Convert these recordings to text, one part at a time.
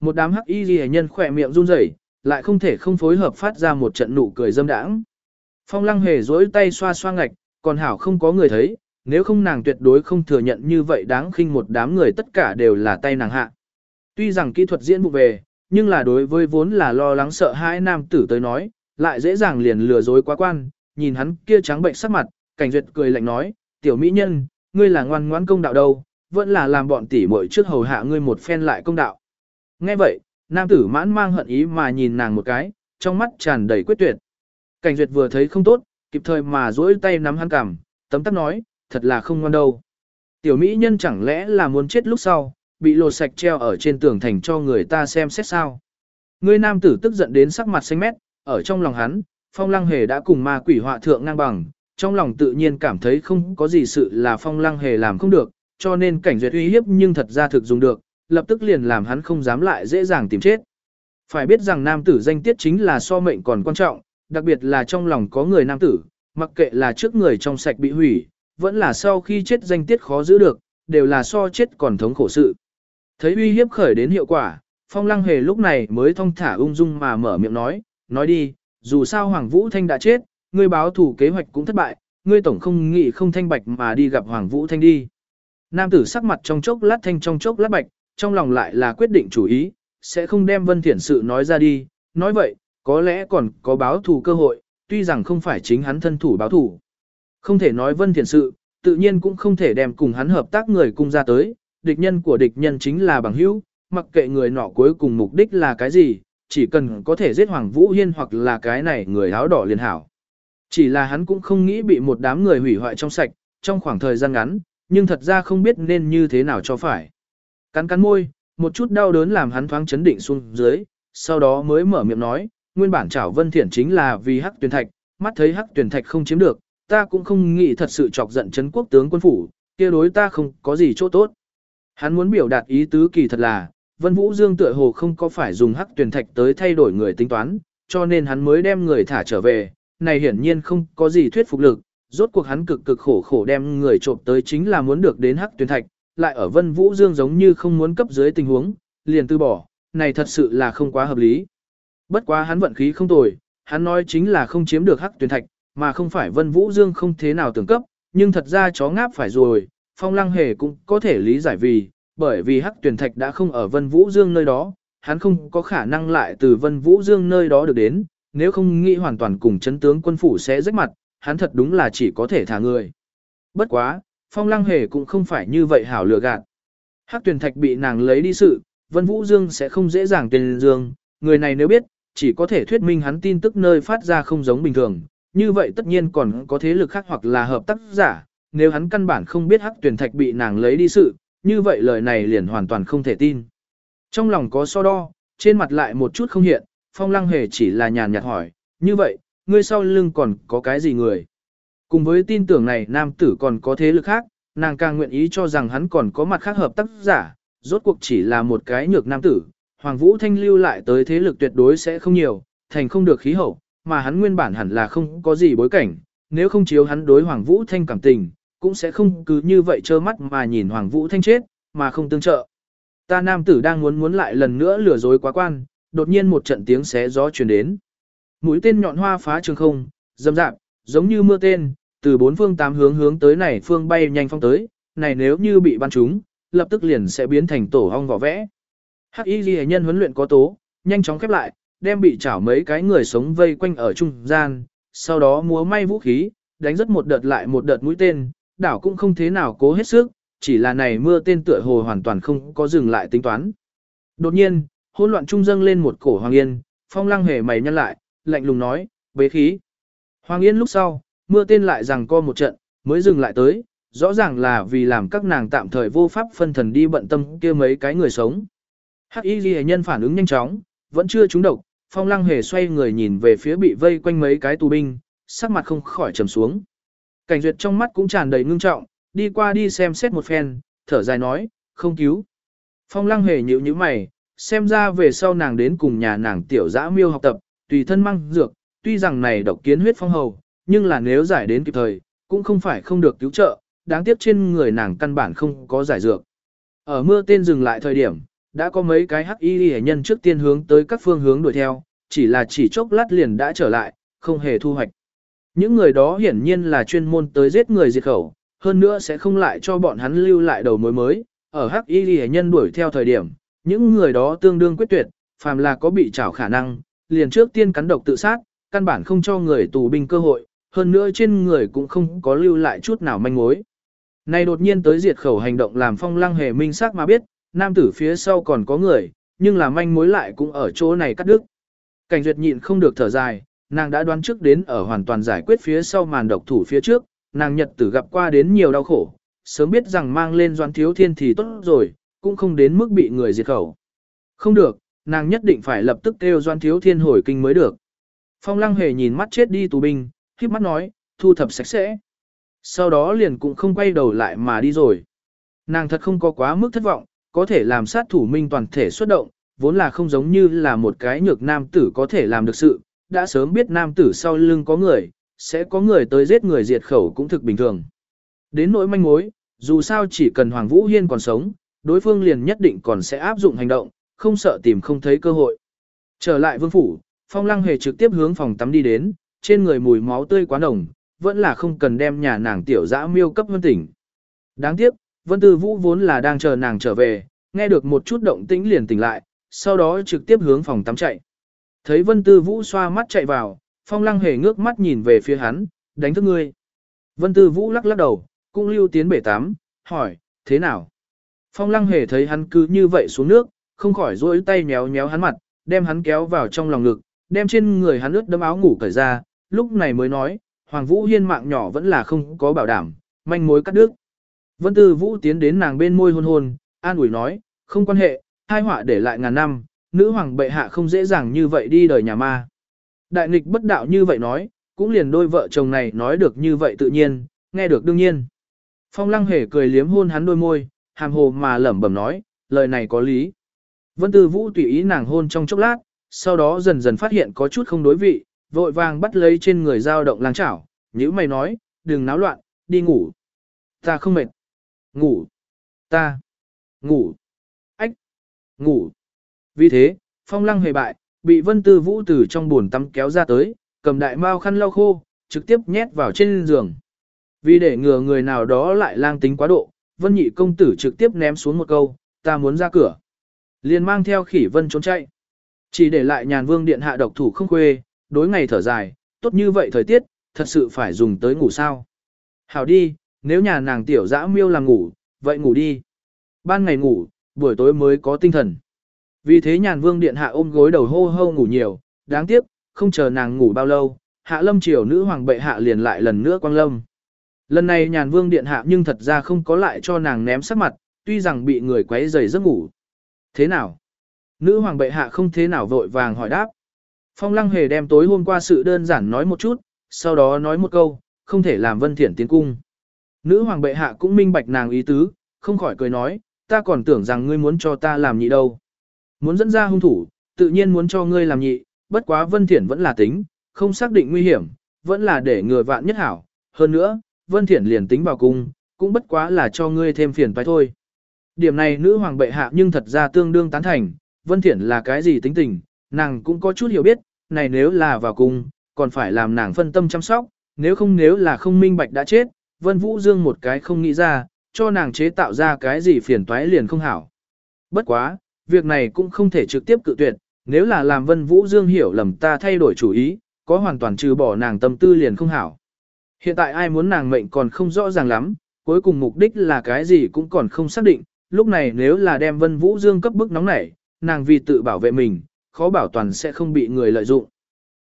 Một đám hắc y ghi nhân khỏe miệng run rẩy, lại không thể không phối hợp phát ra một trận nụ cười dâm đãng. Phong lăng hề dối tay xoa xoa ngạch, còn hảo không có người thấy, nếu không nàng tuyệt đối không thừa nhận như vậy đáng khinh một đám người tất cả đều là tay nàng hạ. Tuy rằng kỹ thuật diễn vụ về, nhưng là đối với vốn là lo lắng sợ hãi nam tử tới nói, lại dễ dàng liền lừa dối quá quan, nhìn hắn kia trắng bệnh sắc mặt, cảnh duyệt cười lạnh nói, tiểu mỹ nhân, ngươi là ngoan ngoãn công đạo đâu, vẫn là làm bọn tỷ muội trước hầu hạ ngươi một phen lại công đạo. Nghe vậy, nam tử mãn mang hận ý mà nhìn nàng một cái, trong mắt tràn đầy quyết tuyệt. Cảnh duyệt vừa thấy không tốt, kịp thời mà duỗi tay nắm hắn cằm, tấm tắc nói, thật là không ngoan đâu. Tiểu mỹ nhân chẳng lẽ là muốn chết lúc sau, bị lột sạch treo ở trên tường thành cho người ta xem xét sao. Người nam tử tức giận đến sắc mặt xanh mét, ở trong lòng hắn, phong lăng hề đã cùng ma quỷ họa thượng ngang bằng, trong lòng tự nhiên cảm thấy không có gì sự là phong lăng hề làm không được, cho nên cảnh duyệt uy hiếp nhưng thật ra thực dùng được, lập tức liền làm hắn không dám lại dễ dàng tìm chết. Phải biết rằng nam tử danh tiết chính là so mệnh còn quan trọng, đặc biệt là trong lòng có người nam tử, mặc kệ là trước người trong sạch bị hủy, vẫn là sau khi chết danh tiết khó giữ được, đều là so chết còn thống khổ sự. Thấy uy hiếp khởi đến hiệu quả, phong lăng hề lúc này mới thông thả ung dung mà mở miệng nói, nói đi, dù sao Hoàng Vũ Thanh đã chết, ngươi báo thủ kế hoạch cũng thất bại, ngươi tổng không nghĩ không thanh bạch mà đi gặp Hoàng Vũ Thanh đi. Nam tử sắc mặt trong chốc lát thanh trong chốc lát bạch, trong lòng lại là quyết định chủ ý, sẽ không đem Vân Thiển sự nói ra đi, nói vậy, có lẽ còn có báo thù cơ hội, tuy rằng không phải chính hắn thân thủ báo thù. Không thể nói Vân Thiển sự, tự nhiên cũng không thể đem cùng hắn hợp tác người cung ra tới, địch nhân của địch nhân chính là bằng hữu, mặc kệ người nọ cuối cùng mục đích là cái gì, chỉ cần có thể giết Hoàng Vũ Hiên hoặc là cái này người áo đỏ liền hảo. Chỉ là hắn cũng không nghĩ bị một đám người hủy hoại trong sạch, trong khoảng thời gian ngắn, nhưng thật ra không biết nên như thế nào cho phải. Cắn cắn môi, một chút đau đớn làm hắn thoáng chấn định xuống dưới, sau đó mới mở miệng nói, nguyên bản chảo vân thiển chính là vì hắc tuyển thạch, mắt thấy hắc tuyển thạch không chiếm được, ta cũng không nghĩ thật sự chọc giận chấn quốc tướng quân phủ, kia đối ta không có gì chỗ tốt. Hắn muốn biểu đạt ý tứ kỳ thật là, Vân Vũ Dương tựa hồ không có phải dùng hắc tuyển thạch tới thay đổi người tính toán, cho nên hắn mới đem người thả trở về, này hiển nhiên không có gì thuyết phục lực, rốt cuộc hắn cực cực khổ khổ đem người trộm tới chính là muốn được đến hắc tuyển thạch, lại ở Vân Vũ Dương giống như không muốn cấp dưới tình huống, liền từ bỏ, này thật sự là không quá hợp lý. Bất quá hắn vận khí không tồi, hắn nói chính là không chiếm được hắc tuyển thạch, mà không phải Vân Vũ Dương không thế nào tưởng cấp, nhưng thật ra chó ngáp phải rồi, Phong Lăng Hề cũng có thể lý giải vì, bởi vì hắc tuyển thạch đã không ở Vân Vũ Dương nơi đó, hắn không có khả năng lại từ Vân Vũ Dương nơi đó được đến, nếu không nghĩ hoàn toàn cùng chấn tướng quân phủ sẽ rách mặt, hắn thật đúng là chỉ có thể thả người. Bất quá, Phong Lăng Hề cũng không phải như vậy hảo lừa gạt. Hắc tuyển thạch bị nàng lấy đi sự, Vân Vũ Dương sẽ không dễ dàng tiền dương, người này nếu biết, chỉ có thể thuyết minh hắn tin tức nơi phát ra không giống bình thường, như vậy tất nhiên còn có thế lực khác hoặc là hợp tác giả, nếu hắn căn bản không biết hắc tuyển thạch bị nàng lấy đi sự, như vậy lời này liền hoàn toàn không thể tin. Trong lòng có so đo, trên mặt lại một chút không hiện, phong lăng hề chỉ là nhàn nhạt hỏi, như vậy, ngươi sau lưng còn có cái gì người? Cùng với tin tưởng này nam tử còn có thế lực khác, nàng càng nguyện ý cho rằng hắn còn có mặt khác hợp tác giả, rốt cuộc chỉ là một cái nhược nam tử, Hoàng Vũ Thanh lưu lại tới thế lực tuyệt đối sẽ không nhiều, thành không được khí hậu, mà hắn nguyên bản hẳn là không có gì bối cảnh, nếu không chiếu hắn đối Hoàng Vũ Thanh cảm tình, cũng sẽ không cứ như vậy trơ mắt mà nhìn Hoàng Vũ Thanh chết, mà không tương trợ. Ta nam tử đang muốn muốn lại lần nữa lừa dối quá quan, đột nhiên một trận tiếng xé gió truyền đến. Mũi tên nhọn hoa phá trường không, dâm dạp, giống như mưa tên, từ bốn phương tám hướng hướng tới này phương bay nhanh phong tới, này nếu như bị bắn trúng, lập tức liền sẽ biến thành tổ ong vỏ vẽ. Hắc Y Ghi nhân huấn luyện có tố, nhanh chóng khép lại, đem bị chảo mấy cái người sống vây quanh ở trung gian, sau đó múa may vũ khí, đánh rất một đợt lại một đợt mũi tên, đảo cũng không thế nào cố hết sức, chỉ là này mưa tên tựa hồ hoàn toàn không có dừng lại tính toán. Đột nhiên, hỗn loạn trung dâng lên một cổ Hoàng Yên, Phong Lăng hề mày nhăn lại, lạnh lùng nói, bế khí. Hoàng Yên lúc sau, mưa tên lại rằng co một trận, mới dừng lại tới, rõ ràng là vì làm các nàng tạm thời vô pháp phân thần đi bận tâm kia mấy cái người sống. Hắc Y Ghi nhân phản ứng nhanh chóng, vẫn chưa trúng độc, Phong Lăng hề xoay người nhìn về phía bị vây quanh mấy cái tù binh, sắc mặt không khỏi trầm xuống. Cảnh duyệt trong mắt cũng tràn đầy ngưng trọng, đi qua đi xem xét một phen, thở dài nói, không cứu. Phong lăng hề nhíu nhíu mày, xem ra về sau nàng đến cùng nhà nàng tiểu dã miêu học tập, tùy thân mang dược, tuy rằng này độc kiến huyết phong hầu, nhưng là nếu giải đến kịp thời, cũng không phải không được cứu trợ, đáng tiếc trên người nàng căn bản không có giải dược. Ở mưa tên dừng lại thời điểm, đã có mấy cái hắc y hệ nhân trước tiên hướng tới các phương hướng đuổi theo, chỉ là chỉ chốc lát liền đã trở lại, không hề thu hoạch. Những người đó hiển nhiên là chuyên môn tới giết người diệt khẩu, hơn nữa sẽ không lại cho bọn hắn lưu lại đầu mối mới. Ở hắc y hệ nhân đuổi theo thời điểm, những người đó tương đương quyết tuyệt, phàm là có bị trảo khả năng, liền trước tiên cắn độc tự sát, căn bản không cho người tù binh cơ hội, hơn nữa trên người cũng không có lưu lại chút nào manh mối. Này đột nhiên tới diệt khẩu hành động làm phong lăng hề minh xác mà biết, nam tử phía sau còn có người, nhưng là manh mối lại cũng ở chỗ này cắt đứt. Cảnh duyệt nhịn không được thở dài, nàng đã đoán trước đến ở hoàn toàn giải quyết phía sau màn độc thủ phía trước, nàng nhật tử gặp qua đến nhiều đau khổ, sớm biết rằng mang lên doan thiếu thiên thì tốt rồi, cũng không đến mức bị người diệt khẩu. Không được, nàng nhất định phải lập tức kêu doan thiếu thiên hồi kinh mới được. Phong lăng hề nhìn mắt chết đi tù binh, híp mắt nói, thu thập sạch sẽ. Sau đó liền cũng không quay đầu lại mà đi rồi. Nàng thật không có quá mức thất vọng, có thể làm sát thủ minh toàn thể xuất động, vốn là không giống như là một cái nhược nam tử có thể làm được sự, đã sớm biết nam tử sau lưng có người, sẽ có người tới giết người diệt khẩu cũng thực bình thường. Đến nỗi manh mối, dù sao chỉ cần Hoàng Vũ Hiên còn sống, đối phương liền nhất định còn sẽ áp dụng hành động, không sợ tìm không thấy cơ hội. Trở lại vương phủ, Phong Lăng Hề trực tiếp hướng phòng tắm đi đến, trên người mùi máu tươi quá nồng, vẫn là không cần đem nhà nàng tiểu dã miêu cấp vân tỉnh. Đáng tiếc, Vân Tư Vũ vốn là đang chờ nàng trở về, nghe được một chút động tĩnh liền tỉnh lại, sau đó trực tiếp hướng phòng tắm chạy. Thấy Vân Tư Vũ xoa mắt chạy vào, Phong Lăng Hề ngước mắt nhìn về phía hắn, đánh thức ngươi. Vân Tư Vũ lắc lắc đầu, cũng lưu tiến bể tắm, hỏi, thế nào? Phong Lăng Hề thấy hắn cứ như vậy xuống nước, không khỏi rối tay méo méo hắn mặt, đem hắn kéo vào trong lòng ngực, đem trên người hắn ướt đấm áo ngủ cởi ra, lúc này mới nói, Hoàng Vũ Hiên mạng nhỏ vẫn là không có bảo đảm, manh mối cắt đứt. Vân Tư Vũ tiến đến nàng bên môi hôn hôn, an ủi nói, không quan hệ, hai họa để lại ngàn năm, nữ hoàng bệ hạ không dễ dàng như vậy đi đời nhà ma. Đại nghịch bất đạo như vậy nói, cũng liền đôi vợ chồng này nói được như vậy tự nhiên, nghe được đương nhiên. Phong lăng hề cười liếm hôn hắn đôi môi, hàm hồ mà lẩm bẩm nói, lời này có lý. Vân Tư Vũ tùy ý nàng hôn trong chốc lát, sau đó dần dần phát hiện có chút không đối vị, vội vàng bắt lấy trên người dao động lang chảo, nhữ mày nói, đừng náo loạn, đi ngủ. Ta không mệt. Ngủ. Ta. Ngủ. Ách. Ngủ. Vì thế, phong lăng hề bại, bị vân tư vũ từ trong buồn tắm kéo ra tới, cầm đại mao khăn lau khô, trực tiếp nhét vào trên giường. Vì để ngừa người nào đó lại lang tính quá độ, vân nhị công tử trực tiếp ném xuống một câu, ta muốn ra cửa. liền mang theo khỉ vân trốn chạy. Chỉ để lại nhàn vương điện hạ độc thủ không khuê, đối ngày thở dài, tốt như vậy thời tiết, thật sự phải dùng tới ngủ sao. Hảo đi, nếu nhà nàng tiểu dã miêu làm ngủ, vậy ngủ đi. Ban ngày ngủ, buổi tối mới có tinh thần. Vì thế nhàn vương điện hạ ôm gối đầu hô hô ngủ nhiều, đáng tiếc, không chờ nàng ngủ bao lâu, hạ lâm triều nữ hoàng bệ hạ liền lại lần nữa quang lâm. Lần này nhàn vương điện hạ nhưng thật ra không có lại cho nàng ném sắc mặt, tuy rằng bị người quấy rầy giấc ngủ. Thế nào? Nữ hoàng bệ hạ không thế nào vội vàng hỏi đáp. Phong lăng hề đem tối hôm qua sự đơn giản nói một chút, sau đó nói một câu, không thể làm vân thiển tiến cung. Nữ hoàng bệ hạ cũng minh bạch nàng ý tứ, không khỏi cười nói, ta còn tưởng rằng ngươi muốn cho ta làm nhị đâu. Muốn dẫn ra hung thủ, tự nhiên muốn cho ngươi làm nhị, bất quá Vân Thiển vẫn là tính, không xác định nguy hiểm, vẫn là để người vạn nhất hảo. Hơn nữa, Vân Thiển liền tính vào cung, cũng bất quá là cho ngươi thêm phiền phải thôi. Điểm này nữ hoàng bệ hạ nhưng thật ra tương đương tán thành, Vân Thiển là cái gì tính tình, nàng cũng có chút hiểu biết, này nếu là vào cung, còn phải làm nàng phân tâm chăm sóc, nếu không nếu là không minh bạch đã chết, Vân Vũ Dương một cái không nghĩ ra, cho nàng chế tạo ra cái gì phiền toái liền không hảo. Bất quá, việc này cũng không thể trực tiếp cự tuyệt, nếu là làm Vân Vũ Dương hiểu lầm ta thay đổi chủ ý, có hoàn toàn trừ bỏ nàng tâm tư liền không hảo. Hiện tại ai muốn nàng mệnh còn không rõ ràng lắm, cuối cùng mục đích là cái gì cũng còn không xác định, lúc này nếu là đem Vân Vũ Dương cấp bức nóng nảy, nàng vì tự bảo vệ mình, khó bảo toàn sẽ không bị người lợi dụng.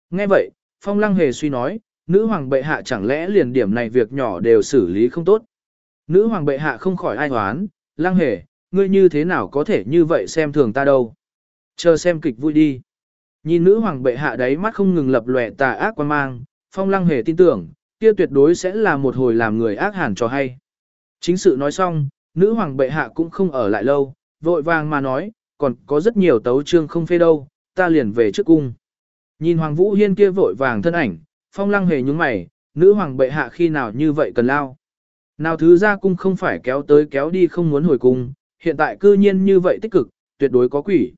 Nghe vậy, Phong Lăng hề suy nói, nữ hoàng bệ hạ chẳng lẽ liền điểm này việc nhỏ đều xử lý không tốt. Nữ hoàng bệ hạ không khỏi ai hoán, Lăng hề, ngươi như thế nào có thể như vậy xem thường ta đâu. Chờ xem kịch vui đi. Nhìn nữ hoàng bệ hạ đấy mắt không ngừng lập lòe tà ác quan mang, phong lăng hề tin tưởng, kia tuyệt đối sẽ là một hồi làm người ác hẳn cho hay. Chính sự nói xong, nữ hoàng bệ hạ cũng không ở lại lâu, vội vàng mà nói, còn có rất nhiều tấu trương không phê đâu, ta liền về trước cung. Nhìn hoàng vũ hiên kia vội vàng thân ảnh, phong lăng hề nhúng mày, nữ hoàng bệ hạ khi nào như vậy cần lao. Nào thứ ra cung không phải kéo tới kéo đi không muốn hồi cung, hiện tại cư nhiên như vậy tích cực, tuyệt đối có quỷ.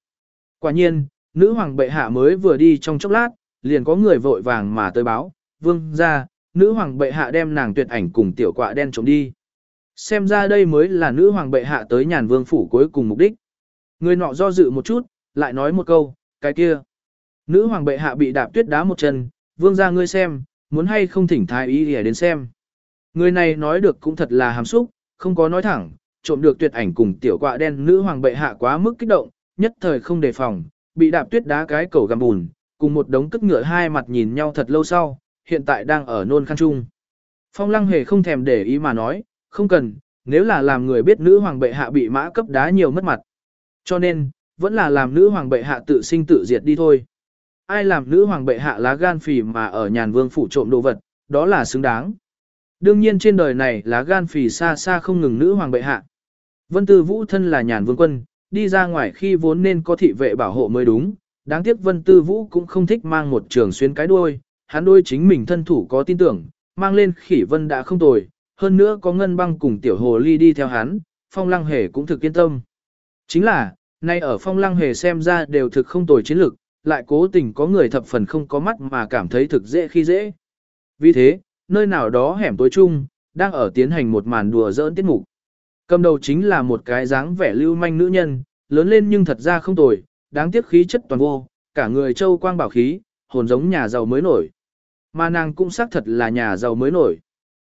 Quả nhiên, nữ hoàng bệ hạ mới vừa đi trong chốc lát, liền có người vội vàng mà tới báo, vương ra, nữ hoàng bệ hạ đem nàng tuyệt ảnh cùng tiểu quạ đen trộm đi. Xem ra đây mới là nữ hoàng bệ hạ tới nhàn vương phủ cuối cùng mục đích. Người nọ do dự một chút, lại nói một câu, cái kia. Nữ hoàng bệ hạ bị đạp tuyết đá một chân, vương ra ngươi xem, muốn hay không thỉnh thái ý để đến xem. Người này nói được cũng thật là hàm xúc, không có nói thẳng, trộm được tuyệt ảnh cùng tiểu quạ đen nữ hoàng bệ hạ quá mức kích động, nhất thời không đề phòng, bị đạp tuyết đá cái cầu gầm bùn, cùng một đống cất ngựa hai mặt nhìn nhau thật lâu sau, hiện tại đang ở nôn khăn chung. Phong lăng hề không thèm để ý mà nói, không cần, nếu là làm người biết nữ hoàng bệ hạ bị mã cấp đá nhiều mất mặt. Cho nên, vẫn là làm nữ hoàng bệ hạ tự sinh tự diệt đi thôi. Ai làm nữ hoàng bệ hạ lá gan phì mà ở nhàn vương phủ trộm đồ vật, đó là xứng đáng. Đương nhiên trên đời này lá gan phì xa xa không ngừng nữ hoàng bệ hạ. Vân Tư Vũ thân là nhàn vương quân, đi ra ngoài khi vốn nên có thị vệ bảo hộ mới đúng. Đáng tiếc Vân Tư Vũ cũng không thích mang một trường xuyên cái đuôi, hắn đôi chính mình thân thủ có tin tưởng, mang lên khỉ vân đã không tồi, hơn nữa có ngân băng cùng tiểu hồ ly đi theo hắn, phong lăng hề cũng thực yên tâm. Chính là, nay ở phong lăng hề xem ra đều thực không tồi chiến lược, lại cố tình có người thập phần không có mắt mà cảm thấy thực dễ khi dễ. Vì thế, nơi nào đó hẻm tối chung, đang ở tiến hành một màn đùa giỡn tiết mục. Cầm đầu chính là một cái dáng vẻ lưu manh nữ nhân, lớn lên nhưng thật ra không tồi, đáng tiếc khí chất toàn vô, cả người châu quang bảo khí, hồn giống nhà giàu mới nổi. Mà nàng cũng xác thật là nhà giàu mới nổi.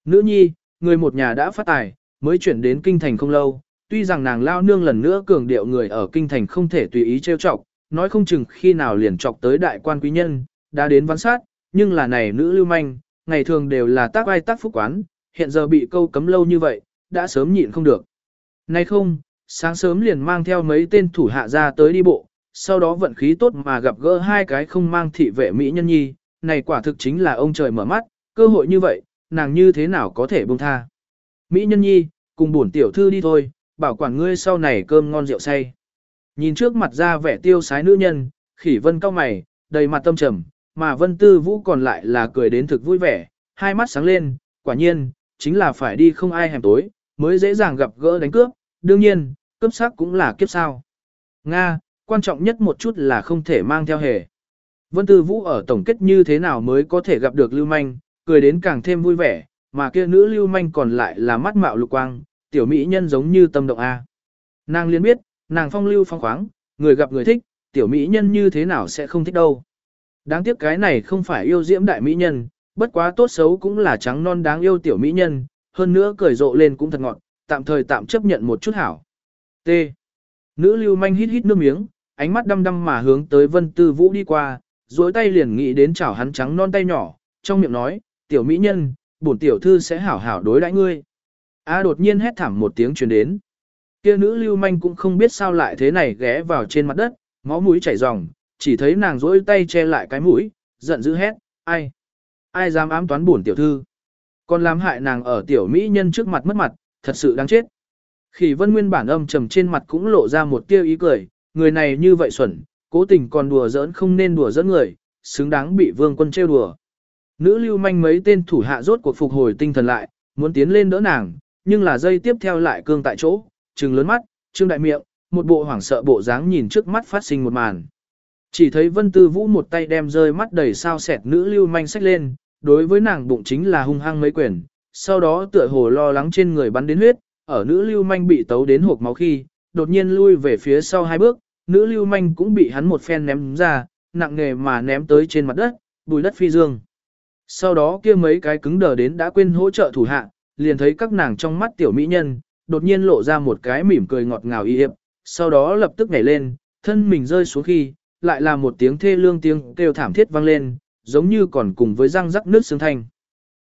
Nữ nhi, người một nhà đã phát tài, mới chuyển đến kinh thành không lâu, tuy rằng nàng lao nương lần nữa cường điệu người ở kinh thành không thể tùy ý trêu chọc, nói không chừng khi nào liền chọc tới đại quan quý nhân, đã đến văn sát, nhưng là này nữ lưu manh, ngày thường đều là tác ai tác phúc quán, hiện giờ bị câu cấm lâu như vậy, đã sớm nhịn không được. Nay không, sáng sớm liền mang theo mấy tên thủ hạ ra tới đi bộ, sau đó vận khí tốt mà gặp gỡ hai cái không mang thị vệ Mỹ nhân nhi, này quả thực chính là ông trời mở mắt, cơ hội như vậy, nàng như thế nào có thể buông tha. Mỹ nhân nhi, cùng bổn tiểu thư đi thôi, bảo quản ngươi sau này cơm ngon rượu say. Nhìn trước mặt ra vẻ tiêu sái nữ nhân, khỉ vân cao mày, đầy mặt tâm trầm, mà vân tư vũ còn lại là cười đến thực vui vẻ, hai mắt sáng lên, quả nhiên, chính là phải đi không ai hẻm tối, mới dễ dàng gặp gỡ đánh cướp, đương nhiên, cướp sắc cũng là kiếp sao. Nga, quan trọng nhất một chút là không thể mang theo hề. Vân Tư Vũ ở tổng kết như thế nào mới có thể gặp được Lưu Manh, cười đến càng thêm vui vẻ, mà kia nữ Lưu Manh còn lại là mắt mạo lục quang, tiểu mỹ nhân giống như tâm động A. Nàng liền biết, nàng phong lưu phong khoáng, người gặp người thích, tiểu mỹ nhân như thế nào sẽ không thích đâu. Đáng tiếc cái này không phải yêu diễm đại mỹ nhân, bất quá tốt xấu cũng là trắng non đáng yêu tiểu mỹ nhân, hơn nữa cười rộ lên cũng thật ngọt, tạm thời tạm chấp nhận một chút hảo. T. Nữ lưu manh hít hít nước miếng, ánh mắt đăm đăm mà hướng tới vân tư vũ đi qua, duỗi tay liền nghĩ đến chảo hắn trắng non tay nhỏ, trong miệng nói, tiểu mỹ nhân, bổn tiểu thư sẽ hảo hảo đối đãi ngươi. A đột nhiên hét thảm một tiếng truyền đến. Kia nữ lưu manh cũng không biết sao lại thế này ghé vào trên mặt đất, máu mũi chảy ròng, chỉ thấy nàng duỗi tay che lại cái mũi, giận dữ hét, ai? Ai dám ám toán bổn tiểu thư? Còn làm hại nàng ở tiểu mỹ nhân trước mặt mất mặt, thật sự đáng chết. Khỉ vân nguyên bản âm trầm trên mặt cũng lộ ra một tia ý cười, người này như vậy xuẩn, cố tình còn đùa giỡn không nên đùa giỡn người, xứng đáng bị vương quân trêu đùa. Nữ lưu manh mấy tên thủ hạ rốt cuộc phục hồi tinh thần lại, muốn tiến lên đỡ nàng, nhưng là dây tiếp theo lại cương tại chỗ, trừng lớn mắt, trương đại miệng, một bộ hoảng sợ bộ dáng nhìn trước mắt phát sinh một màn. Chỉ thấy Vân Tư Vũ một tay đem rơi mắt đầy sao sẹt nữ lưu manh sách lên, đối với nàng bụng chính là hung hăng mấy quyền, sau đó tựa hồ lo lắng trên người bắn đến huyết, ở nữ lưu manh bị tấu đến hộp máu khi, đột nhiên lui về phía sau hai bước, nữ lưu manh cũng bị hắn một phen ném ra, nặng nghề mà ném tới trên mặt đất, bùi đất phi dương. Sau đó kia mấy cái cứng đờ đến đã quên hỗ trợ thủ hạ, liền thấy các nàng trong mắt tiểu mỹ nhân, đột nhiên lộ ra một cái mỉm cười ngọt ngào y hiệp, sau đó lập tức nhảy lên, thân mình rơi xuống khi, lại là một tiếng thê lương tiếng kêu thảm thiết vang lên, giống như còn cùng với răng rắc nước xương thanh.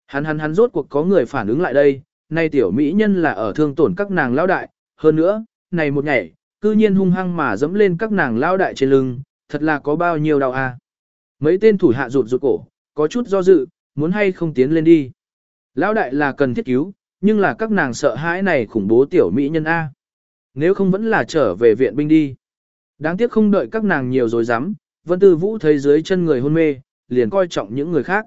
Hắn hắn hắn rốt cuộc có người phản ứng lại đây, nay tiểu mỹ nhân là ở thương tổn các nàng lão đại, hơn nữa, này một nhảy, cư nhiên hung hăng mà dẫm lên các nàng lão đại trên lưng, thật là có bao nhiêu đau a. Mấy tên thủ hạ rụt rụt cổ, có chút do dự, muốn hay không tiến lên đi. Lão đại là cần thiết cứu, nhưng là các nàng sợ hãi này khủng bố tiểu mỹ nhân A. Nếu không vẫn là trở về viện binh đi. Đáng tiếc không đợi các nàng nhiều rồi dám, Vân Tư Vũ thấy dưới chân người hôn mê, liền coi trọng những người khác.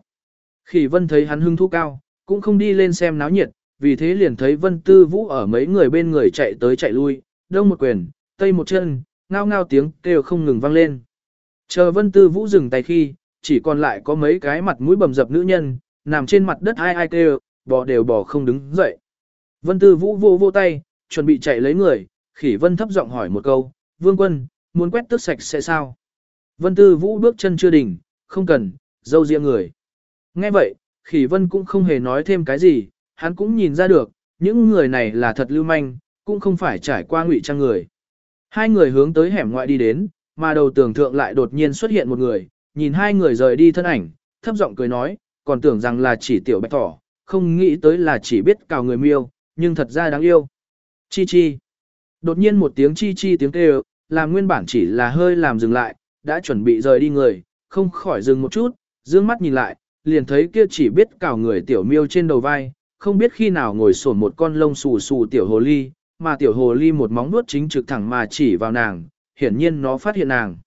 Khỉ Vân thấy hắn hưng thú cao, cũng không đi lên xem náo nhiệt, vì thế liền thấy Vân Tư Vũ ở mấy người bên người chạy tới chạy lui, đông một quyền, tây một chân, ngao ngao tiếng kêu không ngừng vang lên. Chờ Vân Tư Vũ dừng tay khi, chỉ còn lại có mấy cái mặt mũi bầm dập nữ nhân, nằm trên mặt đất ai ai kêu, bò đều bò không đứng dậy. Vân Tư Vũ vô vô tay, chuẩn bị chạy lấy người, khỉ Vân thấp giọng hỏi một câu, Vương Quân, muốn quét tước sạch sẽ sao? Vân Tư Vũ bước chân chưa đỉnh, không cần, dâu riêng người. Nghe vậy, khỉ Vân cũng không hề nói thêm cái gì, hắn cũng nhìn ra được, những người này là thật lưu manh, cũng không phải trải qua ngụy trang người. Hai người hướng tới hẻm ngoại đi đến, mà đầu tường thượng lại đột nhiên xuất hiện một người, nhìn hai người rời đi thân ảnh, thấp giọng cười nói, còn tưởng rằng là chỉ tiểu bạch thỏ, không nghĩ tới là chỉ biết cào người miêu, nhưng thật ra đáng yêu. Chi chi. Đột nhiên một tiếng chi chi tiếng kêu, làm nguyên bản chỉ là hơi làm dừng lại, đã chuẩn bị rời đi người, không khỏi dừng một chút, dương mắt nhìn lại, liền thấy kia chỉ biết cào người tiểu miêu trên đầu vai, không biết khi nào ngồi sổn một con lông xù xù tiểu hồ ly, mà tiểu hồ ly một móng vuốt chính trực thẳng mà chỉ vào nàng, hiển nhiên nó phát hiện nàng.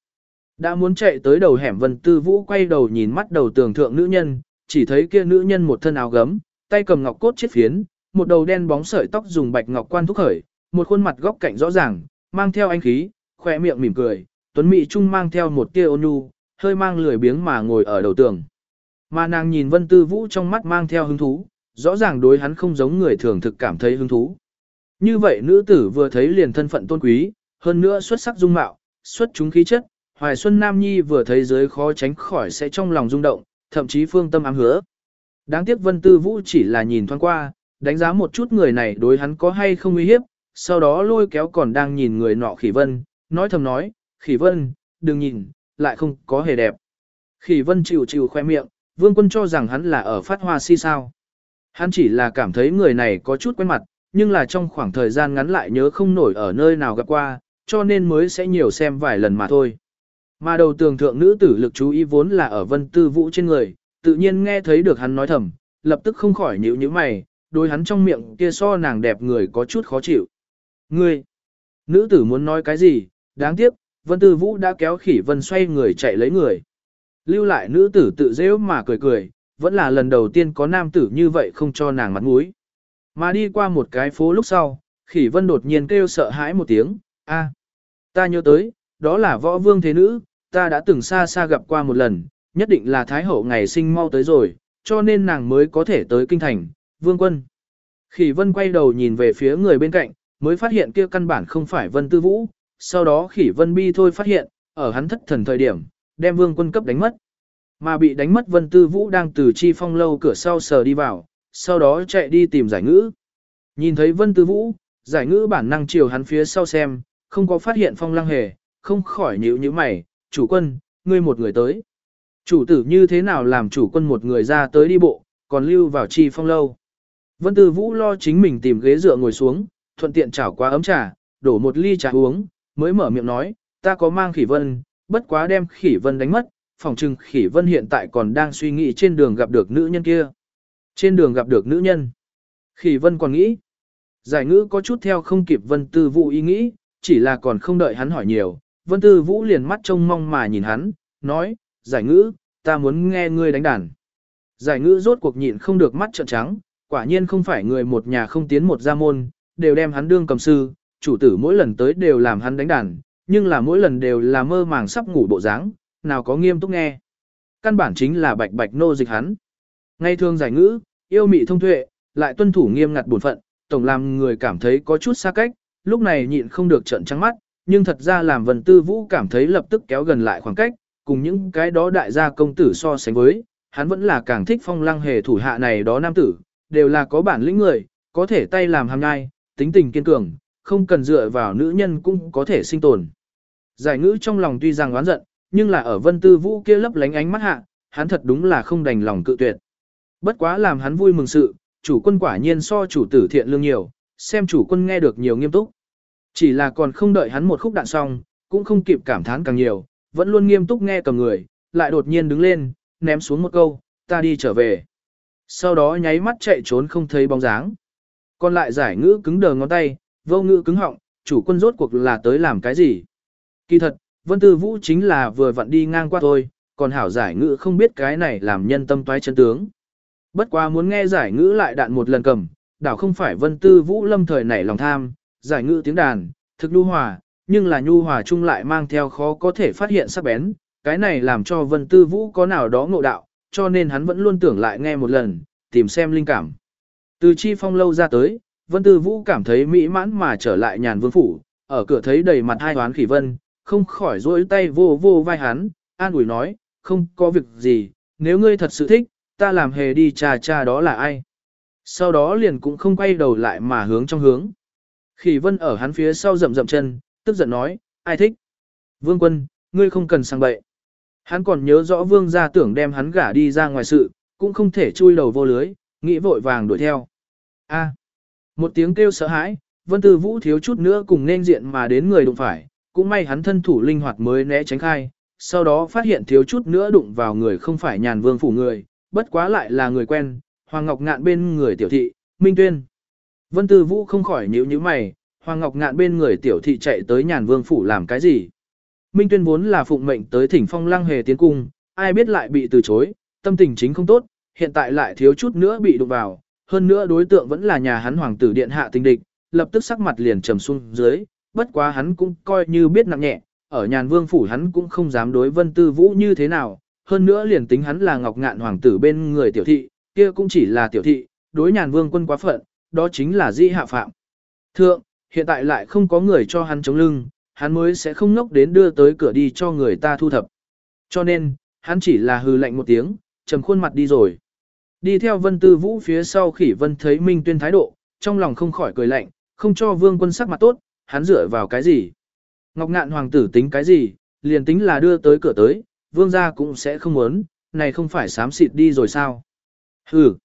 Đã muốn chạy tới đầu hẻm Vân Tư Vũ quay đầu nhìn mắt đầu tường thượng nữ nhân, chỉ thấy kia nữ nhân một thân áo gấm, tay cầm ngọc cốt chiết phiến, một đầu đen bóng sợi tóc dùng bạch ngọc quan thúc khởi, một khuôn mặt góc cạnh rõ ràng, mang theo anh khí, khỏe miệng mỉm cười, tuấn mỹ trung mang theo một tia ôn nhu, hơi mang lười biếng mà ngồi ở đầu tường. Mà nàng nhìn Vân Tư Vũ trong mắt mang theo hứng thú, rõ ràng đối hắn không giống người thường thực cảm thấy hứng thú. Như vậy nữ tử vừa thấy liền thân phận tôn quý, hơn nữa xuất sắc dung mạo, xuất chúng khí chất, Hoài Xuân Nam Nhi vừa thấy giới khó tránh khỏi sẽ trong lòng rung động, thậm chí phương tâm ám hứa. Đáng tiếc Vân Tư Vũ chỉ là nhìn thoáng qua, đánh giá một chút người này đối hắn có hay không uy hiếp, sau đó lôi kéo còn đang nhìn người nọ Khỉ Vân, nói thầm nói, Khỉ Vân, đừng nhìn, lại không có hề đẹp. Khỉ Vân chịu chịu khoe miệng, vương quân cho rằng hắn là ở phát hoa si sao. Hắn chỉ là cảm thấy người này có chút quen mặt, nhưng là trong khoảng thời gian ngắn lại nhớ không nổi ở nơi nào gặp qua, cho nên mới sẽ nhiều xem vài lần mà thôi. Mà đầu tường thượng nữ tử lực chú ý vốn là ở vân tư vũ trên người, tự nhiên nghe thấy được hắn nói thầm, lập tức không khỏi nhíu nhíu mày, đối hắn trong miệng kia so nàng đẹp người có chút khó chịu. Ngươi, nữ tử muốn nói cái gì, đáng tiếc, vân tư vũ đã kéo khỉ vân xoay người chạy lấy người. Lưu lại nữ tử tự dễ mà cười cười, vẫn là lần đầu tiên có nam tử như vậy không cho nàng mặt mũi. Mà đi qua một cái phố lúc sau, khỉ vân đột nhiên kêu sợ hãi một tiếng, a, ta nhớ tới, đó là võ vương thế nữ, ta đã từng xa xa gặp qua một lần, nhất định là thái hậu ngày sinh mau tới rồi, cho nên nàng mới có thể tới kinh thành, vương quân. Khỉ vân quay đầu nhìn về phía người bên cạnh, mới phát hiện kia căn bản không phải vân tư vũ, sau đó khỉ vân bi thôi phát hiện, ở hắn thất thần thời điểm, đem vương quân cấp đánh mất. Mà bị đánh mất vân tư vũ đang từ chi phong lâu cửa sau sờ đi vào, sau đó chạy đi tìm giải ngữ. Nhìn thấy vân tư vũ, giải ngữ bản năng chiều hắn phía sau xem, không có phát hiện phong lăng hề, không khỏi nhíu như mày, chủ quân, ngươi một người tới. Chủ tử như thế nào làm chủ quân một người ra tới đi bộ, còn lưu vào chi phong lâu. Vân Tư Vũ lo chính mình tìm ghế dựa ngồi xuống, thuận tiện chảo qua ấm trà, đổ một ly trà uống, mới mở miệng nói, ta có mang khỉ vân, bất quá đem khỉ vân đánh mất, phòng trừng khỉ vân hiện tại còn đang suy nghĩ trên đường gặp được nữ nhân kia. Trên đường gặp được nữ nhân. Khỉ vân còn nghĩ. Giải ngữ có chút theo không kịp vân tư vũ ý nghĩ, chỉ là còn không đợi hắn hỏi nhiều. Vân tư vũ liền mắt trông mong mà nhìn hắn, nói, giải ngữ, ta muốn nghe ngươi đánh đàn. Giải ngữ rốt cuộc nhịn không được mắt trợn trắng, quả nhiên không phải người một nhà không tiến một gia môn, đều đem hắn đương cầm sư, chủ tử mỗi lần tới đều làm hắn đánh đàn, nhưng là mỗi lần đều là mơ màng sắp ngủ bộ dáng, nào có nghiêm túc nghe. Căn bản chính là bạch bạch nô dịch hắn. Ngay thường giải ngữ, yêu mị thông tuệ, lại tuân thủ nghiêm ngặt bổn phận, tổng làm người cảm thấy có chút xa cách, lúc này nhịn không được trợn trắng mắt, nhưng thật ra làm Vân Tư Vũ cảm thấy lập tức kéo gần lại khoảng cách, cùng những cái đó đại gia công tử so sánh với, hắn vẫn là càng thích phong lăng hề thủ hạ này đó nam tử, đều là có bản lĩnh người, có thể tay làm hàm nhai, tính tình kiên cường, không cần dựa vào nữ nhân cũng có thể sinh tồn. Giải ngữ trong lòng tuy rằng oán giận, nhưng là ở vân tư vũ kia lấp lánh ánh mắt hạ, hắn thật đúng là không đành lòng cự tuyệt. Bất quá làm hắn vui mừng sự, chủ quân quả nhiên so chủ tử thiện lương nhiều, xem chủ quân nghe được nhiều nghiêm túc. Chỉ là còn không đợi hắn một khúc đạn xong, cũng không kịp cảm thán càng nhiều, vẫn luôn nghiêm túc nghe cầm người, lại đột nhiên đứng lên, ném xuống một câu, ta đi trở về. Sau đó nháy mắt chạy trốn không thấy bóng dáng. Còn lại giải ngữ cứng đờ ngón tay, vô ngữ cứng họng, chủ quân rốt cuộc là tới làm cái gì. Kỳ thật, Vân Tư Vũ chính là vừa vặn đi ngang qua thôi, còn hảo giải ngữ không biết cái này làm nhân tâm toái chân tướng. Bất quá muốn nghe giải ngữ lại đạn một lần cầm, đảo không phải Vân Tư Vũ lâm thời nảy lòng tham, giải ngữ tiếng đàn, thực nhu hòa, nhưng là nhu hòa chung lại mang theo khó có thể phát hiện sắc bén, cái này làm cho Vân Tư Vũ có nào đó ngộ đạo, cho nên hắn vẫn luôn tưởng lại nghe một lần, tìm xem linh cảm. Từ chi phong lâu ra tới, Vân Tư Vũ cảm thấy mỹ mãn mà trở lại nhàn vương phủ, ở cửa thấy đầy mặt hai hoán khỉ vân, không khỏi rỗi tay vô vô vai hắn, an ủi nói, không có việc gì, nếu ngươi thật sự thích, ta làm hề đi trà trà đó là ai. Sau đó liền cũng không quay đầu lại mà hướng trong hướng. Khỉ vân ở hắn phía sau rậm rậm chân, tức giận nói, ai thích. Vương quân, ngươi không cần sang bậy. Hắn còn nhớ rõ vương gia tưởng đem hắn gả đi ra ngoài sự, cũng không thể chui đầu vô lưới, nghĩ vội vàng đuổi theo. A. một tiếng kêu sợ hãi, Vân Tư Vũ thiếu chút nữa cùng nên diện mà đến người đụng phải, cũng may hắn thân thủ linh hoạt mới né tránh khai, sau đó phát hiện thiếu chút nữa đụng vào người không phải nhàn vương phủ người, bất quá lại là người quen, Hoàng Ngọc Ngạn bên người tiểu thị, Minh Tuyên. Vân Tư Vũ không khỏi nhíu nhíu mày, Hoàng Ngọc Ngạn bên người tiểu thị chạy tới nhàn vương phủ làm cái gì? Minh Tuyên vốn là phụng mệnh tới thỉnh phong lăng hề tiến cung, ai biết lại bị từ chối, tâm tình chính không tốt, hiện tại lại thiếu chút nữa bị đụng vào, hơn nữa đối tượng vẫn là nhà hắn hoàng tử điện hạ tình địch, lập tức sắc mặt liền trầm xuống dưới, bất quá hắn cũng coi như biết nặng nhẹ, ở nhàn vương phủ hắn cũng không dám đối vân tư vũ như thế nào, hơn nữa liền tính hắn là ngọc ngạn hoàng tử bên người tiểu thị, kia cũng chỉ là tiểu thị, đối nhàn vương quân quá phận, đó chính là di hạ phạm. Thượng, hiện tại lại không có người cho hắn chống lưng, hắn mới sẽ không ngốc đến đưa tới cửa đi cho người ta thu thập. Cho nên, hắn chỉ là hừ lạnh một tiếng, trầm khuôn mặt đi rồi. Đi theo vân tư vũ phía sau khỉ vân thấy Minh Tuyên thái độ, trong lòng không khỏi cười lạnh, không cho vương quân sắc mặt tốt, hắn dựa vào cái gì. Ngọc ngạn hoàng tử tính cái gì, liền tính là đưa tới cửa tới, vương gia cũng sẽ không muốn, này không phải sám xịt đi rồi sao. Hừ,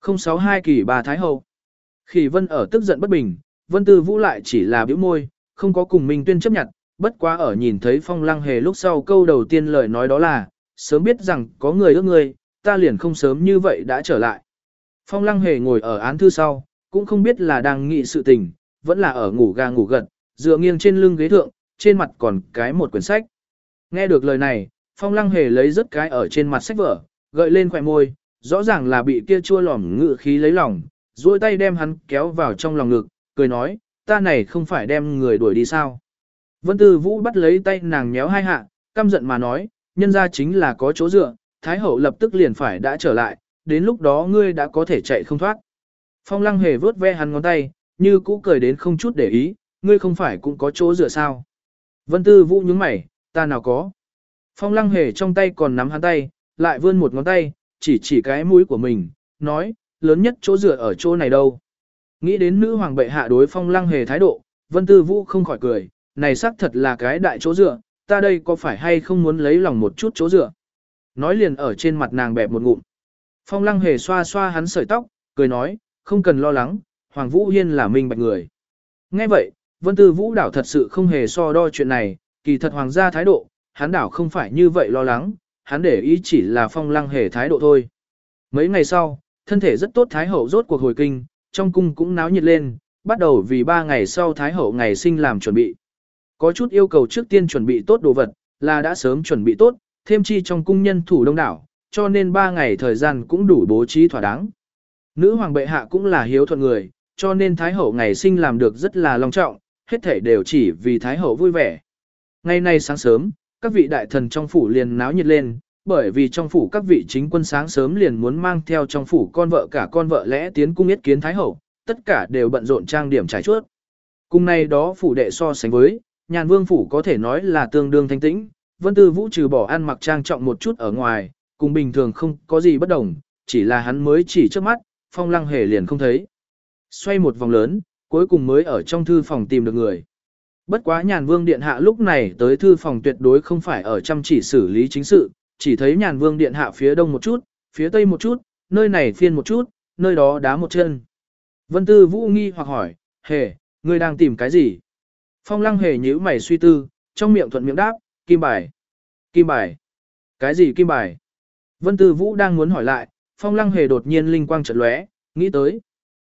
062 kỳ bà Thái Hậu. Khỉ vân ở tức giận bất bình, vân tư vũ lại chỉ là biểu môi, không có cùng Minh Tuyên chấp nhận, bất quá ở nhìn thấy phong lăng hề lúc sau câu đầu tiên lời nói đó là, sớm biết rằng có người ước người, ta liền không sớm như vậy đã trở lại. Phong lăng hề ngồi ở án thư sau, cũng không biết là đang nghị sự tình, vẫn là ở ngủ ga ngủ gật, dựa nghiêng trên lưng ghế thượng, trên mặt còn cái một quyển sách. Nghe được lời này, phong lăng hề lấy rất cái ở trên mặt sách vở, gợi lên khỏe môi, rõ ràng là bị kia chua lỏm ngự khí lấy lòng, duỗi tay đem hắn kéo vào trong lòng ngực, cười nói, ta này không phải đem người đuổi đi sao. Vân Tư Vũ bắt lấy tay nàng nhéo hai hạ, căm giận mà nói, nhân ra chính là có chỗ dựa, Thái Hậu lập tức liền phải đã trở lại, đến lúc đó ngươi đã có thể chạy không thoát. Phong lăng hề vớt ve hắn ngón tay, như cũ cười đến không chút để ý, ngươi không phải cũng có chỗ dựa sao. Vân Tư Vũ nhướng mày, ta nào có. Phong lăng hề trong tay còn nắm hắn tay, lại vươn một ngón tay, chỉ chỉ cái mũi của mình, nói, lớn nhất chỗ dựa ở chỗ này đâu. Nghĩ đến nữ hoàng bệ hạ đối phong lăng hề thái độ, Vân Tư Vũ không khỏi cười, này xác thật là cái đại chỗ dựa, ta đây có phải hay không muốn lấy lòng một chút chỗ dựa. Nói liền ở trên mặt nàng bẹp một ngụm. Phong lăng hề xoa xoa hắn sợi tóc, cười nói, không cần lo lắng, Hoàng Vũ Hiên là minh bạch người. Nghe vậy, Vân Tư Vũ đảo thật sự không hề so đo chuyện này, kỳ thật hoàng gia thái độ, hắn đảo không phải như vậy lo lắng, hắn để ý chỉ là phong lăng hề thái độ thôi. Mấy ngày sau, thân thể rất tốt Thái Hậu rốt cuộc hồi kinh, trong cung cũng náo nhiệt lên, bắt đầu vì ba ngày sau Thái Hậu ngày sinh làm chuẩn bị. Có chút yêu cầu trước tiên chuẩn bị tốt đồ vật, là đã sớm chuẩn bị tốt, thêm chi trong cung nhân thủ đông đảo, cho nên ba ngày thời gian cũng đủ bố trí thỏa đáng. Nữ hoàng bệ hạ cũng là hiếu thuận người, cho nên Thái Hậu ngày sinh làm được rất là long trọng, hết thể đều chỉ vì Thái Hậu vui vẻ. Ngày nay sáng sớm, các vị đại thần trong phủ liền náo nhiệt lên, bởi vì trong phủ các vị chính quân sáng sớm liền muốn mang theo trong phủ con vợ cả con vợ lẽ tiến cung yết kiến Thái Hậu, tất cả đều bận rộn trang điểm trải chuốt. Cùng này đó phủ đệ so sánh với, nhàn vương phủ có thể nói là tương đương thanh tĩnh, vân tư vũ trừ bỏ ăn mặc trang trọng một chút ở ngoài, cùng bình thường không có gì bất đồng, chỉ là hắn mới chỉ trước mắt, phong lăng hề liền không thấy. Xoay một vòng lớn, cuối cùng mới ở trong thư phòng tìm được người. Bất quá nhàn vương điện hạ lúc này tới thư phòng tuyệt đối không phải ở chăm chỉ xử lý chính sự, chỉ thấy nhàn vương điện hạ phía đông một chút, phía tây một chút, nơi này phiên một chút, nơi đó đá một chân. Vân tư vũ nghi hoặc hỏi, hề, ngươi đang tìm cái gì? Phong lăng hề nhíu mày suy tư, trong miệng thuận miệng đáp, kim bài. Kim bài. Cái gì kim bài? Vân tư vũ đang muốn hỏi lại, phong lăng hề đột nhiên linh quang chợt lóe, nghĩ tới.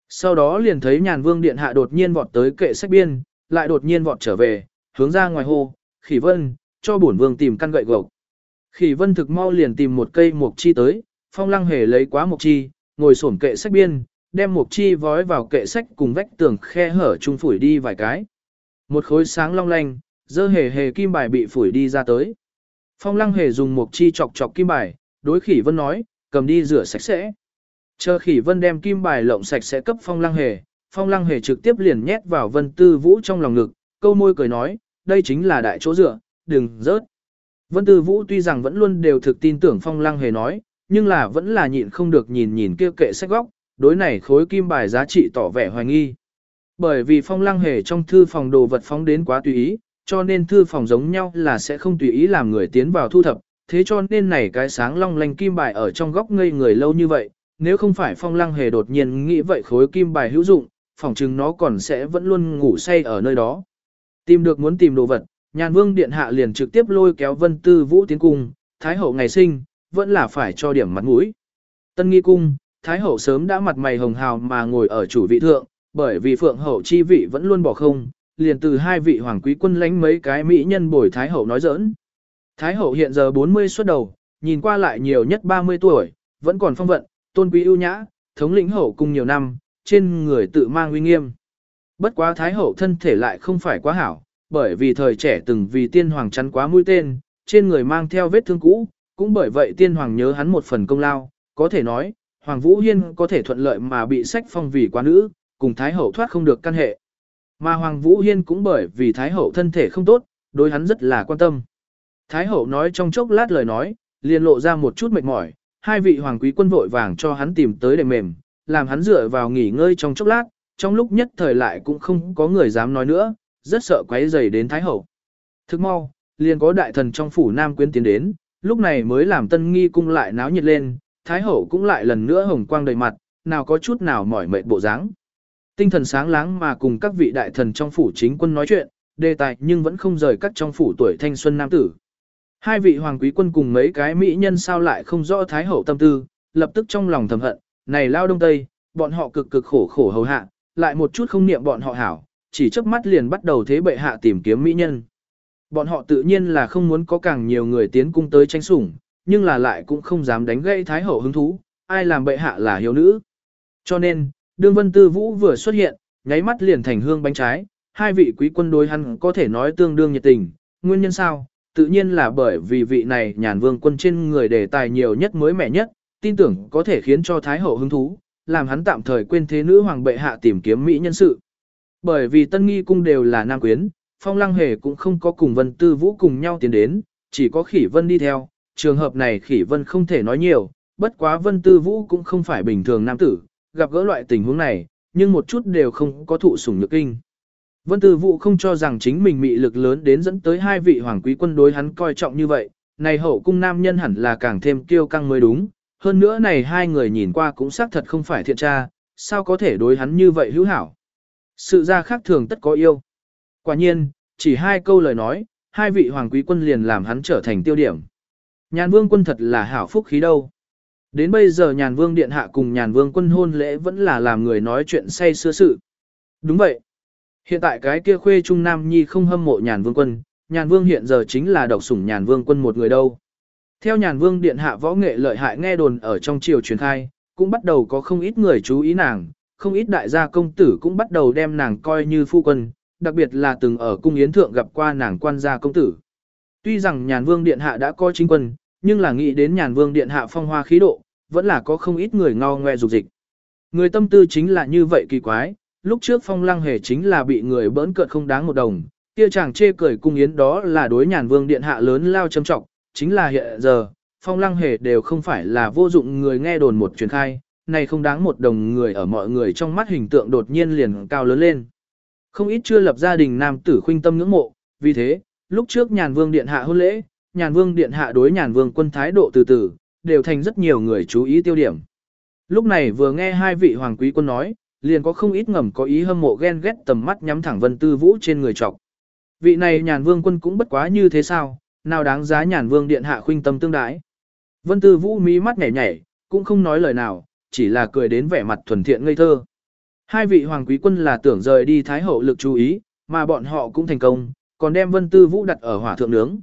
Sau đó liền thấy nhàn vương điện hạ đột nhiên vọt tới kệ sách biên, lại đột nhiên vọt trở về, hướng ra ngoài hồ, khỉ vân, cho bổn vương tìm căn gậy gộc. Khỉ vân thực mau liền tìm một cây mộc chi tới, phong lăng hề lấy quá mộc chi, ngồi xổm kệ sách biên, đem mộc chi vói vào kệ sách cùng vách tường khe hở trung phủi đi vài cái. Một khối sáng long lanh, dơ hề hề kim bài bị phủi đi ra tới. Phong lăng hề dùng mộc chi chọc chọc kim bài, đối khỉ vân nói, cầm đi rửa sạch sẽ. Chờ khỉ vân đem kim bài lộng sạch sẽ cấp phong lăng hề, phong lăng hề trực tiếp liền nhét vào vân tư vũ trong lòng ngực, câu môi cười nói, đây chính là đại chỗ rửa, đừng rớt. Vân tư vũ tuy rằng vẫn luôn đều thực tin tưởng phong lăng hề nói, nhưng là vẫn là nhịn không được nhìn nhìn kia kệ sách góc, đối này khối kim bài giá trị tỏ vẻ hoài nghi. Bởi vì phong lăng hề trong thư phòng đồ vật phóng đến quá tùy ý, cho nên thư phòng giống nhau là sẽ không tùy ý làm người tiến vào thu thập, thế cho nên này cái sáng long lanh kim bài ở trong góc ngây người lâu như vậy, nếu không phải phong lăng hề đột nhiên nghĩ vậy khối kim bài hữu dụng, phòng chừng nó còn sẽ vẫn luôn ngủ say ở nơi đó. Tìm được muốn tìm đồ vật, nhàn vương điện hạ liền trực tiếp lôi kéo vân tư vũ tiến cung, thái hậu ngày sinh, vẫn là phải cho điểm mặt mũi. Tân nghi cung, thái hậu sớm đã mặt mày hồng hào mà ngồi ở chủ vị thượng, bởi vì phượng hậu chi vị vẫn luôn bỏ không, liền từ hai vị hoàng quý quân lãnh mấy cái mỹ nhân bồi thái hậu nói giỡn. Thái hậu hiện giờ 40 xuất đầu, nhìn qua lại nhiều nhất 30 tuổi, vẫn còn phong vận, tôn quý ưu nhã, thống lĩnh hậu cung nhiều năm, trên người tự mang uy nghiêm. Bất quá thái hậu thân thể lại không phải quá hảo, bởi vì thời trẻ từng vì tiên hoàng chắn quá mũi tên, trên người mang theo vết thương cũ, cũng bởi vậy tiên hoàng nhớ hắn một phần công lao, có thể nói, Hoàng Vũ Hiên có thể thuận lợi mà bị sách phong vì quá nữ, cùng Thái Hậu thoát không được căn hệ. Mà Hoàng Vũ Hiên cũng bởi vì Thái Hậu thân thể không tốt, đối hắn rất là quan tâm. Thái Hậu nói trong chốc lát lời nói, liền lộ ra một chút mệt mỏi, hai vị Hoàng Quý quân vội vàng cho hắn tìm tới đệm mềm, làm hắn dựa vào nghỉ ngơi trong chốc lát, trong lúc nhất thời lại cũng không có người dám nói nữa, rất sợ quấy rầy đến Thái Hậu. Thức mau, liền có đại thần trong phủ Nam Quyến tiến đến, lúc này mới làm tân nghi cung lại náo nhiệt lên, Thái Hậu cũng lại lần nữa hồng quang đầy mặt, nào có chút nào mỏi mệt bộ dáng. Tinh thần sáng láng mà cùng các vị đại thần trong phủ chính quân nói chuyện, đề tài nhưng vẫn không rời các trong phủ tuổi thanh xuân nam tử. Hai vị hoàng quý quân cùng mấy cái mỹ nhân sao lại không rõ Thái Hậu tâm tư, lập tức trong lòng thầm hận, này lao đông tây, bọn họ cực cực khổ khổ hầu hạ, lại một chút không niệm bọn họ hảo, chỉ chớp mắt liền bắt đầu thế bệ hạ tìm kiếm mỹ nhân. Bọn họ tự nhiên là không muốn có càng nhiều người tiến cung tới tranh sủng, nhưng là lại cũng không dám đánh gây thái hậu hứng thú, ai làm bệ hạ là hiếu nữ. Cho nên, đương vân tư vũ vừa xuất hiện, nháy mắt liền thành hương bánh trái, hai vị quý quân đối hắn có thể nói tương đương nhiệt tình, nguyên nhân sao? Tự nhiên là bởi vì vị này nhàn vương quân trên người đề tài nhiều nhất mới mẻ nhất, tin tưởng có thể khiến cho thái hậu hứng thú, làm hắn tạm thời quên thế nữ hoàng bệ hạ tìm kiếm mỹ nhân sự. Bởi vì tân nghi cung đều là nam quyến, phong lăng hề cũng không có cùng vân tư vũ cùng nhau tiến đến, chỉ có khỉ vân đi theo, trường hợp này khỉ vân không thể nói nhiều, bất quá vân tư vũ cũng không phải bình thường nam tử, gặp gỡ loại tình huống này, nhưng một chút đều không có thụ sủng nhược kinh. Vân tư vũ không cho rằng chính mình mị lực lớn đến dẫn tới hai vị hoàng quý quân đối hắn coi trọng như vậy, này hậu cung nam nhân hẳn là càng thêm kiêu căng mới đúng, hơn nữa này hai người nhìn qua cũng xác thật không phải thiện tra, sao có thể đối hắn như vậy hữu hảo. Sự ra khác thường tất có yêu. Quả nhiên, chỉ hai câu lời nói, hai vị hoàng quý quân liền làm hắn trở thành tiêu điểm. Nhàn vương quân thật là hảo phúc khí đâu. Đến bây giờ nhàn vương điện hạ cùng nhàn vương quân hôn lễ vẫn là làm người nói chuyện say sưa sự. Đúng vậy. Hiện tại cái kia khuê trung nam nhi không hâm mộ nhàn vương quân, nhàn vương hiện giờ chính là độc sủng nhàn vương quân một người đâu. Theo nhàn vương điện hạ võ nghệ lợi hại nghe đồn ở trong triều truyền khai, cũng bắt đầu có không ít người chú ý nàng, không ít đại gia công tử cũng bắt đầu đem nàng coi như phu quân, đặc biệt là từng ở cung yến thượng gặp qua nàng quan gia công tử. Tuy rằng nhàn vương điện hạ đã coi chính quân, nhưng là nghĩ đến nhàn vương điện hạ phong hoa khí độ, vẫn là có không ít người ngao ngoe dục dịch. Người tâm tư chính là như vậy kỳ quái, lúc trước phong lăng hề chính là bị người bỡn cợt không đáng một đồng, kia chàng chê cười cung yến đó là đối nhàn vương điện hạ lớn lao châm trọng, chính là hiện giờ, phong lăng hề đều không phải là vô dụng người nghe đồn một truyền khai, này không đáng một đồng người ở mọi người trong mắt hình tượng đột nhiên liền cao lớn lên. Không ít chưa lập gia đình nam tử khuynh tâm ngưỡng mộ, vì thế, lúc trước nhàn vương điện hạ hôn lễ, nhàn vương điện hạ đối nhàn vương quân thái độ từ từ, đều thành rất nhiều người chú ý tiêu điểm. Lúc này vừa nghe hai vị hoàng quý quân nói, liền có không ít ngầm có ý hâm mộ ghen ghét tầm mắt nhắm thẳng vân tư vũ trên người trọc. Vị này nhàn vương quân cũng bất quá như thế sao, nào đáng giá nhàn vương điện hạ khuynh tâm tương đái. Vân tư vũ mí mắt nhảy nhảy, cũng không nói lời nào, chỉ là cười đến vẻ mặt thuần thiện ngây thơ. Hai vị hoàng quý quân là tưởng rời đi thái hậu lực chú ý, mà bọn họ cũng thành công, còn đem Vân Tư Vũ đặt ở hỏa thượng nướng.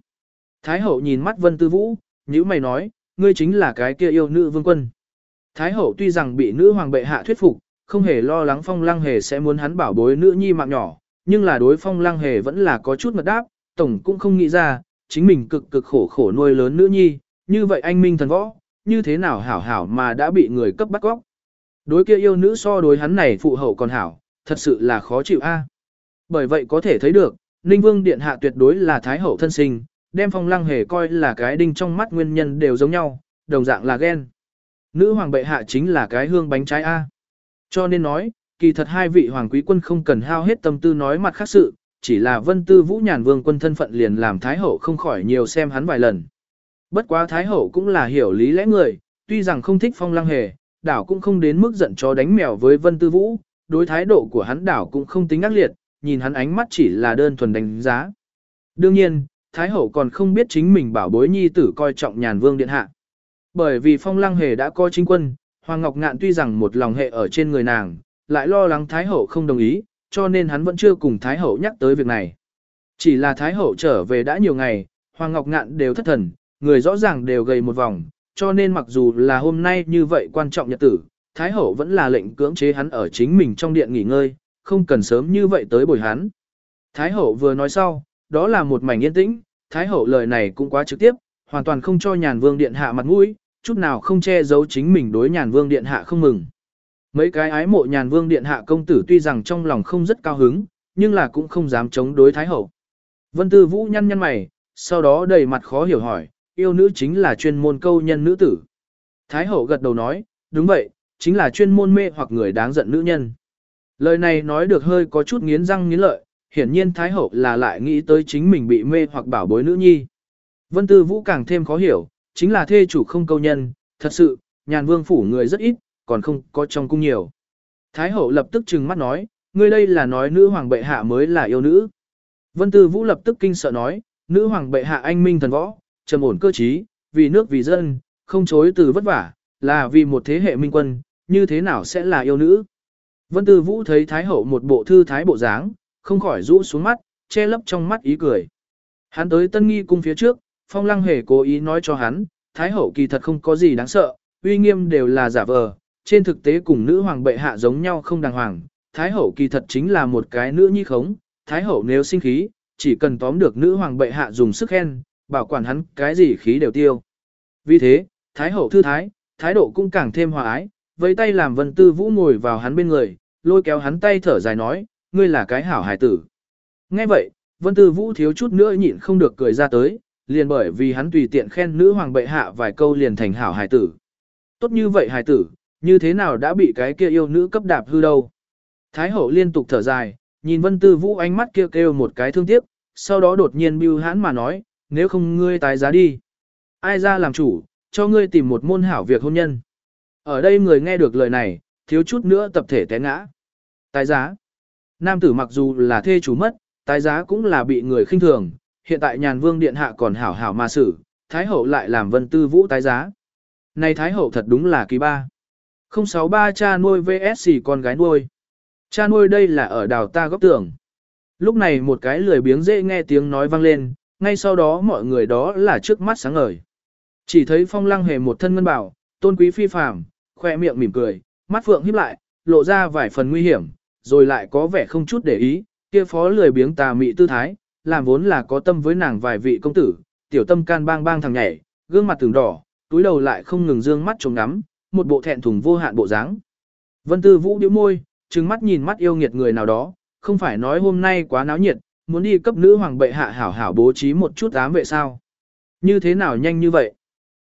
Thái hậu nhìn mắt Vân Tư Vũ, nhíu mày nói, ngươi chính là cái kia yêu nữ vương quân. Thái hậu tuy rằng bị nữ hoàng bệ hạ thuyết phục, không hề lo lắng phong lăng hề sẽ muốn hắn bảo bối nữ nhi mạng nhỏ, nhưng là đối phong lăng hề vẫn là có chút mật đáp, tổng cũng không nghĩ ra, chính mình cực cực khổ khổ nuôi lớn nữ nhi, như vậy anh minh thần võ, như thế nào hảo hảo mà đã bị người cấp bắt góc. Đối kia yêu nữ so đối hắn này phụ hậu còn hảo, thật sự là khó chịu a. Bởi vậy có thể thấy được, Ninh Vương Điện Hạ tuyệt đối là Thái Hậu thân sinh, đem phong lăng hề coi là cái đinh trong mắt nguyên nhân đều giống nhau, đồng dạng là ghen. Nữ hoàng bệ hạ chính là cái hương bánh trái A. Cho nên nói, kỳ thật hai vị hoàng quý quân không cần hao hết tâm tư nói mặt khác sự, chỉ là vân tư vũ nhàn vương quân thân phận liền làm Thái Hậu không khỏi nhiều xem hắn vài lần. Bất quá Thái Hậu cũng là hiểu lý lẽ người, tuy rằng không thích phong lăng hề, đảo cũng không đến mức giận chó đánh mèo với vân tư vũ, đối thái độ của hắn đảo cũng không tính ác liệt, nhìn hắn ánh mắt chỉ là đơn thuần đánh giá. Đương nhiên, Thái Hậu còn không biết chính mình bảo bối nhi tử coi trọng nhàn vương điện hạ. Bởi vì phong lăng hề đã coi chính quân, Hoàng Ngọc Ngạn tuy rằng một lòng hệ ở trên người nàng, lại lo lắng Thái Hậu không đồng ý, cho nên hắn vẫn chưa cùng Thái Hậu nhắc tới việc này. Chỉ là Thái Hậu trở về đã nhiều ngày, Hoàng Ngọc Ngạn đều thất thần, người rõ ràng đều gầy một vòng, cho nên mặc dù là hôm nay như vậy quan trọng nhật tử, Thái Hậu vẫn là lệnh cưỡng chế hắn ở chính mình trong điện nghỉ ngơi, không cần sớm như vậy tới bồi hắn. Thái Hậu vừa nói sau, đó là một mảnh yên tĩnh, Thái Hậu lời này cũng quá trực tiếp, hoàn toàn không cho nhàn vương điện hạ mặt mũi, chút nào không che giấu chính mình đối nhàn vương điện hạ không mừng. Mấy cái ái mộ nhàn vương điện hạ công tử tuy rằng trong lòng không rất cao hứng, nhưng là cũng không dám chống đối Thái Hậu. Vân Tư Vũ nhăn nhăn mày, sau đó đầy mặt khó hiểu hỏi, yêu nữ chính là chuyên môn câu nhân nữ tử. Thái Hậu gật đầu nói, đúng vậy, chính là chuyên môn mê hoặc người đáng giận nữ nhân. Lời này nói được hơi có chút nghiến răng nghiến lợi, hiển nhiên Thái Hậu là lại nghĩ tới chính mình bị mê hoặc bảo bối nữ nhi. Vân Tư Vũ càng thêm khó hiểu, chính là thê chủ không câu nhân, thật sự, nhàn vương phủ người rất ít, còn không có trong cung nhiều. Thái Hậu lập tức trừng mắt nói, ngươi đây là nói nữ hoàng bệ hạ mới là yêu nữ. Vân Tư Vũ lập tức kinh sợ nói, nữ hoàng bệ hạ anh minh thần võ, trầm ổn cơ trí, vì nước vì dân, không chối từ vất vả, là vì một thế hệ minh quân, như thế nào sẽ là yêu nữ. Vân Tư Vũ thấy Thái Hậu một bộ thư thái bộ dáng, không khỏi rũ xuống mắt, che lấp trong mắt ý cười. Hắn tới tân nghi cung phía trước, Phong Lăng hề cố ý nói cho hắn, Thái Hậu kỳ thật không có gì đáng sợ, uy nghiêm đều là giả vờ, trên thực tế cùng nữ hoàng bệ hạ giống nhau không đàng hoàng. Thái Hậu kỳ thật chính là một cái nữ nhi khống, Thái Hậu nếu sinh khí, chỉ cần tóm được nữ hoàng bệ hạ dùng sức khen, bảo quản hắn cái gì khí đều tiêu. Vì thế, Thái Hậu thư thái, thái độ cũng càng thêm hòa ái, với tay làm Vân Tư Vũ ngồi vào hắn bên người, lôi kéo hắn tay thở dài nói, ngươi là cái hảo hài tử. Nghe vậy, Vân Tư Vũ thiếu chút nữa nhịn không được cười ra tới, liền bởi vì hắn tùy tiện khen nữ hoàng bệ hạ vài câu liền thành hảo hài tử. Tốt như vậy hài tử, như thế nào đã bị cái kia yêu nữ cấp đạp hư đâu. Thái hậu liên tục thở dài, nhìn Vân Tư Vũ ánh mắt kia kêu, kêu một cái thương tiếc, sau đó đột nhiên bưu hãn mà nói, nếu không ngươi tái giá đi. Ai ra làm chủ, cho ngươi tìm một môn hảo việc hôn nhân. Ở đây người nghe được lời này, thiếu chút nữa tập thể té ngã. Tái giá. Nam tử mặc dù là thê chủ mất, tái giá cũng là bị người khinh thường, hiện tại nhàn vương điện hạ còn hảo hảo mà xử, thái hậu lại làm vân tư vũ tái giá. Này thái hậu thật đúng là kỳ ba. 063 cha nuôi VSC con gái nuôi. Cha nuôi đây là ở đào ta góc tưởng. Lúc này một cái lười biếng dễ nghe tiếng nói vang lên, ngay sau đó mọi người đó là trước mắt sáng ngời. Chỉ thấy phong lăng hề một thân ngân bảo, tôn quý phi phàm, khoe miệng mỉm cười, mắt phượng híp lại, lộ ra vài phần nguy hiểm, rồi lại có vẻ không chút để ý, kia phó lười biếng tà mị tư thái, làm vốn là có tâm với nàng vài vị công tử, tiểu tâm can bang bang thằng nhảy, gương mặt từng đỏ, túi đầu lại không ngừng dương mắt trông ngắm, một bộ thẹn thùng vô hạn bộ dáng. Vân Tư Vũ điếu môi, trừng mắt nhìn mắt yêu nghiệt người nào đó, không phải nói hôm nay quá náo nhiệt, muốn đi cấp nữ hoàng bệ hạ hảo hảo bố trí một chút ám vệ sao. Như thế nào nhanh như vậy?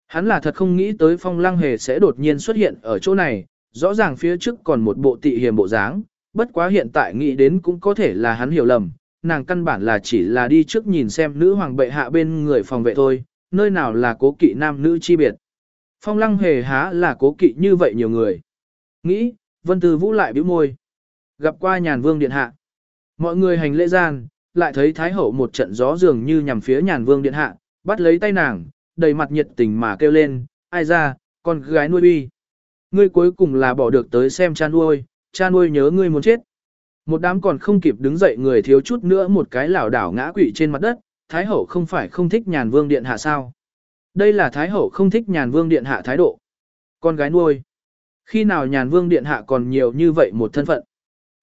Hắn là thật không nghĩ tới phong lăng hề sẽ đột nhiên xuất hiện ở chỗ này, rõ ràng phía trước còn một bộ tị hiểm bộ dáng, bất quá hiện tại nghĩ đến cũng có thể là hắn hiểu lầm, nàng căn bản là chỉ là đi trước nhìn xem nữ hoàng bệ hạ bên người phòng vệ thôi, nơi nào là cố kỵ nam nữ chi biệt. Phong lăng hề há là cố kỵ như vậy nhiều người. Nghĩ, vân tư vũ lại bĩu môi. Gặp qua nhàn vương điện hạ. Mọi người hành lễ gian, lại thấy thái hậu một trận gió dường như nhằm phía nhàn vương điện hạ, bắt lấy tay nàng, đầy mặt nhiệt tình mà kêu lên, ai ra, con gái nuôi bi. Ngươi cuối cùng là bỏ được tới xem cha nuôi, cha nuôi nhớ ngươi muốn chết. Một đám còn không kịp đứng dậy người thiếu chút nữa một cái lảo đảo ngã quỵ trên mặt đất, Thái Hậu không phải không thích nhàn vương điện hạ sao. Đây là Thái Hậu không thích nhàn vương điện hạ thái độ. Con gái nuôi. Khi nào nhàn vương điện hạ còn nhiều như vậy một thân phận.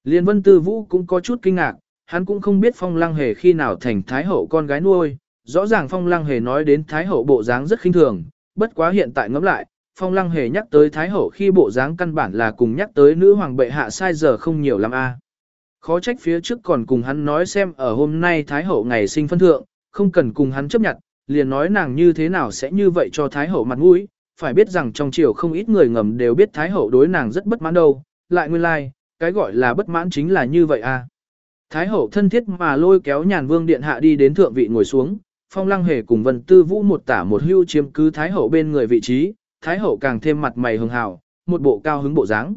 Liên vân tư vũ cũng có chút kinh ngạc, Hắn cũng không biết phong lăng hề khi nào thành thái hậu con gái nuôi, rõ ràng phong lăng hề nói đến thái hậu bộ dáng rất khinh thường, bất quá hiện tại ngẫm lại, phong lăng hề nhắc tới thái hậu khi bộ dáng căn bản là cùng nhắc tới nữ hoàng bệ hạ sai giờ không nhiều lắm a. Khó trách phía trước còn cùng hắn nói xem ở hôm nay thái hậu ngày sinh phân thượng, không cần cùng hắn chấp nhận, liền nói nàng như thế nào sẽ như vậy cho thái hậu mặt mũi, phải biết rằng trong triều không ít người ngầm đều biết thái hậu đối nàng rất bất mãn đâu, lại nguyên lai, like, cái gọi là bất mãn chính là như vậy a. Thái hậu thân thiết mà lôi kéo nhàn vương điện hạ đi đến thượng vị ngồi xuống, phong lăng hề cùng vân tư vũ một tả một hưu chiếm cứ thái hậu bên người vị trí, thái hậu càng thêm mặt mày hường hào, một bộ cao hứng bộ dáng.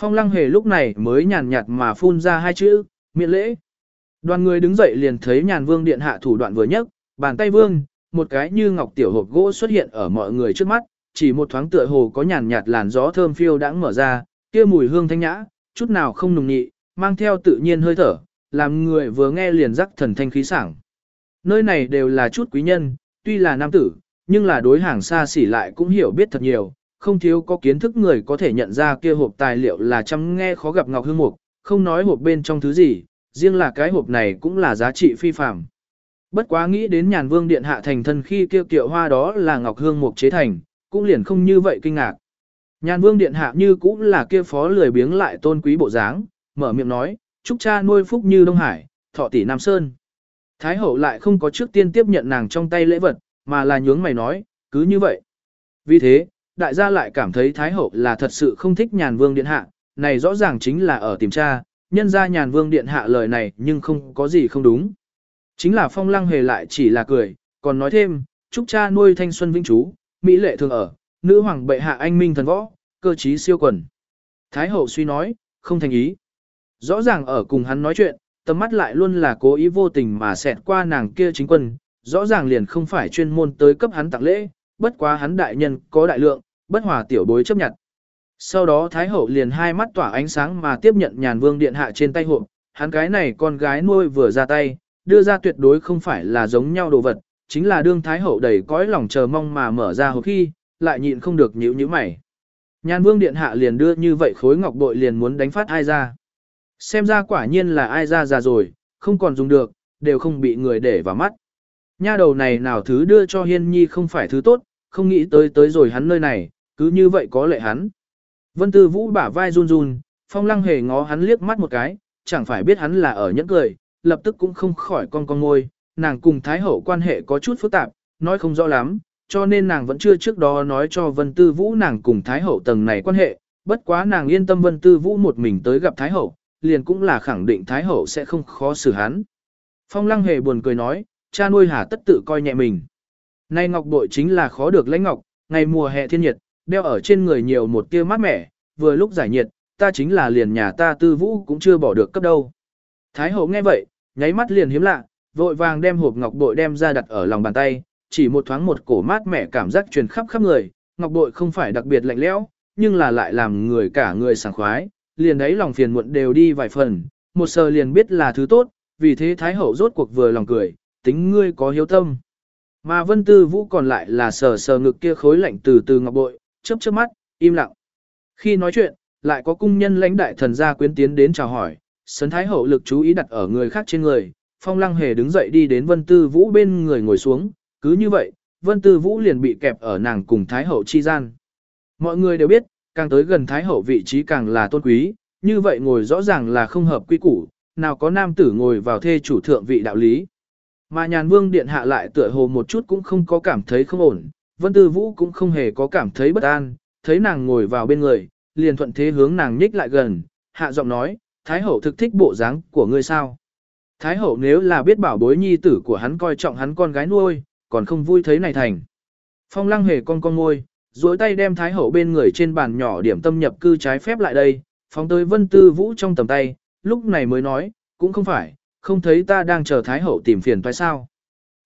Phong lăng hề lúc này mới nhàn nhạt mà phun ra hai chữ, miệng lễ. Đoàn người đứng dậy liền thấy nhàn vương điện hạ thủ đoạn vừa nhất, bàn tay vương, một cái như ngọc tiểu hộp gỗ xuất hiện ở mọi người trước mắt, chỉ một thoáng tựa hồ có nhàn nhạt làn gió thơm phiêu đãng mở ra, kia mùi hương thanh nhã, chút nào không nùng nhị, mang theo tự nhiên hơi thở, làm người vừa nghe liền rắc thần thanh khí sảng. Nơi này đều là chút quý nhân, tuy là nam tử, nhưng là đối hàng xa xỉ lại cũng hiểu biết thật nhiều, không thiếu có kiến thức người có thể nhận ra kia hộp tài liệu là chăm nghe khó gặp ngọc hương mục, không nói hộp bên trong thứ gì, riêng là cái hộp này cũng là giá trị phi phàm. Bất quá nghĩ đến nhàn vương điện hạ thành thân khi kia kiệu hoa đó là ngọc hương mục chế thành, cũng liền không như vậy kinh ngạc. Nhàn vương điện hạ như cũng là kia phó lười biếng lại tôn quý bộ dáng, mở miệng nói, chúc cha nuôi phúc như Đông Hải, thọ tỷ Nam Sơn. Thái hậu lại không có trước tiên tiếp nhận nàng trong tay lễ vật, mà là nhướng mày nói, cứ như vậy. Vì thế, đại gia lại cảm thấy Thái hậu là thật sự không thích nhàn vương điện hạ, này rõ ràng chính là ở tìm tra, nhân ra nhàn vương điện hạ lời này nhưng không có gì không đúng. Chính là phong lăng hề lại chỉ là cười, còn nói thêm, chúc cha nuôi thanh xuân vĩnh chú, Mỹ lệ thường ở, nữ hoàng bệ hạ anh minh thần võ, cơ trí siêu quần. Thái hậu suy nói, không thành ý. Rõ ràng ở cùng hắn nói chuyện, tầm mắt lại luôn là cố ý vô tình mà xẹt qua nàng kia chính quân, rõ ràng liền không phải chuyên môn tới cấp hắn tặng lễ, bất quá hắn đại nhân có đại lượng, bất hòa tiểu bối chấp nhận. Sau đó Thái Hậu liền hai mắt tỏa ánh sáng mà tiếp nhận nhàn vương điện hạ trên tay hộp, hắn cái này con gái nuôi vừa ra tay, đưa ra tuyệt đối không phải là giống nhau đồ vật, chính là đương Thái Hậu đầy cõi lòng chờ mong mà mở ra hộp khi, lại nhịn không được nhíu nhíu mày. Nhàn vương điện hạ liền đưa như vậy khối ngọc bội liền muốn đánh phát ai ra. Xem ra quả nhiên là ai ra già rồi, không còn dùng được, đều không bị người để vào mắt. Nha đầu này nào thứ đưa cho hiên nhi không phải thứ tốt, không nghĩ tới tới rồi hắn nơi này, cứ như vậy có lệ hắn. Vân Tư Vũ bả vai run run, phong lăng hề ngó hắn liếc mắt một cái, chẳng phải biết hắn là ở nhẫn cười, lập tức cũng không khỏi con con ngôi, nàng cùng Thái Hậu quan hệ có chút phức tạp, nói không rõ lắm, cho nên nàng vẫn chưa trước đó nói cho Vân Tư Vũ nàng cùng Thái Hậu tầng này quan hệ, bất quá nàng yên tâm Vân Tư Vũ một mình tới gặp Thái Hậu, liền cũng là khẳng định Thái Hậu sẽ không khó xử hắn. Phong lăng hề buồn cười nói, cha nuôi hà tất tự coi nhẹ mình. Nay ngọc bội chính là khó được lãnh ngọc, ngày mùa hè thiên nhiệt, đeo ở trên người nhiều một tia mát mẻ, vừa lúc giải nhiệt, ta chính là liền nhà ta tư vũ cũng chưa bỏ được cấp đâu. Thái hậu nghe vậy, nháy mắt liền hiếm lạ, vội vàng đem hộp ngọc bội đem ra đặt ở lòng bàn tay, chỉ một thoáng một cổ mát mẻ cảm giác truyền khắp khắp người, ngọc bội không phải đặc biệt lạnh lẽo, nhưng là lại làm người cả người sảng khoái, liền đấy lòng phiền muộn đều đi vài phần, một sờ liền biết là thứ tốt, vì thế Thái hậu rốt cuộc vừa lòng cười, tính ngươi có hiếu tâm. Mà Vân Tư Vũ còn lại là sờ sờ ngực kia khối lạnh từ từ ngọc bội, chớp chớp mắt, im lặng. Khi nói chuyện, lại có cung nhân lãnh đại thần gia quyến tiến đến chào hỏi, sấn thái hậu lực chú ý đặt ở người khác trên người, phong lăng hề đứng dậy đi đến Vân Tư Vũ bên người ngồi xuống, cứ như vậy, Vân Tư Vũ liền bị kẹp ở nàng cùng thái hậu chi gian. Mọi người đều biết, càng tới gần thái hậu vị trí càng là tôn quý, như vậy ngồi rõ ràng là không hợp quy củ, nào có nam tử ngồi vào thê chủ thượng vị đạo lý. Mà nhàn vương điện hạ lại tựa hồ một chút cũng không có cảm thấy không ổn, Vân Tư Vũ cũng không hề có cảm thấy bất an, thấy nàng ngồi vào bên người, liền thuận thế hướng nàng nhích lại gần, hạ giọng nói, Thái hậu thực thích bộ dáng của ngươi sao? Thái hậu nếu là biết bảo bối nhi tử của hắn coi trọng hắn con gái nuôi, còn không vui thấy này thành. Phong lăng hề con con ngôi, duỗi tay đem Thái hậu bên người trên bàn nhỏ điểm tâm nhập cư trái phép lại đây, phóng tới Vân Tư Vũ trong tầm tay, lúc này mới nói, cũng không phải, không thấy ta đang chờ Thái hậu tìm phiền phải sao.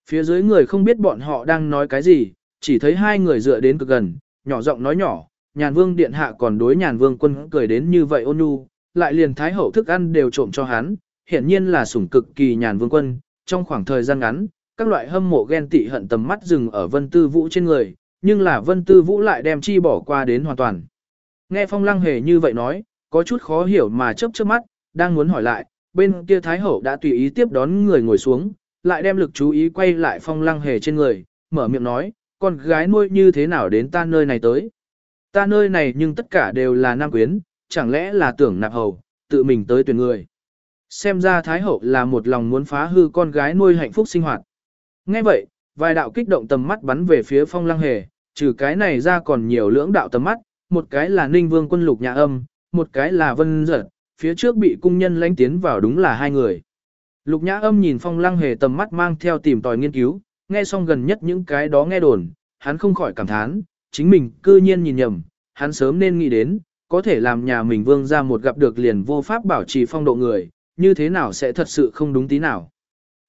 Phía dưới người không biết bọn họ đang nói cái gì, chỉ thấy hai người dựa đến cực gần, nhỏ giọng nói nhỏ, nhàn vương điện hạ còn đối nhàn vương quân cười đến như vậy ôn nhu, lại liền thái hậu thức ăn đều trộm cho hắn, hiển nhiên là sủng cực kỳ nhàn vương quân, trong khoảng thời gian ngắn, các loại hâm mộ ghen tị hận tầm mắt dừng ở vân tư vũ trên người, nhưng là vân tư vũ lại đem chi bỏ qua đến hoàn toàn. Nghe phong lăng hề như vậy nói, có chút khó hiểu mà chớp chớp mắt, đang muốn hỏi lại, bên kia Thái Hậu đã tùy ý tiếp đón người ngồi xuống, lại đem lực chú ý quay lại phong lăng hề trên người, mở miệng nói, con gái nuôi như thế nào đến ta nơi này tới. Ta nơi này nhưng tất cả đều là nam quyến, chẳng lẽ là tưởng nạp hầu, tự mình tới tuyển người. Xem ra Thái Hậu là một lòng muốn phá hư con gái nuôi hạnh phúc sinh hoạt. Nghe vậy, vài đạo kích động tầm mắt bắn về phía phong lăng hề, trừ cái này ra còn nhiều lưỡng đạo tầm mắt, một cái là ninh vương quân lục nhà âm, một cái là vân giật, phía trước bị cung nhân lánh tiến vào đúng là hai người. Lục nhã âm nhìn phong lăng hề tầm mắt mang theo tìm tòi nghiên cứu, nghe xong gần nhất những cái đó nghe đồn, hắn không khỏi cảm thán, chính mình cư nhiên nhìn nhầm, hắn sớm nên nghĩ đến, có thể làm nhà mình vương ra một gặp được liền vô pháp bảo trì phong độ người, như thế nào sẽ thật sự không đúng tí nào.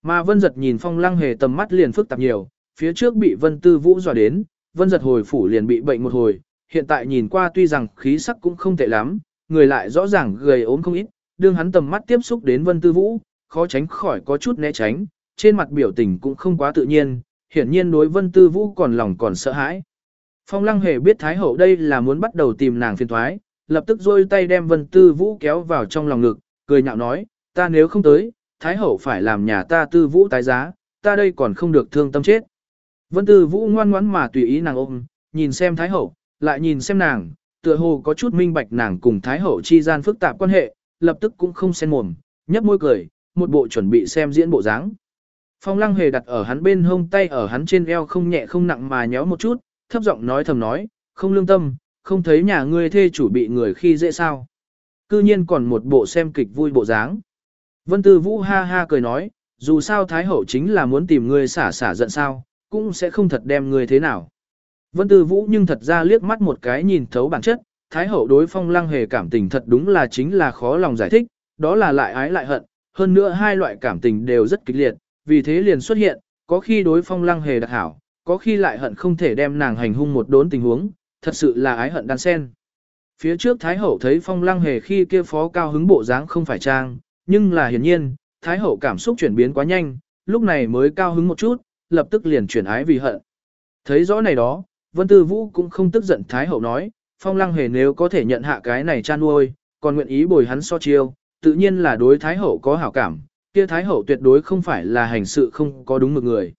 Mà vân giật nhìn phong lăng hề tầm mắt liền phức tạp nhiều, phía trước bị vân tư vũ dọa đến, vân giật hồi phủ liền bị bệnh một hồi, hiện tại nhìn qua tuy rằng khí sắc cũng không tệ lắm, người lại rõ ràng gầy ốm không ít, đương hắn tầm mắt tiếp xúc đến vân tư vũ, khó tránh khỏi có chút né tránh, trên mặt biểu tình cũng không quá tự nhiên, hiển nhiên đối vân tư vũ còn lòng còn sợ hãi. Phong lăng hề biết Thái Hậu đây là muốn bắt đầu tìm nàng phiền thoái, lập tức rôi tay đem vân tư vũ kéo vào trong lòng ngực, cười nhạo nói, ta nếu không tới, Thái Hậu phải làm nhà ta tư vũ tái giá, ta đây còn không được thương tâm chết. Vân tư vũ ngoan ngoãn mà tùy ý nàng ôm, nhìn xem Thái Hậu, lại nhìn xem nàng, tựa hồ có chút minh bạch nàng cùng Thái Hậu chi gian phức tạp quan hệ, lập tức cũng không xen mồm, nhấp môi cười, một bộ chuẩn bị xem diễn bộ dáng. Phong lăng hề đặt ở hắn bên hông tay ở hắn trên eo không nhẹ không nặng mà nhéo một chút, thấp giọng nói thầm nói, không lương tâm, không thấy nhà ngươi thê chủ bị người khi dễ sao. Cư nhiên còn một bộ xem kịch vui bộ dáng. Vân Tư Vũ ha ha cười nói, dù sao Thái Hậu chính là muốn tìm ngươi xả xả giận sao, cũng sẽ không thật đem ngươi thế nào. Vân Tư Vũ nhưng thật ra liếc mắt một cái nhìn thấu bản chất, Thái Hậu đối phong lăng hề cảm tình thật đúng là chính là khó lòng giải thích, đó là lại ái lại hận, hơn nữa hai loại cảm tình đều rất kịch liệt, vì thế liền xuất hiện, có khi đối phong lăng hề đặc hảo, có khi lại hận không thể đem nàng hành hung một đốn tình huống, thật sự là ái hận đan sen. Phía trước Thái Hậu thấy phong lăng hề khi kia phó cao hứng bộ dáng không phải trang, nhưng là hiển nhiên, Thái Hậu cảm xúc chuyển biến quá nhanh, lúc này mới cao hứng một chút, lập tức liền chuyển ái vì hận. Thấy rõ này đó, Vân Tư Vũ cũng không tức giận Thái Hậu nói, phong lăng hề nếu có thể nhận hạ cái này cha nuôi, còn nguyện ý bồi hắn so chiêu, tự nhiên là đối Thái Hậu có hảo cảm, kia Thái Hậu tuyệt đối không phải là hành sự không có đúng mực người.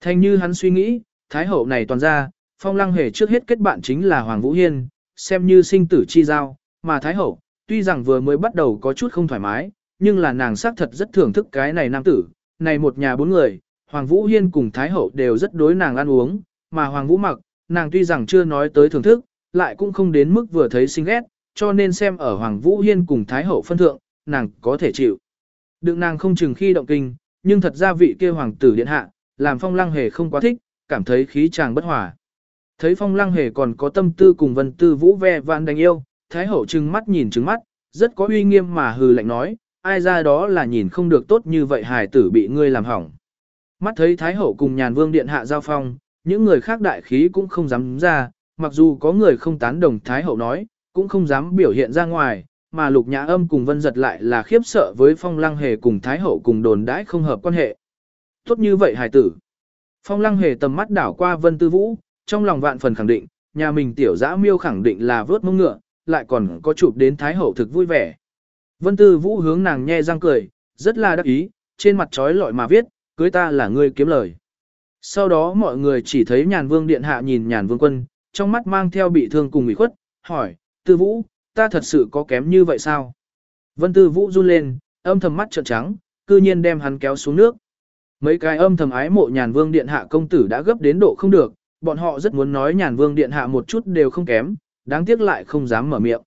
Thanh như hắn suy nghĩ, Thái Hậu này toàn ra, Phong Lăng Hề trước hết kết bạn chính là Hoàng Vũ Hiên, xem như sinh tử chi giao, mà Thái Hậu, tuy rằng vừa mới bắt đầu có chút không thoải mái, nhưng là nàng xác thật rất thưởng thức cái này nam tử, này một nhà bốn người, Hoàng Vũ Hiên cùng Thái Hậu đều rất đối nàng ăn uống, mà Hoàng Vũ mặc, nàng tuy rằng chưa nói tới thưởng thức, lại cũng không đến mức vừa thấy xinh ghét, cho nên xem ở Hoàng Vũ Hiên cùng Thái Hậu phân thượng, nàng có thể chịu. Đựng nàng không chừng khi động kinh, nhưng thật ra vị kia hoàng tử điện hạ, làm phong lăng hề không quá thích, cảm thấy khí chàng bất hòa. Thấy phong lăng hề còn có tâm tư cùng vân tư vũ ve vạn đánh yêu, thái hậu trừng mắt nhìn trừng mắt, rất có uy nghiêm mà hừ lạnh nói, ai ra đó là nhìn không được tốt như vậy hài tử bị ngươi làm hỏng. Mắt thấy thái hậu cùng nhàn vương điện hạ giao phong, những người khác đại khí cũng không dám ra, mặc dù có người không tán đồng thái hậu nói, cũng không dám biểu hiện ra ngoài, mà lục nhã âm cùng vân giật lại là khiếp sợ với phong lăng hề cùng thái hậu cùng đồn đãi không hợp quan hệ. Tốt như vậy hài tử. Phong lăng hề tầm mắt đảo qua vân tư vũ, trong lòng vạn phần khẳng định, nhà mình tiểu dã miêu khẳng định là vớt mông ngựa, lại còn có chụp đến thái hậu thực vui vẻ. Vân tư vũ hướng nàng nhe răng cười, rất là đắc ý, trên mặt trói lọi mà viết, cưới ta là ngươi kiếm lời. Sau đó mọi người chỉ thấy nhàn vương điện hạ nhìn nhàn vương quân, trong mắt mang theo bị thương cùng ủy khuất, hỏi, tư vũ, ta thật sự có kém như vậy sao? Vân Tư Vũ run lên, âm thầm mắt trợn trắng, cư nhiên đem hắn kéo xuống nước. Mấy cái âm thầm ái mộ nhàn vương điện hạ công tử đã gấp đến độ không được, bọn họ rất muốn nói nhàn vương điện hạ một chút đều không kém, đáng tiếc lại không dám mở miệng.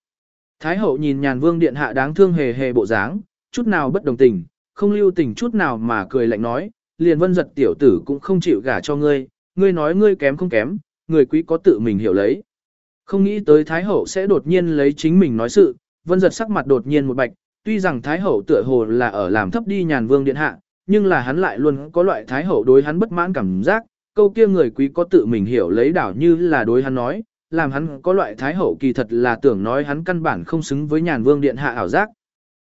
Thái hậu nhìn nhàn vương điện hạ đáng thương hề hề bộ dáng, chút nào bất đồng tình, không lưu tình chút nào mà cười lạnh nói, liền vân giật tiểu tử cũng không chịu gả cho ngươi, ngươi nói ngươi kém không kém, người quý có tự mình hiểu lấy. Không nghĩ tới Thái Hậu sẽ đột nhiên lấy chính mình nói sự, vân giật sắc mặt đột nhiên một bạch, tuy rằng Thái Hậu tựa hồ là ở làm thấp đi nhàn vương điện hạ, nhưng là hắn lại luôn có loại Thái Hậu đối hắn bất mãn cảm giác, câu kia người quý có tự mình hiểu lấy đảo như là đối hắn nói, làm hắn có loại Thái Hậu kỳ thật là tưởng nói hắn căn bản không xứng với nhàn vương điện hạ ảo giác.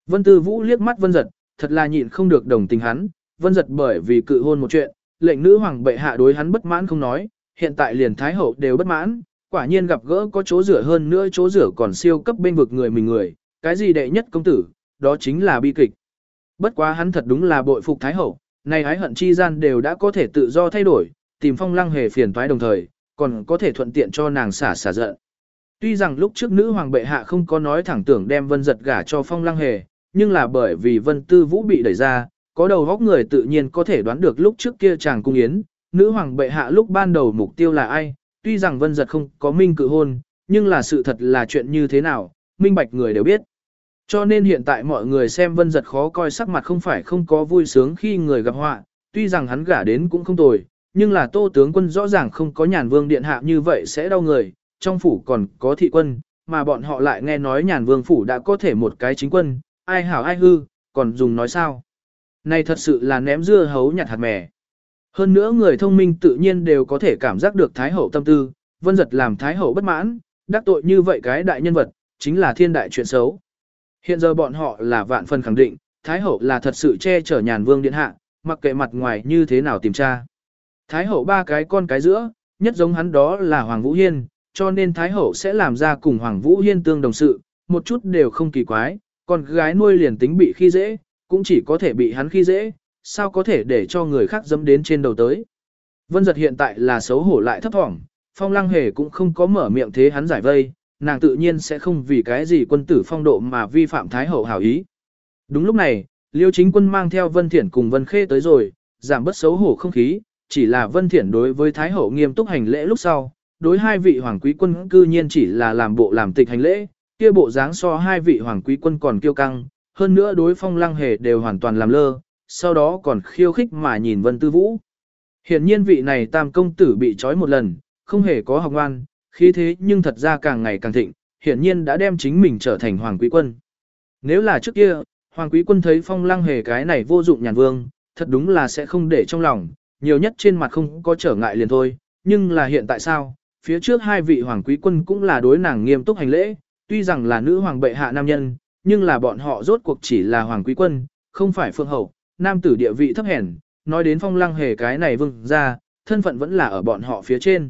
Vân Tư Vũ liếc mắt vân giật, thật là nhịn không được đồng tình hắn, vân giật bởi vì cự hôn một chuyện, lệnh nữ hoàng bệ hạ đối hắn bất mãn không nói, hiện tại liền Thái Hậu đều bất mãn, quả nhiên gặp gỡ có chỗ rửa hơn nữa chỗ rửa còn siêu cấp bên vực người mình người, cái gì đệ nhất công tử, đó chính là bi kịch. Bất quá hắn thật đúng là bội phục Thái Hậu, này ái hận chi gian đều đã có thể tự do thay đổi, tìm phong lăng hề phiền toái đồng thời, còn có thể thuận tiện cho nàng xả xả giận. Tuy rằng lúc trước nữ hoàng bệ hạ không có nói thẳng tưởng đem vân giật gả cho phong lăng hề, nhưng là bởi vì vân tư vũ bị đẩy ra, có đầu góc người tự nhiên có thể đoán được lúc trước kia chàng cung yến, nữ hoàng bệ hạ lúc ban đầu mục tiêu là ai, tuy rằng vân giật không có minh cự hôn, nhưng là sự thật là chuyện như thế nào, minh bạch người đều biết. Cho nên hiện tại mọi người xem vân giật khó coi sắc mặt không phải không có vui sướng khi người gặp họa, tuy rằng hắn gả đến cũng không tồi, nhưng là tô tướng quân rõ ràng không có nhàn vương điện hạ như vậy sẽ đau người, trong phủ còn có thị quân, mà bọn họ lại nghe nói nhàn vương phủ đã có thể một cái chính quân, ai hảo ai hư, còn dùng nói sao. Này thật sự là ném dưa hấu nhặt hạt mè. Hơn nữa người thông minh tự nhiên đều có thể cảm giác được Thái Hậu tâm tư, vân giật làm Thái Hậu bất mãn, đắc tội như vậy cái đại nhân vật, chính là thiên đại chuyện xấu. Hiện giờ bọn họ là vạn phần khẳng định, Thái Hậu là thật sự che chở nhàn vương điện hạ, mặc kệ mặt ngoài như thế nào tìm tra. Thái Hậu ba cái con cái giữa, nhất giống hắn đó là Hoàng Vũ Hiên, cho nên Thái Hậu sẽ làm ra cùng Hoàng Vũ Hiên tương đồng sự, một chút đều không kỳ quái, con gái nuôi liền tính bị khi dễ, cũng chỉ có thể bị hắn khi dễ, sao có thể để cho người khác dẫm đến trên đầu tới. Vân giật hiện tại là xấu hổ lại thấp thỏm, phong lăng hề cũng không có mở miệng thế hắn giải vây, nàng tự nhiên sẽ không vì cái gì quân tử phong độ mà vi phạm thái hậu hảo ý. Đúng lúc này, liêu chính quân mang theo Vân Thiển cùng Vân Khê tới rồi, giảm bớt xấu hổ không khí, chỉ là Vân Thiển đối với thái hậu nghiêm túc hành lễ lúc sau, đối hai vị hoàng quý quân cư nhiên chỉ là làm bộ làm tịch hành lễ, kia bộ dáng so hai vị hoàng quý quân còn kiêu căng, hơn nữa đối phong lăng hề đều hoàn toàn làm lơ, sau đó còn khiêu khích mà nhìn Vân Tư Vũ. Hiển nhiên vị này tam công tử bị trói một lần, không hề có học ngoan, khí thế nhưng thật ra càng ngày càng thịnh, hiển nhiên đã đem chính mình trở thành hoàng quý quân. Nếu là trước kia, hoàng quý quân thấy phong lăng hề cái này vô dụng nhàn vương, thật đúng là sẽ không để trong lòng, nhiều nhất trên mặt không có trở ngại liền thôi, nhưng là hiện tại sao, phía trước hai vị hoàng quý quân cũng là đối nàng nghiêm túc hành lễ, tuy rằng là nữ hoàng bệ hạ nam nhân, nhưng là bọn họ rốt cuộc chỉ là hoàng quý quân, không phải phương hậu, nam tử địa vị thấp hèn, nói đến phong lăng hề cái này vương ra, thân phận vẫn là ở bọn họ phía trên.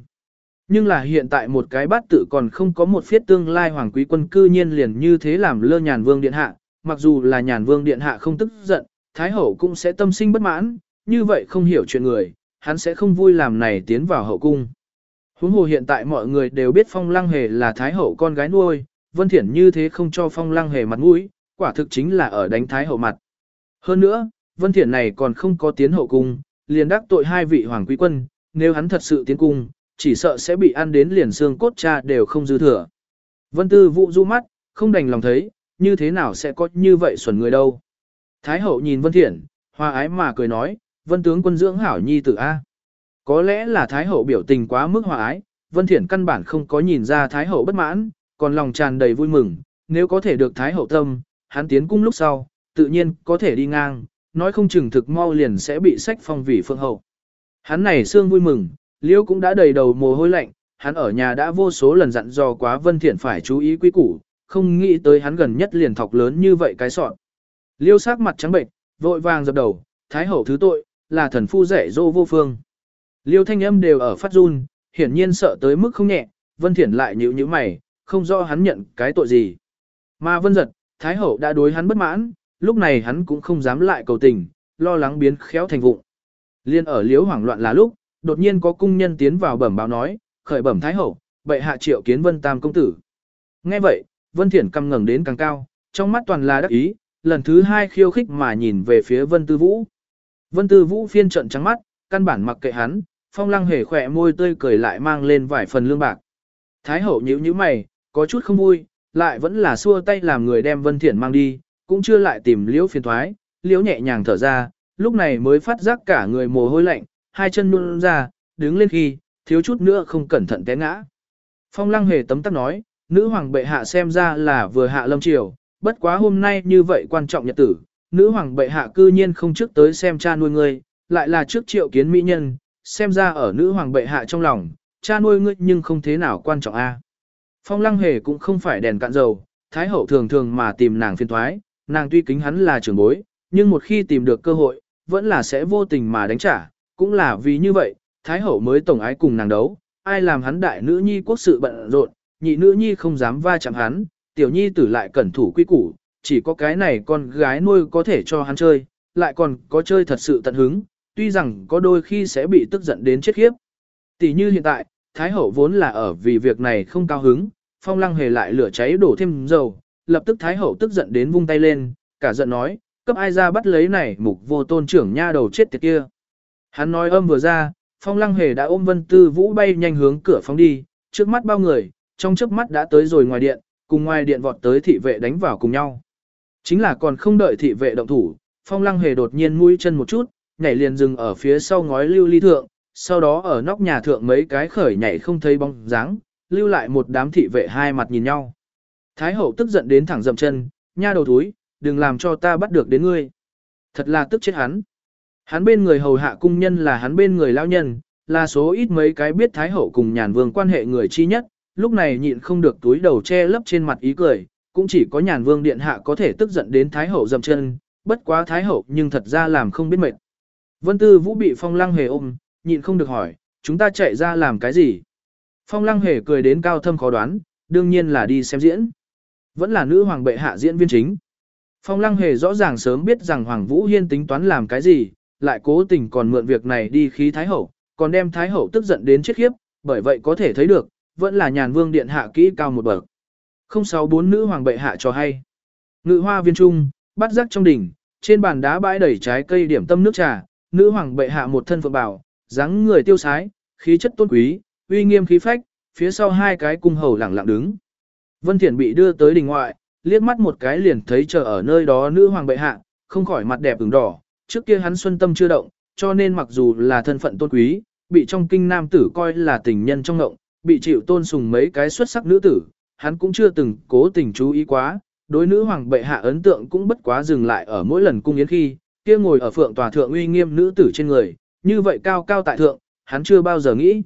Nhưng là hiện tại một cái bát tự còn không có một phiết tương lai hoàng quý quân cư nhiên liền như thế làm lơ nhàn vương điện hạ, mặc dù là nhàn vương điện hạ không tức giận, thái hậu cũng sẽ tâm sinh bất mãn, như vậy không hiểu chuyện người, hắn sẽ không vui làm này tiến vào hậu cung. Huống hồ hiện tại mọi người đều biết phong lăng hề là thái hậu con gái nuôi, vân thiển như thế không cho phong lăng hề mặt mũi, quả thực chính là ở đánh thái hậu mặt. Hơn nữa, vân thiển này còn không có tiến hậu cung, liền đắc tội hai vị hoàng quý quân, nếu hắn thật sự tiến cung, chỉ sợ sẽ bị ăn đến liền xương cốt cha đều không dư thừa. Vân Tư Vũ du mắt, không đành lòng thấy, như thế nào sẽ có như vậy xuẩn người đâu. Thái hậu nhìn Vân Thiển, hoa ái mà cười nói, Vân tướng quân dưỡng hảo nhi tử A. Có lẽ là Thái hậu biểu tình quá mức hòa ái, Vân Thiển căn bản không có nhìn ra Thái hậu bất mãn, còn lòng tràn đầy vui mừng, nếu có thể được Thái hậu tâm, hắn tiến cung lúc sau, tự nhiên có thể đi ngang, nói không chừng thực mau liền sẽ bị sách phong vì phương hậu. Hắn này xương vui mừng, Liễu cũng đã đầy đầu mồ hôi lạnh, hắn ở nhà đã vô số lần dặn dò quá Vân Thiện phải chú ý quý củ, không nghĩ tới hắn gần nhất liền thọc lớn như vậy cái sọn. Liêu sắc mặt trắng bệnh, vội vàng dập đầu, thái hậu thứ tội, là thần phu rẻ dô vô phương. Liêu thanh âm đều ở phát run, hiển nhiên sợ tới mức không nhẹ, Vân Thiển lại nhíu nhíu mày, không rõ hắn nhận cái tội gì. Mà Vân giật, thái hậu đã đối hắn bất mãn, lúc này hắn cũng không dám lại cầu tình, lo lắng biến khéo thành vụng. Liên ở liếu hoảng loạn là lúc, đột nhiên có cung nhân tiến vào bẩm báo nói, khởi bẩm thái hậu, bệ hạ triệu kiến vân tam công tử. Nghe vậy, vân thiển căm ngẩng đến càng cao, trong mắt toàn là đắc ý, lần thứ hai khiêu khích mà nhìn về phía vân tư vũ. Vân tư vũ phiên trận trắng mắt, căn bản mặc kệ hắn, phong lăng hề khỏe môi tươi cười lại mang lên vài phần lương bạc. Thái hậu nhíu nhíu mày, có chút không vui, lại vẫn là xua tay làm người đem vân thiển mang đi, cũng chưa lại tìm liễu phiền thoái, liễu nhẹ nhàng thở ra, lúc này mới phát giác cả người mồ hôi lạnh, hai chân luôn ra, đứng lên khi, thiếu chút nữa không cẩn thận té ngã. Phong lăng hề tấm tắc nói, nữ hoàng bệ hạ xem ra là vừa hạ lâm triều, bất quá hôm nay như vậy quan trọng nhật tử, nữ hoàng bệ hạ cư nhiên không trước tới xem cha nuôi ngươi, lại là trước triệu kiến mỹ nhân, xem ra ở nữ hoàng bệ hạ trong lòng, cha nuôi ngươi nhưng không thế nào quan trọng a. À. Phong lăng hề cũng không phải đèn cạn dầu, thái hậu thường thường mà tìm nàng phiên thoái, nàng tuy kính hắn là trưởng bối, nhưng một khi tìm được cơ hội, vẫn là sẽ vô tình mà đánh trả, cũng là vì như vậy, Thái Hậu mới tổng ái cùng nàng đấu, ai làm hắn đại nữ nhi quốc sự bận rộn, nhị nữ nhi không dám va chạm hắn, tiểu nhi tử lại cẩn thủ quy củ, chỉ có cái này con gái nuôi có thể cho hắn chơi, lại còn có chơi thật sự tận hứng, tuy rằng có đôi khi sẽ bị tức giận đến chết khiếp. Tỷ như hiện tại, Thái Hậu vốn là ở vì việc này không cao hứng, Phong Lăng hề lại lửa cháy đổ thêm dầu, lập tức Thái Hậu tức giận đến vung tay lên, cả giận nói, cấp ai ra bắt lấy này mục vô tôn trưởng nha đầu chết tiệt kia. Hắn nói âm vừa ra, Phong Lăng hề đã ôm Vân Tư Vũ bay nhanh hướng cửa phóng đi, trước mắt bao người, trong chớp mắt đã tới rồi ngoài điện, cùng ngoài điện vọt tới thị vệ đánh vào cùng nhau. Chính là còn không đợi thị vệ động thủ, Phong Lăng hề đột nhiên mũi chân một chút, nhảy liền dừng ở phía sau ngói lưu ly thượng, sau đó ở nóc nhà thượng mấy cái khởi nhảy không thấy bóng dáng, lưu lại một đám thị vệ hai mặt nhìn nhau. Thái hậu tức giận đến thẳng dậm chân, nha đầu túi, đừng làm cho ta bắt được đến ngươi. Thật là tức chết hắn. Hắn bên người hầu hạ cung nhân là hắn bên người lao nhân, là số ít mấy cái biết Thái hậu cùng nhàn vương quan hệ người chi nhất, lúc này nhịn không được túi đầu che lấp trên mặt ý cười, cũng chỉ có nhàn vương điện hạ có thể tức giận đến Thái hậu dậm chân, bất quá Thái hậu nhưng thật ra làm không biết mệt. Vân Tư Vũ bị Phong Lăng Hề ôm, nhịn không được hỏi, chúng ta chạy ra làm cái gì? Phong Lăng Hề cười đến cao thâm khó đoán, đương nhiên là đi xem diễn. Vẫn là nữ hoàng bệ hạ diễn viên chính. Phong Lăng Hề rõ ràng sớm biết rằng Hoàng Vũ Hiên tính toán làm cái gì, lại cố tình còn mượn việc này đi khí Thái Hậu, còn đem Thái Hậu tức giận đến chết khiếp, bởi vậy có thể thấy được, vẫn là nhàn vương điện hạ kỹ cao một bậc. Không sáu bốn nữ hoàng bệ hạ cho hay. Ngự hoa viên trung, bắt rắc trong đỉnh, trên bàn đá bãi đầy trái cây điểm tâm nước trà, nữ hoàng bệ hạ một thân phượng bảo, dáng người tiêu sái, khí chất tôn quý, uy nghiêm khí phách, phía sau hai cái cung hầu lẳng lặng đứng. Vân Thiển bị đưa tới đình ngoại, liếc mắt một cái liền thấy chờ ở nơi đó nữ hoàng bệ hạ, không khỏi mặt đẹp ửng đỏ, trước kia hắn xuân tâm chưa động, cho nên mặc dù là thân phận tôn quý, bị trong kinh nam tử coi là tình nhân trong ngộng, bị chịu tôn sùng mấy cái xuất sắc nữ tử, hắn cũng chưa từng cố tình chú ý quá, đối nữ hoàng bệ hạ ấn tượng cũng bất quá dừng lại ở mỗi lần cung yến khi, kia ngồi ở phượng tòa thượng uy nghiêm nữ tử trên người, như vậy cao cao tại thượng, hắn chưa bao giờ nghĩ.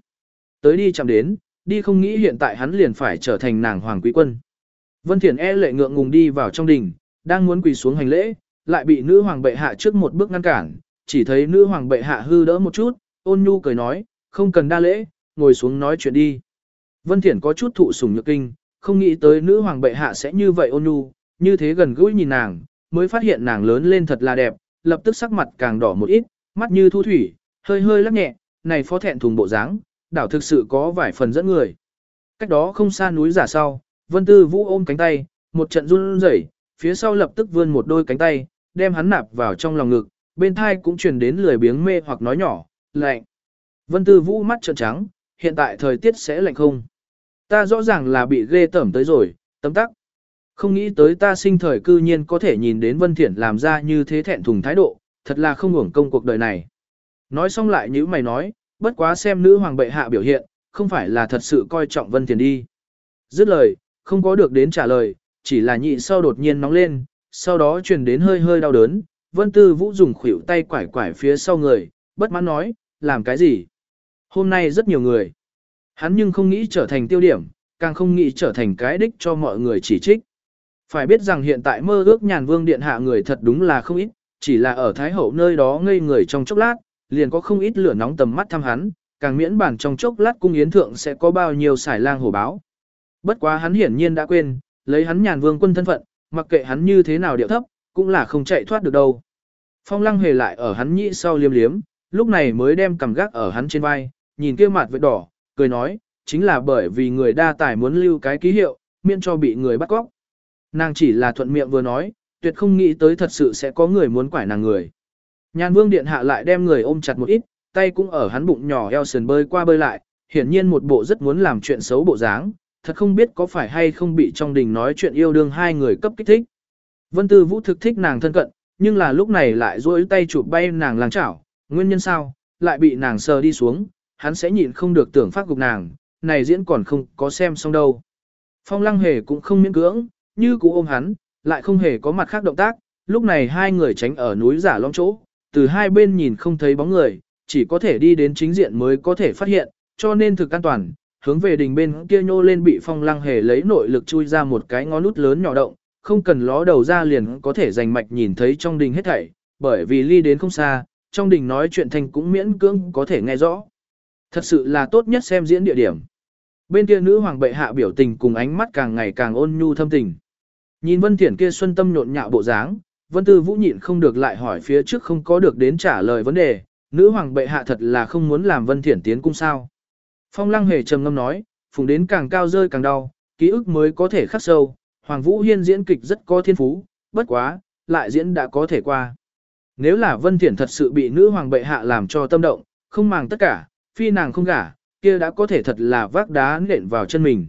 Tới đi chạm đến, đi không nghĩ hiện tại hắn liền phải trở thành nàng hoàng quý quân. Vân Thiển e lệ ngượng ngùng đi vào trong đình, đang muốn quỳ xuống hành lễ, lại bị nữ hoàng bệ hạ trước một bước ngăn cản, chỉ thấy nữ hoàng bệ hạ hư đỡ một chút, ôn nhu cười nói, không cần đa lễ, ngồi xuống nói chuyện đi. Vân Thiển có chút thụ sủng nhược kinh, không nghĩ tới nữ hoàng bệ hạ sẽ như vậy ôn nhu, như thế gần gũi nhìn nàng, mới phát hiện nàng lớn lên thật là đẹp, lập tức sắc mặt càng đỏ một ít, mắt như thu thủy, hơi hơi lắc nhẹ, này phó thẹn thùng bộ dáng, đảo thực sự có vài phần dẫn người. Cách đó không xa núi giả sau, Vân Tư Vũ ôm cánh tay, một trận run rẩy, phía sau lập tức vươn một đôi cánh tay, đem hắn nạp vào trong lòng ngực, bên thai cũng truyền đến lười biếng mê hoặc nói nhỏ, lạnh. Vân Tư Vũ mắt trợn trắng, hiện tại thời tiết sẽ lạnh không? Ta rõ ràng là bị ghê tẩm tới rồi, tấm tắc. Không nghĩ tới ta sinh thời cư nhiên có thể nhìn đến Vân Thiển làm ra như thế thẹn thùng thái độ, thật là không hưởng công cuộc đời này. Nói xong lại như mày nói, bất quá xem nữ hoàng bệ hạ biểu hiện, không phải là thật sự coi trọng Vân Thiển đi. Dứt lời, không có được đến trả lời, chỉ là nhị sau đột nhiên nóng lên, sau đó truyền đến hơi hơi đau đớn, Vân Tư Vũ dùng khuỷu tay quải quải phía sau người, bất mãn nói, làm cái gì? Hôm nay rất nhiều người. Hắn nhưng không nghĩ trở thành tiêu điểm, càng không nghĩ trở thành cái đích cho mọi người chỉ trích. Phải biết rằng hiện tại mơ ước nhàn vương điện hạ người thật đúng là không ít, chỉ là ở Thái Hậu nơi đó ngây người trong chốc lát, liền có không ít lửa nóng tầm mắt thăm hắn, càng miễn bản trong chốc lát cung yến thượng sẽ có bao nhiêu xài lang hổ báo. Bất quá hắn hiển nhiên đã quên, lấy hắn nhàn vương quân thân phận, mặc kệ hắn như thế nào điệu thấp, cũng là không chạy thoát được đâu. Phong lăng hề lại ở hắn nhĩ sau liêm liếm, lúc này mới đem cầm gác ở hắn trên vai, nhìn kia mặt vết đỏ, cười nói, chính là bởi vì người đa tài muốn lưu cái ký hiệu, miễn cho bị người bắt cóc. Nàng chỉ là thuận miệng vừa nói, tuyệt không nghĩ tới thật sự sẽ có người muốn quải nàng người. Nhàn vương điện hạ lại đem người ôm chặt một ít, tay cũng ở hắn bụng nhỏ eo sườn bơi qua bơi lại, hiển nhiên một bộ rất muốn làm chuyện xấu bộ dáng, thật không biết có phải hay không bị trong đình nói chuyện yêu đương hai người cấp kích thích. Vân Tư Vũ thực thích nàng thân cận, nhưng là lúc này lại duỗi tay chụp bay nàng làng chảo, nguyên nhân sao, lại bị nàng sờ đi xuống, hắn sẽ nhịn không được tưởng phát gục nàng, này diễn còn không có xem xong đâu. Phong lăng hề cũng không miễn cưỡng, như cũ ôm hắn, lại không hề có mặt khác động tác, lúc này hai người tránh ở núi giả long chỗ, từ hai bên nhìn không thấy bóng người, chỉ có thể đi đến chính diện mới có thể phát hiện, cho nên thực an toàn, hướng về đình bên kia nhô lên bị phong lăng hề lấy nội lực chui ra một cái ngón nút lớn nhỏ động, không cần ló đầu ra liền có thể dành mạch nhìn thấy trong đình hết thảy, bởi vì ly đến không xa, trong đình nói chuyện thành cũng miễn cưỡng có thể nghe rõ. Thật sự là tốt nhất xem diễn địa điểm. Bên kia nữ hoàng bệ hạ biểu tình cùng ánh mắt càng ngày càng ôn nhu thâm tình. Nhìn Vân Thiển kia xuân tâm nhộn nhạo bộ dáng, Vân Tư Vũ nhịn không được lại hỏi phía trước không có được đến trả lời vấn đề, nữ hoàng bệ hạ thật là không muốn làm Vân Thiển tiến cung sao. Phong Lăng hề trầm ngâm nói, phùng đến càng cao rơi càng đau, ký ức mới có thể khắc sâu, Hoàng Vũ Hiên diễn kịch rất có thiên phú, bất quá, lại diễn đã có thể qua. Nếu là Vân Thiển thật sự bị nữ hoàng bệ hạ làm cho tâm động, không màng tất cả, phi nàng không gả, kia đã có thể thật là vác đá nện vào chân mình.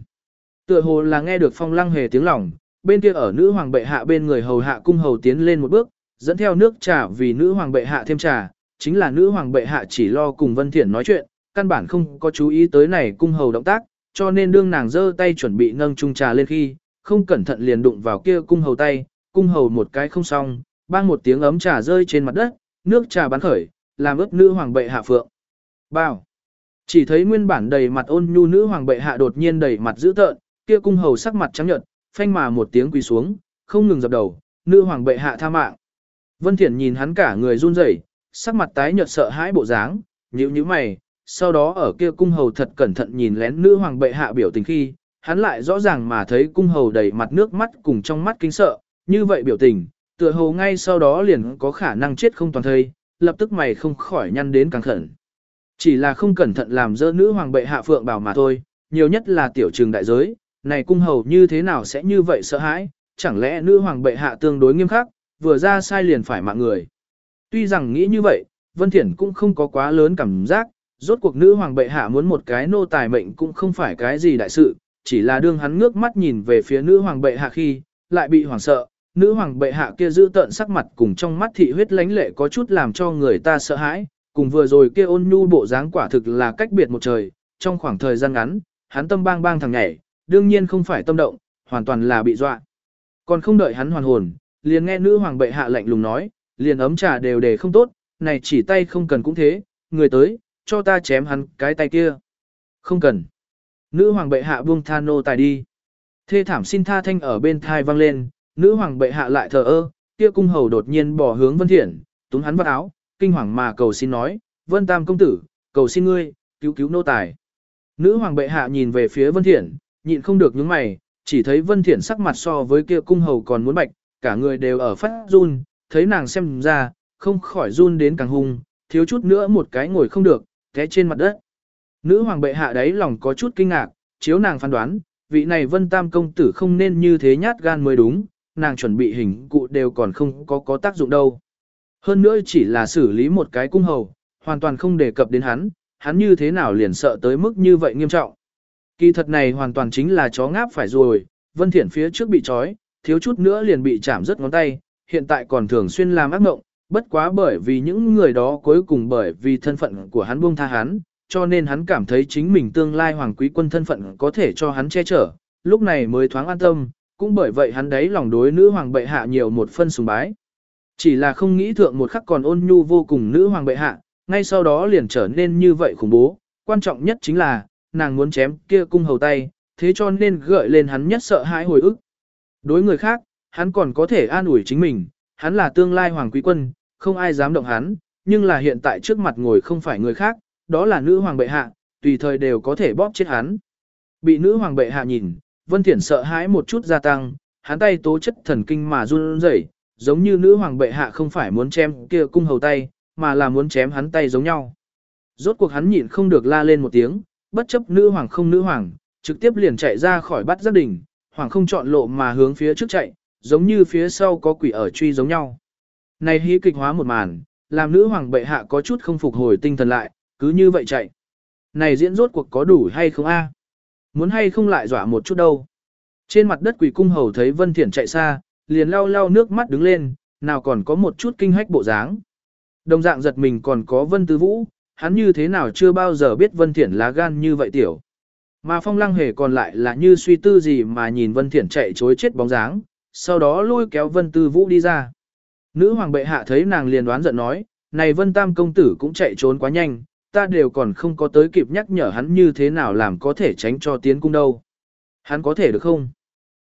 Tựa hồ là nghe được phong lăng hề tiếng lòng, bên kia ở nữ hoàng bệ hạ bên người hầu hạ cung hầu tiến lên một bước, dẫn theo nước trà vì nữ hoàng bệ hạ thêm trà, chính là nữ hoàng bệ hạ chỉ lo cùng Vân Thiển nói chuyện, căn bản không có chú ý tới này cung hầu động tác, cho nên đương nàng giơ tay chuẩn bị nâng chung trà lên khi, không cẩn thận liền đụng vào kia cung hầu tay, cung hầu một cái không xong, bang một tiếng ấm trà rơi trên mặt đất, nước trà bắn khởi, làm ướt nữ hoàng bệ hạ phượng. Bao. Chỉ thấy nguyên bản đầy mặt ôn nhu nữ hoàng bệ hạ đột nhiên đầy mặt dữ tợn, kia cung hầu sắc mặt trắng nhợt, phanh mà một tiếng quỳ xuống, không ngừng dập đầu, nữ hoàng bệ hạ tha mạng. Vân Thiển nhìn hắn cả người run rẩy, sắc mặt tái nhợt sợ hãi bộ dáng, nhíu nhíu mày, sau đó ở kia cung hầu thật cẩn thận nhìn lén nữ hoàng bệ hạ biểu tình khi, hắn lại rõ ràng mà thấy cung hầu đầy mặt nước mắt cùng trong mắt kinh sợ, như vậy biểu tình, tựa hồ ngay sau đó liền có khả năng chết không toàn thây, lập tức mày không khỏi nhăn đến càng khẩn. Chỉ là không cẩn thận làm dơ nữ hoàng bệ hạ phượng bảo mà thôi, nhiều nhất là tiểu trường đại giới, này cung hầu như thế nào sẽ như vậy sợ hãi, chẳng lẽ nữ hoàng bệ hạ tương đối nghiêm khắc, vừa ra sai liền phải mạng người. Tuy rằng nghĩ như vậy, Vân Thiển cũng không có quá lớn cảm giác, rốt cuộc nữ hoàng bệ hạ muốn một cái nô tài mệnh cũng không phải cái gì đại sự, chỉ là đương hắn ngước mắt nhìn về phía nữ hoàng bệ hạ khi, lại bị hoảng sợ, nữ hoàng bệ hạ kia giữ tợn sắc mặt cùng trong mắt thị huyết lánh lệ có chút làm cho người ta sợ hãi, cùng vừa rồi kia ôn nhu bộ dáng quả thực là cách biệt một trời, trong khoảng thời gian ngắn, hắn tâm bang bang thằng nhảy, đương nhiên không phải tâm động, hoàn toàn là bị dọa. Còn không đợi hắn hoàn hồn, liền nghe nữ hoàng bệ hạ lạnh lùng nói, liền ấm trà đều để không tốt, này chỉ tay không cần cũng thế, người tới, cho ta chém hắn cái tay kia. Không cần. Nữ hoàng bệ hạ buông tha nô tài đi. Thê thảm xin tha thanh ở bên thai vang lên, nữ hoàng bệ hạ lại thờ ơ, kia cung hầu đột nhiên bỏ hướng Vân Thiển, túng hắn vào áo, kinh hoàng mà cầu xin nói, Vân Tam công tử, cầu xin ngươi, cứu cứu nô tài. Nữ hoàng bệ hạ nhìn về phía Vân Thiển, nhịn không được nhướng mày, chỉ thấy Vân Thiển sắc mặt so với kia cung hầu còn muốn bạch, cả người đều ở phát run, thấy nàng xem ra, không khỏi run đến càng hung, thiếu chút nữa một cái ngồi không được, té trên mặt đất. Nữ hoàng bệ hạ đấy lòng có chút kinh ngạc, chiếu nàng phán đoán, vị này Vân Tam công tử không nên như thế nhát gan mới đúng, nàng chuẩn bị hình cụ đều còn không có có tác dụng đâu. Hơn nữa chỉ là xử lý một cái cung hầu, hoàn toàn không đề cập đến hắn, hắn như thế nào liền sợ tới mức như vậy nghiêm trọng. Kỳ thật này hoàn toàn chính là chó ngáp phải rồi, Vân Thiển phía trước bị trói, thiếu chút nữa liền bị chạm rất ngón tay, hiện tại còn thường xuyên làm ác mộng, bất quá bởi vì những người đó cuối cùng bởi vì thân phận của hắn buông tha hắn, cho nên hắn cảm thấy chính mình tương lai hoàng quý quân thân phận có thể cho hắn che chở, lúc này mới thoáng an tâm, cũng bởi vậy hắn đấy lòng đối nữ hoàng bệ hạ nhiều một phân sùng bái. Chỉ là không nghĩ thượng một khắc còn ôn nhu vô cùng nữ hoàng bệ hạ, ngay sau đó liền trở nên như vậy khủng bố, quan trọng nhất chính là, nàng muốn chém kia cung hầu tay, thế cho nên gợi lên hắn nhất sợ hãi hồi ức. Đối người khác, hắn còn có thể an ủi chính mình, hắn là tương lai hoàng quý quân, không ai dám động hắn, nhưng là hiện tại trước mặt ngồi không phải người khác, đó là nữ hoàng bệ hạ, tùy thời đều có thể bóp chết hắn. Bị nữ hoàng bệ hạ nhìn, Vân Thiển sợ hãi một chút gia tăng, hắn tay tố chất thần kinh mà run rẩy, giống như nữ hoàng bệ hạ không phải muốn chém kia cung hầu tay, mà là muốn chém hắn tay giống nhau. Rốt cuộc hắn nhịn không được la lên một tiếng, bất chấp nữ hoàng không nữ hoàng, trực tiếp liền chạy ra khỏi bắt giác đỉnh, hoàng không chọn lộ mà hướng phía trước chạy, giống như phía sau có quỷ ở truy giống nhau. Này hí kịch hóa một màn, làm nữ hoàng bệ hạ có chút không phục hồi tinh thần lại, cứ như vậy chạy. Này diễn rốt cuộc có đủ hay không a? Muốn hay không lại dọa một chút đâu. Trên mặt đất quỷ cung hầu thấy Vân Thiển chạy xa, liền lau lau nước mắt đứng lên, nào còn có một chút kinh hách bộ dáng. Đồng dạng giật mình còn có Vân Tư Vũ, hắn như thế nào chưa bao giờ biết Vân Thiển lá gan như vậy tiểu. Mà phong lăng hề còn lại là như suy tư gì mà nhìn Vân Thiển chạy chối chết bóng dáng, sau đó lôi kéo Vân Tư Vũ đi ra. Nữ hoàng bệ hạ thấy nàng liền đoán giận nói, này Vân Tam công tử cũng chạy trốn quá nhanh, ta đều còn không có tới kịp nhắc nhở hắn như thế nào làm có thể tránh cho tiến cung đâu. Hắn có thể được không?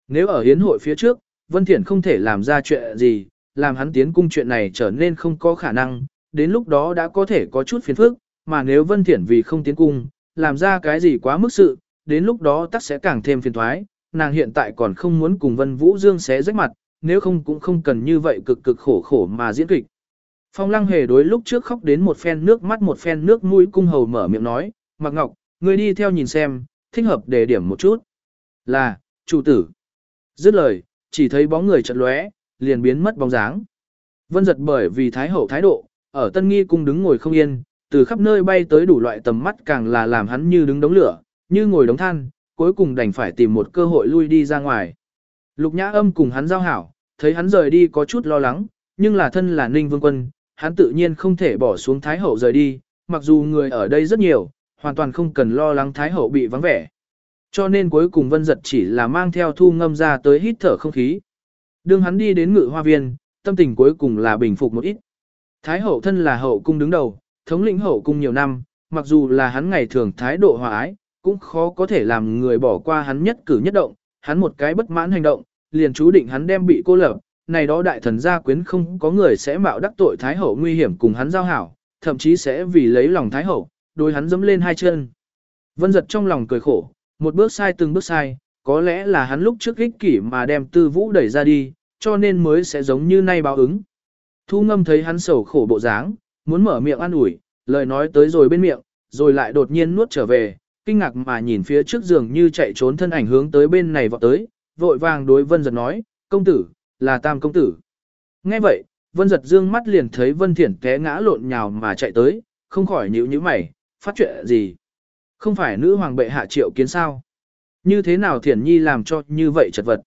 Nếu ở hiến hội phía trước, Vân Thiển không thể làm ra chuyện gì, làm hắn tiến cung chuyện này trở nên không có khả năng, đến lúc đó đã có thể có chút phiền phức, mà nếu Vân Thiển vì không tiến cung, làm ra cái gì quá mức sự, đến lúc đó tắc sẽ càng thêm phiền thoái, nàng hiện tại còn không muốn cùng Vân Vũ Dương xé rách mặt, nếu không cũng không cần như vậy cực cực khổ khổ mà diễn kịch. Phong lăng hề đối lúc trước khóc đến một phen nước mắt một phen nước mũi cung hầu mở miệng nói, Mạc Ngọc, ngươi đi theo nhìn xem, thích hợp để điểm một chút. Là, chủ tử. Dứt lời, chỉ thấy bóng người chợt lóe, liền biến mất bóng dáng. Vân giật bởi vì thái hậu thái độ, ở tân nghi cung đứng ngồi không yên, từ khắp nơi bay tới đủ loại tầm mắt càng là làm hắn như đứng đống lửa, như ngồi đống than, cuối cùng đành phải tìm một cơ hội lui đi ra ngoài. Lục nhã âm cùng hắn giao hảo, thấy hắn rời đi có chút lo lắng, nhưng là thân là ninh vương quân, hắn tự nhiên không thể bỏ xuống thái hậu rời đi, mặc dù người ở đây rất nhiều, hoàn toàn không cần lo lắng thái hậu bị vắng vẻ. Cho nên cuối cùng vân giật chỉ là mang theo thu ngâm ra tới hít thở không khí. Đương hắn đi đến ngự hoa viên, tâm tình cuối cùng là bình phục một ít. Thái hậu thân là hậu cung đứng đầu, thống lĩnh hậu cung nhiều năm, mặc dù là hắn ngày thường thái độ hòa ái, cũng khó có thể làm người bỏ qua hắn nhất cử nhất động, hắn một cái bất mãn hành động, liền chú định hắn đem bị cô lập, này đó đại thần gia quyến không có người sẽ mạo đắc tội thái hậu nguy hiểm cùng hắn giao hảo, thậm chí sẽ vì lấy lòng thái hậu, đối hắn dẫm lên hai chân. Vân giật trong lòng cười khổ, một bước sai từng bước sai, có lẽ là hắn lúc trước ích kỷ mà đem tư vũ đẩy ra đi, cho nên mới sẽ giống như nay báo ứng. Thu ngâm thấy hắn sầu khổ bộ dáng, muốn mở miệng an ủi, lời nói tới rồi bên miệng, rồi lại đột nhiên nuốt trở về, kinh ngạc mà nhìn phía trước giường như chạy trốn thân ảnh hướng tới bên này vọt tới, vội vàng đối vân giật nói, công tử, là tam công tử. Nghe vậy, vân giật dương mắt liền thấy vân thiển té ngã lộn nhào mà chạy tới, không khỏi nhíu nhíu mày, phát chuyện gì. Không phải nữ hoàng bệ hạ triệu kiến sao? Như thế nào thiển nhi làm cho như vậy chật vật?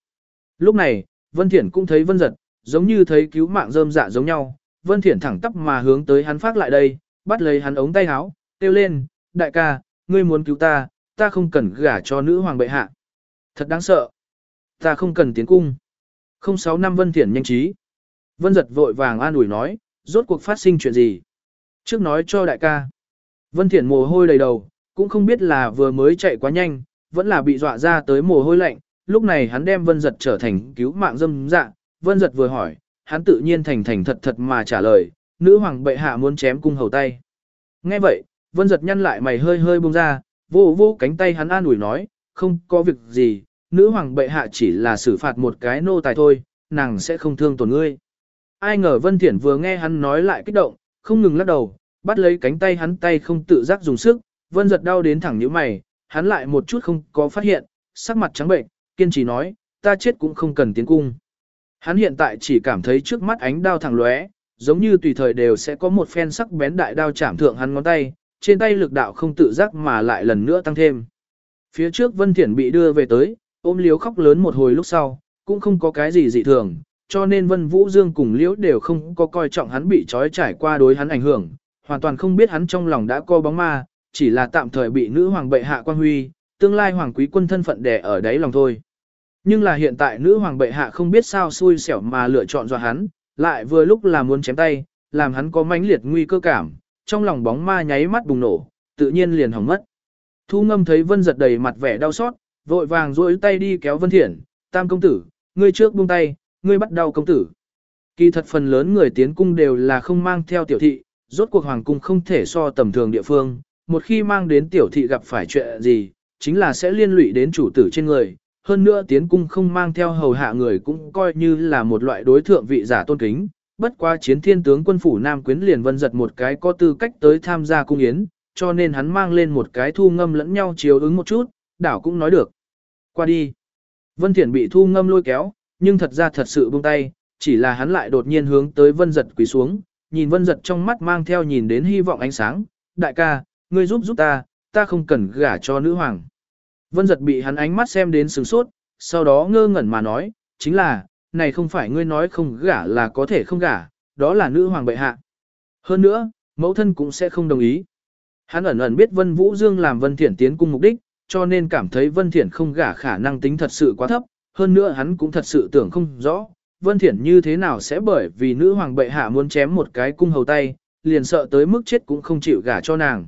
Lúc này, vân thiển cũng thấy vân giật, giống như thấy cứu mạng rơm dạ giống nhau, vân thiển thẳng tắp mà hướng tới hắn phát lại đây, bắt lấy hắn ống tay áo, kêu lên, đại ca, ngươi muốn cứu ta, ta không cần gả cho nữ hoàng bệ hạ. Thật đáng sợ. Ta không cần tiến cung. Không sáu năm Vân Thiển nhanh trí. Vân giật vội vàng an ủi nói, rốt cuộc phát sinh chuyện gì. Trước nói cho đại ca. Vân Thiển mồ hôi đầy đầu, cũng không biết là vừa mới chạy quá nhanh, vẫn là bị dọa ra tới mồ hôi lạnh. Lúc này hắn đem Vân giật trở thành cứu mạng dâm dạ. Vân giật vừa hỏi, hắn tự nhiên thành thành thật thật mà trả lời, nữ hoàng bệ hạ muốn chém cung hầu tay. Nghe vậy, Vân giật nhăn lại mày hơi hơi buông ra, vô vô cánh tay hắn an ủi nói, không có việc gì, nữ hoàng bệ hạ chỉ là xử phạt một cái nô tài thôi, nàng sẽ không thương tổn ngươi. Ai ngờ Vân Thiển vừa nghe hắn nói lại kích động, không ngừng lắc đầu, bắt lấy cánh tay hắn tay không tự giác dùng sức, Vân giật đau đến thẳng nhíu mày, hắn lại một chút không có phát hiện, sắc mặt trắng bệnh, kiên trì nói, ta chết cũng không cần tiến cung. Hắn hiện tại chỉ cảm thấy trước mắt ánh đao thẳng lóe, giống như tùy thời đều sẽ có một phen sắc bén đại đao chạm thượng hắn ngón tay, trên tay lực đạo không tự giác mà lại lần nữa tăng thêm. Phía trước Vân Thiển bị đưa về tới, ôm liếu khóc lớn một hồi lúc sau, cũng không có cái gì dị thường, cho nên Vân Vũ Dương cùng liễu đều không có coi trọng hắn bị trói trải qua đối hắn ảnh hưởng, hoàn toàn không biết hắn trong lòng đã co bóng ma, chỉ là tạm thời bị nữ hoàng bệ hạ quan huy, tương lai hoàng quý quân thân phận đè ở đáy lòng thôi. Nhưng là hiện tại nữ hoàng bệ hạ không biết sao xui xẻo mà lựa chọn dọa hắn, lại vừa lúc là muốn chém tay, làm hắn có mãnh liệt nguy cơ cảm, trong lòng bóng ma nháy mắt bùng nổ, tự nhiên liền hỏng mất. Thu ngâm thấy vân giật đầy mặt vẻ đau xót, vội vàng duỗi tay đi kéo vân thiện, tam công tử, ngươi trước buông tay, ngươi bắt đau công tử. Kỳ thật phần lớn người tiến cung đều là không mang theo tiểu thị, rốt cuộc hoàng cung không thể so tầm thường địa phương, một khi mang đến tiểu thị gặp phải chuyện gì, chính là sẽ liên lụy đến chủ tử trên người. Hơn nữa tiến cung không mang theo hầu hạ người cũng coi như là một loại đối thượng vị giả tôn kính, bất quá chiến thiên tướng quân phủ Nam Quyến liền vân giật một cái có tư cách tới tham gia cung yến, cho nên hắn mang lên một cái thu ngâm lẫn nhau chiếu ứng một chút, đảo cũng nói được. Qua đi. Vân Thiển bị thu ngâm lôi kéo, nhưng thật ra thật sự buông tay, chỉ là hắn lại đột nhiên hướng tới vân giật quỳ xuống, nhìn vân giật trong mắt mang theo nhìn đến hy vọng ánh sáng, đại ca, ngươi giúp giúp ta, ta không cần gả cho nữ hoàng. Vân giật bị hắn ánh mắt xem đến sửng sốt, sau đó ngơ ngẩn mà nói, chính là, này không phải ngươi nói không gả là có thể không gả, đó là nữ hoàng bệ hạ. Hơn nữa, mẫu thân cũng sẽ không đồng ý. Hắn ẩn ẩn biết Vân Vũ Dương làm Vân Thiển tiến cung mục đích, cho nên cảm thấy Vân Thiển không gả khả năng tính thật sự quá thấp, hơn nữa hắn cũng thật sự tưởng không rõ, Vân Thiển như thế nào sẽ bởi vì nữ hoàng bệ hạ muốn chém một cái cung hầu tay, liền sợ tới mức chết cũng không chịu gả cho nàng.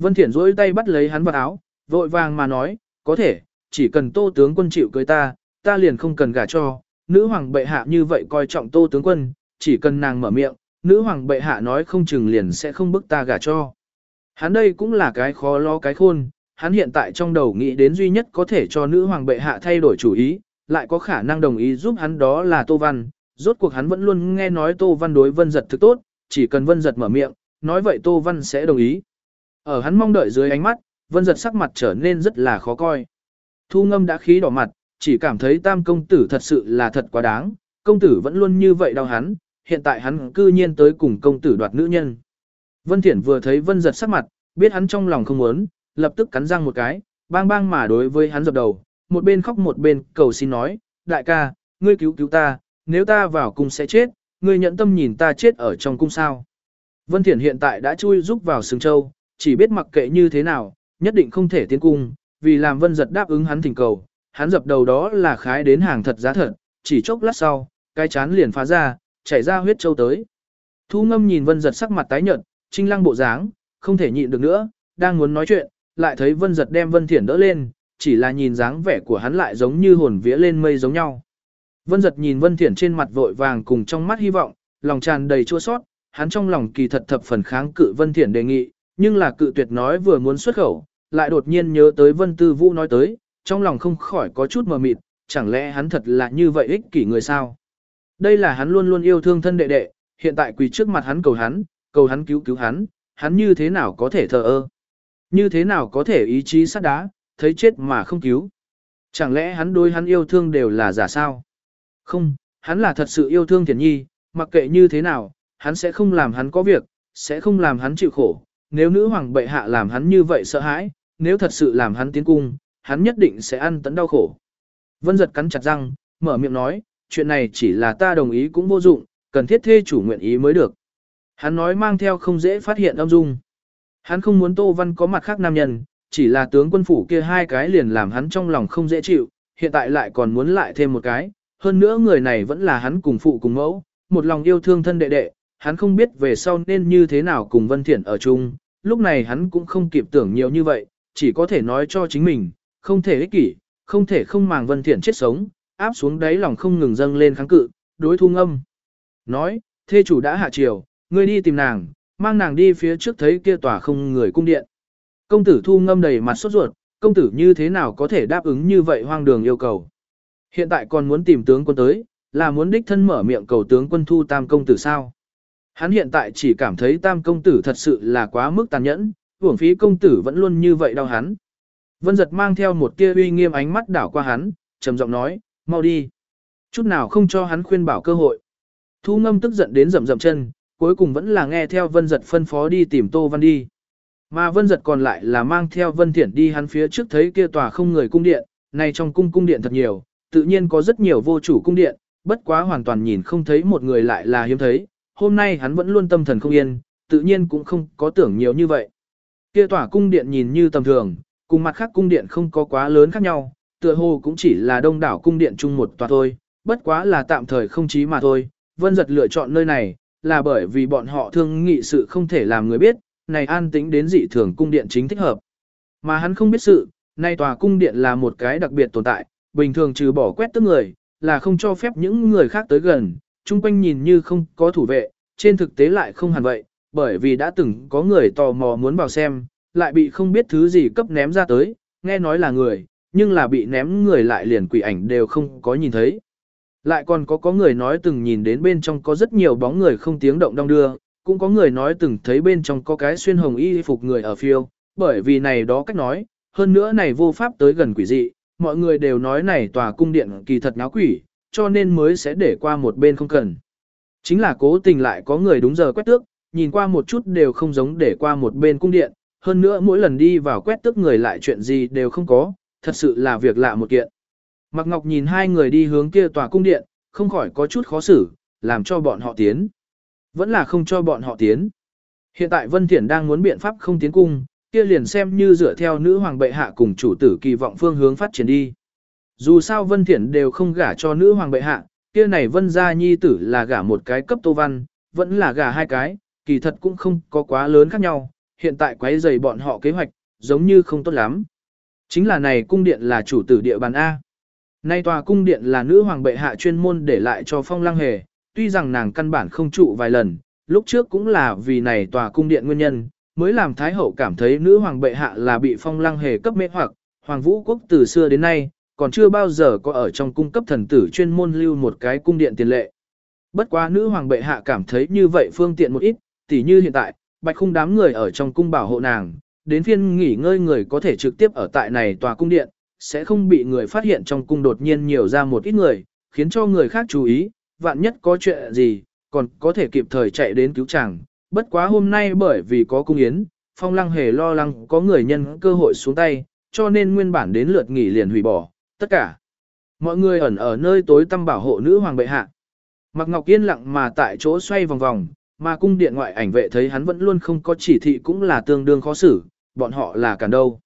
Vân Thiển rỗi tay bắt lấy hắn vào áo, vội vàng mà nói, có thể, chỉ cần tô tướng quân chịu cưới ta, ta liền không cần gả cho, nữ hoàng bệ hạ như vậy coi trọng tô tướng quân, chỉ cần nàng mở miệng, nữ hoàng bệ hạ nói không chừng liền sẽ không bức ta gả cho. Hắn đây cũng là cái khó lo cái khôn, hắn hiện tại trong đầu nghĩ đến duy nhất có thể cho nữ hoàng bệ hạ thay đổi chủ ý, lại có khả năng đồng ý giúp hắn đó là Tô Văn, rốt cuộc hắn vẫn luôn nghe nói Tô Văn đối Vân Giật thực tốt, chỉ cần Vân Giật mở miệng, nói vậy Tô Văn sẽ đồng ý. Ở hắn mong đợi dưới ánh mắt, Vân Giật sắc mặt trở nên rất là khó coi. Thu ngâm đã khí đỏ mặt, chỉ cảm thấy tam công tử thật sự là thật quá đáng, công tử vẫn luôn như vậy đau hắn, hiện tại hắn cư nhiên tới cùng công tử đoạt nữ nhân. Vân Thiển vừa thấy Vân giật sắc mặt, biết hắn trong lòng không muốn, lập tức cắn răng một cái, bang bang mà đối với hắn dập đầu, một bên khóc một bên cầu xin nói, đại ca, ngươi cứu cứu ta, nếu ta vào cung sẽ chết, ngươi nhận tâm nhìn ta chết ở trong cung sao. Vân Thiển hiện tại đã chui rúc vào sừng châu, chỉ biết mặc kệ như thế nào, nhất định không thể tiến cung, vì làm Vân giật đáp ứng hắn thỉnh cầu, hắn dập đầu đó là khái đến hàng thật giá thật, chỉ chốc lát sau, cái chán liền phá ra, chảy ra huyết châu tới. Thu ngâm nhìn vân giật sắc mặt tái nhợt, trinh lăng bộ dáng, không thể nhịn được nữa, đang muốn nói chuyện, lại thấy vân giật đem vân thiển đỡ lên, chỉ là nhìn dáng vẻ của hắn lại giống như hồn vía lên mây giống nhau. Vân giật nhìn vân thiển trên mặt vội vàng cùng trong mắt hy vọng, lòng tràn đầy chua sót, hắn trong lòng kỳ thật thập phần kháng cự vân thiển đề nghị, nhưng là cự tuyệt nói vừa muốn xuất khẩu, lại đột nhiên nhớ tới vân tư vũ nói tới, trong lòng không khỏi có chút mờ mịt, chẳng lẽ hắn thật là như vậy ích kỷ người sao? Đây là hắn luôn luôn yêu thương thân đệ đệ, hiện tại quỳ trước mặt hắn cầu hắn, cầu hắn cứu cứu hắn, hắn như thế nào có thể thờ ơ? Như thế nào có thể ý chí sắt đá, thấy chết mà không cứu? Chẳng lẽ hắn đối hắn yêu thương đều là giả sao? Không, hắn là thật sự yêu thương thiền Nhi, mặc kệ như thế nào, hắn sẽ không làm hắn có việc, sẽ không làm hắn chịu khổ. Nếu nữ hoàng bệ hạ làm hắn như vậy sợ hãi, nếu thật sự làm hắn tiến cung, hắn nhất định sẽ ăn tấn đau khổ. Vân giật cắn chặt răng, mở miệng nói, chuyện này chỉ là ta đồng ý cũng vô dụng, cần thiết thê chủ nguyện ý mới được. Hắn nói mang theo không dễ phát hiện âm dung. Hắn không muốn Tô Văn có mặt khác nam nhân, chỉ là tướng quân phủ kia hai cái liền làm hắn trong lòng không dễ chịu, hiện tại lại còn muốn lại thêm một cái. Hơn nữa người này vẫn là hắn cùng phụ cùng mẫu, một lòng yêu thương thân đệ đệ, hắn không biết về sau nên như thế nào cùng Vân Thiện ở chung, lúc này hắn cũng không kịp tưởng nhiều như vậy, chỉ có thể nói cho chính mình, không thể ích kỷ, không thể không màng Vân Thiện chết sống, áp xuống đáy lòng không ngừng dâng lên kháng cự, đối thu ngâm. Nói, thê chủ đã hạ triều, ngươi đi tìm nàng, mang nàng đi phía trước thấy kia tòa không người cung điện. Công tử thu ngâm đầy mặt sốt ruột, công tử như thế nào có thể đáp ứng như vậy hoang đường yêu cầu. Hiện tại còn muốn tìm tướng quân tới, là muốn đích thân mở miệng cầu tướng quân thu tam công tử sao. Hắn hiện tại chỉ cảm thấy tam công tử thật sự là quá mức tàn nhẫn, uổng phí công tử vẫn luôn như vậy đau hắn. Vân giật mang theo một tia uy nghiêm ánh mắt đảo qua hắn, trầm giọng nói, mau đi. Chút nào không cho hắn khuyên bảo cơ hội. Thu ngâm tức giận đến rầm rầm chân, cuối cùng vẫn là nghe theo vân giật phân phó đi tìm Tô Văn đi. Mà vân giật còn lại là mang theo vân thiển đi hắn phía trước thấy kia tòa không người cung điện, này trong cung cung điện thật nhiều, tự nhiên có rất nhiều vô chủ cung điện, bất quá hoàn toàn nhìn không thấy một người lại là hiếm thấy, hôm nay hắn vẫn luôn tâm thần không yên, tự nhiên cũng không có tưởng nhiều như vậy. Kia tòa cung điện nhìn như tầm thường, cùng mặt khác cung điện không có quá lớn khác nhau, tựa hồ cũng chỉ là đông đảo cung điện chung một tòa thôi, bất quá là tạm thời không chí mà thôi. Vân giật lựa chọn nơi này, là bởi vì bọn họ thương nghị sự không thể làm người biết, này an tĩnh đến dị thường cung điện chính thích hợp. Mà hắn không biết sự, nay tòa cung điện là một cái đặc biệt tồn tại, bình thường trừ bỏ quét tức người, là không cho phép những người khác tới gần, chung quanh nhìn như không có thủ vệ, trên thực tế lại không hẳn vậy, bởi vì đã từng có người tò mò muốn vào xem, lại bị không biết thứ gì cấp ném ra tới, nghe nói là người, nhưng là bị ném người lại liền quỷ ảnh đều không có nhìn thấy. Lại còn có có người nói từng nhìn đến bên trong có rất nhiều bóng người không tiếng động đong đưa, cũng có người nói từng thấy bên trong có cái xuyên hồng y phục người ở phiêu, bởi vì này đó cách nói, hơn nữa này vô pháp tới gần quỷ dị, mọi người đều nói này tòa cung điện kỳ thật náo quỷ, cho nên mới sẽ để qua một bên không cần. Chính là cố tình lại có người đúng giờ quét tước, nhìn qua một chút đều không giống để qua một bên cung điện, hơn nữa mỗi lần đi vào quét tước người lại chuyện gì đều không có, thật sự là việc lạ một kiện. Mạc Ngọc nhìn hai người đi hướng kia tòa cung điện, không khỏi có chút khó xử, làm cho bọn họ tiến. Vẫn là không cho bọn họ tiến. Hiện tại Vân Thiển đang muốn biện pháp không tiến cung, kia liền xem như dựa theo nữ hoàng bệ hạ cùng chủ tử kỳ vọng phương hướng phát triển đi. Dù sao Vân Thiển đều không gả cho nữ hoàng bệ hạ, kia này Vân gia nhi tử là gả một cái cấp tô văn, vẫn là gả hai cái, kỳ thật cũng không có quá lớn khác nhau, hiện tại quấy rầy bọn họ kế hoạch, giống như không tốt lắm. Chính là này cung điện là chủ tử địa bàn A. Nay tòa cung điện là nữ hoàng bệ hạ chuyên môn để lại cho phong lăng hề, tuy rằng nàng căn bản không trụ vài lần, lúc trước cũng là vì này tòa cung điện nguyên nhân, mới làm Thái Hậu cảm thấy nữ hoàng bệ hạ là bị phong lăng hề cấp mê hoặc, hoàng vũ quốc từ xưa đến nay, còn chưa bao giờ có ở trong cung cấp thần tử chuyên môn lưu một cái cung điện tiền lệ. Bất quá nữ hoàng bệ hạ cảm thấy như vậy phương tiện một ít, tỉ như hiện tại, bạch khung đám người ở trong cung bảo hộ nàng, đến phiên nghỉ ngơi người có thể trực tiếp ở tại này tòa cung điện, sẽ không bị người phát hiện trong cung đột nhiên nhiều ra một ít người, khiến cho người khác chú ý, vạn nhất có chuyện gì, còn có thể kịp thời chạy đến cứu chàng. Bất quá hôm nay bởi vì có cung yến, phong lăng hề lo lắng có người nhân cơ hội xuống tay, cho nên nguyên bản đến lượt nghỉ liền hủy bỏ, tất cả. Mọi người ẩn ở nơi tối tăm bảo hộ nữ hoàng bệ hạ. Mặc Ngọc yên lặng mà tại chỗ xoay vòng vòng, mà cung điện ngoại ảnh vệ thấy hắn vẫn luôn không có chỉ thị cũng là tương đương khó xử, bọn họ là cản đâu.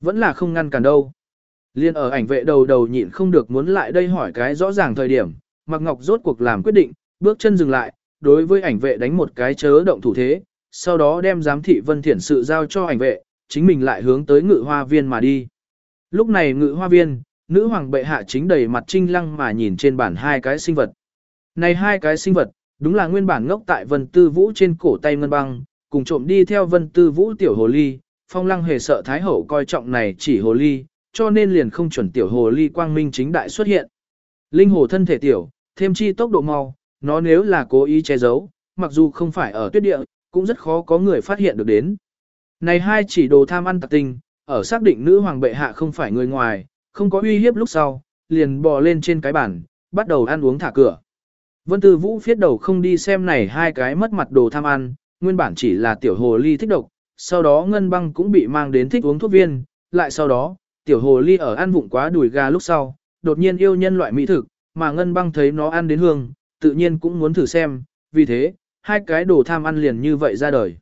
Vẫn là không ngăn cản đâu. Liên ở ảnh vệ đầu đầu nhịn không được muốn lại đây hỏi cái rõ ràng thời điểm, Mạc Ngọc rốt cuộc làm quyết định, bước chân dừng lại, đối với ảnh vệ đánh một cái chớ động thủ thế, sau đó đem giám thị vân thiển sự giao cho ảnh vệ, chính mình lại hướng tới ngự hoa viên mà đi. Lúc này ngự hoa viên, nữ hoàng bệ hạ chính đầy mặt trinh lăng mà nhìn trên bản hai cái sinh vật. Này hai cái sinh vật, đúng là nguyên bản ngốc tại vân tư vũ trên cổ tay ngân băng, cùng trộm đi theo vân tư vũ tiểu hồ ly, phong lăng hề sợ thái hậu coi trọng này chỉ hồ ly, cho nên liền không chuẩn tiểu hồ ly quang minh chính đại xuất hiện. Linh hồ thân thể tiểu, thêm chi tốc độ mau, nó nếu là cố ý che giấu, mặc dù không phải ở tuyết địa, cũng rất khó có người phát hiện được đến. Này hai chỉ đồ tham ăn tạc tình, ở xác định nữ hoàng bệ hạ không phải người ngoài, không có uy hiếp lúc sau, liền bò lên trên cái bàn, bắt đầu ăn uống thả cửa. Vân Tư Vũ phiết đầu không đi xem này hai cái mất mặt đồ tham ăn, nguyên bản chỉ là tiểu hồ ly thích độc, sau đó ngân băng cũng bị mang đến thích uống thuốc viên, lại sau đó, tiểu hồ ly ở ăn vụng quá đùi gà lúc sau, đột nhiên yêu nhân loại mỹ thực, mà ngân băng thấy nó ăn đến hương, tự nhiên cũng muốn thử xem, vì thế, hai cái đồ tham ăn liền như vậy ra đời.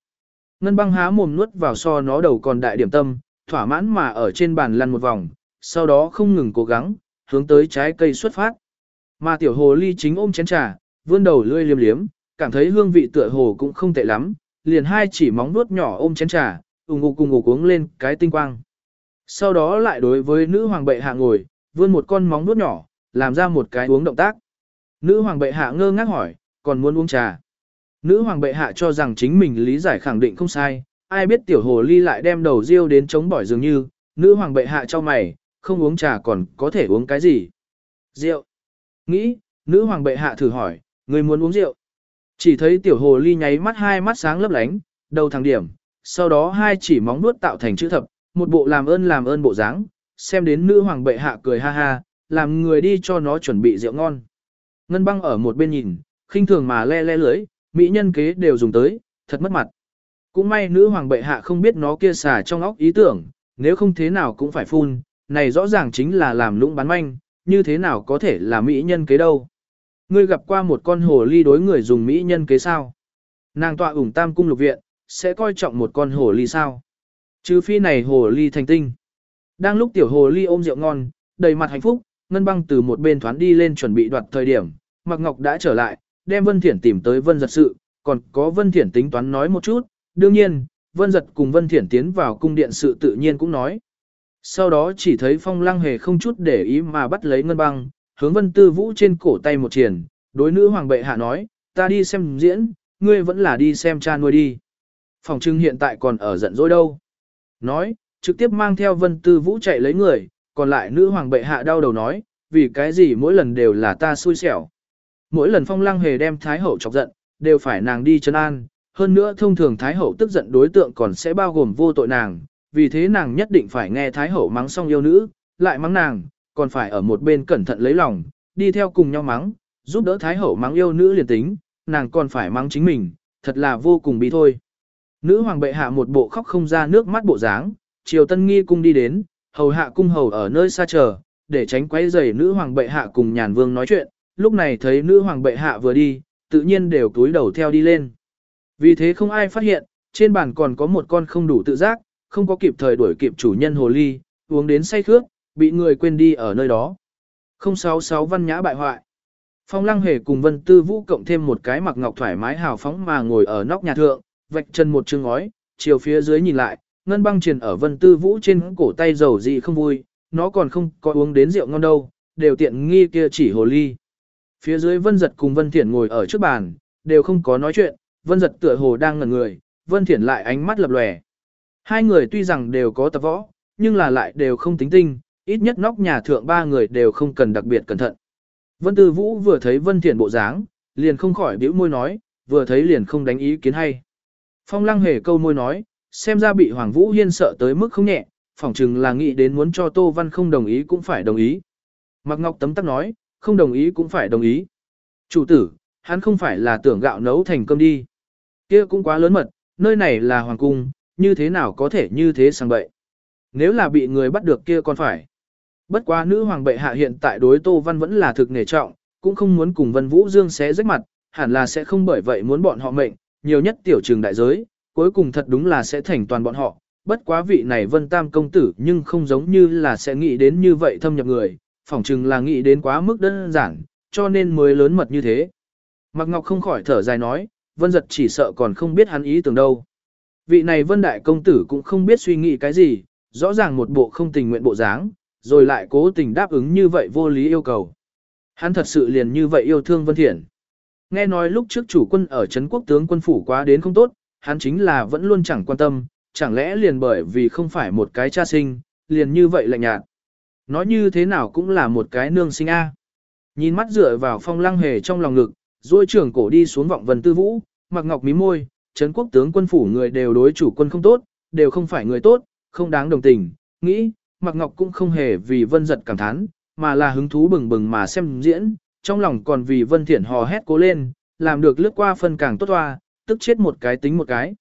Ngân băng há mồm nuốt vào so nó đầu còn đại điểm tâm, thỏa mãn mà ở trên bàn lăn một vòng, sau đó không ngừng cố gắng, hướng tới trái cây xuất phát. Mà tiểu hồ ly chính ôm chén trà, vươn đầu lươi liếm liếm, cảm thấy hương vị tựa hồ cũng không tệ lắm, liền hai chỉ móng nuốt nhỏ ôm chén trà, ủng ngục cùng ngục uống lên cái tinh quang. Sau đó lại đối với nữ hoàng bệ hạ ngồi, vươn một con móng nuốt nhỏ, làm ra một cái uống động tác. Nữ hoàng bệ hạ ngơ ngác hỏi, còn muốn uống trà. Nữ hoàng bệ hạ cho rằng chính mình lý giải khẳng định không sai, ai biết tiểu hồ ly lại đem đầu riêu đến chống bỏi dường như, nữ hoàng bệ hạ cho mày, không uống trà còn có thể uống cái gì. Rượu. Nghĩ, nữ hoàng bệ hạ thử hỏi, người muốn uống rượu. Chỉ thấy tiểu hồ ly nháy mắt hai mắt sáng lấp lánh, đầu thẳng điểm, sau đó hai chỉ móng nuốt tạo thành chữ thập, một bộ làm ơn làm ơn bộ dáng, xem đến nữ hoàng bệ hạ cười ha ha, làm người đi cho nó chuẩn bị rượu ngon. Ngân băng ở một bên nhìn, khinh thường mà le le lưới, mỹ nhân kế đều dùng tới, thật mất mặt. Cũng may nữ hoàng bệ hạ không biết nó kia xả trong óc ý tưởng, nếu không thế nào cũng phải phun, này rõ ràng chính là làm lũng bán manh, như thế nào có thể là mỹ nhân kế đâu. Ngươi gặp qua một con hồ ly đối người dùng mỹ nhân kế sao? Nàng tọa ủng tam cung lục viện, sẽ coi trọng một con hồ ly sao? Chứ phi này hồ ly thành tinh. Đang lúc tiểu hồ ly ôm rượu ngon, đầy mặt hạnh phúc, ngân băng từ một bên thoán đi lên chuẩn bị đoạt thời điểm, Mạc Ngọc đã trở lại, đem Vân Thiển tìm tới Vân Giật sự, còn có Vân Thiển tính toán nói một chút, đương nhiên, Vân Giật cùng Vân Thiển tiến vào cung điện sự tự nhiên cũng nói. Sau đó chỉ thấy Phong Lăng hề không chút để ý mà bắt lấy ngân băng, hướng Vân Tư Vũ trên cổ tay một triển, đối nữ hoàng bệ hạ nói, ta đi xem diễn, ngươi vẫn là đi xem cha nuôi đi. Phòng trưng hiện tại còn ở giận dỗi đâu. Nói, trực tiếp mang theo Vân Tư Vũ chạy lấy người, còn lại nữ hoàng bệ hạ đau đầu nói, vì cái gì mỗi lần đều là ta xui xẻo. Mỗi lần phong lăng hề đem Thái Hậu chọc giận, đều phải nàng đi chân an, hơn nữa thông thường Thái Hậu tức giận đối tượng còn sẽ bao gồm vô tội nàng, vì thế nàng nhất định phải nghe Thái Hậu mắng xong yêu nữ, lại mắng nàng, còn phải ở một bên cẩn thận lấy lòng, đi theo cùng nhau mắng, giúp đỡ Thái Hậu mắng yêu nữ liền tính, nàng còn phải mắng chính mình, thật là vô cùng bí thôi. Nữ hoàng bệ hạ một bộ khóc không ra nước mắt bộ dáng, triều tân nghi cung đi đến, hầu hạ cung hầu ở nơi xa chờ, để tránh quấy rầy nữ hoàng bệ hạ cùng nhàn vương nói chuyện, lúc này thấy nữ hoàng bệ hạ vừa đi, tự nhiên đều túi đầu theo đi lên. Vì thế không ai phát hiện, trên bàn còn có một con không đủ tự giác, không có kịp thời đuổi kịp chủ nhân hồ ly, uống đến say khước, bị người quên đi ở nơi đó. 066 văn nhã bại hoại. Phong lăng hề cùng vân tư vũ cộng thêm một cái mặc ngọc thoải mái hào phóng mà ngồi ở nóc nhà thượng, vạch chân một chương ngói, chiều phía dưới nhìn lại, ngân băng truyền ở vân tư vũ trên cổ tay dầu gì không vui, nó còn không có uống đến rượu ngon đâu, đều tiện nghi kia chỉ hồ ly. Phía dưới vân giật cùng vân thiển ngồi ở trước bàn, đều không có nói chuyện, vân giật tựa hồ đang ngẩn người, Vân Thiển lại ánh mắt lập lòe. Hai người tuy rằng đều có tập võ, nhưng là lại đều không tính tinh, ít nhất nóc nhà thượng ba người đều không cần đặc biệt cẩn thận. Vân Tư Vũ vừa thấy Vân Thiển bộ dáng, liền không khỏi bĩu môi nói, vừa thấy liền không đánh ý kiến hay. Phong Lăng hề câu môi nói, xem ra bị Hoàng Vũ Hiên sợ tới mức không nhẹ, phỏng chừng là nghĩ đến muốn cho Tô Văn không đồng ý cũng phải đồng ý. Mạc Ngọc tấm tắc nói, không đồng ý cũng phải đồng ý. Chủ tử, hắn không phải là tưởng gạo nấu thành cơm đi. kia cũng quá lớn mật, nơi này là hoàng cung, như thế nào có thể như thế sang bậy. Nếu là bị người bắt được kia còn phải. Bất quá nữ hoàng bệ hạ hiện tại đối Tô Văn vẫn là thực nghề trọng, cũng không muốn cùng Vân Vũ Dương xé rách mặt, hẳn là sẽ không bởi vậy muốn bọn họ mệnh, nhiều nhất tiểu trường đại giới, cuối cùng thật đúng là sẽ thành toàn bọn họ. Bất quá vị này Vân Tam công tử nhưng không giống như là sẽ nghĩ đến như vậy thâm nhập người, phỏng chừng là nghĩ đến quá mức đơn giản, cho nên mới lớn mật như thế. Mạc Ngọc không khỏi thở dài nói, Vân giật chỉ sợ còn không biết hắn ý tưởng đâu. Vị này Vân Đại công tử cũng không biết suy nghĩ cái gì, rõ ràng một bộ không tình nguyện bộ dáng, rồi lại cố tình đáp ứng như vậy vô lý yêu cầu. Hắn thật sự liền như vậy yêu thương Vân Thiện. Nghe nói lúc trước chủ quân ở Trấn quốc tướng quân phủ quá đến không tốt, hắn chính là vẫn luôn chẳng quan tâm, chẳng lẽ liền bởi vì không phải một cái cha sinh, liền như vậy lạnh nhạt. Nói như thế nào cũng là một cái nương sinh A. Nhìn mắt dựa vào phong lăng hề trong lòng ngực, duỗi trưởng cổ đi xuống vọng vần tư vũ, mặc ngọc mí môi, Trấn quốc tướng quân phủ người đều đối chủ quân không tốt, đều không phải người tốt, không đáng đồng tình, nghĩ, mặc ngọc cũng không hề vì vân giật cảm thán, mà là hứng thú bừng bừng mà xem diễn, trong lòng còn vì vân thiện hò hét cố lên, làm được lướt qua phân càng tốt hoa, tức chết một cái tính một cái.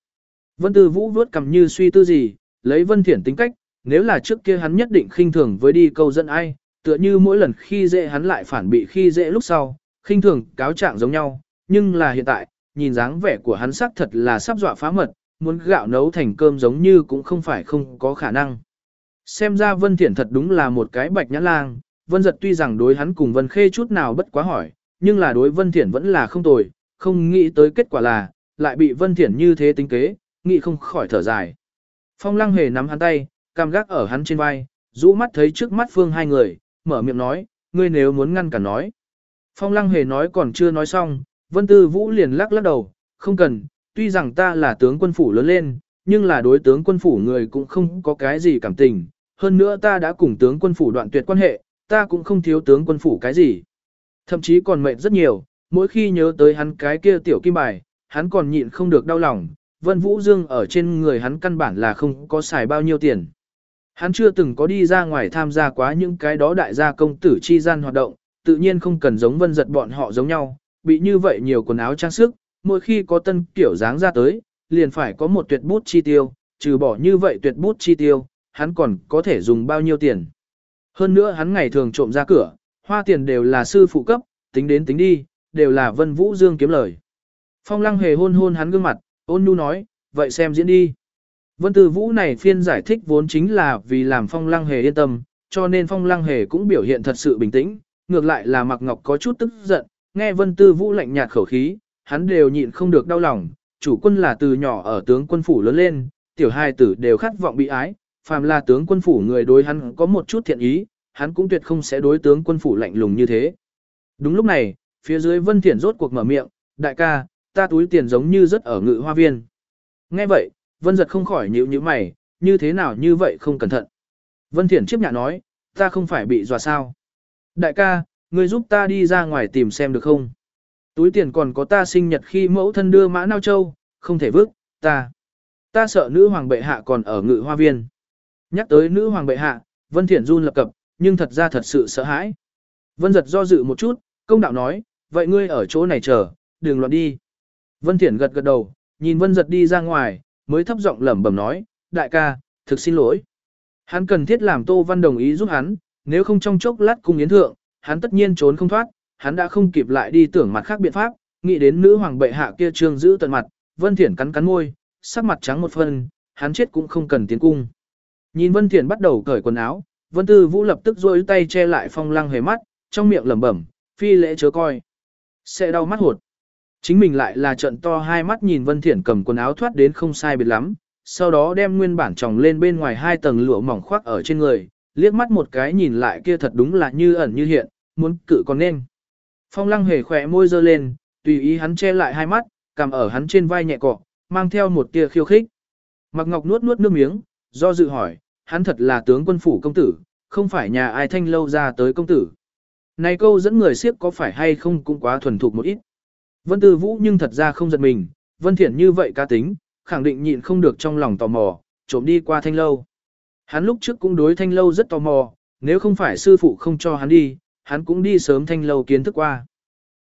Vân tư vũ vuốt cầm như suy tư gì, lấy vân Thiển tính cách, nếu là trước kia hắn nhất định khinh thường với đi câu dẫn ai, tựa như mỗi lần khi dễ hắn lại phản bị khi dễ lúc sau, khinh thường cáo trạng giống nhau, nhưng là hiện tại, nhìn dáng vẻ của hắn sắc thật là sắp dọa phá mật, muốn gạo nấu thành cơm giống như cũng không phải không có khả năng. Xem ra Vân Thiển thật đúng là một cái bạch nhã lang, Vân Giật tuy rằng đối hắn cùng Vân Khê chút nào bất quá hỏi, nhưng là đối Vân Thiển vẫn là không tồi, không nghĩ tới kết quả là, lại bị Vân Thiển như thế tính kế, nghĩ không khỏi thở dài. Phong lăng hề nắm hắn tay, cam gác ở hắn trên vai, rũ mắt thấy trước mắt phương hai người, mở miệng nói, ngươi nếu muốn ngăn cả nói. Phong lăng hề nói còn chưa nói xong, Vân Tư Vũ liền lắc lắc đầu, không cần, tuy rằng ta là tướng quân phủ lớn lên, nhưng là đối tướng quân phủ người cũng không có cái gì cảm tình, hơn nữa ta đã cùng tướng quân phủ đoạn tuyệt quan hệ, ta cũng không thiếu tướng quân phủ cái gì. Thậm chí còn mệt rất nhiều, mỗi khi nhớ tới hắn cái kia tiểu kim bài, hắn còn nhịn không được đau lòng, Vân Vũ Dương ở trên người hắn căn bản là không có xài bao nhiêu tiền. Hắn chưa từng có đi ra ngoài tham gia quá những cái đó đại gia công tử chi gian hoạt động, tự nhiên không cần giống vân giật bọn họ giống nhau, bị như vậy nhiều quần áo trang sức, mỗi khi có tân kiểu dáng ra tới, liền phải có một tuyệt bút chi tiêu, trừ bỏ như vậy tuyệt bút chi tiêu, hắn còn có thể dùng bao nhiêu tiền. Hơn nữa hắn ngày thường trộm ra cửa, hoa tiền đều là sư phụ cấp, tính đến tính đi, đều là Vân Vũ Dương kiếm lời. Phong lăng hề hôn hôn hắn gương mặt, ôn nhu nói, vậy xem diễn đi. Vân Tư Vũ này phiên giải thích vốn chính là vì làm Phong lăng hề yên tâm, cho nên Phong lăng hề cũng biểu hiện thật sự bình tĩnh, ngược lại là Mạc Ngọc có chút tức giận, nghe Vân Tư Vũ lạnh nhạt khẩu khí, hắn đều nhịn không được đau lòng, chủ quân là từ nhỏ ở tướng quân phủ lớn lên, tiểu hai tử đều khát vọng bị ái, phàm là tướng quân phủ người đối hắn có một chút thiện ý, hắn cũng tuyệt không sẽ đối tướng quân phủ lạnh lùng như thế. Đúng lúc này, phía dưới Vân Thiển rốt cuộc mở miệng, đại ca, ta túi tiền giống như rất ở ngự hoa viên. Nghe vậy, Vân giật không khỏi nhíu nhíu mày, như thế nào như vậy không cẩn thận. Vân Thiển chiếp nhạc nói, ta không phải bị dọa sao. Đại ca, ngươi giúp ta đi ra ngoài tìm xem được không? Túi tiền còn có ta sinh nhật khi mẫu thân đưa mã nao châu, không thể vứt, ta. Ta sợ nữ hoàng bệ hạ còn ở ngự hoa viên. Nhắc tới nữ hoàng bệ hạ, Vân Thiển run lập cập, nhưng thật ra thật sự sợ hãi. Vân giật do dự một chút, công đạo nói, vậy ngươi ở chỗ này chờ, đừng loạn đi. Vân Thiển gật gật đầu, nhìn Vân giật đi ra ngoài, mới thấp giọng lẩm bẩm nói, đại ca, thực xin lỗi. Hắn cần thiết làm Tô Văn đồng ý giúp hắn, nếu không trong chốc lát cung yến thượng, hắn tất nhiên trốn không thoát, hắn đã không kịp lại đi tưởng mặt khác biện pháp, nghĩ đến nữ hoàng bệ hạ kia trương giữ tận mặt, Vân Thiển cắn cắn môi, sắc mặt trắng một phần, hắn chết cũng không cần tiến cung. Nhìn Vân Thiển bắt đầu cởi quần áo, Vân Tư Vũ lập tức duỗi tay che lại phong lăng hề mắt, trong miệng lẩm bẩm, phi lễ chớ coi. Sẽ đau mắt hột. Chính mình lại là trận to hai mắt nhìn Vân Thiển cầm quần áo thoát đến không sai biệt lắm, sau đó đem nguyên bản tròng lên bên ngoài hai tầng lụa mỏng khoác ở trên người, liếc mắt một cái nhìn lại kia thật đúng là như ẩn như hiện, muốn cự còn nên. Phong lăng hề khỏe môi dơ lên, tùy ý hắn che lại hai mắt, cầm ở hắn trên vai nhẹ cọ, mang theo một tia khiêu khích. Mạc Ngọc nuốt nuốt nước miếng, do dự hỏi, hắn thật là tướng quân phủ công tử, không phải nhà ai thanh lâu ra tới công tử. Này câu dẫn người siếp có phải hay không cũng quá thuần thục một ít. Vân Tư Vũ nhưng thật ra không giật mình, Vân Thiển như vậy cá tính, khẳng định nhịn không được trong lòng tò mò, trộm đi qua thanh lâu. Hắn lúc trước cũng đối thanh lâu rất tò mò, nếu không phải sư phụ không cho hắn đi, hắn cũng đi sớm thanh lâu kiến thức qua.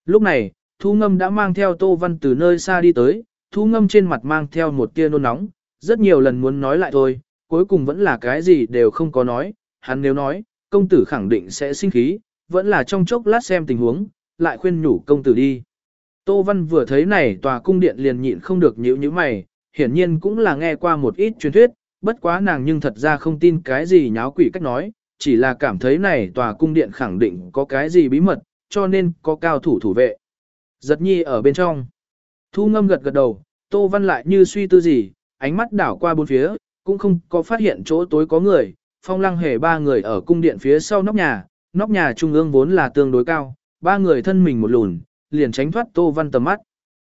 Lúc này, Thu Ngâm đã mang theo Tô Văn từ nơi xa đi tới, Thu Ngâm trên mặt mang theo một tia nôn nóng, rất nhiều lần muốn nói lại thôi, cuối cùng vẫn là cái gì đều không có nói, hắn nếu nói, công tử khẳng định sẽ sinh khí, vẫn là trong chốc lát xem tình huống, lại khuyên nhủ công tử đi. Tô Văn vừa thấy này tòa cung điện liền nhịn không được nhíu nhíu mày, hiển nhiên cũng là nghe qua một ít truyền thuyết, bất quá nàng nhưng thật ra không tin cái gì nháo quỷ cách nói, chỉ là cảm thấy này tòa cung điện khẳng định có cái gì bí mật, cho nên có cao thủ thủ vệ. Giật nhi ở bên trong. Thu ngâm gật gật đầu, Tô Văn lại như suy tư gì, ánh mắt đảo qua bốn phía, cũng không có phát hiện chỗ tối có người, phong lăng hề ba người ở cung điện phía sau nóc nhà, nóc nhà trung ương vốn là tương đối cao, ba người thân mình một lùn, liền tránh thoát Tô Văn tầm mắt.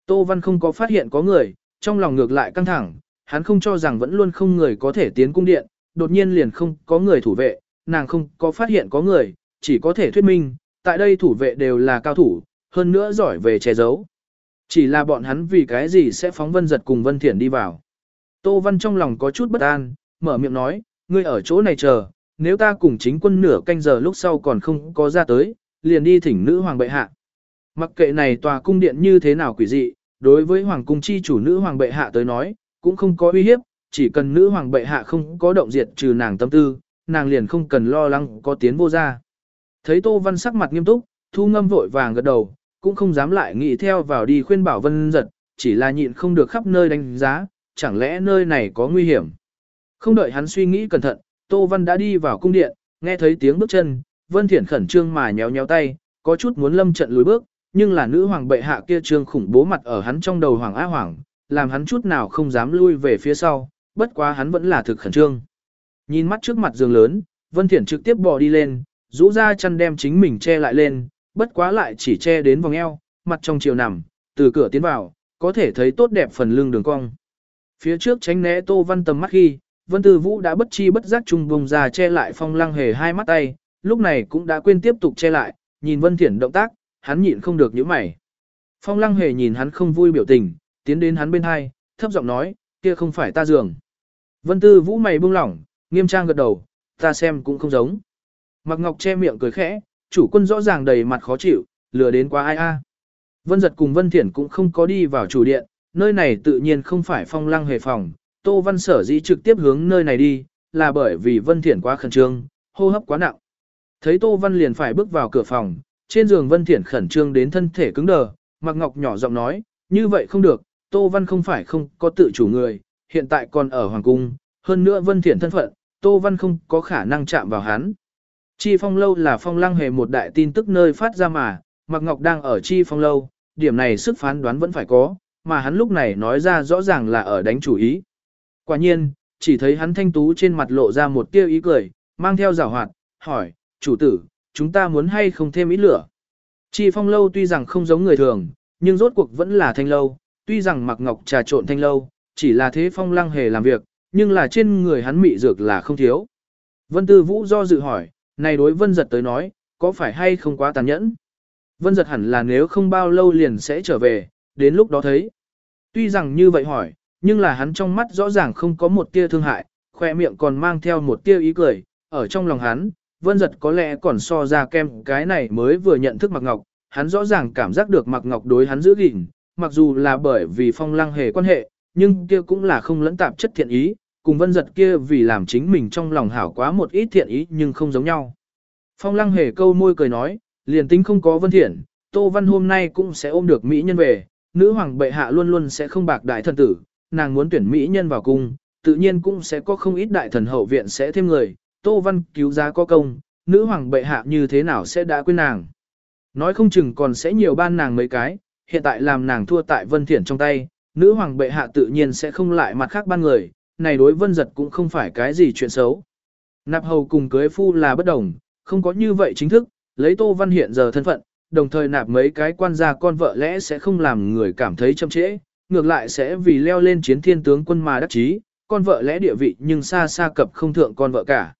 Tô Văn không có phát hiện có người, trong lòng ngược lại căng thẳng, hắn không cho rằng vẫn luôn không người có thể tiến cung điện, đột nhiên liền không có người thủ vệ, nàng không có phát hiện có người, chỉ có thể thuyết minh, tại đây thủ vệ đều là cao thủ, hơn nữa giỏi về che giấu. Chỉ là bọn hắn vì cái gì sẽ phóng vân giật cùng vân thiển đi vào. Tô Văn trong lòng có chút bất an, mở miệng nói, ngươi ở chỗ này chờ, nếu ta cùng chính quân nửa canh giờ lúc sau còn không có ra tới, liền đi thỉnh nữ hoàng bệ hạ. Mặc kệ này tòa cung điện như thế nào quỷ dị, đối với hoàng cung chi chủ nữ hoàng bệ hạ tới nói, cũng không có uy hiếp, chỉ cần nữ hoàng bệ hạ không có động diệt trừ nàng tâm tư, nàng liền không cần lo lắng có tiến vô ra. Thấy Tô Văn sắc mặt nghiêm túc, thu ngâm vội vàng gật đầu, cũng không dám lại nghĩ theo vào đi khuyên bảo vân giật, chỉ là nhịn không được khắp nơi đánh giá, chẳng lẽ nơi này có nguy hiểm. Không đợi hắn suy nghĩ cẩn thận, Tô Văn đã đi vào cung điện, nghe thấy tiếng bước chân, Vân Thiển khẩn trương mà nhéo nhéo tay, có chút muốn lâm trận lùi bước, nhưng là nữ hoàng bệ hạ kia trương khủng bố mặt ở hắn trong đầu hoàng á hoàng, làm hắn chút nào không dám lui về phía sau, bất quá hắn vẫn là thực khẩn trương. Nhìn mắt trước mặt giường lớn, Vân Thiển trực tiếp bò đi lên, rũ ra chăn đem chính mình che lại lên, bất quá lại chỉ che đến vòng eo, mặt trong chiều nằm, từ cửa tiến vào, có thể thấy tốt đẹp phần lưng đường cong. Phía trước tránh né Tô Văn tầm mắt khi, Vân Tư Vũ đã bất chi bất giác trung vùng ra che lại phong lăng hề hai mắt tay, lúc này cũng đã quên tiếp tục che lại, nhìn Vân Thiển động tác, hắn nhịn không được những mày. Phong lăng hề nhìn hắn không vui biểu tình, tiến đến hắn bên hai, thấp giọng nói, kia không phải ta giường. Vân Tư Vũ mày buông lỏng, nghiêm trang gật đầu, ta xem cũng không giống. Mặc Ngọc che miệng cười khẽ, chủ quân rõ ràng đầy mặt khó chịu, lừa đến quá ai a. Vân Giật cùng Vân Thiển cũng không có đi vào chủ điện, nơi này tự nhiên không phải phong lăng hề phòng, Tô Văn sở dĩ trực tiếp hướng nơi này đi, là bởi vì Vân Thiển quá khẩn trương, hô hấp quá nặng. Thấy Tô Văn liền phải bước vào cửa phòng, trên giường Vân Thiển khẩn trương đến thân thể cứng đờ, Mạc Ngọc nhỏ giọng nói, như vậy không được, Tô Văn không phải không có tự chủ người, hiện tại còn ở Hoàng Cung, hơn nữa Vân thiện thân phận, Tô Văn không có khả năng chạm vào hắn. Chi Phong Lâu là phong lăng hề một đại tin tức nơi phát ra mà, Mạc Ngọc đang ở Chi Phong Lâu, điểm này sức phán đoán vẫn phải có, mà hắn lúc này nói ra rõ ràng là ở đánh chủ ý. Quả nhiên, chỉ thấy hắn thanh tú trên mặt lộ ra một tia ý cười, mang theo rào hoạt, hỏi, chủ tử, chúng ta muốn hay không thêm ít lửa. Chi phong lâu tuy rằng không giống người thường, nhưng rốt cuộc vẫn là thanh lâu, tuy rằng mặc ngọc trà trộn thanh lâu, chỉ là thế phong lăng hề làm việc, nhưng là trên người hắn mị dược là không thiếu. Vân Tư Vũ do dự hỏi, này đối vân giật tới nói, có phải hay không quá tàn nhẫn? Vân giật hẳn là nếu không bao lâu liền sẽ trở về, đến lúc đó thấy. Tuy rằng như vậy hỏi, nhưng là hắn trong mắt rõ ràng không có một tia thương hại, khoe miệng còn mang theo một tia ý cười, ở trong lòng hắn, vân giật có lẽ còn so ra kem cái này mới vừa nhận thức Mạc Ngọc, hắn rõ ràng cảm giác được Mạc Ngọc đối hắn giữ gìn, mặc dù là bởi vì phong lăng hề quan hệ, nhưng kia cũng là không lẫn tạp chất thiện ý, cùng vân giật kia vì làm chính mình trong lòng hảo quá một ít thiện ý nhưng không giống nhau. Phong lăng hề câu môi cười nói, liền tính không có vân thiện, Tô Văn hôm nay cũng sẽ ôm được Mỹ nhân về, nữ hoàng bệ hạ luôn luôn sẽ không bạc đại thần tử, nàng muốn tuyển Mỹ nhân vào cung, tự nhiên cũng sẽ có không ít đại thần hậu viện sẽ thêm người, Tô Văn cứu giá có công, nữ hoàng bệ hạ như thế nào sẽ đã quên nàng. Nói không chừng còn sẽ nhiều ban nàng mấy cái, hiện tại làm nàng thua tại Vân Thiển trong tay, nữ hoàng bệ hạ tự nhiên sẽ không lại mặt khác ban người, này đối Vân Giật cũng không phải cái gì chuyện xấu. Nạp hầu cùng cưới phu là bất đồng, không có như vậy chính thức, lấy Tô Văn hiện giờ thân phận, đồng thời nạp mấy cái quan gia con vợ lẽ sẽ không làm người cảm thấy chậm trễ, ngược lại sẽ vì leo lên chiến thiên tướng quân mà đắc chí, con vợ lẽ địa vị nhưng xa xa cập không thượng con vợ cả.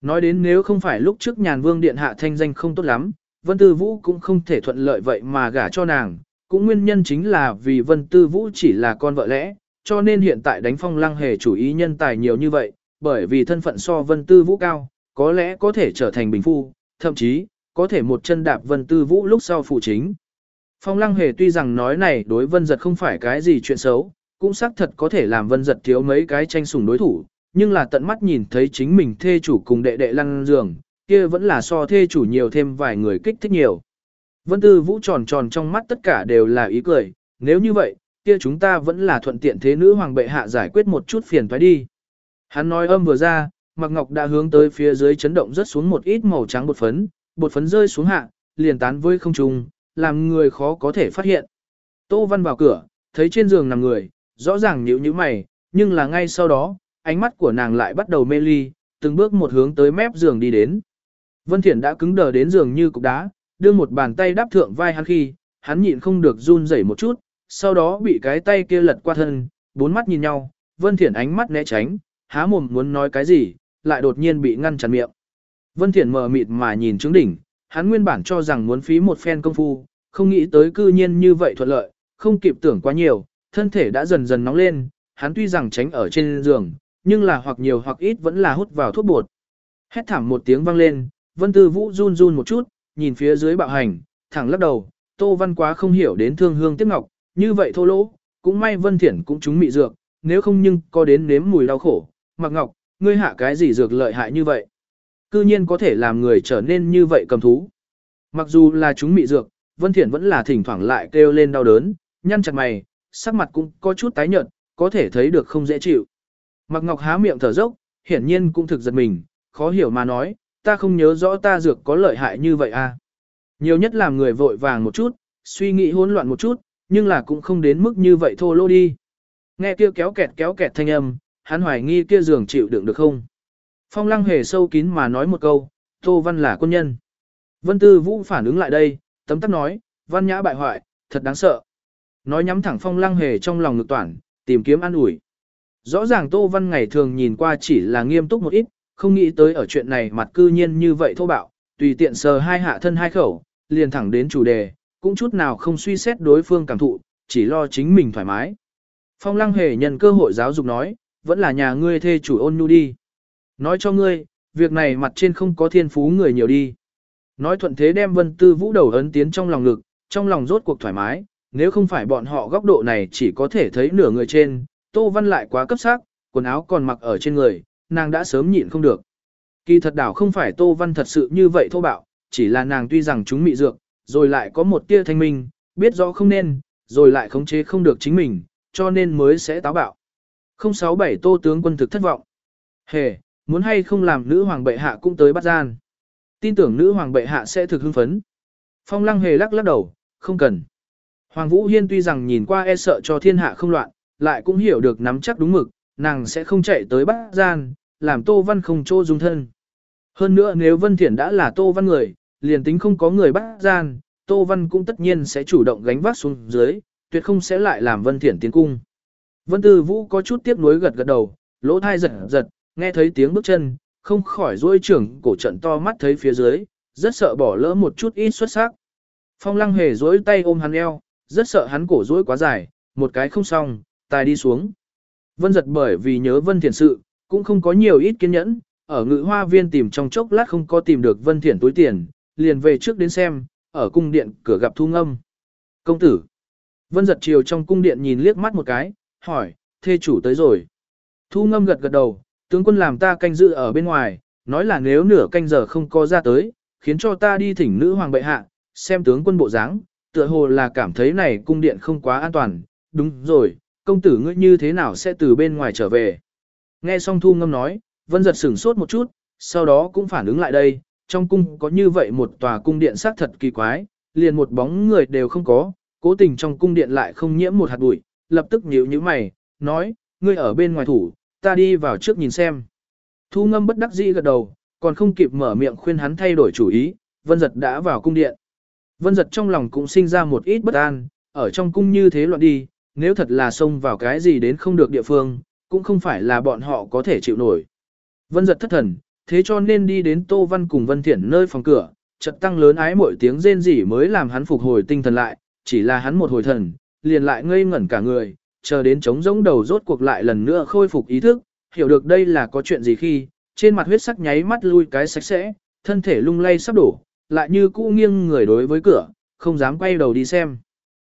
Nói đến nếu không phải lúc trước nhàn vương điện hạ thanh danh không tốt lắm, Vân Tư Vũ cũng không thể thuận lợi vậy mà gả cho nàng, cũng nguyên nhân chính là vì Vân Tư Vũ chỉ là con vợ lẽ, cho nên hiện tại đánh phong lăng hề chủ ý nhân tài nhiều như vậy, bởi vì thân phận so Vân Tư Vũ cao, có lẽ có thể trở thành bình phu, thậm chí, có thể một chân đạp Vân Tư Vũ lúc sau phụ chính. Phong lăng hề tuy rằng nói này đối Vân Giật không phải cái gì chuyện xấu, cũng xác thật có thể làm Vân Giật thiếu mấy cái tranh sủng đối thủ, nhưng là tận mắt nhìn thấy chính mình thê chủ cùng đệ đệ lăng giường, kia vẫn là so thê chủ nhiều thêm vài người kích thích nhiều. Vân Tư Vũ tròn tròn trong mắt tất cả đều là ý cười, nếu như vậy, kia chúng ta vẫn là thuận tiện thế nữ hoàng bệ hạ giải quyết một chút phiền toái đi. Hắn nói âm vừa ra, Mạc Ngọc đã hướng tới phía dưới chấn động rất xuống một ít màu trắng bột phấn, bột phấn rơi xuống hạ, liền tán với không trung, làm người khó có thể phát hiện. Tô Văn vào cửa, thấy trên giường nằm người, rõ ràng nhíu nhíu mày, nhưng là ngay sau đó, ánh mắt của nàng lại bắt đầu mê ly, từng bước một hướng tới mép giường đi đến. Vân Thiển đã cứng đờ đến giường như cục đá, đưa một bàn tay đáp thượng vai hắn khi, hắn nhịn không được run rẩy một chút, sau đó bị cái tay kia lật qua thân, bốn mắt nhìn nhau, Vân Thiển ánh mắt né tránh, há mồm muốn nói cái gì, lại đột nhiên bị ngăn chặn miệng. Vân Thiển mờ mịt mà nhìn trứng đỉnh, hắn nguyên bản cho rằng muốn phí một phen công phu, không nghĩ tới cư nhiên như vậy thuận lợi, không kịp tưởng quá nhiều, thân thể đã dần dần nóng lên, hắn tuy rằng tránh ở trên giường, nhưng là hoặc nhiều hoặc ít vẫn là hút vào thuốc bột. Hét thảm một tiếng vang lên, Vân Tư Vũ run run một chút, nhìn phía dưới bạo hành, thẳng lắc đầu, Tô Văn quá không hiểu đến thương hương tiếc ngọc, như vậy thô lỗ, cũng may Vân Thiển cũng chúng mị dược, nếu không nhưng có đến nếm mùi đau khổ. Mặc Ngọc, ngươi hạ cái gì dược lợi hại như vậy? Cư nhiên có thể làm người trở nên như vậy cầm thú. Mặc dù là chúng mị dược, Vân Thiển vẫn là thỉnh thoảng lại kêu lên đau đớn, nhăn chặt mày, sắc mặt cũng có chút tái nhợt, có thể thấy được không dễ chịu. Mặc Ngọc há miệng thở dốc, hiển nhiên cũng thực giật mình, khó hiểu mà nói, ta không nhớ rõ ta dược có lợi hại như vậy à. Nhiều nhất làm người vội vàng một chút, suy nghĩ hỗn loạn một chút, nhưng là cũng không đến mức như vậy thô lô đi. Nghe kia kéo kẹt kéo kẹt thanh âm, hắn hoài nghi kia giường chịu đựng được không. Phong lăng hề sâu kín mà nói một câu, Tô Văn là quân nhân. Vân Tư Vũ phản ứng lại đây, tấm tắc nói, Văn Nhã bại hoại, thật đáng sợ. Nói nhắm thẳng phong lăng hề trong lòng ngực toàn, tìm kiếm an ủi. Rõ ràng Tô Văn ngày thường nhìn qua chỉ là nghiêm túc một ít, không nghĩ tới ở chuyện này mặt cư nhiên như vậy thô bạo, tùy tiện sờ hai hạ thân hai khẩu, liền thẳng đến chủ đề, cũng chút nào không suy xét đối phương cảm thụ, chỉ lo chính mình thoải mái. Phong lăng hề nhận cơ hội giáo dục nói, vẫn là nhà ngươi thê chủ ôn nhu đi. Nói cho ngươi, việc này mặt trên không có thiên phú người nhiều đi. Nói thuận thế đem vân tư vũ đầu ấn tiến trong lòng ngực, trong lòng rốt cuộc thoải mái, nếu không phải bọn họ góc độ này chỉ có thể thấy nửa người trên, Tô Văn lại quá cấp sắc, quần áo còn mặc ở trên người, nàng đã sớm nhịn không được. Kỳ thật đảo không phải Tô Văn thật sự như vậy thô bạo, chỉ là nàng tuy rằng chúng mị dược, rồi lại có một tia thanh minh, biết rõ không nên, rồi lại khống chế không được chính mình, cho nên mới sẽ táo bạo. 067 Tô tướng quân thực thất vọng. Hề, muốn hay không làm nữ hoàng bệ hạ cũng tới bắt gian. Tin tưởng nữ hoàng bệ hạ sẽ thực hưng phấn. Phong lăng hề lắc lắc đầu, không cần. Hoàng Vũ Hiên tuy rằng nhìn qua e sợ cho thiên hạ không loạn, lại cũng hiểu được nắm chắc đúng mực, nàng sẽ không chạy tới bắt gian, làm Tô Văn không chỗ dung thân. Hơn nữa nếu Vân Thiển đã là Tô Văn người, liền tính không có người bắt gian, Tô Văn cũng tất nhiên sẽ chủ động gánh vác xuống dưới, tuyệt không sẽ lại làm Vân Thiển tiến cung. Vân Tư Vũ có chút tiếc nuối gật gật đầu, lỗ thai giật giật, nghe thấy tiếng bước chân, không khỏi duỗi trưởng cổ trận to mắt thấy phía dưới, rất sợ bỏ lỡ một chút ít xuất sắc. Phong lăng hề duỗi tay ôm hắn eo, rất sợ hắn cổ duỗi quá dài, một cái không xong, tài đi xuống. Vân giật bởi vì nhớ Vân Thiển sự, cũng không có nhiều ít kiên nhẫn, ở ngự hoa viên tìm trong chốc lát không có tìm được Vân Thiển túi tiền, liền về trước đến xem, ở cung điện cửa gặp thu ngâm. Công tử. Vân giật chiều trong cung điện nhìn liếc mắt một cái, hỏi, thê chủ tới rồi. Thu ngâm gật gật đầu, tướng quân làm ta canh giữ ở bên ngoài, nói là nếu nửa canh giờ không có ra tới, khiến cho ta đi thỉnh nữ hoàng bệ hạ, xem tướng quân bộ dáng, tựa hồ là cảm thấy này cung điện không quá an toàn. Đúng rồi, công tử ngươi như thế nào sẽ từ bên ngoài trở về. Nghe xong thu ngâm nói, vân giật sửng sốt một chút, sau đó cũng phản ứng lại đây, trong cung có như vậy một tòa cung điện xác thật kỳ quái, liền một bóng người đều không có, cố tình trong cung điện lại không nhiễm một hạt bụi, lập tức nhíu nhíu mày, nói, ngươi ở bên ngoài thủ, ta đi vào trước nhìn xem. Thu ngâm bất đắc dĩ gật đầu, còn không kịp mở miệng khuyên hắn thay đổi chủ ý, vân giật đã vào cung điện. Vân giật trong lòng cũng sinh ra một ít bất an, ở trong cung như thế loạn đi, nếu thật là xông vào cái gì đến không được địa phương, cũng không phải là bọn họ có thể chịu nổi. Vân giật thất thần, thế cho nên đi đến Tô Văn cùng Vân Thiển nơi phòng cửa, chợt tăng lớn ái mỗi tiếng rên rỉ mới làm hắn phục hồi tinh thần lại, chỉ là hắn một hồi thần, liền lại ngây ngẩn cả người, chờ đến trống rỗng đầu rốt cuộc lại lần nữa khôi phục ý thức, hiểu được đây là có chuyện gì khi, trên mặt huyết sắc nháy mắt lui cái sạch sẽ, thân thể lung lay sắp đổ, lại như cũ nghiêng người đối với cửa, không dám quay đầu đi xem.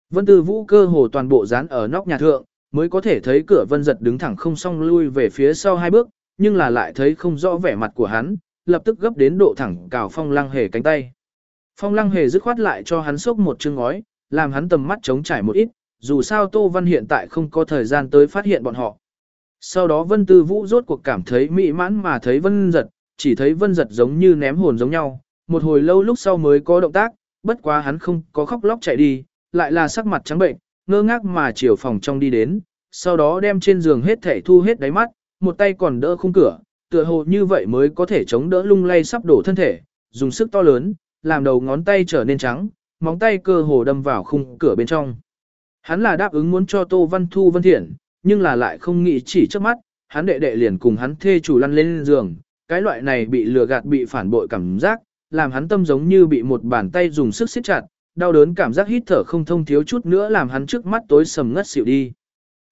Vân Tư Vũ cơ hồ toàn bộ dán ở nóc nhà thượng, mới có thể thấy cửa Vân giật đứng thẳng không song lui về phía sau hai bước, nhưng là lại thấy không rõ vẻ mặt của hắn, lập tức gấp đến độ thẳng cào phong lăng hề cánh tay. Phong lăng hề dứt khoát lại cho hắn sốc một chương ngói, làm hắn tầm mắt trống trải một ít, dù sao Tô Văn hiện tại không có thời gian tới phát hiện bọn họ. Sau đó Vân Tư Vũ rốt cuộc cảm thấy mỹ mãn mà thấy Vân giật, chỉ thấy Vân giật giống như ném hồn giống nhau, một hồi lâu lúc sau mới có động tác, bất quá hắn không có khóc lóc chạy đi, lại là sắc mặt trắng bệnh, ngơ ngác mà chiều phòng trong đi đến, sau đó đem trên giường hết thể thu hết đáy mắt, một tay còn đỡ khung cửa, tựa hồ như vậy mới có thể chống đỡ lung lay sắp đổ thân thể, dùng sức to lớn, làm đầu ngón tay trở nên trắng, móng tay cơ hồ đâm vào khung cửa bên trong. Hắn là đáp ứng muốn cho Tô Văn Thu Vân Thiện, nhưng là lại không nghĩ chỉ trước mắt, hắn đệ đệ liền cùng hắn thê chủ lăn lên giường, cái loại này bị lừa gạt bị phản bội cảm giác, làm hắn tâm giống như bị một bàn tay dùng sức siết chặt, đau đớn cảm giác hít thở không thông thiếu chút nữa làm hắn trước mắt tối sầm ngất xỉu đi.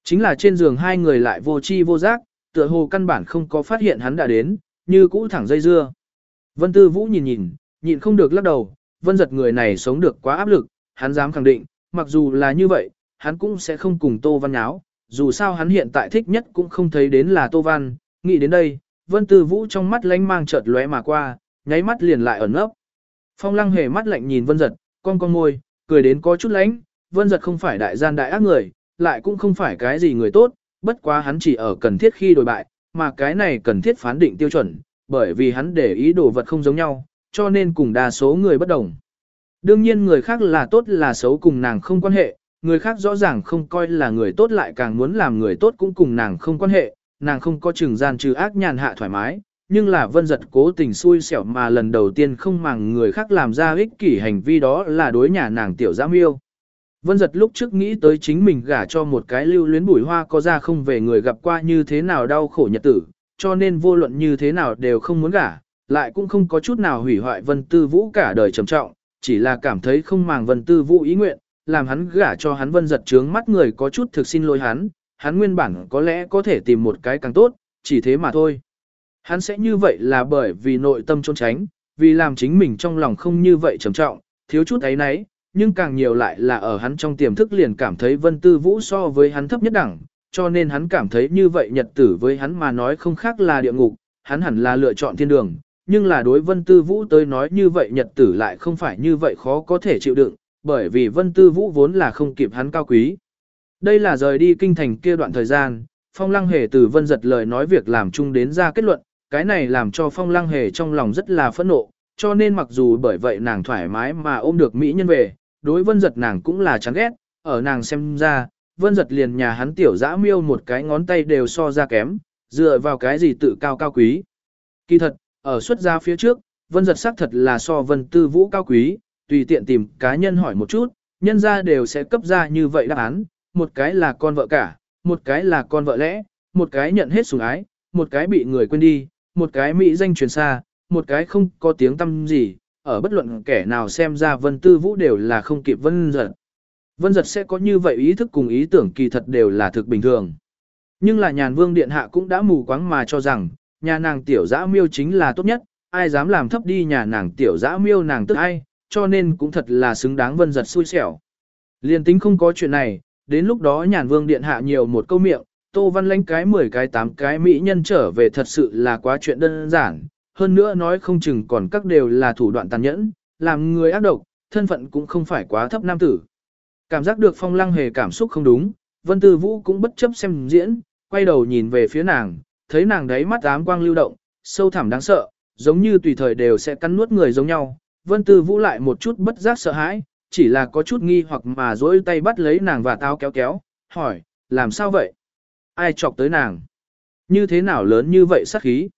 Chính là trên giường hai người lại vô chi vô giác, tựa hồ căn bản không có phát hiện hắn đã đến, như cũ thẳng dây dưa. Vân Tư Vũ nhìn nhìn, nhịn không được lắc đầu, vân giật người này sống được quá áp lực, hắn dám khẳng định, mặc dù là như vậy, hắn cũng sẽ không cùng Tô Văn nháo, dù sao hắn hiện tại thích nhất cũng không thấy đến là Tô Văn, nghĩ đến đây, Vân Tư Vũ trong mắt lánh mang chợt lóe mà qua, nháy mắt liền lại ẩn ấp. Phong lăng hề mắt lạnh nhìn vân giật, con con môi, cười đến có chút lánh, vân giật không phải đại gian đại ác người, lại cũng không phải cái gì người tốt, bất quá hắn chỉ ở cần thiết khi đổi bại, mà cái này cần thiết phán định tiêu chuẩn, bởi vì hắn để ý đồ vật không giống nhau, cho nên cùng đa số người bất đồng. Đương nhiên người khác là tốt là xấu cùng nàng không quan hệ, người khác rõ ràng không coi là người tốt lại càng muốn làm người tốt cũng cùng nàng không quan hệ, nàng không có chừng gian trừ ác nhàn hạ thoải mái, nhưng là vân giật cố tình xui xẻo mà lần đầu tiên không màng người khác làm ra ích kỷ hành vi đó là đối nhà nàng tiểu giám yêu. Vân giật lúc trước nghĩ tới chính mình gả cho một cái lưu luyến bùi hoa có ra không về người gặp qua như thế nào đau khổ nhật tử, cho nên vô luận như thế nào đều không muốn gả, lại cũng không có chút nào hủy hoại vân tư vũ cả đời trầm trọng, chỉ là cảm thấy không màng vân tư vũ ý nguyện, làm hắn gả cho hắn vân giật trướng mắt người có chút thực xin lỗi hắn, hắn nguyên bản có lẽ có thể tìm một cái càng tốt, chỉ thế mà thôi. Hắn sẽ như vậy là bởi vì nội tâm trốn tránh, vì làm chính mình trong lòng không như vậy trầm trọng, thiếu chút ấy nấy, nhưng càng nhiều lại là ở hắn trong tiềm thức liền cảm thấy Vân Tư Vũ so với hắn thấp nhất đẳng, cho nên hắn cảm thấy như vậy nhật tử với hắn mà nói không khác là địa ngục, hắn hẳn là lựa chọn thiên đường, nhưng là đối Vân Tư Vũ tới nói như vậy nhật tử lại không phải như vậy khó có thể chịu đựng, bởi vì Vân Tư Vũ vốn là không kịp hắn cao quý. Đây là rời đi kinh thành kia đoạn thời gian, Phong Lăng Hề từ Vân giật lời nói việc làm chung đến ra kết luận, cái này làm cho Phong Lăng Hề trong lòng rất là phẫn nộ, cho nên mặc dù bởi vậy nàng thoải mái mà ôm được Mỹ nhân về, đối vân giật nàng cũng là chán ghét, ở nàng xem ra, vân giật liền nhà hắn tiểu dã miêu một cái ngón tay đều so ra kém, dựa vào cái gì tự cao cao quý. Kỳ thật, ở xuất gia phía trước, vân giật xác thật là so vân tư vũ cao quý, tùy tiện tìm cá nhân hỏi một chút, nhân ra đều sẽ cấp ra như vậy đáp án, một cái là con vợ cả, một cái là con vợ lẽ, một cái nhận hết sủng ái, một cái bị người quên đi, một cái mỹ danh truyền xa, một cái không có tiếng tâm gì, ở bất luận kẻ nào xem ra Vân Tư Vũ đều là không kịp Vân Giật. Vân Giật sẽ có như vậy ý thức cùng ý tưởng kỳ thật đều là thực bình thường. Nhưng là nhàn vương điện hạ cũng đã mù quáng mà cho rằng, nhà nàng tiểu dã miêu chính là tốt nhất, ai dám làm thấp đi nhà nàng tiểu dã miêu nàng tức ai, cho nên cũng thật là xứng đáng Vân Giật xui xẻo. Liên tính không có chuyện này, đến lúc đó nhàn vương điện hạ nhiều một câu miệng, Tô Văn lãnh cái 10 cái 8 cái mỹ nhân trở về thật sự là quá chuyện đơn giản, hơn nữa nói không chừng còn các đều là thủ đoạn tàn nhẫn, làm người ác độc, thân phận cũng không phải quá thấp nam tử. Cảm giác được phong lăng hề cảm xúc không đúng, Vân Tư Vũ cũng bất chấp xem diễn, quay đầu nhìn về phía nàng, thấy nàng đấy mắt ám quang lưu động, sâu thẳm đáng sợ, giống như tùy thời đều sẽ cắn nuốt người giống nhau. Vân Tư Vũ lại một chút bất giác sợ hãi, chỉ là có chút nghi hoặc mà dối tay bắt lấy nàng và tao kéo kéo, hỏi, làm sao vậy? Ai chọc tới nàng? Như thế nào lớn như vậy sát khí?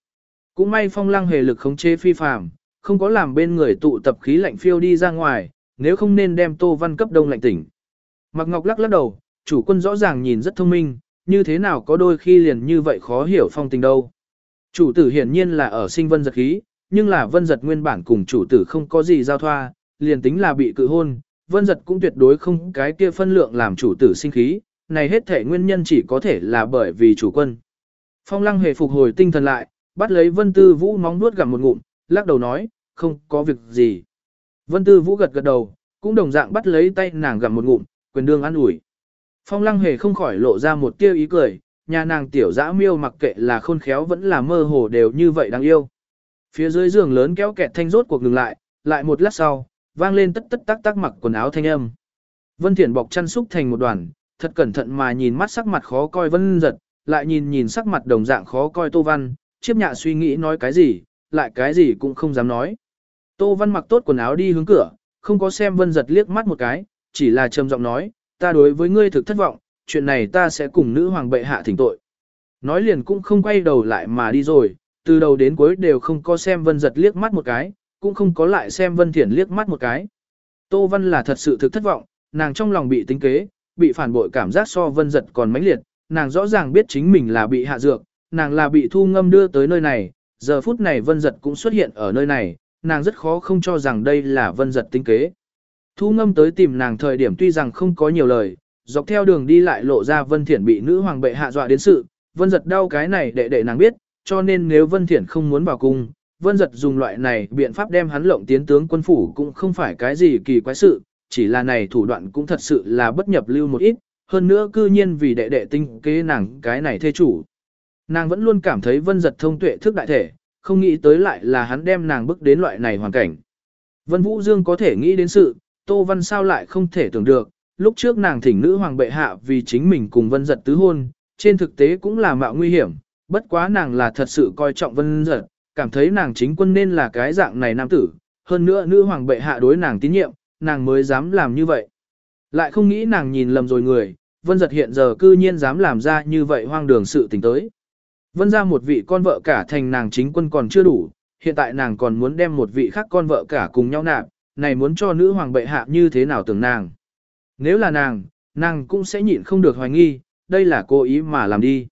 Cũng may phong lăng hề lực khống chế phi phàm, không có làm bên người tụ tập khí lạnh phiêu đi ra ngoài, nếu không nên đem Tô Văn cấp đông lạnh tỉnh. Mạc Ngọc lắc lắc đầu, chủ quân rõ ràng nhìn rất thông minh, như thế nào có đôi khi liền như vậy khó hiểu phong tình đâu. Chủ tử hiển nhiên là ở sinh vân giật khí, nhưng là vân giật nguyên bản cùng chủ tử không có gì giao thoa, liền tính là bị cự hôn, vân giật cũng tuyệt đối không cái kia phân lượng làm chủ tử sinh khí, này hết thể nguyên nhân chỉ có thể là bởi vì chủ quân. Phong lăng hề phục hồi tinh thần lại, bắt lấy vân tư vũ móng nuốt gặm một ngụm, lắc đầu nói, không có việc gì. Vân tư vũ gật gật đầu, cũng đồng dạng bắt lấy tay nàng gặm một ngụm, quyền đương an ủi. Phong lăng hề không khỏi lộ ra một tia ý cười, nhà nàng tiểu dã miêu mặc kệ là khôn khéo vẫn là mơ hồ đều như vậy đáng yêu. Phía dưới giường lớn kéo kẹt thanh rốt cuộc ngừng lại, lại một lát sau, vang lên tất tất tác tác mặc quần áo thanh âm. Vân Thiển bọc chăn xúc thành một đoàn, thật cẩn thận mà nhìn mắt sắc mặt khó coi Vân giật, lại nhìn nhìn sắc mặt đồng dạng khó coi Tô Văn, chiếp nhạ suy nghĩ nói cái gì, lại cái gì cũng không dám nói. Tô Văn mặc tốt quần áo đi hướng cửa, không có xem Vân giật liếc mắt một cái, chỉ là trầm giọng nói, ta đối với ngươi thực thất vọng, chuyện này ta sẽ cùng nữ hoàng bệ hạ thỉnh tội. Nói liền cũng không quay đầu lại mà đi rồi, từ đầu đến cuối đều không có xem Vân giật liếc mắt một cái, cũng không có lại xem Vân Thiển liếc mắt một cái. Tô Văn là thật sự thực thất vọng, nàng trong lòng bị tính kế, bị phản bội cảm giác so Vân giật còn mãnh liệt, nàng rõ ràng biết chính mình là bị hạ dược, nàng là bị thu ngâm đưa tới nơi này, giờ phút này Vân giật cũng xuất hiện ở nơi này, nàng rất khó không cho rằng đây là Vân giật tính kế. Thu ngâm tới tìm nàng thời điểm tuy rằng không có nhiều lời, dọc theo đường đi lại lộ ra Vân Thiển bị nữ hoàng bệ hạ dọa đến sự, Vân giật đau cái này để để nàng biết, cho nên nếu Vân Thiển không muốn vào cung, Vân giật dùng loại này biện pháp đem hắn lộng tiến tướng quân phủ cũng không phải cái gì kỳ quái sự, chỉ là này thủ đoạn cũng thật sự là bất nhập lưu một ít, hơn nữa cư nhiên vì đệ đệ tinh kế nàng cái này thê chủ. Nàng vẫn luôn cảm thấy vân giật thông tuệ thức đại thể, không nghĩ tới lại là hắn đem nàng bước đến loại này hoàn cảnh. Vân Vũ Dương có thể nghĩ đến sự, Tô Văn sao lại không thể tưởng được, lúc trước nàng thỉnh nữ hoàng bệ hạ vì chính mình cùng vân giật tứ hôn, trên thực tế cũng là mạo nguy hiểm, bất quá nàng là thật sự coi trọng vân giật, cảm thấy nàng chính quân nên là cái dạng này nam tử, hơn nữa nữ hoàng bệ hạ đối nàng tín nhiệm, nàng mới dám làm như vậy. Lại không nghĩ nàng nhìn lầm rồi người, vân giật hiện giờ cư nhiên dám làm ra như vậy hoang đường sự tình tới. Vân ra một vị con vợ cả thành nàng chính quân còn chưa đủ, hiện tại nàng còn muốn đem một vị khác con vợ cả cùng nhau nạp, này muốn cho nữ hoàng bệ hạ như thế nào tưởng nàng. Nếu là nàng, nàng cũng sẽ nhịn không được hoài nghi, đây là cố ý mà làm đi.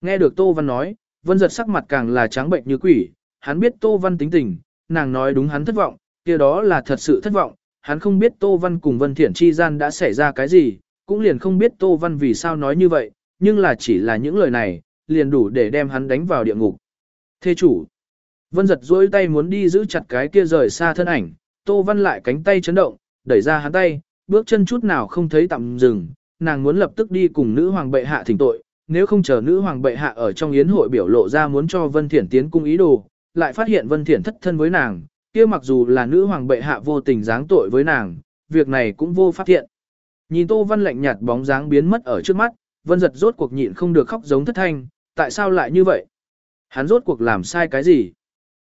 Nghe được Tô Văn nói, Vân giật sắc mặt càng là trắng bệnh như quỷ, hắn biết Tô Văn tính tình, nàng nói đúng hắn thất vọng, kia đó là thật sự thất vọng, hắn không biết Tô Văn cùng Vân Thiển chi gian đã xảy ra cái gì, cũng liền không biết Tô Văn vì sao nói như vậy, nhưng là chỉ là những lời này, liền đủ để đem hắn đánh vào địa ngục. Thê chủ, Vân giật duỗi tay muốn đi giữ chặt cái kia rời xa thân ảnh, Tô Văn lại cánh tay chấn động, đẩy ra hắn tay, bước chân chút nào không thấy tạm dừng, nàng muốn lập tức đi cùng nữ hoàng bệ hạ thỉnh tội, nếu không chờ nữ hoàng bệ hạ ở trong yến hội biểu lộ ra muốn cho Vân Thiển tiến cung ý đồ, lại phát hiện Vân Thiển thất thân với nàng, kia mặc dù là nữ hoàng bệ hạ vô tình giáng tội với nàng, việc này cũng vô phát hiện. Nhìn Tô Văn lạnh nhạt bóng dáng biến mất ở trước mắt, Vân giật rốt cuộc nhịn không được khóc giống thất thanh, tại sao lại như vậy? Hắn rốt cuộc làm sai cái gì?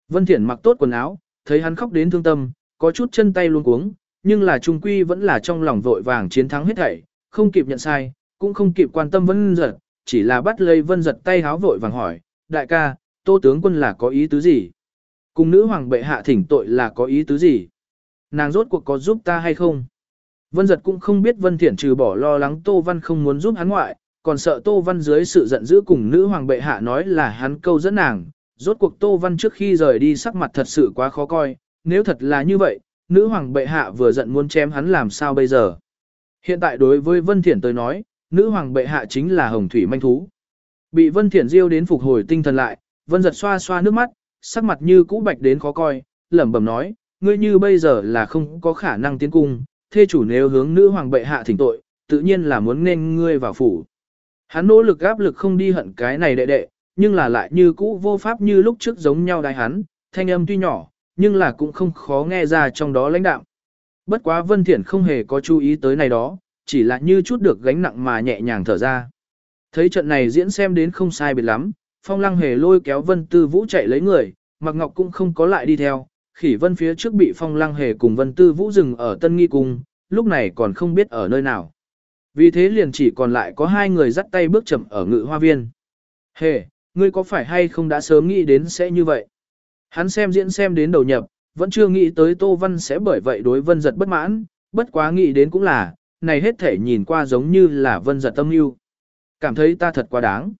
Vân Thiển mặc tốt quần áo, thấy hắn khóc đến thương tâm, có chút chân tay luôn cuống, nhưng là trung quy vẫn là trong lòng vội vàng chiến thắng hết thảy, không kịp nhận sai, cũng không kịp quan tâm Vân giật, chỉ là bắt lấy Vân giật tay háo vội vàng hỏi, đại ca, Tô tướng quân là có ý tứ gì? Cùng nữ hoàng bệ hạ thỉnh tội là có ý tứ gì? Nàng rốt cuộc có giúp ta hay không? Vân giật cũng không biết Vân Thiển trừ bỏ lo lắng Tô Văn không muốn giúp hắn ngoại, còn sợ Tô Văn dưới sự giận dữ cùng nữ hoàng bệ hạ nói là hắn câu dẫn nàng. Rốt cuộc Tô Văn trước khi rời đi sắc mặt thật sự quá khó coi, nếu thật là như vậy, nữ hoàng bệ hạ vừa giận muốn chém hắn làm sao bây giờ? Hiện tại đối với Vân Thiển tới nói, nữ hoàng bệ hạ chính là hồng thủy manh thú. Bị Vân Thiển diêu đến phục hồi tinh thần lại, Vân giật xoa xoa nước mắt, sắc mặt như cũ bạch đến khó coi, lẩm bẩm nói, ngươi như bây giờ là không có khả năng tiến cung, thê chủ nếu hướng nữ hoàng bệ hạ thỉnh tội, tự nhiên là muốn nên ngươi vào phủ. Hắn nỗ lực áp lực không đi hận cái này đệ đệ, nhưng là lại như cũ vô pháp như lúc trước giống nhau đại hắn, thanh âm tuy nhỏ, nhưng là cũng không khó nghe ra trong đó lãnh đạo. Bất quá Vân Thiển không hề có chú ý tới này đó, chỉ là như chút được gánh nặng mà nhẹ nhàng thở ra. Thấy trận này diễn xem đến không sai biệt lắm, Phong Lăng hề lôi kéo Vân Tư Vũ chạy lấy người, Mạc Ngọc cũng không có lại đi theo, khỉ Vân phía trước bị Phong Lăng hề cùng Vân Tư Vũ dừng ở Tân Nghi Cung, lúc này còn không biết ở nơi nào. Vì thế liền chỉ còn lại có hai người dắt tay bước chậm ở ngự hoa viên. Hề, ngươi có phải hay không đã sớm nghĩ đến sẽ như vậy? Hắn xem diễn xem đến đầu nhập, vẫn chưa nghĩ tới Tô Văn sẽ bởi vậy đối Vân giật bất mãn, bất quá nghĩ đến cũng là, này hết thể nhìn qua giống như là vân giật tâm yêu. Cảm thấy ta thật quá đáng.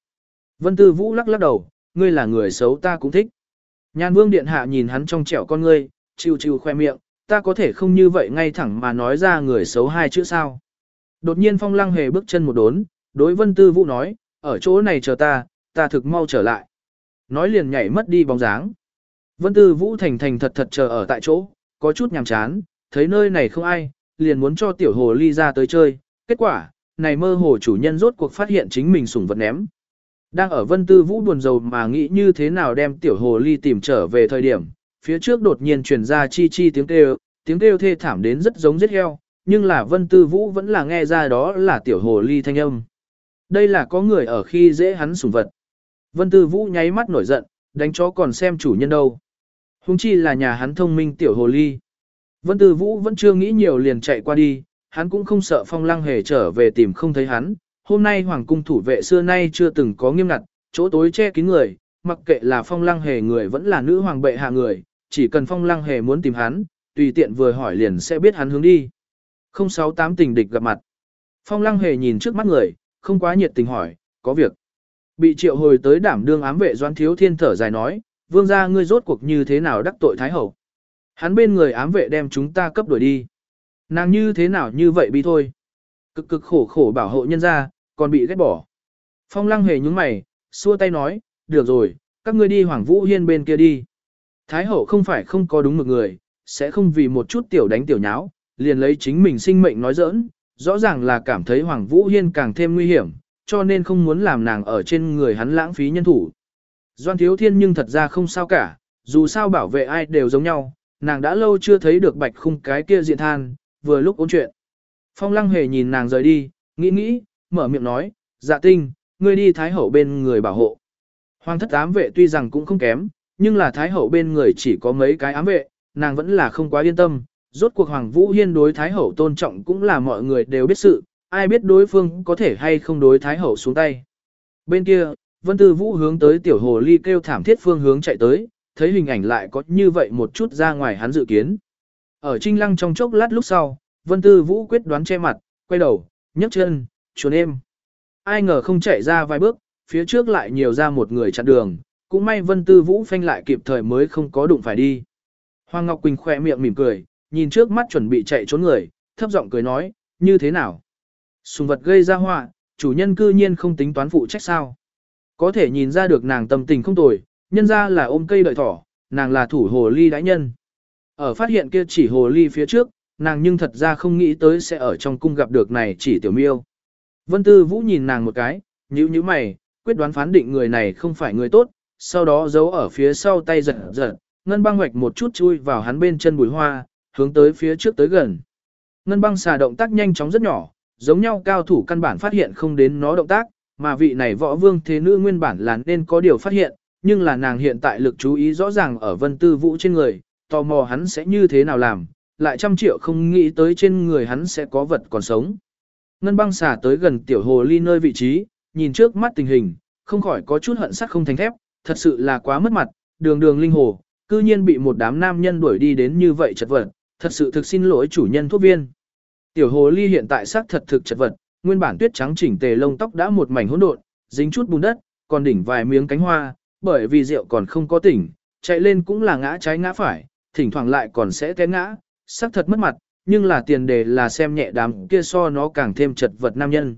Vân Tư Vũ lắc lắc đầu, ngươi là người xấu ta cũng thích. Nhan Vương Điện Hạ nhìn hắn trong trẻo con ngươi, chiều chiều khoe miệng, ta có thể không như vậy ngay thẳng mà nói ra người xấu hai chữ sao. Đột nhiên Phong Lăng hề bước chân một đốn, đối Vân Tư Vũ nói, ở chỗ này chờ ta, ta thực mau trở lại. Nói liền nhảy mất đi bóng dáng. Vân Tư Vũ thành thành thật thật chờ ở tại chỗ, có chút nhàm chán, thấy nơi này không ai, liền muốn cho tiểu hồ ly ra tới chơi. Kết quả, này mơ hồ chủ nhân rốt cuộc phát hiện chính mình sủng vật ném. Đang ở Vân Tư Vũ buồn rầu mà nghĩ như thế nào đem tiểu hồ ly tìm trở về thời điểm, phía trước đột nhiên truyền ra chi chi tiếng kêu, tiếng kêu thê thảm đến rất giống giết heo, nhưng là Vân Tư Vũ vẫn là nghe ra đó là tiểu hồ ly thanh âm. Đây là có người ở khi dễ hắn sủng vật. Vân Tư Vũ nháy mắt nổi giận, đánh chó còn xem chủ nhân đâu. Hùng chi là nhà hắn thông minh tiểu hồ ly. Vân Tư Vũ vẫn chưa nghĩ nhiều liền chạy qua đi, hắn cũng không sợ phong lăng hề trở về tìm không thấy hắn. Hôm nay hoàng cung thủ vệ xưa nay chưa từng có nghiêm ngặt, chỗ tối che kín người, mặc kệ là phong lăng hề người vẫn là nữ hoàng bệ hạ người, chỉ cần phong lăng hề muốn tìm hắn, tùy tiện vừa hỏi liền sẽ biết hắn hướng đi. 068 tình địch gặp mặt. Phong lăng hề nhìn trước mắt người, không quá nhiệt tình hỏi, có việc. Bị triệu hồi tới đảm đương ám vệ doan thiếu thiên thở dài nói, vương gia ngươi rốt cuộc như thế nào đắc tội thái hậu. Hắn bên người ám vệ đem chúng ta cấp đuổi đi. Nàng như thế nào như vậy bi thôi. Cực cực khổ khổ bảo hộ nhân gia, còn bị ghét bỏ. Phong lăng hề nhúng mày, xua tay nói, được rồi, các ngươi đi Hoàng Vũ Hiên bên kia đi. Thái hậu không phải không có đúng một người, sẽ không vì một chút tiểu đánh tiểu nháo, liền lấy chính mình sinh mệnh nói giỡn, rõ ràng là cảm thấy Hoàng Vũ Hiên càng thêm nguy hiểm, cho nên không muốn làm nàng ở trên người hắn lãng phí nhân thủ. Doan Thiếu Thiên nhưng thật ra không sao cả, dù sao bảo vệ ai đều giống nhau, nàng đã lâu chưa thấy được bạch khung cái kia diện than, vừa lúc ôn chuyện. Phong lăng hề nhìn nàng rời đi, nghĩ nghĩ, mở miệng nói, dạ tinh, ngươi đi thái hậu bên người bảo hộ. Hoàng thất ám vệ tuy rằng cũng không kém, nhưng là thái hậu bên người chỉ có mấy cái ám vệ, nàng vẫn là không quá yên tâm. Rốt cuộc Hoàng Vũ Hiên đối thái hậu tôn trọng cũng là mọi người đều biết sự, ai biết đối phương có thể hay không đối thái hậu xuống tay. Bên kia, Vân Tư Vũ hướng tới tiểu hồ ly kêu thảm thiết phương hướng chạy tới, thấy hình ảnh lại có như vậy một chút ra ngoài hắn dự kiến. Ở trinh lăng trong chốc lát lúc sau, Vân Tư Vũ quyết đoán che mặt, quay đầu, nhấc chân, chuồn em. Ai ngờ không chạy ra vài bước, phía trước lại nhiều ra một người chặn đường, cũng may Vân Tư Vũ phanh lại kịp thời mới không có đụng phải đi. Hoàng Ngọc Quỳnh khỏe miệng mỉm cười, nhìn trước mắt chuẩn bị chạy trốn người, thấp giọng cười nói, như thế nào? Sùng vật gây ra họa, chủ nhân cư nhiên không tính toán phụ trách sao? Có thể nhìn ra được nàng tâm tình không tồi, nhân ra là ôm cây đợi thỏ, nàng là thủ hồ ly đãi nhân. Ở phát hiện kia chỉ hồ ly phía trước, nàng nhưng thật ra không nghĩ tới sẽ ở trong cung gặp được này chỉ tiểu miêu. Vân Tư Vũ nhìn nàng một cái, nhíu nhíu mày, quyết đoán phán định người này không phải người tốt, sau đó giấu ở phía sau tay giật giật, ngân băng hoạch một chút chui vào hắn bên chân bùi hoa, hướng tới phía trước tới gần. Ngân băng xà động tác nhanh chóng rất nhỏ, giống nhau cao thủ căn bản phát hiện không đến nó động tác, mà vị này võ vương thế nữ nguyên bản là nên có điều phát hiện, nhưng là nàng hiện tại lực chú ý rõ ràng ở vân tư vũ trên người, tò mò hắn sẽ như thế nào làm, lại trăm triệu không nghĩ tới trên người hắn sẽ có vật còn sống. Ngân băng xà tới gần tiểu hồ ly nơi vị trí, nhìn trước mắt tình hình, không khỏi có chút hận sắt không thành thép, thật sự là quá mất mặt, đường đường linh hồ, cư nhiên bị một đám nam nhân đuổi đi đến như vậy chật vật, thật sự thực xin lỗi chủ nhân thuốc viên. Tiểu hồ ly hiện tại xác thật thực chật vật, nguyên bản tuyết trắng chỉnh tề lông tóc đã một mảnh hỗn độn, dính chút bùn đất, còn đỉnh vài miếng cánh hoa, bởi vì rượu còn không có tỉnh, chạy lên cũng là ngã trái ngã phải, thỉnh thoảng lại còn sẽ té ngã, xác thật mất mặt, nhưng là tiền đề là xem nhẹ đám kia so nó càng thêm chật vật nam nhân.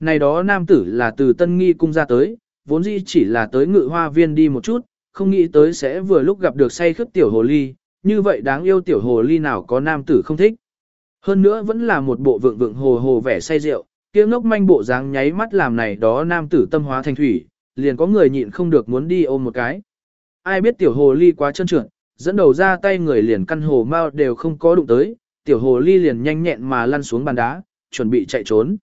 Này đó nam tử là từ tân nghi cung ra tới, vốn dĩ chỉ là tới ngự hoa viên đi một chút, không nghĩ tới sẽ vừa lúc gặp được say khướt tiểu hồ ly, như vậy đáng yêu tiểu hồ ly nào có nam tử không thích. Hơn nữa vẫn là một bộ vượng vượng hồ hồ vẻ say rượu, kia ngốc manh bộ dáng nháy mắt làm này đó nam tử tâm hóa thành thủy, liền có người nhịn không được muốn đi ôm một cái. Ai biết tiểu hồ ly quá chân trượt, dẫn đầu ra tay người liền căn hồ mau đều không có đụng tới, tiểu hồ ly liền nhanh nhẹn mà lăn xuống bàn đá, chuẩn bị chạy trốn.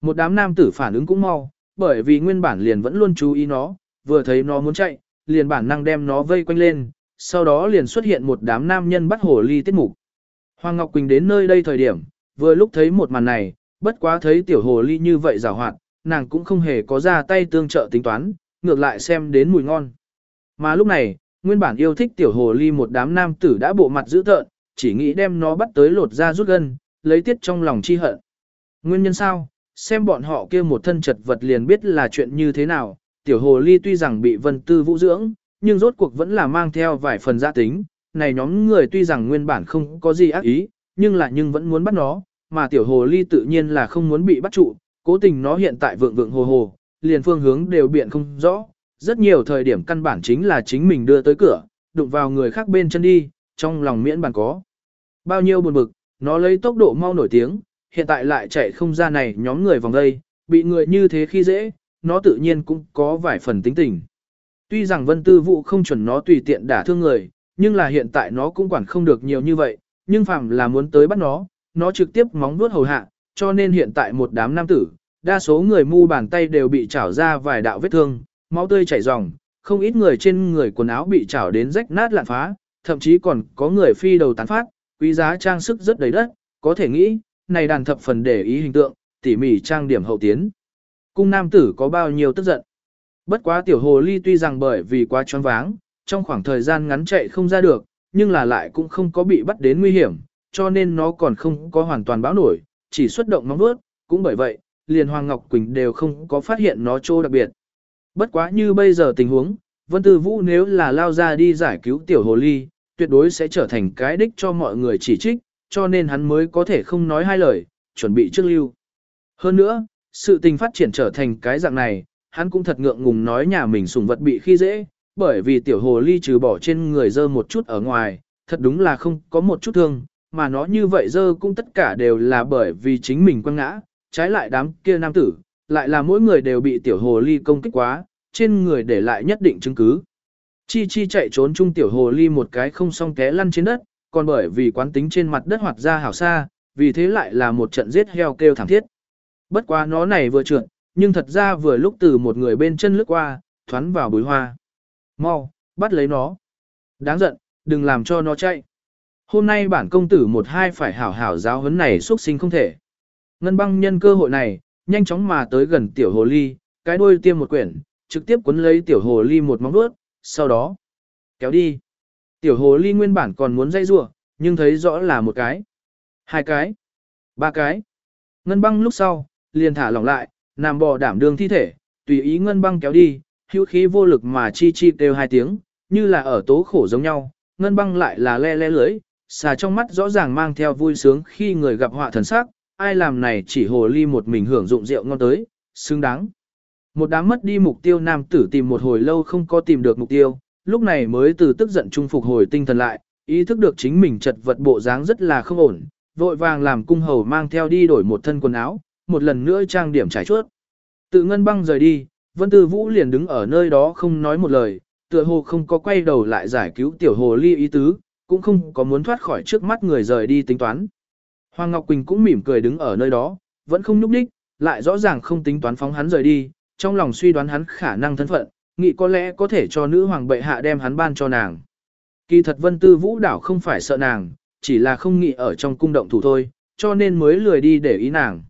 Một đám nam tử phản ứng cũng mau, bởi vì nguyên bản liền vẫn luôn chú ý nó, vừa thấy nó muốn chạy, liền bản năng đem nó vây quanh lên, sau đó liền xuất hiện một đám nam nhân bắt hồ ly tiết mục. Hoàng Ngọc Quỳnh đến nơi đây thời điểm, vừa lúc thấy một màn này, bất quá thấy tiểu hồ ly như vậy rào hoạt, nàng cũng không hề có ra tay tương trợ tính toán, ngược lại xem đến mùi ngon. Mà lúc này, nguyên bản yêu thích tiểu hồ ly một đám nam tử đã bộ mặt dữ tợn, chỉ nghĩ đem nó bắt tới lột ra rút gân, lấy tiết trong lòng chi hận. Nguyên nhân sao? Xem bọn họ kia một thân chật vật liền biết là chuyện như thế nào, tiểu hồ ly tuy rằng bị vân tư vũ dưỡng, nhưng rốt cuộc vẫn là mang theo vài phần gia tính, này nhóm người tuy rằng nguyên bản không có gì ác ý, nhưng là nhưng vẫn muốn bắt nó, mà tiểu hồ ly tự nhiên là không muốn bị bắt trụ, cố tình nó hiện tại vượng vượng hồ hồ, liền phương hướng đều biện không rõ, rất nhiều thời điểm căn bản chính là chính mình đưa tới cửa, đụng vào người khác bên chân đi, trong lòng miễn bàn có. Bao nhiêu buồn bực, nó lấy tốc độ mau nổi tiếng, hiện tại lại chạy không ra này nhóm người vòng đây, bị người như thế khi dễ, nó tự nhiên cũng có vài phần tính tình. Tuy rằng vân tư vụ không chuẩn nó tùy tiện đả thương người, nhưng là hiện tại nó cũng quản không được nhiều như vậy, nhưng phàm là muốn tới bắt nó, nó trực tiếp móng vuốt hầu hạ, cho nên hiện tại một đám nam tử, đa số người mu bàn tay đều bị chảo ra vài đạo vết thương, máu tươi chảy ròng, không ít người trên người quần áo bị chảo đến rách nát lạn phá, thậm chí còn có người phi đầu tán phát, quý giá trang sức rất đầy đất, có thể nghĩ, này đàn thập phần để ý hình tượng, tỉ mỉ trang điểm hậu tiến. Cung nam tử có bao nhiêu tức giận. Bất quá tiểu hồ ly tuy rằng bởi vì quá choáng váng, trong khoảng thời gian ngắn chạy không ra được, nhưng là lại cũng không có bị bắt đến nguy hiểm, cho nên nó còn không có hoàn toàn báo nổi, chỉ xuất động nóng vớt, cũng bởi vậy, liền Hoàng Ngọc Quỳnh đều không có phát hiện nó trô đặc biệt. Bất quá như bây giờ tình huống, Vân Tư Vũ nếu là lao ra đi giải cứu tiểu hồ ly, tuyệt đối sẽ trở thành cái đích cho mọi người chỉ trích, cho nên hắn mới có thể không nói hai lời, chuẩn bị trước lưu. Hơn nữa, sự tình phát triển trở thành cái dạng này, hắn cũng thật ngượng ngùng nói nhà mình sùng vật bị khi dễ, bởi vì tiểu hồ ly trừ bỏ trên người dơ một chút ở ngoài, thật đúng là không có một chút thương, mà nó như vậy dơ cũng tất cả đều là bởi vì chính mình quăng ngã, trái lại đám kia nam tử, lại là mỗi người đều bị tiểu hồ ly công kích quá, trên người để lại nhất định chứng cứ. Chi chi chạy trốn chung tiểu hồ ly một cái không song té lăn trên đất, còn bởi vì quán tính trên mặt đất hoạt ra hảo xa, vì thế lại là một trận giết heo kêu thảm thiết. Bất quá nó này vừa trượt, nhưng thật ra vừa lúc từ một người bên chân lướt qua, thoắn vào bùi hoa. Mau, bắt lấy nó. Đáng giận, đừng làm cho nó chạy. Hôm nay bản công tử một hai phải hảo hảo giáo huấn này xuất sinh không thể. Ngân băng nhân cơ hội này, nhanh chóng mà tới gần tiểu hồ ly, cái đuôi tiêm một quyển, trực tiếp cuốn lấy tiểu hồ ly một móng vuốt, sau đó kéo đi. Tiểu hồ ly nguyên bản còn muốn dây rủa, nhưng thấy rõ là một cái, hai cái, ba cái. Ngân băng lúc sau, liền thả lỏng lại, nằm bò đảm đương thi thể, tùy ý ngân băng kéo đi, hữu khí vô lực mà chi chi kêu hai tiếng, như là ở tố khổ giống nhau, ngân băng lại là le le lưới, xà trong mắt rõ ràng mang theo vui sướng khi người gặp họa thần sắc, ai làm này chỉ hồ ly một mình hưởng dụng rượu ngon tới, xứng đáng. Một đám mất đi mục tiêu nam tử tìm một hồi lâu không có tìm được mục tiêu, lúc này mới từ tức giận trung phục hồi tinh thần lại, ý thức được chính mình chật vật bộ dáng rất là không ổn, vội vàng làm cung hầu mang theo đi đổi một thân quần áo, một lần nữa trang điểm trải chuốt. Tự ngân băng rời đi, Vân Tư Vũ liền đứng ở nơi đó không nói một lời, tựa hồ không có quay đầu lại giải cứu tiểu hồ ly ý tứ, cũng không có muốn thoát khỏi trước mắt người rời đi tính toán. Hoàng Ngọc Quỳnh cũng mỉm cười đứng ở nơi đó, vẫn không nhúc đích, lại rõ ràng không tính toán phóng hắn rời đi, trong lòng suy đoán hắn khả năng thân phận, nghĩ có lẽ có thể cho nữ hoàng bệ hạ đem hắn ban cho nàng. Kỳ thật Vân Tư Vũ đảo không phải sợ nàng, chỉ là không nghĩ ở trong cung động thủ thôi, cho nên mới lười đi để ý nàng.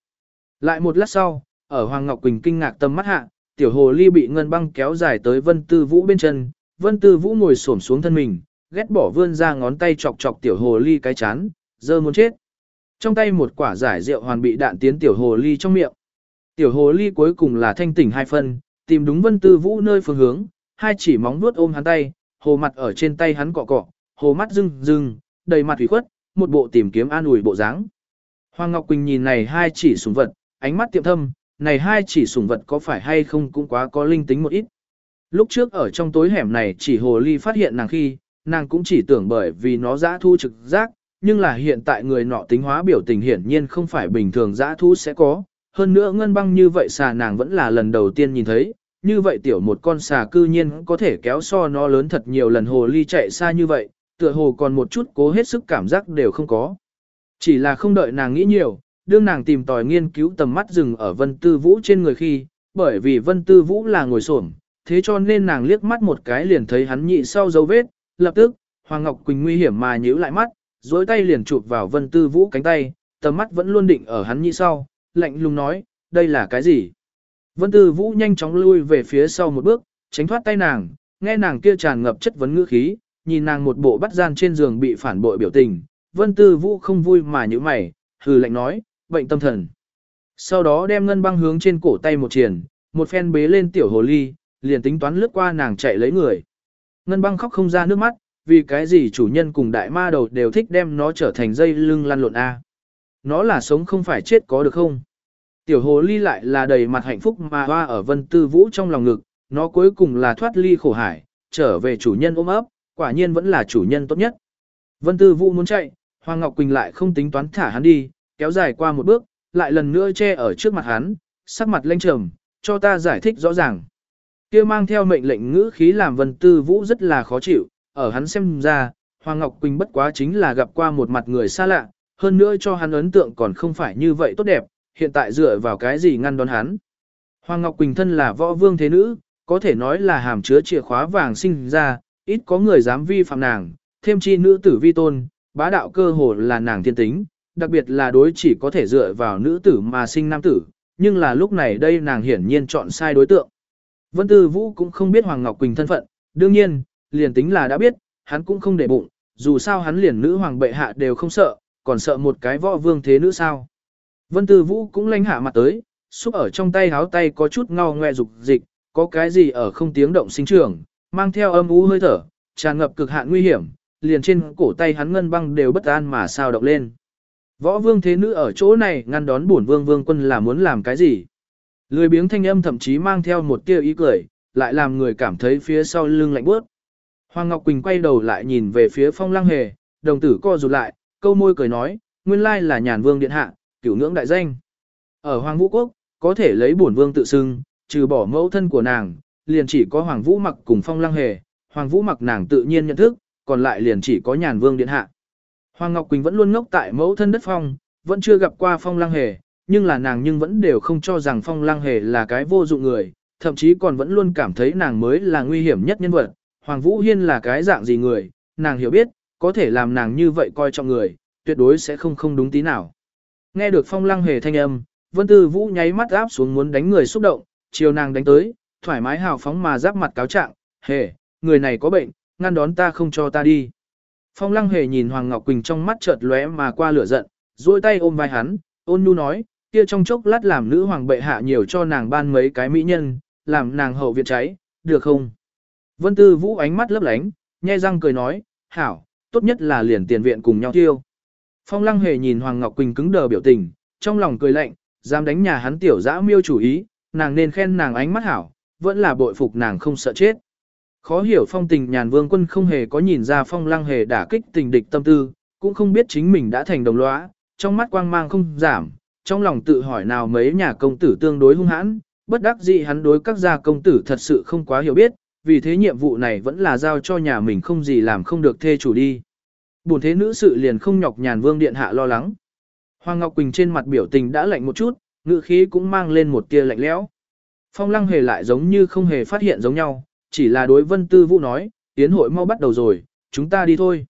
Lại một lát sau, ở Hoàng Ngọc Quỳnh kinh ngạc tâm mắt hạ, tiểu hồ ly bị ngân băng kéo dài tới Vân Tư Vũ bên chân, Vân Tư Vũ ngồi xổm xuống thân mình, ghét bỏ vươn ra ngón tay chọc chọc tiểu hồ ly cái chán, giờ muốn chết. Trong tay một quả giải rượu hoàn bị đạn tiến tiểu hồ ly trong miệng. Tiểu hồ ly cuối cùng là thanh tỉnh hai phân, tìm đúng Vân Tư Vũ nơi phương hướng, hai chỉ móng vuốt ôm hắn tay, hồ mặt ở trên tay hắn cọ cọ, hồ mắt rưng rưng, đầy mặt thủy khuất, một bộ tìm kiếm an ủi bộ dáng. Hoàng Ngọc Quỳnh nhìn này hai chỉ sủng vật, ánh mắt tiệm thâm, này hai chỉ sủng vật có phải hay không cũng quá có linh tính một ít. Lúc trước ở trong tối hẻm này chỉ hồ ly phát hiện nàng khi, nàng cũng chỉ tưởng bởi vì nó dã thu trực giác, nhưng là hiện tại người nọ tính hóa biểu tình hiển nhiên không phải bình thường dã thu sẽ có. Hơn nữa ngân băng như vậy xà nàng vẫn là lần đầu tiên nhìn thấy, như vậy tiểu một con xà cư nhiên có thể kéo so nó lớn thật nhiều lần hồ ly chạy xa như vậy, tựa hồ còn một chút cố hết sức cảm giác đều không có. Chỉ là không đợi nàng nghĩ nhiều, đương nàng tìm tòi nghiên cứu tầm mắt rừng ở Vân Tư Vũ trên người khi, bởi vì Vân Tư Vũ là ngồi xổm, thế cho nên nàng liếc mắt một cái liền thấy hắn nhị sau dấu vết, lập tức, Hoàng Ngọc Quỳnh nguy hiểm mà nhíu lại mắt, dối tay liền chụp vào Vân Tư Vũ cánh tay, tầm mắt vẫn luôn định ở hắn nhị sau, lạnh lùng nói, đây là cái gì? Vân Tư Vũ nhanh chóng lui về phía sau một bước, tránh thoát tay nàng, nghe nàng kia tràn ngập chất vấn ngữ khí, nhìn nàng một bộ bắt gian trên giường bị phản bội biểu tình, Vân Tư Vũ không vui mà nhíu mày, hừ lạnh nói, bệnh tâm thần. Sau đó đem ngân băng hướng trên cổ tay một triển, một phen bế lên tiểu hồ ly, liền tính toán lướt qua nàng chạy lấy người. Ngân băng khóc không ra nước mắt, vì cái gì chủ nhân cùng đại ma đầu đều thích đem nó trở thành dây lưng lăn lộn A. Nó là sống không phải chết có được không? Tiểu hồ ly lại là đầy mặt hạnh phúc mà hoa ở vân tư vũ trong lòng ngực, nó cuối cùng là thoát ly khổ hải, trở về chủ nhân ôm ấp, quả nhiên vẫn là chủ nhân tốt nhất. Vân tư vũ muốn chạy, Hoàng Ngọc Quỳnh lại không tính toán thả hắn đi, kéo dài qua một bước, lại lần nữa che ở trước mặt hắn, sắc mặt lênh trầm, cho ta giải thích rõ ràng. kia mang theo mệnh lệnh ngữ khí làm Vân Tư Vũ rất là khó chịu, ở hắn xem ra, Hoàng Ngọc Quỳnh bất quá chính là gặp qua một mặt người xa lạ, hơn nữa cho hắn ấn tượng còn không phải như vậy tốt đẹp, hiện tại dựa vào cái gì ngăn đón hắn. Hoàng Ngọc Quỳnh thân là võ vương thế nữ, có thể nói là hàm chứa chìa khóa vàng sinh ra, ít có người dám vi phạm nàng, thêm chi nữ tử vi tôn, bá đạo cơ hồ là nàng thiên tính, đặc biệt là đối chỉ có thể dựa vào nữ tử mà sinh nam tử, nhưng là lúc này đây nàng hiển nhiên chọn sai đối tượng. Vân Tư Vũ cũng không biết Hoàng Ngọc Quỳnh thân phận, đương nhiên, liền tính là đã biết, hắn cũng không để bụng, dù sao hắn liền nữ hoàng bệ hạ đều không sợ, còn sợ một cái võ vương thế nữ sao. Vân Tư Vũ cũng lanh hạ mặt tới, xúc ở trong tay háo tay có chút ngao ngoe dục dịch, có cái gì ở không tiếng động sinh trưởng, mang theo âm ú hơi thở, tràn ngập cực hạn nguy hiểm, liền trên cổ tay hắn ngân băng đều bất an mà sao động lên. Võ vương thế nữ ở chỗ này ngăn đón bổn vương vương quân là muốn làm cái gì? Lười biếng thanh âm thậm chí mang theo một tia ý cười, lại làm người cảm thấy phía sau lưng lạnh bước. Hoàng Ngọc Quỳnh quay đầu lại nhìn về phía phong lăng hề, đồng tử co rụt lại, câu môi cười nói, nguyên lai là nhàn vương điện hạ, cửu ngưỡng đại danh. Ở Hoàng Vũ Quốc, có thể lấy bổn vương tự xưng, trừ bỏ mẫu thân của nàng, liền chỉ có Hoàng Vũ mặc cùng phong lăng hề, Hoàng Vũ mặc nàng tự nhiên nhận thức, còn lại liền chỉ có nhàn vương điện hạ. Hoàng Ngọc Quỳnh vẫn luôn ngốc tại mẫu thân đất phong, vẫn chưa gặp qua phong lăng hề, nhưng là nàng nhưng vẫn đều không cho rằng phong lăng hề là cái vô dụng người, thậm chí còn vẫn luôn cảm thấy nàng mới là nguy hiểm nhất nhân vật. Hoàng Vũ Hiên là cái dạng gì người, nàng hiểu biết, có thể làm nàng như vậy coi trọng người, tuyệt đối sẽ không không đúng tí nào. Nghe được phong lăng hề thanh âm, Vân Tư Vũ nháy mắt áp xuống muốn đánh người xúc động, chiều nàng đánh tới, thoải mái hào phóng mà giáp mặt cáo trạng, hề, người này có bệnh, ngăn đón ta không cho ta đi. Phong lăng hề nhìn Hoàng Ngọc Quỳnh trong mắt chợt lóe mà qua lửa giận, duỗi tay ôm vai hắn, ôn nhu nói, kia trong chốc lát làm nữ hoàng bệ hạ nhiều cho nàng ban mấy cái mỹ nhân, làm nàng hậu viện cháy, được không? Vân Tư Vũ ánh mắt lấp lánh, nhai răng cười nói, hảo, tốt nhất là liền tiền viện cùng nhau tiêu. Phong lăng hề nhìn Hoàng Ngọc Quỳnh cứng đờ biểu tình, trong lòng cười lạnh, dám đánh nhà hắn tiểu dã miêu chủ ý, nàng nên khen nàng ánh mắt hảo, vẫn là bội phục nàng không sợ chết. Khó hiểu phong tình nhàn vương quân không hề có nhìn ra phong lăng hề đả kích tình địch tâm tư, cũng không biết chính mình đã thành đồng lõa, trong mắt quang mang không giảm, trong lòng tự hỏi nào mấy nhà công tử tương đối hung hãn, bất đắc dĩ hắn đối các gia công tử thật sự không quá hiểu biết, vì thế nhiệm vụ này vẫn là giao cho nhà mình không gì làm không được thê chủ đi. Buồn thế nữ sự liền không nhọc nhàn vương điện hạ lo lắng. Hoàng Ngọc Quỳnh trên mặt biểu tình đã lạnh một chút, ngữ khí cũng mang lên một tia lạnh lẽo. Phong lăng hề lại giống như không hề phát hiện giống nhau, chỉ là đối Vân Tư Vũ nói, tiến hội mau bắt đầu rồi, chúng ta đi thôi.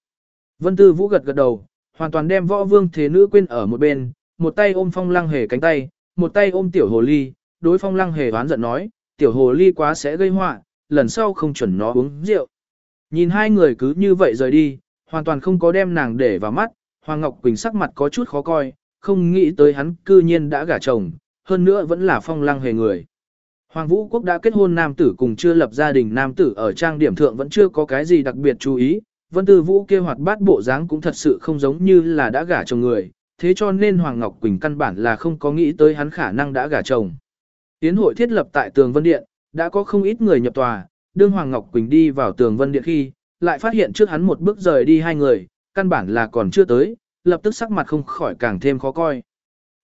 Vân Tư Vũ gật gật đầu, hoàn toàn đem võ vương thế nữ quên ở một bên, một tay ôm phong lăng hề cánh tay, một tay ôm tiểu hồ ly, đối phong lăng hề đoán giận nói, tiểu hồ ly quá sẽ gây họa, lần sau không chuẩn nó uống rượu. Nhìn hai người cứ như vậy rời đi, hoàn toàn không có đem nàng để vào mắt, Hoàng Ngọc Quỳnh sắc mặt có chút khó coi, không nghĩ tới hắn cư nhiên đã gả chồng, hơn nữa vẫn là phong lăng hề người. Hoàng Vũ Quốc đã kết hôn nam tử cùng chưa lập gia đình nam tử ở trang điểm thượng vẫn chưa có cái gì đặc biệt chú ý, Vân Tư Vũ kia hoạt bát bộ dáng cũng thật sự không giống như là đã gả chồng người, thế cho nên Hoàng Ngọc Quỳnh căn bản là không có nghĩ tới hắn khả năng đã gả chồng. Tiến hội thiết lập tại tường Vân Điện, đã có không ít người nhập tòa, đương Hoàng Ngọc Quỳnh đi vào tường Vân Điện khi, lại phát hiện trước hắn một bước rời đi hai người, căn bản là còn chưa tới, lập tức sắc mặt không khỏi càng thêm khó coi.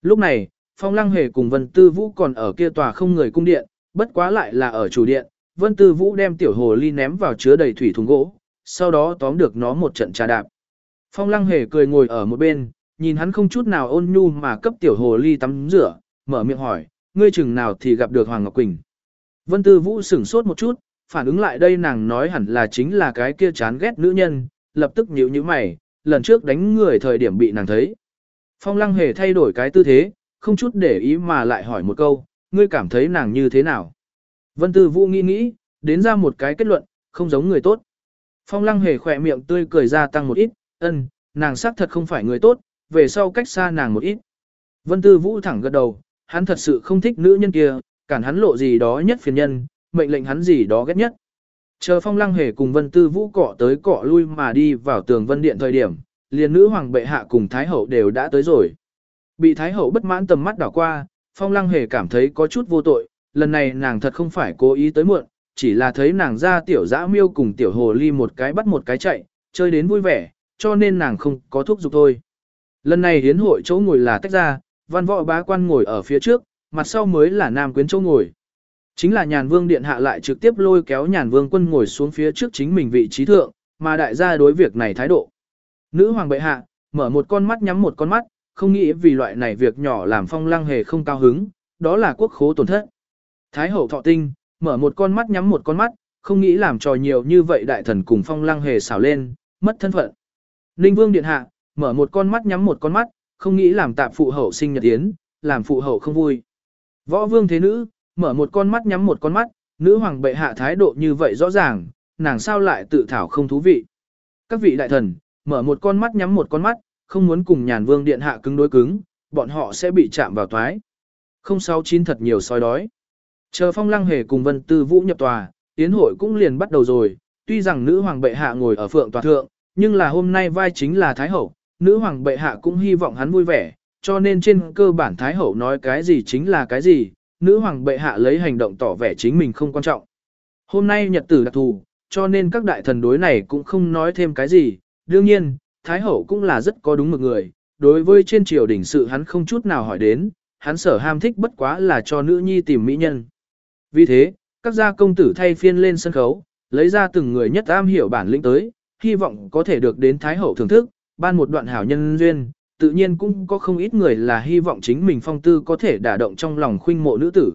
Lúc này, Phong Lăng Hề cùng Vân Tư Vũ còn ở kia tòa không người cung điện, bất quá lại là ở chủ điện, Vân Tư Vũ đem tiểu hồ ly ném vào chứa đầy thủy thùng gỗ, sau đó tóm được nó một trận trà đạp. Phong Lăng Hề cười ngồi ở một bên, nhìn hắn không chút nào ôn nhu mà cấp tiểu hồ ly tắm rửa, mở miệng hỏi, ngươi chừng nào thì gặp được Hoàng Ngọc Quỳnh. Vân Tư Vũ sửng sốt một chút, phản ứng lại đây nàng nói hẳn là chính là cái kia chán ghét nữ nhân, lập tức nhíu nhíu mày, lần trước đánh người thời điểm bị nàng thấy. Phong Lăng Hề thay đổi cái tư thế, không chút để ý mà lại hỏi một câu, ngươi cảm thấy nàng như thế nào? Vân Tư Vũ nghĩ nghĩ, đến ra một cái kết luận, không giống người tốt. Phong Lăng hề khỏe miệng tươi cười ra tăng một ít, ân, nàng xác thật không phải người tốt, về sau cách xa nàng một ít. Vân Tư Vũ thẳng gật đầu, hắn thật sự không thích nữ nhân kia, cản hắn lộ gì đó nhất phiền nhân, mệnh lệnh hắn gì đó ghét nhất. Chờ phong lăng hề cùng vân tư vũ cọ tới cọ lui mà đi vào tường vân điện thời điểm, liền nữ hoàng bệ hạ cùng thái hậu đều đã tới rồi. Bị thái hậu bất mãn tầm mắt đảo qua, phong lăng hề cảm thấy có chút vô tội, lần này nàng thật không phải cố ý tới muộn, chỉ là thấy nàng ra tiểu dã miêu cùng tiểu hồ ly một cái bắt một cái chạy, chơi đến vui vẻ, cho nên nàng không có thúc giục thôi. Lần này hiến hội chỗ ngồi là tách ra, văn võ bá quan ngồi ở phía trước, mặt sau mới là nam quyến chỗ ngồi. Chính là nhàn vương điện hạ lại trực tiếp lôi kéo nhàn vương quân ngồi xuống phía trước chính mình vị trí thượng, mà đại gia đối việc này thái độ. Nữ hoàng bệ hạ, mở một con mắt nhắm một con mắt, không nghĩ vì loại này việc nhỏ làm phong lăng hề không cao hứng, đó là quốc khố tổn thất. Thái hậu thọ tinh, mở một con mắt nhắm một con mắt, không nghĩ làm trò nhiều như vậy đại thần cùng phong lăng hề xảo lên, mất thân phận. Ninh vương điện hạ, mở một con mắt nhắm một con mắt, không nghĩ làm tạp phụ hậu sinh nhật yến, làm phụ hậu không vui. Võ vương thế nữ, mở một con mắt nhắm một con mắt, nữ hoàng bệ hạ thái độ như vậy rõ ràng, nàng sao lại tự thảo không thú vị. Các vị đại thần, mở một con mắt nhắm một con mắt, không muốn cùng nhàn vương điện hạ cứng đối cứng, bọn họ sẽ bị chạm vào toái. Không sáu chín thật nhiều soi đói. Chờ phong lăng hề cùng vân tư vũ nhập tòa, tiến hội cũng liền bắt đầu rồi, tuy rằng nữ hoàng bệ hạ ngồi ở phượng tòa thượng, nhưng là hôm nay vai chính là thái hậu, nữ hoàng bệ hạ cũng hy vọng hắn vui vẻ, cho nên trên cơ bản thái hậu nói cái gì chính là cái gì, nữ hoàng bệ hạ lấy hành động tỏ vẻ chính mình không quan trọng. Hôm nay nhật tử đặc thù, cho nên các đại thần đối này cũng không nói thêm cái gì, đương nhiên, thái hậu cũng là rất có đúng một người, đối với trên triều đỉnh sự hắn không chút nào hỏi đến, hắn sở ham thích bất quá là cho nữ nhi tìm mỹ nhân. Vì thế, các gia công tử thay phiên lên sân khấu, lấy ra từng người nhất am hiểu bản lĩnh tới, hy vọng có thể được đến Thái Hậu thưởng thức, ban một đoạn hảo nhân duyên, tự nhiên cũng có không ít người là hy vọng chính mình phong tư có thể đả động trong lòng khuynh mộ nữ tử.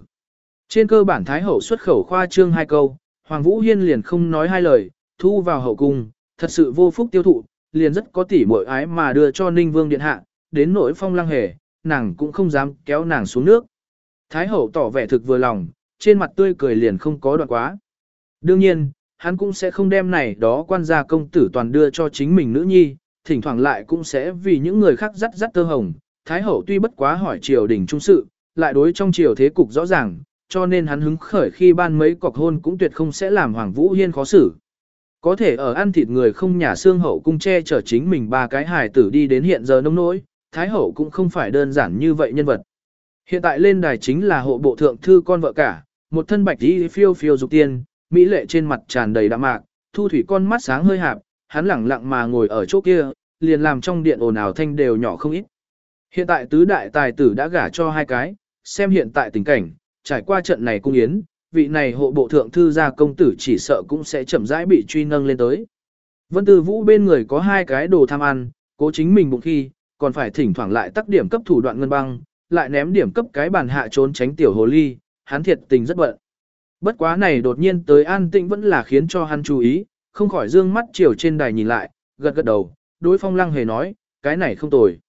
Trên cơ bản Thái Hậu xuất khẩu khoa trương hai câu, Hoàng Vũ Hiên liền không nói hai lời, thu vào hậu cung, thật sự vô phúc tiêu thụ, liền rất có tỉ muội ái mà đưa cho Ninh Vương Điện Hạ, đến nỗi phong lăng hề, nàng cũng không dám kéo nàng xuống nước. Thái Hậu tỏ vẻ thực vừa lòng, trên mặt tươi cười liền không có đoạn quá. Đương nhiên, hắn cũng sẽ không đem này đó quan gia công tử toàn đưa cho chính mình nữ nhi, thỉnh thoảng lại cũng sẽ vì những người khác dắt dắt tơ hồng. Thái hậu tuy bất quá hỏi triều đình trung sự, lại đối trong triều thế cục rõ ràng, cho nên hắn hứng khởi khi ban mấy cọc hôn cũng tuyệt không sẽ làm Hoàng Vũ Hiên khó xử. Có thể ở ăn thịt người không nhà xương hậu cung che chở chính mình ba cái hài tử đi đến hiện giờ nông nỗi, Thái hậu cũng không phải đơn giản như vậy nhân vật. Hiện tại lên đài chính là hộ bộ thượng thư con vợ cả, một thân bạch y phiêu phiêu dục tiên, mỹ lệ trên mặt tràn đầy đạm mạc, thu thủy con mắt sáng hơi hạp, hắn lẳng lặng mà ngồi ở chỗ kia, liền làm trong điện ồn ào thanh đều nhỏ không ít. Hiện tại tứ đại tài tử đã gả cho hai cái, xem hiện tại tình cảnh, trải qua trận này cung yến, vị này hộ bộ thượng thư gia công tử chỉ sợ cũng sẽ chậm rãi bị truy nâng lên tới. Vân Tư Vũ bên người có hai cái đồ tham ăn, cố chính mình bụng khi, còn phải thỉnh thoảng lại tắc điểm cấp thủ đoạn ngân băng, lại ném điểm cấp cái bàn hạ trốn tránh tiểu hồ ly, hắn thiệt tình rất bận. Bất quá này đột nhiên tới an tĩnh vẫn là khiến cho hắn chú ý, không khỏi dương mắt chiều trên đài nhìn lại, gật gật đầu, đối phong lăng hề nói, cái này không tồi.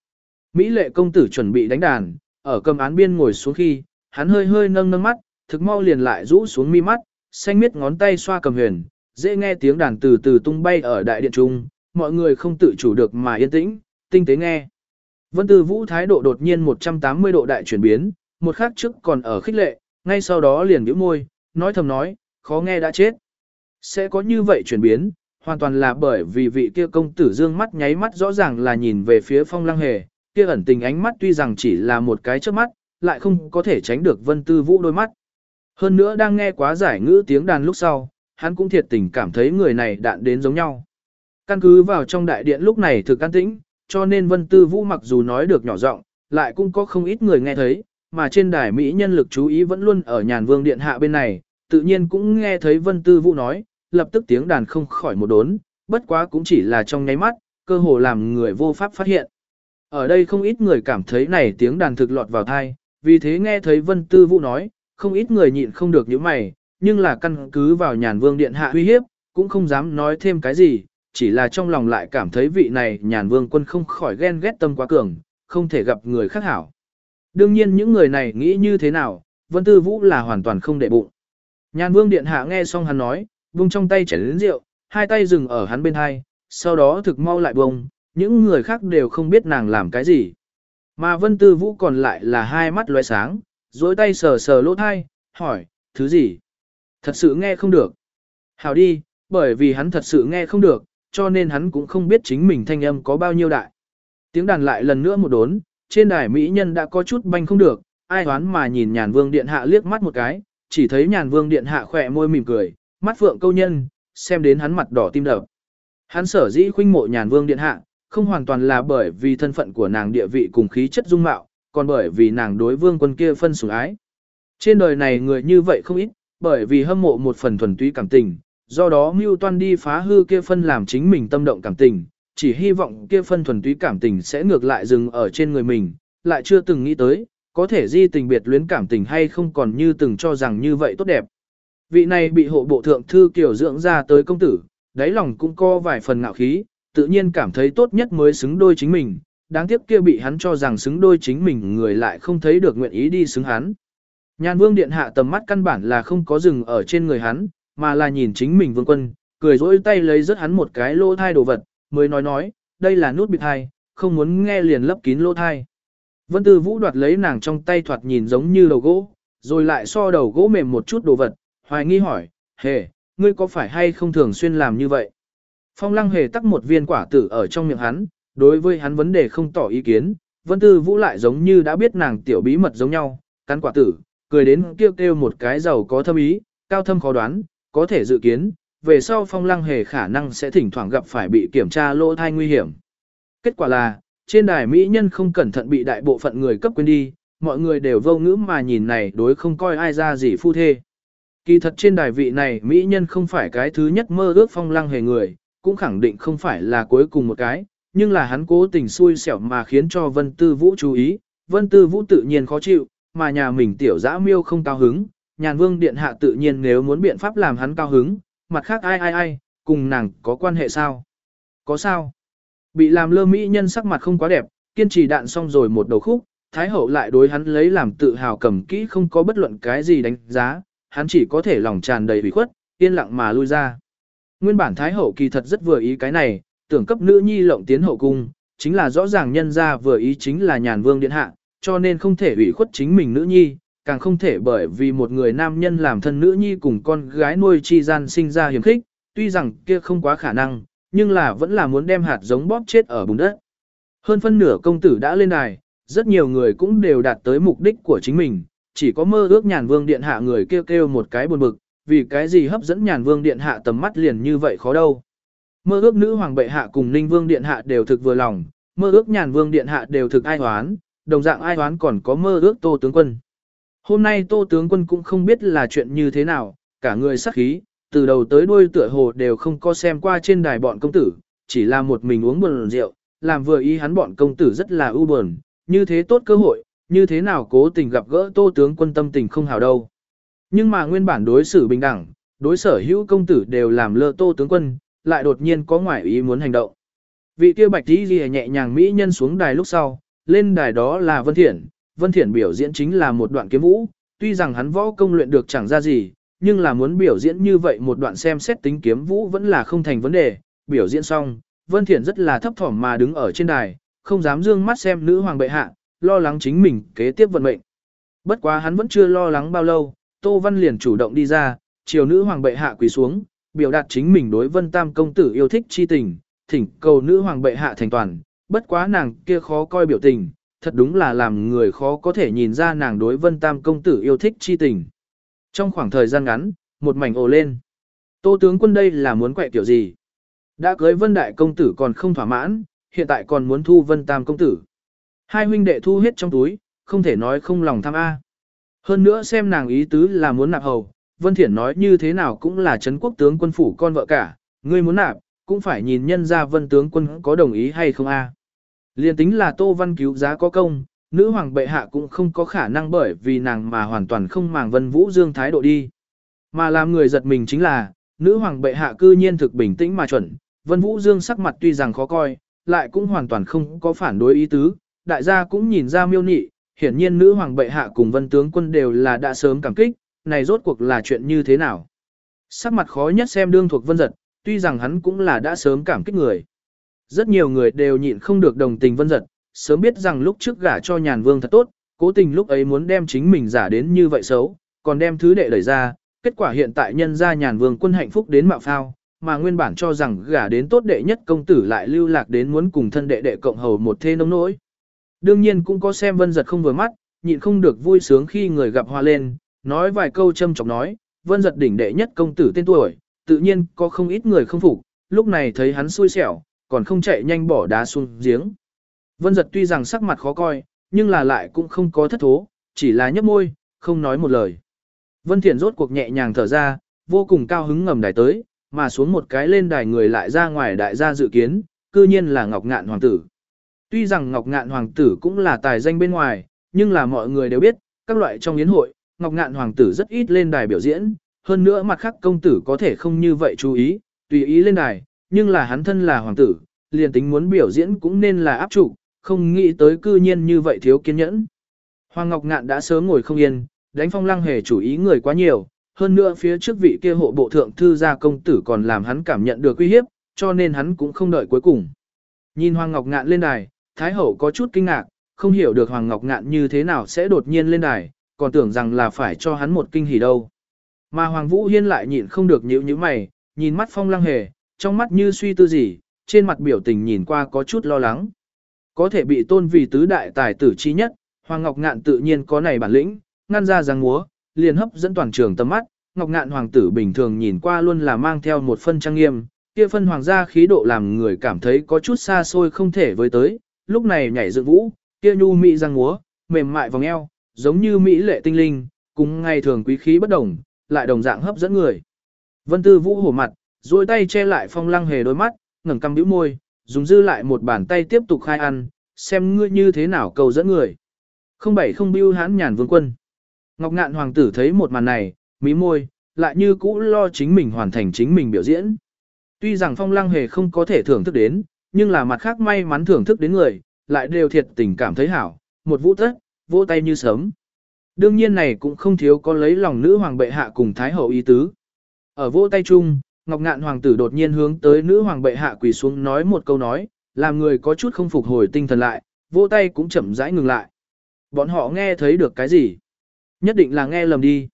Mỹ lệ công tử chuẩn bị đánh đàn, ở cầm án biên ngồi xuống khi, hắn hơi hơi nâng nâng mắt, thực mau liền lại rũ xuống mi mắt, xanh miết ngón tay xoa cầm huyền, dễ nghe tiếng đàn từ từ tung bay ở đại điện trung, mọi người không tự chủ được mà yên tĩnh, tinh tế nghe. Vân Tư Vũ thái độ đột nhiên 180 độ đại chuyển biến, một khắc trước còn ở khích lệ, ngay sau đó liền nhíu môi, nói thầm nói, khó nghe đã chết. Sẽ có như vậy chuyển biến, hoàn toàn là bởi vì vị kia công tử dương mắt nháy mắt rõ ràng là nhìn về phía phong lăng hề, kia ẩn tình ánh mắt tuy rằng chỉ là một cái trước mắt, lại không có thể tránh được vân tư vũ đôi mắt. Hơn nữa đang nghe quá giải ngữ tiếng đàn lúc sau, hắn cũng thiệt tình cảm thấy người này đạn đến giống nhau. Căn cứ vào trong đại điện lúc này thực can tĩnh, cho nên vân tư vũ mặc dù nói được nhỏ giọng, lại cũng có không ít người nghe thấy, mà trên đài Mỹ nhân lực chú ý vẫn luôn ở nhàn vương điện hạ bên này, tự nhiên cũng nghe thấy Vân Tư Vũ nói, lập tức tiếng đàn không khỏi một đốn, bất quá cũng chỉ là trong nháy mắt, cơ hồ làm người vô pháp phát hiện. Ở đây không ít người cảm thấy này tiếng đàn thực lọt vào thai, vì thế nghe thấy Vân Tư Vũ nói, không ít người nhịn không được những mày, nhưng là căn cứ vào nhàn vương điện hạ uy hiếp, cũng không dám nói thêm cái gì, chỉ là trong lòng lại cảm thấy vị này nhàn vương quân không khỏi ghen ghét tâm quá cường, không thể gặp người khác hảo. Đương nhiên những người này nghĩ như thế nào, Vân Tư Vũ là hoàn toàn không để bụng. Nhàn Vương Điện Hạ nghe xong hắn nói, vung trong tay chảy đến rượu, hai tay dừng ở hắn bên hai, sau đó thực mau lại bông, những người khác đều không biết nàng làm cái gì. Mà Vân Tư Vũ còn lại là hai mắt lóe sáng, dối tay sờ sờ lỗ thai, hỏi, thứ gì? Thật sự nghe không được. Hảo đi, bởi vì hắn thật sự nghe không được, cho nên hắn cũng không biết chính mình thanh âm có bao nhiêu đại. Tiếng đàn lại lần nữa một đốn, trên đài mỹ nhân đã có chút banh không được, ai đoán mà nhìn nhàn vương điện hạ liếc mắt một cái, chỉ thấy nhàn vương điện hạ khỏe môi mỉm cười, mắt phượng câu nhân, xem đến hắn mặt đỏ tim đập. Hắn sở dĩ khuynh mộ nhàn vương điện hạ, không hoàn toàn là bởi vì thân phận của nàng địa vị cùng khí chất dung mạo, còn bởi vì nàng đối vương quân kia phân sủng ái. Trên đời này người như vậy không ít, bởi vì hâm mộ một phần thuần túy cảm tình, do đó mưu toan đi phá hư kia phân làm chính mình tâm động cảm tình, chỉ hy vọng kia phân thuần túy cảm tình sẽ ngược lại dừng ở trên người mình, lại chưa từng nghĩ tới, có thể di tình biệt luyến cảm tình hay không còn như từng cho rằng như vậy tốt đẹp. Vị này bị hộ bộ thượng thư kiểu dưỡng ra tới công tử, đáy lòng cũng có vài phần ngạo khí, tự nhiên cảm thấy tốt nhất mới xứng đôi chính mình, đáng tiếc kia bị hắn cho rằng xứng đôi chính mình người lại không thấy được nguyện ý đi xứng hắn. Nhan vương điện hạ tầm mắt căn bản là không có dừng ở trên người hắn, mà là nhìn chính mình vương quân, cười rỗi tay lấy rớt hắn một cái lỗ thai đồ vật, mới nói nói, đây là nút bịt thai, không muốn nghe liền lấp kín lỗ thai. Vân Tư Vũ đoạt lấy nàng trong tay thoạt nhìn giống như đầu gỗ, rồi lại so đầu gỗ mềm một chút đồ vật, hoài nghi hỏi, hề, ngươi có phải hay không thường xuyên làm như vậy? Phong lăng hề tắc một viên quả tử ở trong miệng hắn, đối với hắn vấn đề không tỏ ý kiến, Vân Tư Vũ lại giống như đã biết nàng tiểu bí mật giống nhau, cắn quả tử, cười đến kêu kêu một cái giàu có thâm ý, cao thâm khó đoán, có thể dự kiến, về sau phong lăng hề khả năng sẽ thỉnh thoảng gặp phải bị kiểm tra lỗ thai nguy hiểm. Kết quả là, trên đài mỹ nhân không cẩn thận bị đại bộ phận người cấp quên đi, mọi người đều vô ngữ mà nhìn này đối không coi ai ra gì phu thê. Kỳ thật trên đài vị này mỹ nhân không phải cái thứ nhất mơ ước phong lăng hề người, cũng khẳng định không phải là cuối cùng một cái, nhưng là hắn cố tình xui xẻo mà khiến cho Vân Tư Vũ chú ý, Vân Tư Vũ tự nhiên khó chịu, mà nhà mình tiểu dã miêu không cao hứng, nhàn vương điện hạ tự nhiên nếu muốn biện pháp làm hắn cao hứng, mặt khác ai ai ai, cùng nàng có quan hệ sao? Có sao? Bị làm lơ mỹ nhân sắc mặt không quá đẹp, kiên trì đạn xong rồi một đầu khúc, Thái hậu lại đối hắn lấy làm tự hào cầm kỹ không có bất luận cái gì đánh giá, hắn chỉ có thể lòng tràn đầy ủy khuất, yên lặng mà lui ra. Nguyên bản Thái hậu kỳ thật rất vừa ý cái này, tưởng cấp nữ nhi lộng tiến hậu cung, chính là rõ ràng nhân ra vừa ý chính là nhàn vương điện hạ, cho nên không thể ủy khuất chính mình nữ nhi, càng không thể bởi vì một người nam nhân làm thân nữ nhi cùng con gái nuôi chi gian sinh ra hiểm khích, tuy rằng kia không quá khả năng, nhưng là vẫn là muốn đem hạt giống bóp chết ở bùn đất. Hơn phân nửa công tử đã lên đài, rất nhiều người cũng đều đạt tới mục đích của chính mình, chỉ có mơ ước nhàn vương điện hạ người kêu kêu một cái buồn bực, vì cái gì hấp dẫn nhàn vương điện hạ tầm mắt liền như vậy khó đâu. Mơ ước nữ hoàng bệ hạ cùng ninh vương điện hạ đều thực vừa lòng, mơ ước nhàn vương điện hạ đều thực ai hoán, đồng dạng ai hoán còn có mơ ước tô tướng quân. Hôm nay tô tướng quân cũng không biết là chuyện như thế nào, cả người sắc khí, từ đầu tới đuôi tựa hồ đều không có xem qua trên đài bọn công tử, chỉ là một mình uống buồn rượu, làm vừa ý hắn bọn công tử rất là ưu buồn, như thế tốt cơ hội, như thế nào cố tình gặp gỡ tô tướng quân tâm tình không hào đâu. Nhưng mà nguyên bản đối xử bình đẳng, đối sở hữu công tử đều làm lơ tô tướng quân, lại đột nhiên có ngoại ý muốn hành động. Vị kia bạch tí ghi nhẹ nhàng mỹ nhân xuống đài lúc sau, lên đài đó là Vân Thiển, Vân Thiển biểu diễn chính là một đoạn kiếm vũ, tuy rằng hắn võ công luyện được chẳng ra gì, nhưng là muốn biểu diễn như vậy một đoạn xem xét tính kiếm vũ vẫn là không thành vấn đề, biểu diễn xong, Vân Thiển rất là thấp thỏm mà đứng ở trên đài, không dám dương mắt xem nữ hoàng bệ hạ, lo lắng chính mình kế tiếp vận mệnh. Bất quá hắn vẫn chưa lo lắng bao lâu, Tô Văn liền chủ động đi ra, chiều nữ hoàng bệ hạ quỳ xuống, biểu đạt chính mình đối Vân Tam công tử yêu thích chi tình, thỉnh cầu nữ hoàng bệ hạ thành toàn, bất quá nàng kia khó coi biểu tình, thật đúng là làm người khó có thể nhìn ra nàng đối Vân Tam công tử yêu thích chi tình. Trong khoảng thời gian ngắn, một mảnh ồ lên. Tô tướng quân đây là muốn quẹ kiểu gì? Đã cưới Vân Đại công tử còn không thỏa mãn, hiện tại còn muốn thu Vân Tam công tử. Hai huynh đệ thu hết trong túi, không thể nói không lòng tham A. Hơn nữa xem nàng ý tứ là muốn nạp hầu, Vân Thiển nói như thế nào cũng là Trấn quốc tướng quân phủ con vợ cả, ngươi muốn nạp, cũng phải nhìn nhân ra Vân tướng quân có đồng ý hay không A. Liên tính là Tô Văn cứu giá có công, nữ hoàng bệ hạ cũng không có khả năng bởi vì nàng mà hoàn toàn không màng Vân Vũ Dương thái độ đi. Mà làm người giật mình chính là, nữ hoàng bệ hạ cư nhiên thực bình tĩnh mà chuẩn, Vân Vũ Dương sắc mặt tuy rằng khó coi, lại cũng hoàn toàn không có phản đối ý tứ, đại gia cũng nhìn ra miêu nị, hiển nhiên nữ hoàng bệ hạ cùng vân tướng quân đều là đã sớm cảm kích, này rốt cuộc là chuyện như thế nào. Sắc mặt khó nhất xem đương thuộc vân giật, tuy rằng hắn cũng là đã sớm cảm kích người. Rất nhiều người đều nhịn không được đồng tình vân giật, sớm biết rằng lúc trước gả cho nhàn vương thật tốt, cố tình lúc ấy muốn đem chính mình giả đến như vậy xấu, còn đem thứ đệ đẩy ra, kết quả hiện tại nhân gia nhàn vương quân hạnh phúc đến mạo phao, mà nguyên bản cho rằng gả đến tốt đệ nhất công tử lại lưu lạc đến muốn cùng thân đệ đệ cộng hầu một thê nông nỗi. Đương nhiên cũng có xem vân giật không vừa mắt, nhịn không được vui sướng khi người gặp hoa lên, nói vài câu châm chọc nói, vân giật đỉnh đệ nhất công tử tên tuổi, tự nhiên có không ít người không phục, lúc này thấy hắn xui xẻo, còn không chạy nhanh bỏ đá xuống giếng. Vân giật tuy rằng sắc mặt khó coi, nhưng là lại cũng không có thất thố, chỉ là nhấp môi, không nói một lời. Vân Thiện rốt cuộc nhẹ nhàng thở ra, vô cùng cao hứng ngầm đài tới, mà xuống một cái lên đài người lại ra ngoài đại gia dự kiến, cư nhiên là Ngọc Ngạn Hoàng tử. Tuy rằng Ngọc Ngạn Hoàng tử cũng là tài danh bên ngoài, nhưng là mọi người đều biết, các loại trong yến hội, Ngọc Ngạn Hoàng tử rất ít lên đài biểu diễn, hơn nữa mặt khác công tử có thể không như vậy chú ý, tùy ý lên đài, nhưng là hắn thân là hoàng tử, liền tính muốn biểu diễn cũng nên là áp trụ, không nghĩ tới cư nhiên như vậy thiếu kiên nhẫn. Hoàng Ngọc Ngạn đã sớm ngồi không yên, đánh phong lăng hề chủ ý người quá nhiều, hơn nữa phía trước vị kia hộ bộ thượng thư gia công tử còn làm hắn cảm nhận được uy hiếp, cho nên hắn cũng không đợi cuối cùng. Nhìn Hoàng Ngọc Ngạn lên đài, Thái Hậu có chút kinh ngạc, không hiểu được Hoàng Ngọc Ngạn như thế nào sẽ đột nhiên lên đài, còn tưởng rằng là phải cho hắn một kinh hỉ đâu. Mà Hoàng Vũ Hiên lại nhịn không được nhíu nhíu mày, nhìn mắt phong lăng hề, trong mắt như suy tư gì, trên mặt biểu tình nhìn qua có chút lo lắng. Có thể bị tôn vì tứ đại tài tử chi nhất, Hoàng Ngọc Ngạn tự nhiên có này bản lĩnh, ngăn ra giang múa, liền hấp dẫn toàn trường tầm mắt, Ngọc Ngạn hoàng tử bình thường nhìn qua luôn là mang theo một phân trang nghiêm, kia phân hoàng gia khí độ làm người cảm thấy có chút xa xôi không thể với tới, lúc này nhảy dựng vũ, kia nhu mỹ giang múa, mềm mại vòng eo, giống như mỹ lệ tinh linh, cùng ngày thường quý khí bất đồng, lại đồng dạng hấp dẫn người. Vân Tư Vũ hổ mặt, duỗi tay che lại phong lăng hề đôi mắt, ngẩng cằm bĩu môi, dùng dư lại một bàn tay tiếp tục khai ăn, xem ngươi như thế nào cầu dẫn người. Không bảy không bưu hãn nhàn vương quân. Ngọc ngạn hoàng tử thấy một màn này, mí môi, lại như cũ lo chính mình hoàn thành chính mình biểu diễn. Tuy rằng phong lăng hề không có thể thưởng thức đến, nhưng là mặt khác may mắn thưởng thức đến người, lại đều thiệt tình cảm thấy hảo, một vũ tất, vỗ tay như sớm. Đương nhiên này cũng không thiếu có lấy lòng nữ hoàng bệ hạ cùng thái hậu ý tứ. Ở vỗ tay chung, Ngọc Ngạn hoàng tử đột nhiên hướng tới nữ hoàng bệ hạ quỳ xuống nói một câu nói, làm người có chút không phục hồi tinh thần lại, vỗ tay cũng chậm rãi ngừng lại. Bọn họ nghe thấy được cái gì? Nhất định là nghe lầm đi.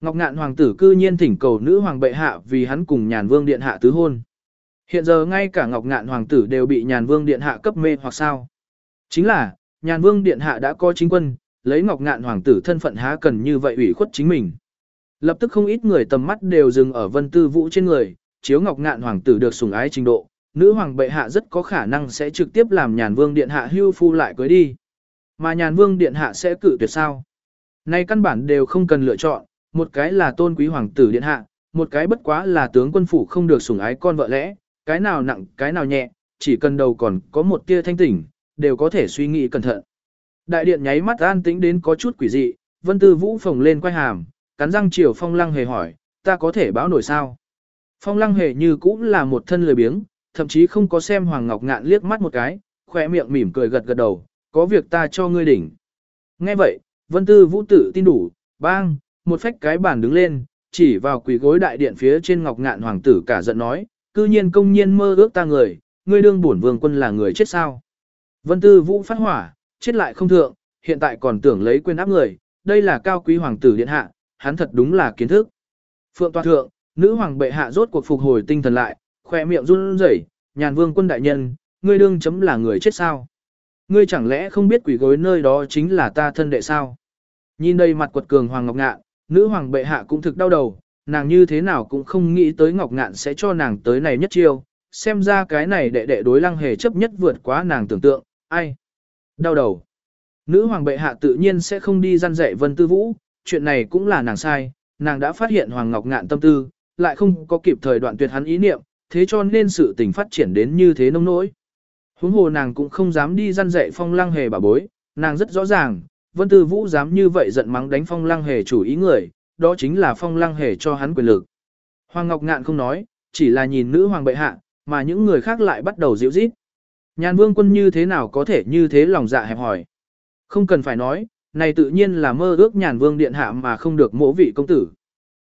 Ngọc Ngạn hoàng tử cư nhiên thỉnh cầu nữ hoàng bệ hạ vì hắn cùng nhàn vương điện hạ tứ hôn. Hiện giờ ngay cả Ngọc Ngạn hoàng tử đều bị nhàn vương điện hạ cấp mê hoặc sao. Chính là, nhàn vương điện hạ đã có chính quân, lấy Ngọc Ngạn hoàng tử thân phận há cần như vậy ủy khuất chính mình. Lập tức không ít người tầm mắt đều dừng ở vân tư vũ trên người, chiếu Ngọc Ngạn hoàng tử được sủng ái trình độ, nữ hoàng bệ hạ rất có khả năng sẽ trực tiếp làm nhàn vương điện hạ hưu phu lại cưới đi. Mà nhàn vương điện hạ sẽ cự tuyệt sao? Nay căn bản đều không cần lựa chọn, một cái là tôn quý hoàng tử điện hạ, một cái bất quá là tướng quân phủ không được sủng ái con vợ lẽ, cái nào nặng, cái nào nhẹ, chỉ cần đầu còn có một tia thanh tỉnh, đều có thể suy nghĩ cẩn thận. Đại điện nháy mắt an tĩnh đến có chút quỷ dị, vân tư vũ phồng lên quay hàm, cắn răng chiều phong lăng hề hỏi, ta có thể báo nổi sao? Phong lăng hề như cũng là một thân lười biếng, thậm chí không có xem Hoàng Ngọc Ngạn liếc mắt một cái, khỏe miệng mỉm cười gật gật đầu, có việc ta cho ngươi đỉnh. Nghe vậy, vân tư vũ tự tin đủ, bang, một phách cái bàn đứng lên, chỉ vào quỷ gối đại điện phía trên Ngọc Ngạn Hoàng tử cả giận nói, cư nhiên công nhiên mơ ước ta người, ngươi đương bổn vương quân là người chết sao? Vân tư vũ phát hỏa, chết lại không thượng, hiện tại còn tưởng lấy quên áp người, đây là cao quý hoàng tử điện hạ, hắn thật đúng là kiến thức. Phượng toàn thượng, nữ hoàng bệ hạ rốt cuộc phục hồi tinh thần lại, khoe miệng run rẩy, nhàn vương quân đại nhân, ngươi đương chấm là người chết sao? Ngươi chẳng lẽ không biết quỷ gối nơi đó chính là ta thân đệ sao? Nhìn đây mặt quật cường hoàng ngọc ngạn, nữ hoàng bệ hạ cũng thực đau đầu, nàng như thế nào cũng không nghĩ tới ngọc ngạn sẽ cho nàng tới này nhất chiêu, xem ra cái này đệ đệ đối lăng hề chấp nhất vượt quá nàng tưởng tượng, ai? Đau đầu. Nữ hoàng bệ hạ tự nhiên sẽ không đi gian dạy vân tư vũ, chuyện này cũng là nàng sai, nàng đã phát hiện hoàng ngọc ngạn tâm tư, lại không có kịp thời đoạn tuyệt hắn ý niệm, thế cho nên sự tình phát triển đến như thế nông nỗi. Huống hồ nàng cũng không dám đi gian dạy phong lăng hề bà bối, nàng rất rõ ràng, vân tư vũ dám như vậy giận mắng đánh phong lăng hề chủ ý người, đó chính là phong lăng hề cho hắn quyền lực. Hoàng Ngọc Ngạn không nói, chỉ là nhìn nữ hoàng bệ hạ, mà những người khác lại bắt đầu dịu rít. Nhàn vương quân như thế nào có thể như thế lòng dạ hẹp hỏi. Không cần phải nói, này tự nhiên là mơ ước nhàn vương điện hạ mà không được mỗ vị công tử.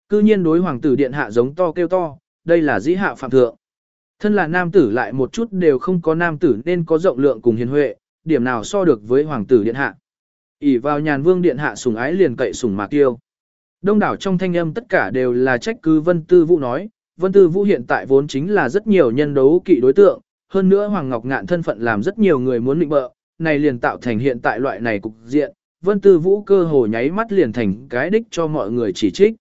Cư nhiên đối hoàng tử điện hạ giống to kêu to, đây là dĩ hạ phạm thượng. Thân là nam tử lại một chút đều không có nam tử nên có rộng lượng cùng hiền huệ, điểm nào so được với hoàng tử điện hạ. ỉ vào nhàn vương điện hạ sủng ái liền cậy sủng mạc tiêu. Đông đảo trong thanh âm tất cả đều là trách cứ Vân Tư Vũ nói, Vân Tư Vũ hiện tại vốn chính là rất nhiều nhân đấu kỵ đối tượng, hơn nữa Hoàng Ngọc Ngạn thân phận làm rất nhiều người muốn định bợ, này liền tạo thành hiện tại loại này cục diện, Vân Tư Vũ cơ hồ nháy mắt liền thành cái đích cho mọi người chỉ trích.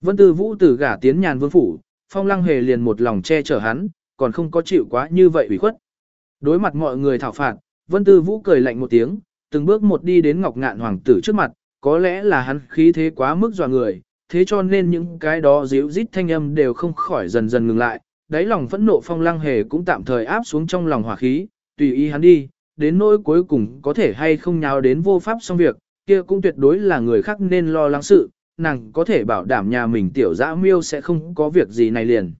Vân Tư Vũ từ gả tiến nhàn vương phủ, Phong Lăng Hề liền một lòng che chở hắn, còn không có chịu quá như vậy ủy khuất. Đối mặt mọi người thảo phạt, Vân Tư Vũ cười lạnh một tiếng, từng bước một đi đến Ngọc Ngạn hoàng tử trước mặt, có lẽ là hắn khí thế quá mức dọa người, thế cho nên những cái đó díu rít thanh âm đều không khỏi dần dần ngừng lại, đáy lòng phẫn nộ Phong Lăng Hề cũng tạm thời áp xuống trong lòng hỏa khí, tùy ý hắn đi, đến nỗi cuối cùng có thể hay không nháo đến vô pháp xong việc, kia cũng tuyệt đối là người khác nên lo lắng sự, nàng có thể bảo đảm nhà mình tiểu dã miêu sẽ không có việc gì này liền.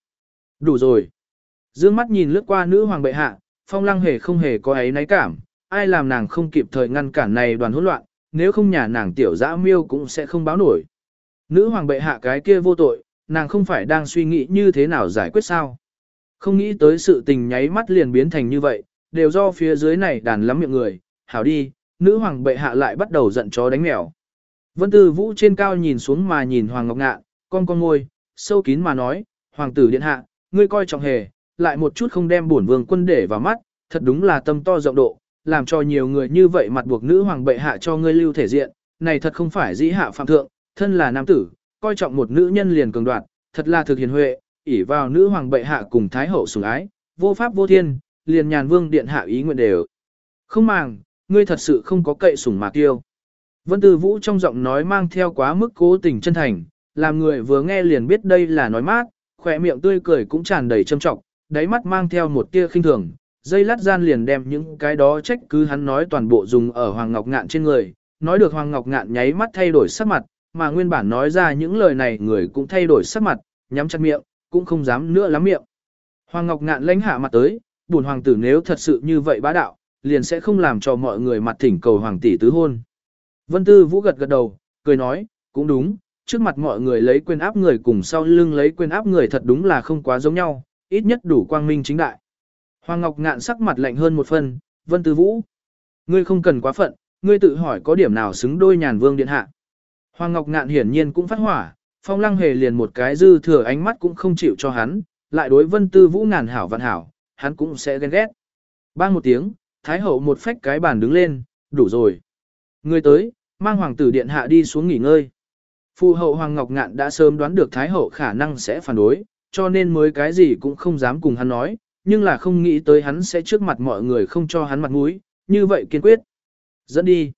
Đủ rồi. Dương mắt nhìn lướt qua nữ hoàng bệ hạ, phong lăng hề không hề có ấy náy cảm, ai làm nàng không kịp thời ngăn cản này đoàn hỗn loạn, nếu không nhà nàng tiểu dã miêu cũng sẽ không báo nổi. Nữ hoàng bệ hạ cái kia vô tội, nàng không phải đang suy nghĩ như thế nào giải quyết sao. Không nghĩ tới sự tình nháy mắt liền biến thành như vậy, đều do phía dưới này đàn lắm miệng người, hảo đi, nữ hoàng bệ hạ lại bắt đầu giận chó đánh mèo. Vân Tư Vũ trên cao nhìn xuống mà nhìn Hoàng Ngọc Ngạn, con con ngôi, sâu kín mà nói, Hoàng tử điện hạ, ngươi coi trọng hề, lại một chút không đem bổn vương quân để vào mắt, thật đúng là tâm to rộng độ, làm cho nhiều người như vậy mặt buộc nữ hoàng bệ hạ cho ngươi lưu thể diện, này thật không phải dĩ hạ phạm thượng, thân là nam tử, coi trọng một nữ nhân liền cường đoạt, thật là thực hiền huệ, ỷ vào nữ hoàng bệ hạ cùng thái hậu sủng ái, vô pháp vô thiên, liền nhàn vương điện hạ ý nguyện đều. Không màng, ngươi thật sự không có cậy sủng mà tiêu. Vân Tư Vũ trong giọng nói mang theo quá mức cố tình chân thành, làm người vừa nghe liền biết đây là nói mát, khỏe miệng tươi cười cũng tràn đầy trâm trọng, đáy mắt mang theo một tia khinh thường, dây lát gian liền đem những cái đó trách cứ hắn nói toàn bộ dùng ở Hoàng Ngọc Ngạn trên người, nói được Hoàng Ngọc Ngạn nháy mắt thay đổi sắc mặt, mà nguyên bản nói ra những lời này người cũng thay đổi sắc mặt, nhắm chặt miệng, cũng không dám nữa lắm miệng. Hoàng Ngọc Ngạn lãnh hạ mặt tới, buồn hoàng tử nếu thật sự như vậy bá đạo, liền sẽ không làm cho mọi người mặt thỉnh cầu hoàng tỷ tứ hôn. Vân Tư Vũ gật gật đầu, cười nói, cũng đúng, trước mặt mọi người lấy quyền áp người cùng sau lưng lấy quyền áp người thật đúng là không quá giống nhau, ít nhất đủ quang minh chính đại. Hoàng Ngọc ngạn sắc mặt lạnh hơn một phần, Vân Tư Vũ. Ngươi không cần quá phận, ngươi tự hỏi có điểm nào xứng đôi nhàn vương điện hạ. Hoàng Ngọc ngạn hiển nhiên cũng phát hỏa, phong lăng hề liền một cái dư thừa ánh mắt cũng không chịu cho hắn, lại đối Vân Tư Vũ ngàn hảo vạn hảo, hắn cũng sẽ ghen ghét. Bang một tiếng, Thái hậu một phách cái bàn đứng lên, đủ rồi. Người tới, mang hoàng tử điện hạ đi xuống nghỉ ngơi. Phụ hậu Hoàng Ngọc Ngạn đã sớm đoán được Thái hậu khả năng sẽ phản đối, cho nên mới cái gì cũng không dám cùng hắn nói, nhưng là không nghĩ tới hắn sẽ trước mặt mọi người không cho hắn mặt mũi, như vậy kiên quyết. Dẫn đi.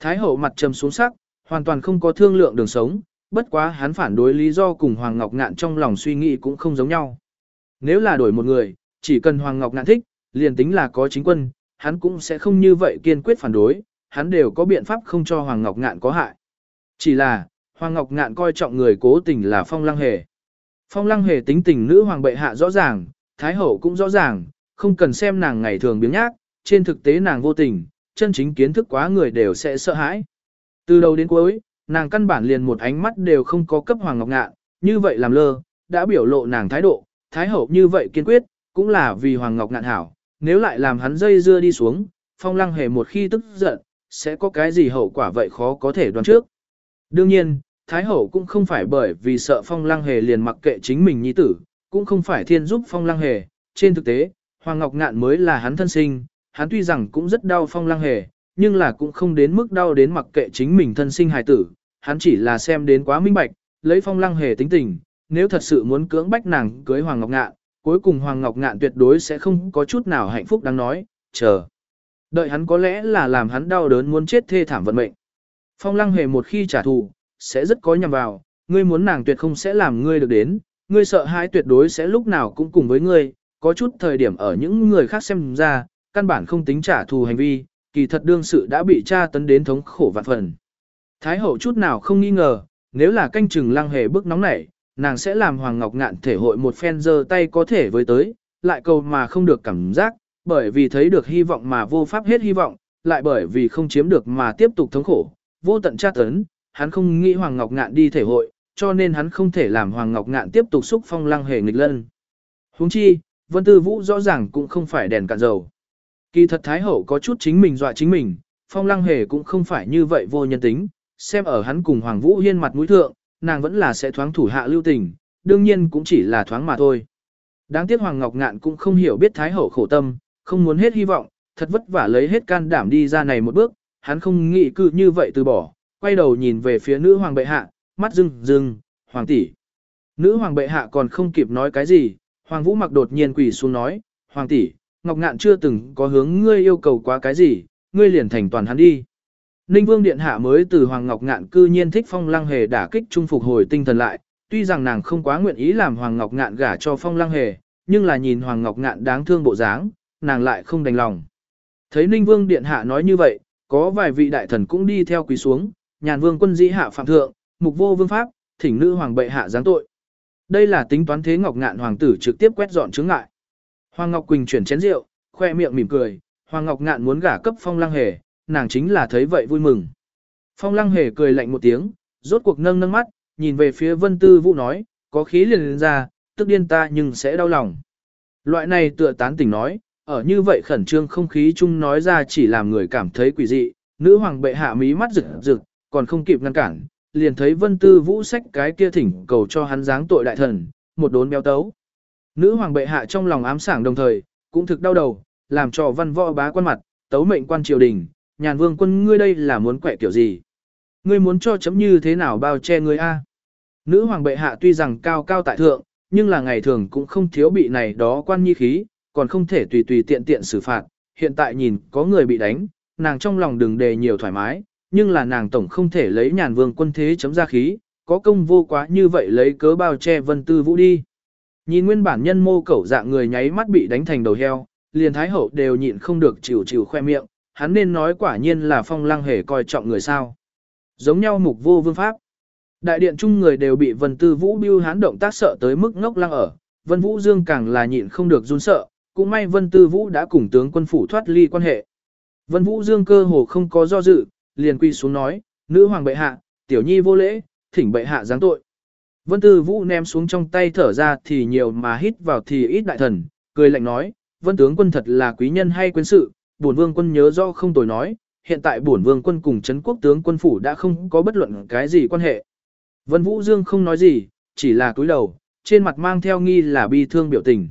Thái hậu mặt trầm xuống sắc, hoàn toàn không có thương lượng đường sống, bất quá hắn phản đối lý do cùng Hoàng Ngọc Ngạn trong lòng suy nghĩ cũng không giống nhau. Nếu là đổi một người, chỉ cần Hoàng Ngọc Ngạn thích, liền tính là có chính quân, hắn cũng sẽ không như vậy kiên quyết phản đối, hắn đều có biện pháp không cho Hoàng Ngọc Ngạn có hại. Chỉ là, Hoàng Ngọc Ngạn coi trọng người cố tình là Phong Lăng Hề. Phong Lăng Hề tính tình nữ hoàng bệ hạ rõ ràng, Thái Hậu cũng rõ ràng, không cần xem nàng ngày thường biếng nhác, trên thực tế nàng vô tình, chân chính kiến thức quá người đều sẽ sợ hãi. Từ đầu đến cuối, nàng căn bản liền một ánh mắt đều không có cấp Hoàng Ngọc Ngạn, như vậy làm lơ, đã biểu lộ nàng thái độ, Thái Hậu như vậy kiên quyết, cũng là vì Hoàng Ngọc Ngạn hảo, nếu lại làm hắn dây dưa đi xuống, Phong Lăng Hề một khi tức giận, sẽ có cái gì hậu quả vậy khó có thể đoán trước. Đương nhiên, Thái Hậu cũng không phải bởi vì sợ Phong Lăng Hề liền mặc kệ chính mình nhi tử, cũng không phải thiên giúp Phong Lăng Hề, trên thực tế, Hoàng Ngọc Ngạn mới là hắn thân sinh, hắn tuy rằng cũng rất đau Phong Lăng Hề, nhưng là cũng không đến mức đau đến mặc kệ chính mình thân sinh hài tử, hắn chỉ là xem đến quá minh bạch, lấy Phong Lăng Hề tính tình, nếu thật sự muốn cưỡng bách nàng cưới Hoàng Ngọc Ngạn, cuối cùng Hoàng Ngọc Ngạn tuyệt đối sẽ không có chút nào hạnh phúc đáng nói, chờ. Đợi hắn có lẽ là làm hắn đau đớn muốn chết thê thảm vận mệnh. Phong lăng hề một khi trả thù, sẽ rất có nhằm vào, ngươi muốn nàng tuyệt không sẽ làm ngươi được đến, ngươi sợ hãi tuyệt đối sẽ lúc nào cũng cùng với ngươi, có chút thời điểm ở những người khác xem ra, căn bản không tính trả thù hành vi, kỳ thật đương sự đã bị tra tấn đến thống khổ vạn phần. Thái hậu chút nào không nghi ngờ, nếu là canh chừng lăng hề bức nóng nảy, nàng sẽ làm Hoàng Ngọc Ngạn thể hội một phen giơ tay có thể với tới, lại cầu mà không được cảm giác, bởi vì thấy được hy vọng mà vô pháp hết hy vọng, lại bởi vì không chiếm được mà tiếp tục thống khổ, vô tận tra tấn, hắn không nghĩ Hoàng Ngọc Ngạn đi thể hội, cho nên hắn không thể làm Hoàng Ngọc Ngạn tiếp tục xúc phong lăng hề nghịch lân. Huống chi, Vân Tư Vũ rõ ràng cũng không phải đèn cạn dầu. Kỳ thật Thái Hậu có chút chính mình dọa chính mình, Phong Lăng Hề cũng không phải như vậy vô nhân tính, xem ở hắn cùng Hoàng Vũ Hiên mặt mũi thượng, nàng vẫn là sẽ thoáng thủ hạ lưu tình, đương nhiên cũng chỉ là thoáng mà thôi. Đáng tiếc Hoàng Ngọc Ngạn cũng không hiểu biết Thái Hậu khổ tâm, không muốn hết hy vọng, thật vất vả lấy hết can đảm đi ra này một bước, hắn không nghĩ cứ như vậy từ bỏ, quay đầu nhìn về phía nữ hoàng bệ hạ, mắt rưng rưng, hoàng tỷ. Nữ hoàng bệ hạ còn không kịp nói cái gì, hoàng vũ mặc đột nhiên quỳ xuống nói, hoàng tỷ, Ngọc Ngạn chưa từng có hướng ngươi yêu cầu quá cái gì, ngươi liền thành toàn hắn đi. Ninh Vương Điện Hạ mới từ Hoàng Ngọc Ngạn cư nhiên thích Phong Lăng Hề đả kích trung phục hồi tinh thần lại, tuy rằng nàng không quá nguyện ý làm Hoàng Ngọc Ngạn gả cho Phong Lăng Hề, nhưng là nhìn Hoàng Ngọc Ngạn đáng thương bộ dáng, nàng lại không đành lòng. Thấy Ninh Vương Điện Hạ nói như vậy, có vài vị đại thần cũng đi theo quỳ xuống, nhàn vương quân dĩ hạ phạm thượng, mục vô vương pháp, thỉnh nữ hoàng bệ hạ giáng tội. Đây là tính toán thế Ngọc Ngạn hoàng tử trực tiếp quét dọn chứng ngại. Hoàng Ngọc Quỳnh chuyển chén rượu, khoe miệng mỉm cười, Hoàng Ngọc Ngạn muốn gả cấp Phong Lăng Hề, nàng chính là thấy vậy vui mừng. Phong Lăng Hề cười lạnh một tiếng, rốt cuộc nâng nâng mắt, nhìn về phía Vân Tư Vũ nói, có khí liền lên ra, tức điên ta nhưng sẽ đau lòng. Loại này tựa tán tỉnh nói, ở như vậy khẩn trương không khí chung nói ra chỉ làm người cảm thấy quỷ dị, nữ hoàng bệ hạ mí mắt rực rực, còn không kịp ngăn cản, liền thấy Vân Tư Vũ sách cái kia thỉnh cầu cho hắn dáng tội đại thần, một đốn béo tấu. Nữ hoàng bệ hạ trong lòng ám sảng đồng thời, cũng thực đau đầu, làm cho văn võ bá quan mặt, tấu mệnh quan triều đình, nhàn vương quân ngươi đây là muốn quẻ kiểu gì? Ngươi muốn cho chấm như thế nào bao che ngươi a? Nữ hoàng bệ hạ tuy rằng cao cao tại thượng, nhưng là ngày thường cũng không thiếu bị này đó quan nhi khí, còn không thể tùy tùy tiện tiện xử phạt. Hiện tại nhìn có người bị đánh, nàng trong lòng đừng đề nhiều thoải mái, nhưng là nàng tổng không thể lấy nhàn vương quân thế chấm ra khí, có công vô quá như vậy lấy cớ bao che vân tư vũ đi. Nhìn nguyên bản nhân mô cẩu dạng người nháy mắt bị đánh thành đầu heo, liền thái hậu đều nhịn không được chịu chịu khoe miệng, hắn nên nói quả nhiên là phong lăng hề coi trọng người sao. Giống nhau mục vô vương pháp. Đại điện chung người đều bị vân tư vũ biêu hán động tác sợ tới mức ngốc lăng ở, vân vũ dương càng là nhịn không được run sợ, cũng may vân tư vũ đã cùng tướng quân phủ thoát ly quan hệ. Vân vũ dương cơ hồ không có do dự, liền quy xuống nói, nữ hoàng bệ hạ, tiểu nhi vô lễ, thỉnh bệ hạ giáng tội. Vân Tư Vũ ném xuống trong tay thở ra thì nhiều mà hít vào thì ít đại thần, cười lạnh nói, Vân tướng quân thật là quý nhân hay quyến sự, bổn vương quân nhớ do không tồi nói, hiện tại bổn vương quân cùng Trấn quốc tướng quân phủ đã không có bất luận cái gì quan hệ. Vân Vũ Dương không nói gì, chỉ là cúi đầu, trên mặt mang theo nghi là bi thương biểu tình.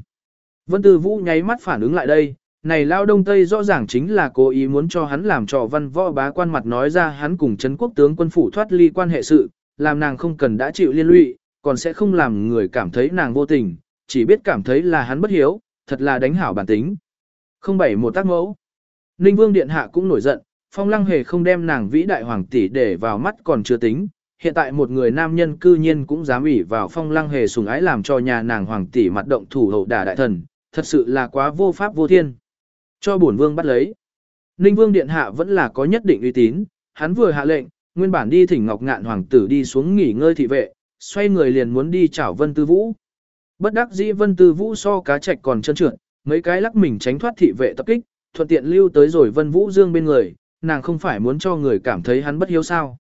Vân Tư Vũ nháy mắt phản ứng lại đây, này lao đông tây rõ ràng chính là cố ý muốn cho hắn làm trò văn võ bá quan mặt nói ra hắn cùng Trấn quốc tướng quân phủ thoát ly quan hệ sự, làm nàng không cần đã chịu liên lụy, còn sẽ không làm người cảm thấy nàng vô tình, chỉ biết cảm thấy là hắn bất hiếu, thật là đánh hảo bản tính. Không bảy một tác mẫu. Ninh Vương Điện Hạ cũng nổi giận, Phong Lăng Hề không đem nàng vĩ đại hoàng tỷ để vào mắt còn chưa tính. Hiện tại một người nam nhân cư nhiên cũng dám ủy vào Phong Lăng Hề sùng ái làm cho nhà nàng hoàng tỷ mặt động thủ hậu đả đại thần, thật sự là quá vô pháp vô thiên. Cho bổn vương bắt lấy. Ninh Vương Điện Hạ vẫn là có nhất định uy tín, hắn vừa hạ lệnh, nguyên bản đi thỉnh Ngọc Ngạn hoàng tử đi xuống nghỉ ngơi thị vệ, xoay người liền muốn đi chảo Vân Tư Vũ. Bất đắc dĩ Vân Tư Vũ so cá trạch còn chân trượt, mấy cái lắc mình tránh thoát thị vệ tập kích, thuận tiện lưu tới rồi Vân Vũ Dương bên người, nàng không phải muốn cho người cảm thấy hắn bất hiếu sao.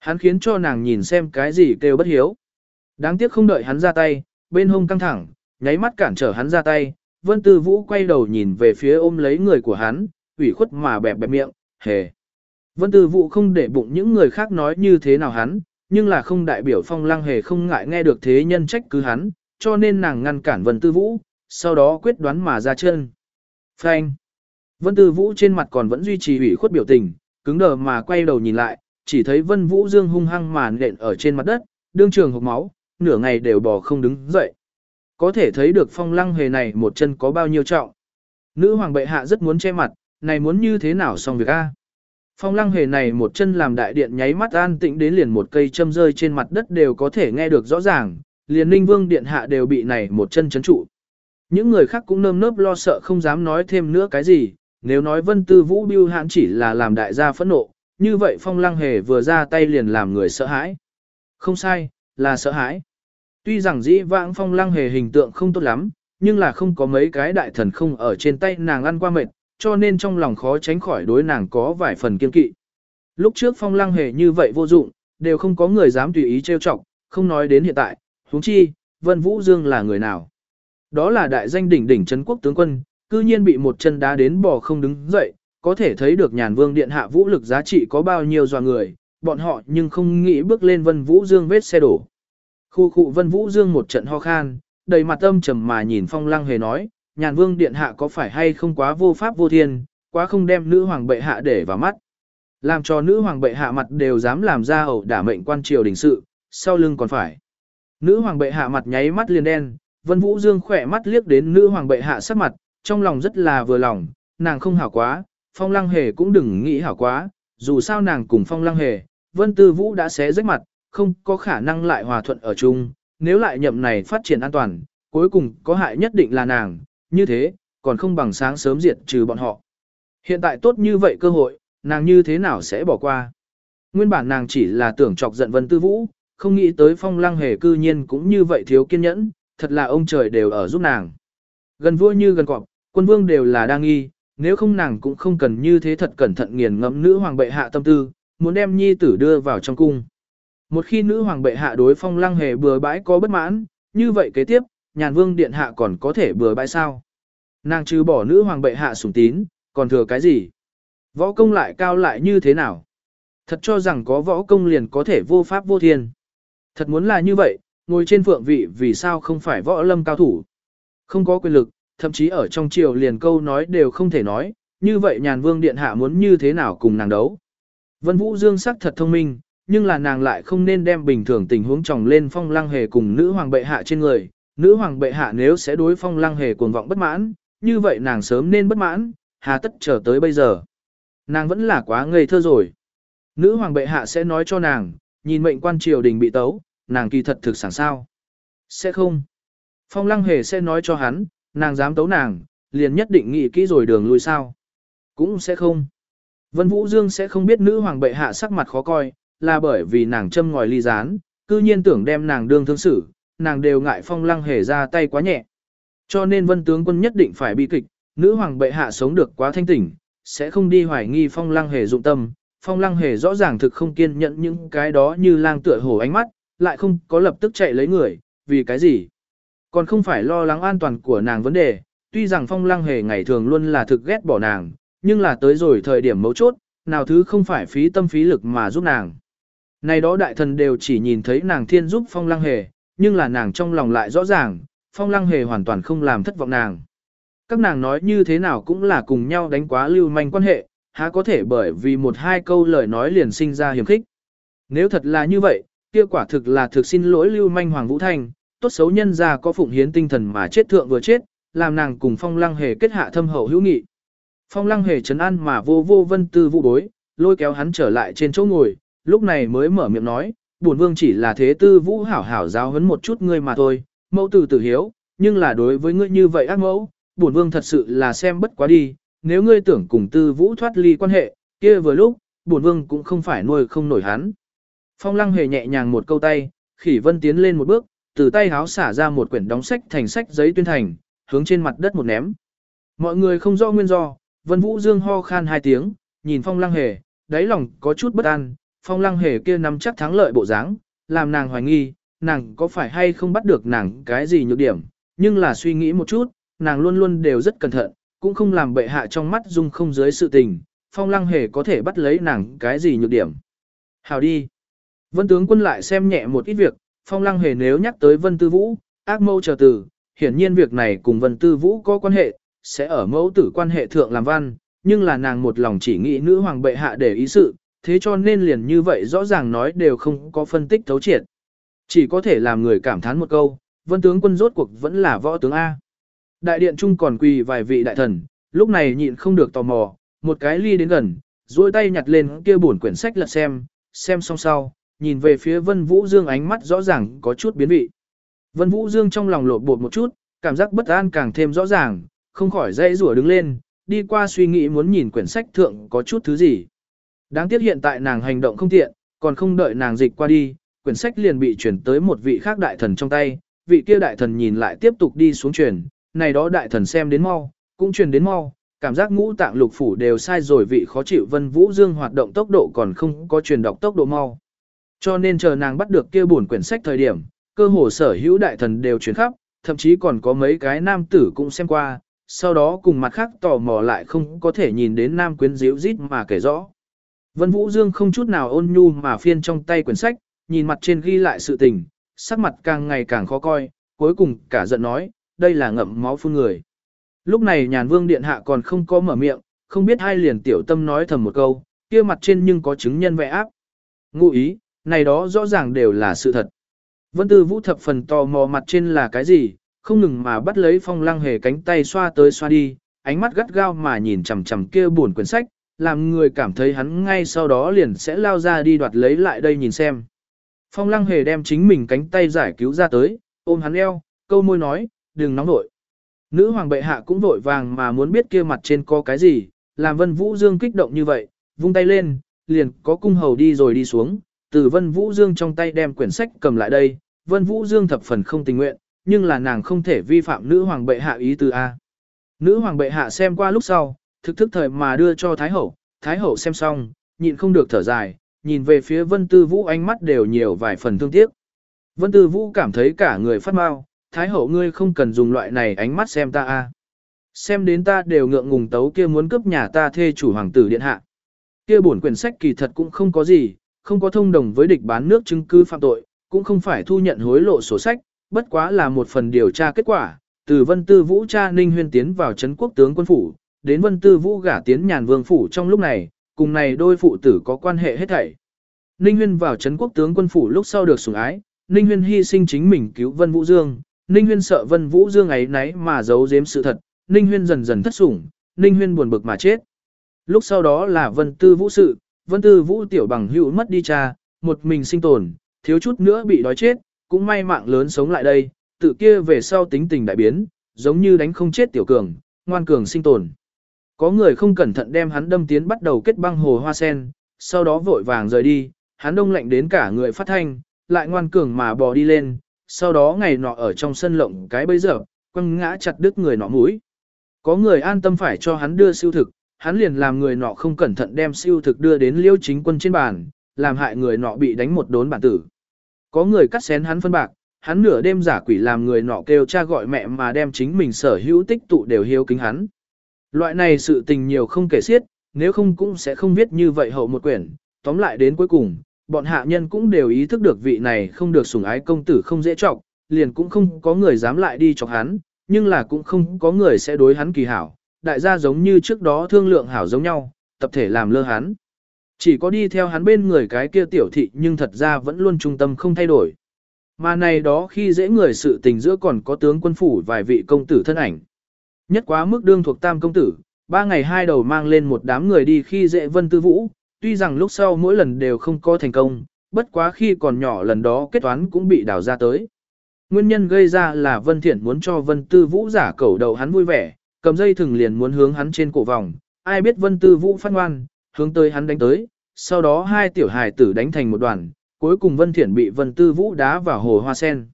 Hắn khiến cho nàng nhìn xem cái gì kêu bất hiếu. Đáng tiếc không đợi hắn ra tay, bên hông căng thẳng, nháy mắt cản trở hắn ra tay, Vân Tư Vũ quay đầu nhìn về phía ôm lấy người của hắn, ủy khuất mà bẹp bẹp miệng, hề. Vân Tư Vũ không để bụng những người khác nói như thế nào hắn, nhưng là không đại biểu phong lăng hề không ngại nghe được thế nhân trách cứ hắn, cho nên nàng ngăn cản Vân Tư Vũ, sau đó quyết đoán mà ra chân. Phanh. Vân Tư Vũ trên mặt còn vẫn duy trì ủy khuất biểu tình, cứng đờ mà quay đầu nhìn lại, chỉ thấy Vân Vũ Dương hung hăng mà nện ở trên mặt đất, đương trường hộc máu, nửa ngày đều bò không đứng dậy. Có thể thấy được phong lăng hề này một chân có bao nhiêu trọng. Nữ hoàng bệ hạ rất muốn che mặt, này muốn như thế nào xong việc a? Phong lăng hề này một chân làm đại điện nháy mắt an tĩnh đến liền một cây châm rơi trên mặt đất đều có thể nghe được rõ ràng, liền ninh vương điện hạ đều bị này một chân chấn trụ. Những người khác cũng nơm nớp lo sợ không dám nói thêm nữa cái gì, nếu nói vân tư vũ biêu hãn chỉ là làm đại gia phẫn nộ, như vậy phong lăng hề vừa ra tay liền làm người sợ hãi. Không sai, là sợ hãi. Tuy rằng dĩ vãng phong lăng hề hình tượng không tốt lắm, nhưng là không có mấy cái đại thần không ở trên tay nàng ăn qua mệt, cho nên trong lòng khó tránh khỏi đối nàng có vài phần kiên kỵ. Lúc trước phong lăng hề như vậy vô dụng, đều không có người dám tùy ý trêu chọc, không nói đến hiện tại, huống chi, Vân Vũ Dương là người nào. Đó là đại danh đỉnh đỉnh Trấn quốc tướng quân, cư nhiên bị một chân đá đến bò không đứng dậy, có thể thấy được nhàn vương điện hạ vũ lực giá trị có bao nhiêu dò người, bọn họ nhưng không nghĩ bước lên vân vũ dương vết xe đổ. Khu khu vân vũ dương một trận ho khan, đầy mặt âm trầm mà nhìn phong lăng hề nói, nhàn vương điện hạ có phải hay không quá vô pháp vô thiên, quá không đem nữ hoàng bệ hạ để vào mắt. Làm cho nữ hoàng bệ hạ mặt đều dám làm ra ẩu đả mệnh quan triều đình sự, sau lưng còn phải. Nữ hoàng bệ hạ mặt nháy mắt liền đen, Vân Vũ Dương khỏe mắt liếc đến nữ hoàng bệ hạ sắc mặt, trong lòng rất là vừa lòng, nàng không hảo quá, phong lăng hề cũng đừng nghĩ hảo quá, dù sao nàng cùng phong lăng hề, Vân Tư Vũ đã xé rách mặt, không có khả năng lại hòa thuận ở chung, nếu lại nhậm này phát triển an toàn, cuối cùng có hại nhất định là nàng, như thế, còn không bằng sáng sớm diệt trừ bọn họ. Hiện tại tốt như vậy cơ hội, nàng như thế nào sẽ bỏ qua. Nguyên bản nàng chỉ là tưởng chọc giận Vân Tư Vũ, không nghĩ tới phong lăng hề cư nhiên cũng như vậy thiếu kiên nhẫn, thật là ông trời đều ở giúp nàng. Gần vua như gần cọp, quân vương đều là đang nghi, nếu không nàng cũng không cần như thế thật cẩn thận nghiền ngẫm nữ hoàng bệ hạ tâm tư, muốn đem nhi tử đưa vào trong cung. Một khi nữ hoàng bệ hạ đối phong lăng hề bừa bãi có bất mãn, như vậy kế tiếp, nhàn vương điện hạ còn có thể bừa bãi sao? Nàng trừ bỏ nữ hoàng bệ hạ sủng tín, còn thừa cái gì? Võ công lại cao lại như thế nào? Thật cho rằng có võ công liền có thể vô pháp vô thiên. Thật muốn là như vậy, ngồi trên phượng vị vì sao không phải võ lâm cao thủ? Không có quyền lực, thậm chí ở trong triều liền câu nói đều không thể nói, như vậy nhàn vương điện hạ muốn như thế nào cùng nàng đấu? Vân Vũ Dương sắc thật thông minh, nhưng là nàng lại không nên đem bình thường tình huống chồng lên phong lăng hề cùng nữ hoàng bệ hạ trên người. Nữ hoàng bệ hạ nếu sẽ đối phong lăng hề cuồng vọng bất mãn, như vậy nàng sớm nên bất mãn, hà tất chờ tới bây giờ. Nàng vẫn là quá ngây thơ rồi. Nữ hoàng bệ hạ sẽ nói cho nàng, nhìn mệnh quan triều đình bị tấu, nàng kỳ thật thực sản sao. Sẽ không. Phong lăng hề sẽ nói cho hắn, nàng dám tấu nàng, liền nhất định nghĩ kỹ rồi đường lui sao. Cũng sẽ không. Vân Vũ Dương sẽ không biết nữ hoàng bệ hạ sắc mặt khó coi, là bởi vì nàng châm ngòi ly gián, cư nhiên tưởng đem nàng đương thương xử, nàng đều ngại phong lăng hề ra tay quá nhẹ. Cho nên vân tướng quân nhất định phải bị kịch, nữ hoàng bệ hạ sống được quá thanh tỉnh, sẽ không đi hoài nghi phong lăng hề dụng tâm. Phong lăng hề rõ ràng thực không kiên nhẫn những cái đó như lang tựa hổ ánh mắt, lại không có lập tức chạy lấy người, vì cái gì? Còn không phải lo lắng an toàn của nàng vấn đề, tuy rằng phong lăng hề ngày thường luôn là thực ghét bỏ nàng, nhưng là tới rồi thời điểm mấu chốt, nào thứ không phải phí tâm phí lực mà giúp nàng. Này đó đại thần đều chỉ nhìn thấy nàng thiên giúp phong lăng hề, nhưng là nàng trong lòng lại rõ ràng, phong lăng hề hoàn toàn không làm thất vọng nàng. Các nàng nói như thế nào cũng là cùng nhau đánh quá lưu manh quan hệ, há có thể bởi vì một hai câu lời nói liền sinh ra hiểm khích. Nếu thật là như vậy, kia quả thực là thực xin lỗi lưu manh Hoàng Vũ Thanh, tốt xấu nhân ra có phụng hiến tinh thần mà chết thượng vừa chết, làm nàng cùng phong lăng hề kết hạ thâm hậu hữu nghị. Phong lăng hề chấn an mà vô vô vân tư vụ bối, lôi kéo hắn trở lại trên chỗ ngồi, lúc này mới mở miệng nói, bổn vương chỉ là thế tư vũ hảo hảo giáo huấn một chút ngươi mà thôi, mẫu tử tử hiếu, nhưng là đối với ngươi như vậy ác mẫu, bổn vương thật sự là xem bất quá đi, nếu ngươi tưởng cùng tư vũ thoát ly quan hệ, kia vừa lúc, bổn vương cũng không phải nuôi không nổi hắn. Phong lăng hề nhẹ nhàng một câu tay, khỉ vân tiến lên một bước, từ tay háo xả ra một quyển đóng sách thành sách giấy tuyên thành, hướng trên mặt đất một ném. Mọi người không rõ nguyên do, vân vũ dương ho khan hai tiếng, nhìn phong lăng hề, đáy lòng có chút bất an, phong lăng hề kia nắm chắc thắng lợi bộ dáng, làm nàng hoài nghi, nàng có phải hay không bắt được nàng cái gì nhược điểm, nhưng là suy nghĩ một chút, nàng luôn luôn đều rất cẩn thận, cũng không làm bệ hạ trong mắt dung không dưới sự tình, phong lăng hề có thể bắt lấy nàng cái gì nhược điểm. Hào đi. Vân tướng quân lại xem nhẹ một ít việc, phong lăng hề nếu nhắc tới vân tư vũ, ác mâu chờ từ, hiển nhiên việc này cùng vân tư vũ có quan hệ, sẽ ở mẫu tử quan hệ thượng làm văn, nhưng là nàng một lòng chỉ nghĩ nữ hoàng bệ hạ để ý sự, thế cho nên liền như vậy rõ ràng nói đều không có phân tích thấu triệt. Chỉ có thể làm người cảm thán một câu, vân tướng quân rốt cuộc vẫn là võ tướng A. Đại điện trung còn quỳ vài vị đại thần, lúc này nhịn không được tò mò, một cái ly đến gần, duỗi tay nhặt lên kia bổn quyển sách lật xem, xem xong sau, nhìn về phía Vân Vũ Dương ánh mắt rõ ràng có chút biến vị. Vân Vũ Dương trong lòng lột bột một chút, cảm giác bất an càng thêm rõ ràng, không khỏi dây rủa đứng lên, đi qua suy nghĩ muốn nhìn quyển sách thượng có chút thứ gì. Đáng tiếc hiện tại nàng hành động không tiện, còn không đợi nàng dịch qua đi, quyển sách liền bị chuyển tới một vị khác đại thần trong tay, vị kia đại thần nhìn lại tiếp tục đi xuống truyền, này đó đại thần xem đến mau, cũng truyền đến mau, cảm giác ngũ tạng lục phủ đều sai rồi vị khó chịu Vân Vũ Dương hoạt động tốc độ còn không có truyền đọc tốc độ mau. Cho nên chờ nàng bắt được kia buồn quyển sách thời điểm, cơ hồ sở hữu đại thần đều truyền khắp, thậm chí còn có mấy cái nam tử cũng xem qua, sau đó cùng mặt khác tò mò lại không có thể nhìn đến nam quyến díu rít mà kể rõ. Vân Vũ Dương không chút nào ôn nhu mà phiên trong tay quyển sách, nhìn mặt trên ghi lại sự tình, sắc mặt càng ngày càng khó coi, cuối cùng cả giận nói, đây là ngậm máu phun người. Lúc này nhàn vương điện hạ còn không có mở miệng, không biết hai liền tiểu tâm nói thầm một câu, kia mặt trên nhưng có chứng nhân vẽ áp. Ngụ ý, này đó rõ ràng đều là sự thật. Vân Tư Vũ thập phần tò mò mặt trên là cái gì, không ngừng mà bắt lấy phong lăng hề cánh tay xoa tới xoa đi, ánh mắt gắt gao mà nhìn chằm chằm kia buồn quyển sách, làm người cảm thấy hắn ngay sau đó liền sẽ lao ra đi đoạt lấy lại đây nhìn xem. Phong lăng hề đem chính mình cánh tay giải cứu ra tới, ôm hắn eo, câu môi nói, đừng nóng nổi. Nữ hoàng bệ hạ cũng vội vàng mà muốn biết kia mặt trên có cái gì, làm vân vũ dương kích động như vậy, vung tay lên, liền có cung hầu đi rồi đi xuống, từ vân vũ dương trong tay đem quyển sách cầm lại đây, vân vũ dương thập phần không tình nguyện, nhưng là nàng không thể vi phạm nữ hoàng bệ hạ ý từ A. Nữ hoàng bệ hạ xem qua lúc sau, thực thức thời mà đưa cho Thái Hậu, Thái Hậu xem xong, nhịn không được thở dài, nhìn về phía Vân Tư Vũ ánh mắt đều nhiều vài phần thương tiếc. Vân Tư Vũ cảm thấy cả người phát mau, Thái Hậu ngươi không cần dùng loại này ánh mắt xem ta a. Xem đến ta đều ngượng ngùng tấu kia muốn cướp nhà ta thê chủ hoàng tử điện hạ. Kia bổn quyển sách kỳ thật cũng không có gì, không có thông đồng với địch bán nước chứng cứ phạm tội, cũng không phải thu nhận hối lộ sổ sách, bất quá là một phần điều tra kết quả, từ Vân Tư Vũ cha Ninh Huyên tiến vào trấn quốc tướng quân phủ, đến Vân Tư Vũ gả tiến nhàn vương phủ trong lúc này, cùng này đôi phụ tử có quan hệ hết thảy. Ninh Huyên vào trấn quốc tướng quân phủ lúc sau được sủng ái, Ninh Huyên hy sinh chính mình cứu Vân Vũ Dương, Ninh Huyên sợ Vân Vũ Dương ấy nấy mà giấu giếm sự thật, Ninh Huyên dần dần thất sủng, Ninh Huyên buồn bực mà chết. Lúc sau đó là Vân Tư Vũ sự, Vân Tư Vũ tiểu bằng hữu mất đi cha, một mình sinh tồn, thiếu chút nữa bị đói chết, cũng may mạng lớn sống lại đây, tự kia về sau tính tình đại biến, giống như đánh không chết tiểu cường, ngoan cường sinh tồn. Có người không cẩn thận đem hắn đâm tiến bắt đầu kết băng hồ hoa sen, sau đó vội vàng rời đi, hắn đông lạnh đến cả người phát thanh, lại ngoan cường mà bò đi lên, sau đó ngày nọ ở trong sân lộng cái bây giờ, quăng ngã chặt đứt người nọ mũi. Có người an tâm phải cho hắn đưa siêu thực, hắn liền làm người nọ không cẩn thận đem siêu thực đưa đến liêu chính quân trên bàn, làm hại người nọ bị đánh một đốn bản tử. Có người cắt xén hắn phân bạc, hắn nửa đêm giả quỷ làm người nọ kêu cha gọi mẹ mà đem chính mình sở hữu tích tụ đều hiếu kính hắn. Loại này sự tình nhiều không kể xiết, nếu không cũng sẽ không viết như vậy hậu một quyển, tóm lại đến cuối cùng, bọn hạ nhân cũng đều ý thức được vị này không được sủng ái công tử không dễ trọng, liền cũng không có người dám lại đi chọc hắn, nhưng là cũng không có người sẽ đối hắn kỳ hảo, đại gia giống như trước đó thương lượng hảo giống nhau, tập thể làm lơ hắn. Chỉ có đi theo hắn bên người cái kia tiểu thị nhưng thật ra vẫn luôn trung tâm không thay đổi. Mà này đó khi dễ người sự tình giữa còn có tướng quân phủ vài vị công tử thân ảnh. Nhất quá mức đương thuộc tam công tử, ba ngày hai đầu mang lên một đám người đi khi dễ vân tư vũ, tuy rằng lúc sau mỗi lần đều không có thành công, bất quá khi còn nhỏ lần đó kết toán cũng bị đào ra tới. Nguyên nhân gây ra là Vân thiện muốn cho Vân Tư Vũ giả cẩu đầu hắn vui vẻ, cầm dây thừng liền muốn hướng hắn trên cổ vòng, ai biết Vân Tư Vũ phát ngoan, hướng tới hắn đánh tới, sau đó hai tiểu hài tử đánh thành một đoàn, cuối cùng Vân thiện bị Vân Tư Vũ đá vào hồ hoa sen.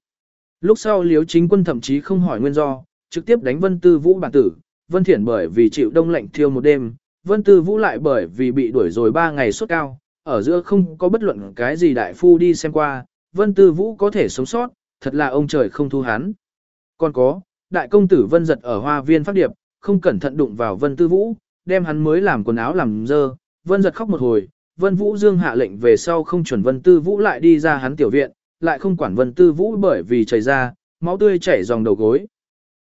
Lúc sau Liếu Chính Quân thậm chí không hỏi nguyên do, trực tiếp đánh Vân Tư Vũ bản tử, Vân Thiển bởi vì chịu đông lạnh thiêu một đêm, Vân Tư Vũ lại bởi vì bị đuổi rồi ba ngày suốt cao, ở giữa không có bất luận cái gì đại phu đi xem qua, Vân Tư Vũ có thể sống sót, thật là ông trời không thu hắn. Còn có, đại công tử Vân giật ở hoa viên phát điệp, không cẩn thận đụng vào Vân Tư Vũ, đem hắn mới làm quần áo làm dơ, Vân giật khóc một hồi, Vân Vũ Dương hạ lệnh về sau không chuẩn Vân Tư Vũ lại đi ra hắn tiểu viện, lại không quản Vân Tư Vũ bởi vì chảy ra, máu tươi chảy dòng đầu gối.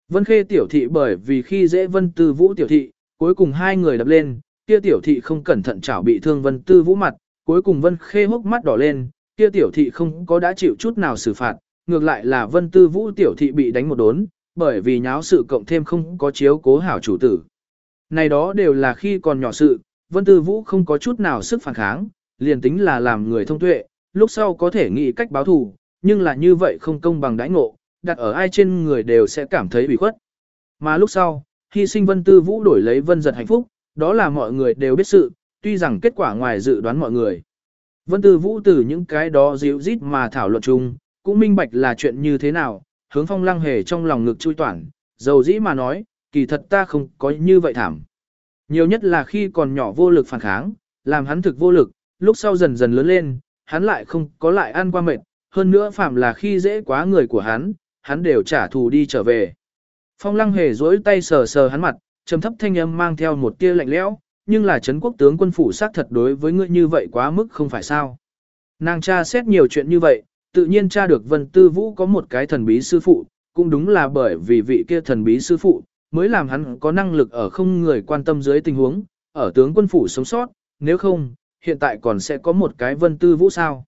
Vân Khê tiểu thị bởi vì khi dễ Vân Tư Vũ tiểu thị, cuối cùng hai người đập lên, kia tiểu thị không cẩn thận chảo bị thương Vân Tư Vũ mặt, cuối cùng Vân Khê hốc mắt đỏ lên, kia tiểu thị không có đã chịu chút nào xử phạt, ngược lại là Vân Tư Vũ tiểu thị bị đánh một đốn, bởi vì nháo sự cộng thêm không có chiếu cố hảo chủ tử. Này đó đều là khi còn nhỏ sự, Vân Tư Vũ không có chút nào sức phản kháng, liền tính là làm người thông tuệ, lúc sau có thể nghĩ cách báo thù, nhưng là như vậy không công bằng đãi ngộ, đặt ở ai trên người đều sẽ cảm thấy bị khuất. Mà lúc sau, hy sinh Vân Tư Vũ đổi lấy Vân giật hạnh phúc, đó là mọi người đều biết sự, tuy rằng kết quả ngoài dự đoán mọi người. Vân Tư Vũ từ những cái đó dịu rít mà thảo luận chung, cũng minh bạch là chuyện như thế nào, hướng phong lăng hề trong lòng ngực chui toản, dầu dĩ mà nói, kỳ thật ta không có như vậy thảm. Nhiều nhất là khi còn nhỏ vô lực phản kháng, làm hắn thực vô lực, lúc sau dần dần lớn lên, hắn lại không có lại ăn qua mệt, hơn nữa phạm là khi dễ quá người của hắn, hắn đều trả thù đi trở về. Phong lăng hề dối tay sờ sờ hắn mặt, trầm thấp thanh âm mang theo một tia lạnh lẽo, nhưng là Trấn quốc tướng quân phủ xác thật đối với ngươi như vậy quá mức không phải sao. Nàng cha xét nhiều chuyện như vậy, tự nhiên cha được Vân Tư Vũ có một cái thần bí sư phụ, cũng đúng là bởi vì vị kia thần bí sư phụ, mới làm hắn có năng lực ở không người quan tâm dưới tình huống, ở tướng quân phủ sống sót, nếu không, hiện tại còn sẽ có một cái Vân Tư Vũ sao.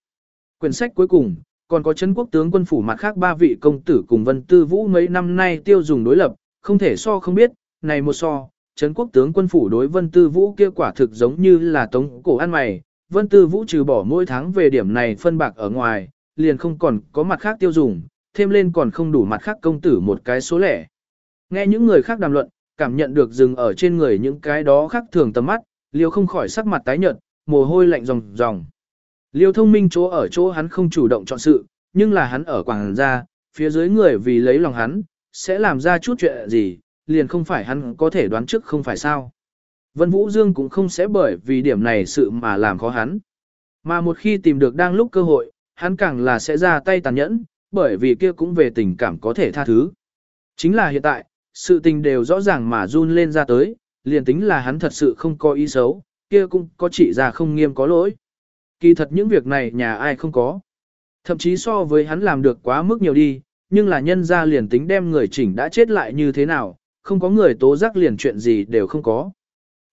Quyển sách cuối cùng, còn có chân quốc tướng quân phủ mặt khác ba vị công tử cùng Vân Tư Vũ mấy năm nay tiêu dùng đối lập, không thể so không biết, này một so, chấn quốc tướng quân phủ đối Vân Tư Vũ kia quả thực giống như là tống cổ ăn mày, Vân Tư Vũ trừ bỏ mỗi tháng về điểm này phân bạc ở ngoài, liền không còn có mặt khác tiêu dùng, thêm lên còn không đủ mặt khác công tử một cái số lẻ. Nghe những người khác đàm luận, cảm nhận được dừng ở trên người những cái đó khác thường tầm mắt, liều không khỏi sắc mặt tái nhợt, mồ hôi lạnh ròng ròng. Liêu thông minh chỗ ở chỗ hắn không chủ động chọn sự, nhưng là hắn ở quảng gia, phía dưới người vì lấy lòng hắn, sẽ làm ra chút chuyện gì, liền không phải hắn có thể đoán trước không phải sao. Vân Vũ Dương cũng không sẽ bởi vì điểm này sự mà làm khó hắn. Mà một khi tìm được đang lúc cơ hội, hắn càng là sẽ ra tay tàn nhẫn, bởi vì kia cũng về tình cảm có thể tha thứ. Chính là hiện tại, sự tình đều rõ ràng mà run lên ra tới, liền tính là hắn thật sự không có ý xấu, kia cũng có chỉ ra không nghiêm có lỗi. Kỳ thật những việc này nhà ai không có. Thậm chí so với hắn làm được quá mức nhiều đi, nhưng là nhân ra liền tính đem người chỉnh đã chết lại như thế nào, không có người tố giác liền chuyện gì đều không có.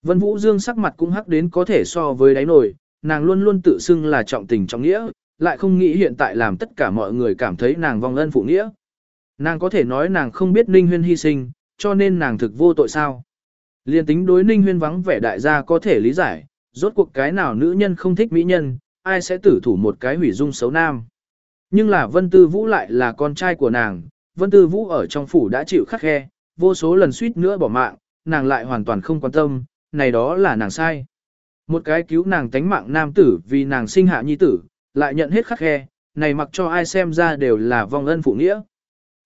Vân Vũ Dương sắc mặt cũng hắc đến có thể so với đáy nổi, nàng luôn luôn tự xưng là trọng tình trọng nghĩa, lại không nghĩ hiện tại làm tất cả mọi người cảm thấy nàng vong ân phụ nghĩa. Nàng có thể nói nàng không biết Ninh Huyên hy sinh, cho nên nàng thực vô tội sao. Liên tính đối Ninh Huyên vắng vẻ đại gia có thể lý giải, rốt cuộc cái nào nữ nhân không thích mỹ nhân, ai sẽ tử thủ một cái hủy dung xấu nam. Nhưng là Vân Tư Vũ lại là con trai của nàng, Vân Tư Vũ ở trong phủ đã chịu khắc khe, vô số lần suýt nữa bỏ mạng, nàng lại hoàn toàn không quan tâm, này đó là nàng sai. Một cái cứu nàng tánh mạng nam tử vì nàng sinh hạ nhi tử, lại nhận hết khắc khe, này mặc cho ai xem ra đều là vong ân phụ nghĩa.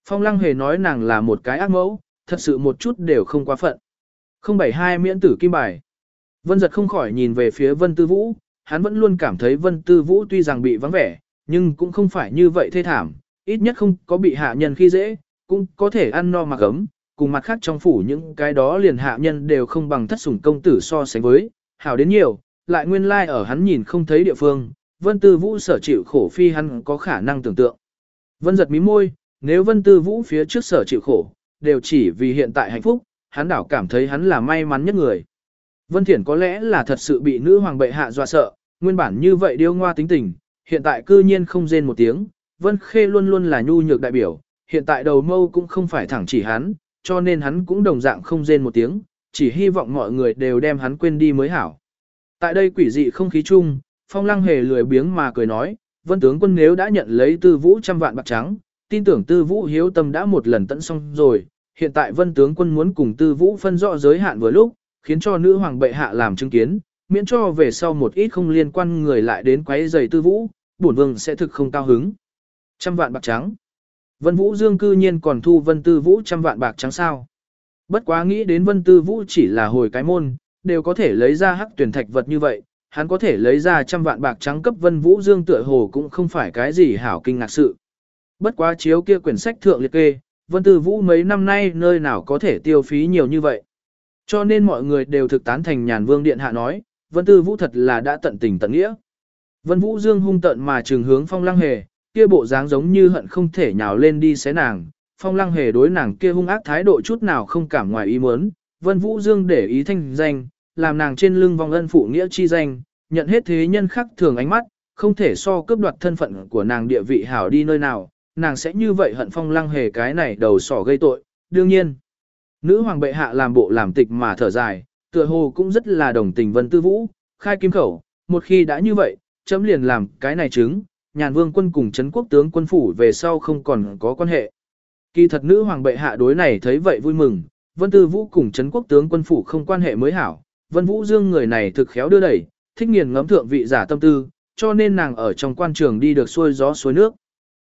Phong lăng hề nói nàng là một cái ác mẫu, thật sự một chút đều không quá phận. 072 miễn tử kim bài. Vân giật không khỏi nhìn về phía Vân Tư Vũ, hắn vẫn luôn cảm thấy Vân Tư Vũ tuy rằng bị vắng vẻ, nhưng cũng không phải như vậy thê thảm, ít nhất không có bị hạ nhân khi dễ, cũng có thể ăn no mặc ấm, cùng mặt khác trong phủ những cái đó liền hạ nhân đều không bằng thất sủng công tử so sánh với, hảo đến nhiều, lại nguyên lai like ở hắn nhìn không thấy địa phương, Vân Tư Vũ sở chịu khổ phi hắn có khả năng tưởng tượng. Vân giật mí môi, nếu Vân Tư Vũ phía trước sở chịu khổ, đều chỉ vì hiện tại hạnh phúc, hắn đảo cảm thấy hắn là may mắn nhất người. Vân Thiển có lẽ là thật sự bị nữ hoàng bệ hạ dọa sợ, nguyên bản như vậy điêu ngoa tính tình, hiện tại cư nhiên không rên một tiếng, Vân Khê luôn luôn là nhu nhược đại biểu, hiện tại đầu mâu cũng không phải thẳng chỉ hắn, cho nên hắn cũng đồng dạng không rên một tiếng, chỉ hy vọng mọi người đều đem hắn quên đi mới hảo. Tại đây quỷ dị không khí chung, Phong Lăng hề lười biếng mà cười nói, Vân tướng quân nếu đã nhận lấy tư vũ trăm vạn bạc trắng, tin tưởng tư vũ hiếu tâm đã một lần tận xong rồi, hiện tại Vân tướng quân muốn cùng tư vũ phân rõ giới hạn vừa lúc, khiến cho nữ hoàng bệ hạ làm chứng kiến, miễn cho về sau một ít không liên quan người lại đến quấy giày tư vũ, bổn vương sẽ thực không cao hứng. Trăm vạn bạc trắng. Vân Vũ Dương cư nhiên còn thu Vân Tư Vũ trăm vạn bạc trắng sao. Bất quá nghĩ đến Vân Tư Vũ chỉ là hồi cái môn, đều có thể lấy ra hắc tuyển thạch vật như vậy, hắn có thể lấy ra trăm vạn bạc trắng cấp Vân Vũ Dương tựa hồ cũng không phải cái gì hảo kinh ngạc sự. Bất quá chiếu kia quyển sách thượng liệt kê, Vân Tư Vũ mấy năm nay nơi nào có thể tiêu phí nhiều như vậy. Cho nên mọi người đều thực tán thành nhàn vương điện hạ nói, Vân Tư Vũ thật là đã tận tình tận nghĩa. Vân Vũ Dương hung tận mà trường hướng phong lăng hề, kia bộ dáng giống như hận không thể nhào lên đi xé nàng. Phong lăng hề đối nàng kia hung ác thái độ chút nào không cảm ngoài ý muốn. Vân Vũ Dương để ý thanh danh, làm nàng trên lưng vòng ân phụ nghĩa chi danh, nhận hết thế nhân khắc thường ánh mắt, không thể so cướp đoạt thân phận của nàng địa vị hảo đi nơi nào, nàng sẽ như vậy hận phong lăng hề cái này đầu sỏ gây tội, đương nhiên. Nữ hoàng bệ hạ làm bộ làm tịch mà thở dài, tựa hồ cũng rất là đồng tình vân tư vũ, khai kim khẩu, một khi đã như vậy, chấm liền làm cái này chứng, nhàn vương quân cùng chấn quốc tướng quân phủ về sau không còn có quan hệ. Kỳ thật nữ hoàng bệ hạ đối này thấy vậy vui mừng, vân tư vũ cùng chấn quốc tướng quân phủ không quan hệ mới hảo, vân vũ dương người này thực khéo đưa đẩy, thích nghiền ngẫm thượng vị giả tâm tư, cho nên nàng ở trong quan trường đi được xuôi gió suối nước.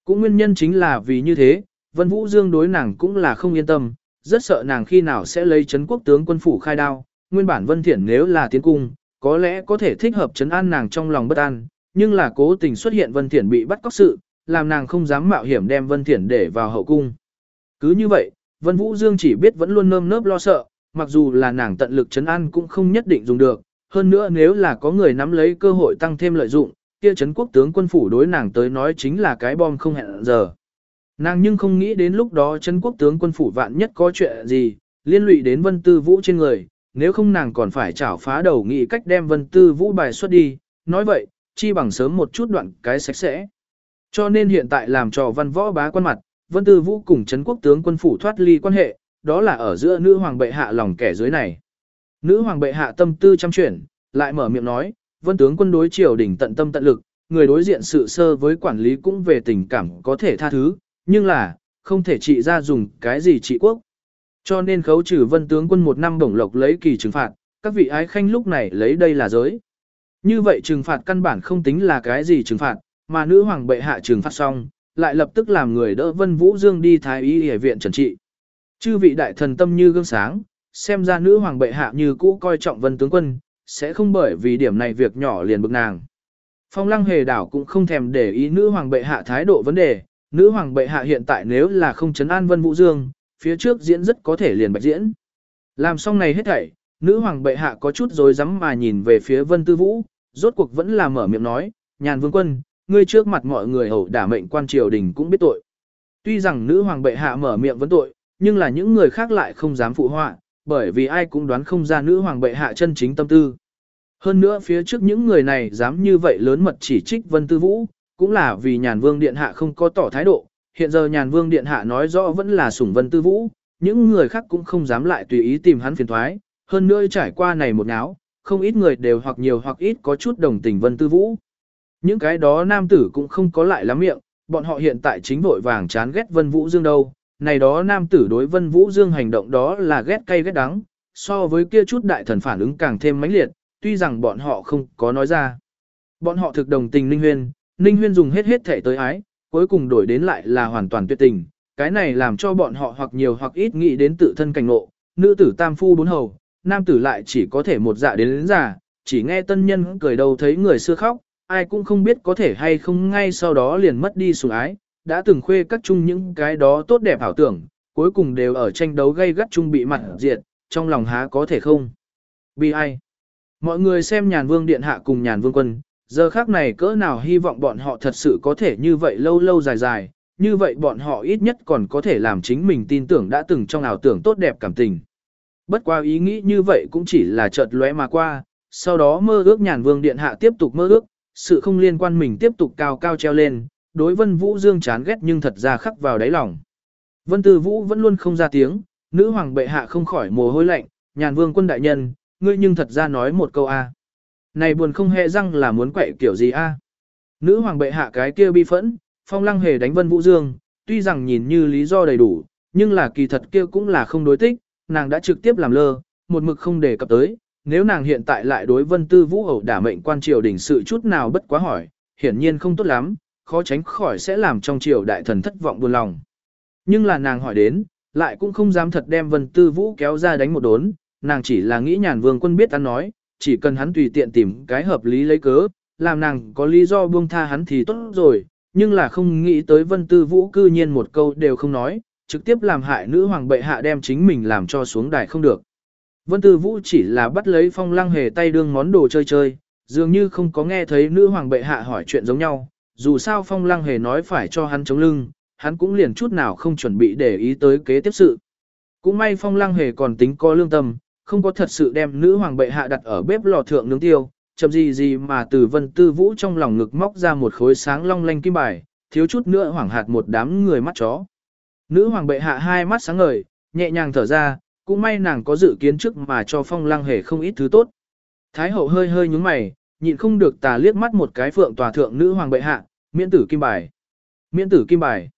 Cũng nguyên nhân chính là vì như thế, Vân Vũ Dương đối nàng cũng là không yên tâm, rất sợ nàng khi nào sẽ lấy chấn quốc tướng quân phủ khai đao, nguyên bản Vân Thiển nếu là tiến cung, có lẽ có thể thích hợp chấn an nàng trong lòng bất an, nhưng là cố tình xuất hiện Vân Thiển bị bắt cóc sự, làm nàng không dám mạo hiểm đem Vân Thiển để vào hậu cung. Cứ như vậy, Vân Vũ Dương chỉ biết vẫn luôn nơm nớp lo sợ, mặc dù là nàng tận lực chấn an cũng không nhất định dùng được, hơn nữa nếu là có người nắm lấy cơ hội tăng thêm lợi dụng, kia chấn quốc tướng quân phủ đối nàng tới nói chính là cái bom không hẹn giờ. Nàng nhưng không nghĩ đến lúc đó chấn quốc tướng quân phủ vạn nhất có chuyện gì, liên lụy đến Vân Tư Vũ trên người, nếu không nàng còn phải chảo phá đầu nghĩ cách đem Vân Tư Vũ bài xuất đi, nói vậy, chi bằng sớm một chút đoạn cái sạch sẽ. Cho nên hiện tại làm trò văn võ bá quan mặt, Vân Tư Vũ cùng Trấn quốc tướng quân phủ thoát ly quan hệ, đó là ở giữa nữ hoàng bệ hạ lòng kẻ dưới này. Nữ hoàng bệ hạ tâm tư chăm chuyển, lại mở miệng nói, Vân tướng quân đối triều đỉnh tận tâm tận lực, người đối diện sự sơ với quản lý cũng về tình cảm có thể tha thứ, nhưng là, không thể trị ra dùng cái gì trị quốc. Cho nên khấu trừ vân tướng quân một năm bổng lộc lấy kỳ trừng phạt, các vị ái khanh lúc này lấy đây là giới. Như vậy trừng phạt căn bản không tính là cái gì trừng phạt, mà nữ hoàng bệ hạ trừng phạt xong, lại lập tức làm người đỡ Vân Vũ Dương đi thái y y viện trần trị. Chư vị đại thần tâm như gương sáng, xem ra nữ hoàng bệ hạ như cũ coi trọng Vân tướng quân, sẽ không bởi vì điểm này việc nhỏ liền bực nàng. Phong lăng hề đảo cũng không thèm để ý nữ hoàng bệ hạ thái độ vấn đề, nữ hoàng bệ hạ hiện tại nếu là không chấn an Vân Vũ Dương, phía trước diễn rất có thể liền bạch diễn. Làm xong này hết thảy, nữ hoàng bệ hạ có chút rồi rắm mà nhìn về phía Vân Tư Vũ, rốt cuộc vẫn là mở miệng nói, nhàn vương quân, ngươi trước mặt mọi người hầu đả mệnh quan triều đình cũng biết tội. Tuy rằng nữ hoàng bệ hạ mở miệng vấn tội, nhưng là những người khác lại không dám phụ họa, bởi vì ai cũng đoán không ra nữ hoàng bệ hạ chân chính tâm tư. Hơn nữa phía trước những người này dám như vậy lớn mật chỉ trích Vân Tư Vũ, cũng là vì nhàn vương điện hạ không có tỏ thái độ, hiện giờ nhàn vương điện hạ nói rõ vẫn là sủng Vân Tư Vũ, những người khác cũng không dám lại tùy ý tìm hắn phiền thoái, hơn nữa trải qua này một náo, không ít người đều hoặc nhiều hoặc ít có chút đồng tình Vân Tư Vũ. Những cái đó nam tử cũng không có lại lắm miệng, bọn họ hiện tại chính vội vàng chán ghét Vân Vũ Dương đâu, này đó nam tử đối Vân Vũ Dương hành động đó là ghét cay ghét đắng, so với kia chút đại thần phản ứng càng thêm mãnh liệt, tuy rằng bọn họ không có nói ra. Bọn họ thực đồng tình linh Huyên, Ninh Huyên dùng hết hết thể tới ái, cuối cùng đổi đến lại là hoàn toàn tuyệt tình, cái này làm cho bọn họ hoặc nhiều hoặc ít nghĩ đến tự thân cảnh ngộ, nữ tử tam phu bốn hầu, nam tử lại chỉ có thể một dạ đến đến già, chỉ nghe tân nhân cười đầu thấy người xưa khóc, ai cũng không biết có thể hay không ngay sau đó liền mất đi sủng ái, đã từng khuê các chung những cái đó tốt đẹp ảo tưởng, cuối cùng đều ở tranh đấu gây gắt chung bị mặt diệt, trong lòng há có thể không. Bi ai? Mọi người xem nhàn vương điện hạ cùng nhàn vương quân, giờ khác này cỡ nào hy vọng bọn họ thật sự có thể như vậy lâu lâu dài dài, như vậy bọn họ ít nhất còn có thể làm chính mình tin tưởng đã từng trong ảo tưởng tốt đẹp cảm tình. Bất qua ý nghĩ như vậy cũng chỉ là chợt lóe mà qua, sau đó mơ ước nhàn vương điện hạ tiếp tục mơ ước, sự không liên quan mình tiếp tục cao cao treo lên, đối vân vũ dương chán ghét nhưng thật ra khắc vào đáy lòng. Vân Tư Vũ vẫn luôn không ra tiếng, nữ hoàng bệ hạ không khỏi mồ hôi lạnh, nhàn vương quân đại nhân, ngươi nhưng thật ra nói một câu a. Này buồn không hề răng là muốn quậy kiểu gì a? À? Nữ hoàng bệ hạ cái kia bi phẫn, phong lăng hề đánh vân vũ dương, tuy rằng nhìn như lý do đầy đủ, nhưng là kỳ thật kia cũng là không đối tích, nàng đã trực tiếp làm lơ, một mực không đề cập tới, nếu nàng hiện tại lại đối vân tư vũ ẩu đả mệnh quan triều đình sự chút nào bất quá hỏi, hiển nhiên không tốt lắm, khó tránh khỏi sẽ làm trong triều đại thần thất vọng buồn lòng. Nhưng là nàng hỏi đến, lại cũng không dám thật đem vân tư vũ kéo ra đánh một đốn, nàng chỉ là nghĩ nhàn vương quân biết ăn nói, chỉ cần hắn tùy tiện tìm cái hợp lý lấy cớ, làm nàng có lý do buông tha hắn thì tốt rồi, nhưng là không nghĩ tới vân tư vũ cư nhiên một câu đều không nói, trực tiếp làm hại nữ hoàng bệ hạ đem chính mình làm cho xuống đài không được. Vân tư vũ chỉ là bắt lấy phong lăng hề tay đương món đồ chơi chơi, dường như không có nghe thấy nữ hoàng bệ hạ hỏi chuyện giống nhau, dù sao phong lăng hề nói phải cho hắn chống lưng, hắn cũng liền chút nào không chuẩn bị để ý tới kế tiếp sự. Cũng may phong lăng hề còn tính có lương tâm, không có thật sự đem nữ hoàng bệ hạ đặt ở bếp lò thượng nướng tiêu, chậm gì gì mà từ vân tư vũ trong lòng ngực móc ra một khối sáng long lanh kim bài, thiếu chút nữa hoảng hạt một đám người mắt chó. Nữ hoàng bệ hạ hai mắt sáng ngời, nhẹ nhàng thở ra, cũng may nàng có dự kiến trước mà cho phong lăng hề không ít thứ tốt. Thái hậu hơi hơi nhúng mày, nhịn không được tà liếc mắt một cái phượng tòa thượng nữ hoàng bệ hạ, miễn tử kim bài. Miễn tử kim bài.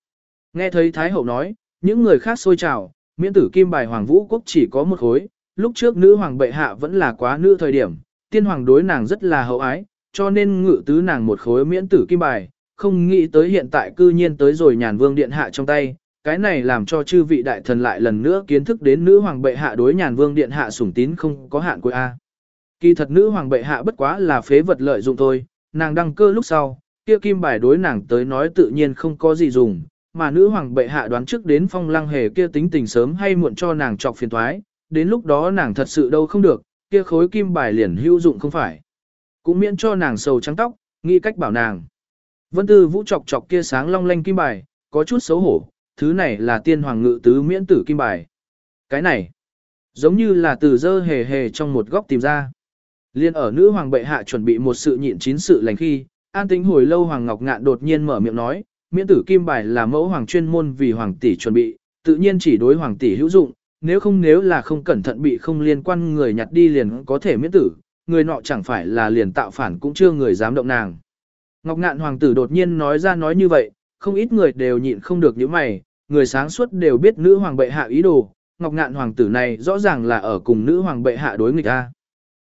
Nghe thấy Thái hậu nói, những người khác xôi trào, miễn tử kim bài hoàng vũ quốc chỉ có một khối, lúc trước nữ hoàng bệ hạ vẫn là quá nữ thời điểm, tiên hoàng đối nàng rất là hậu ái, cho nên ngự tứ nàng một khối miễn tử kim bài, không nghĩ tới hiện tại cư nhiên tới rồi nhàn vương điện hạ trong tay, cái này làm cho chư vị đại thần lại lần nữa kiến thức đến nữ hoàng bệ hạ đối nhàn vương điện hạ sủng tín không có hạn của A. Kỳ thật nữ hoàng bệ hạ bất quá là phế vật lợi dụng thôi, nàng đăng cơ lúc sau, kia kim bài đối nàng tới nói tự nhiên không có gì dùng, mà nữ hoàng bệ hạ đoán trước đến phong lăng hề kia tính tình sớm hay muộn cho nàng trọc phiền thoái, đến lúc đó nàng thật sự đâu không được, kia khối kim bài liền hữu dụng không phải. Cũng miễn cho nàng sầu trắng tóc, nghĩ cách bảo nàng. Vân Tư Vũ chọc chọc kia sáng long lanh kim bài, có chút xấu hổ, thứ này là tiên hoàng ngự tứ miễn tử kim bài. Cái này, giống như là từ dơ hề hề trong một góc tìm ra. Liên ở nữ hoàng bệ hạ chuẩn bị một sự nhịn chín sự lành khi, an tính hồi lâu hoàng ngọc ngạn đột nhiên mở miệng nói, miễn tử kim bài là mẫu hoàng chuyên môn vì hoàng tỷ chuẩn bị, tự nhiên chỉ đối hoàng tỷ hữu dụng, nếu không nếu là không cẩn thận bị không liên quan người nhặt đi liền có thể miễn tử, người nọ chẳng phải là liền tạo phản cũng chưa người dám động nàng. Ngọc ngạn hoàng tử đột nhiên nói ra nói như vậy, không ít người đều nhịn không được những mày, người sáng suốt đều biết nữ hoàng bệ hạ ý đồ, ngọc ngạn hoàng tử này rõ ràng là ở cùng nữ hoàng bệ hạ đối nghịch a.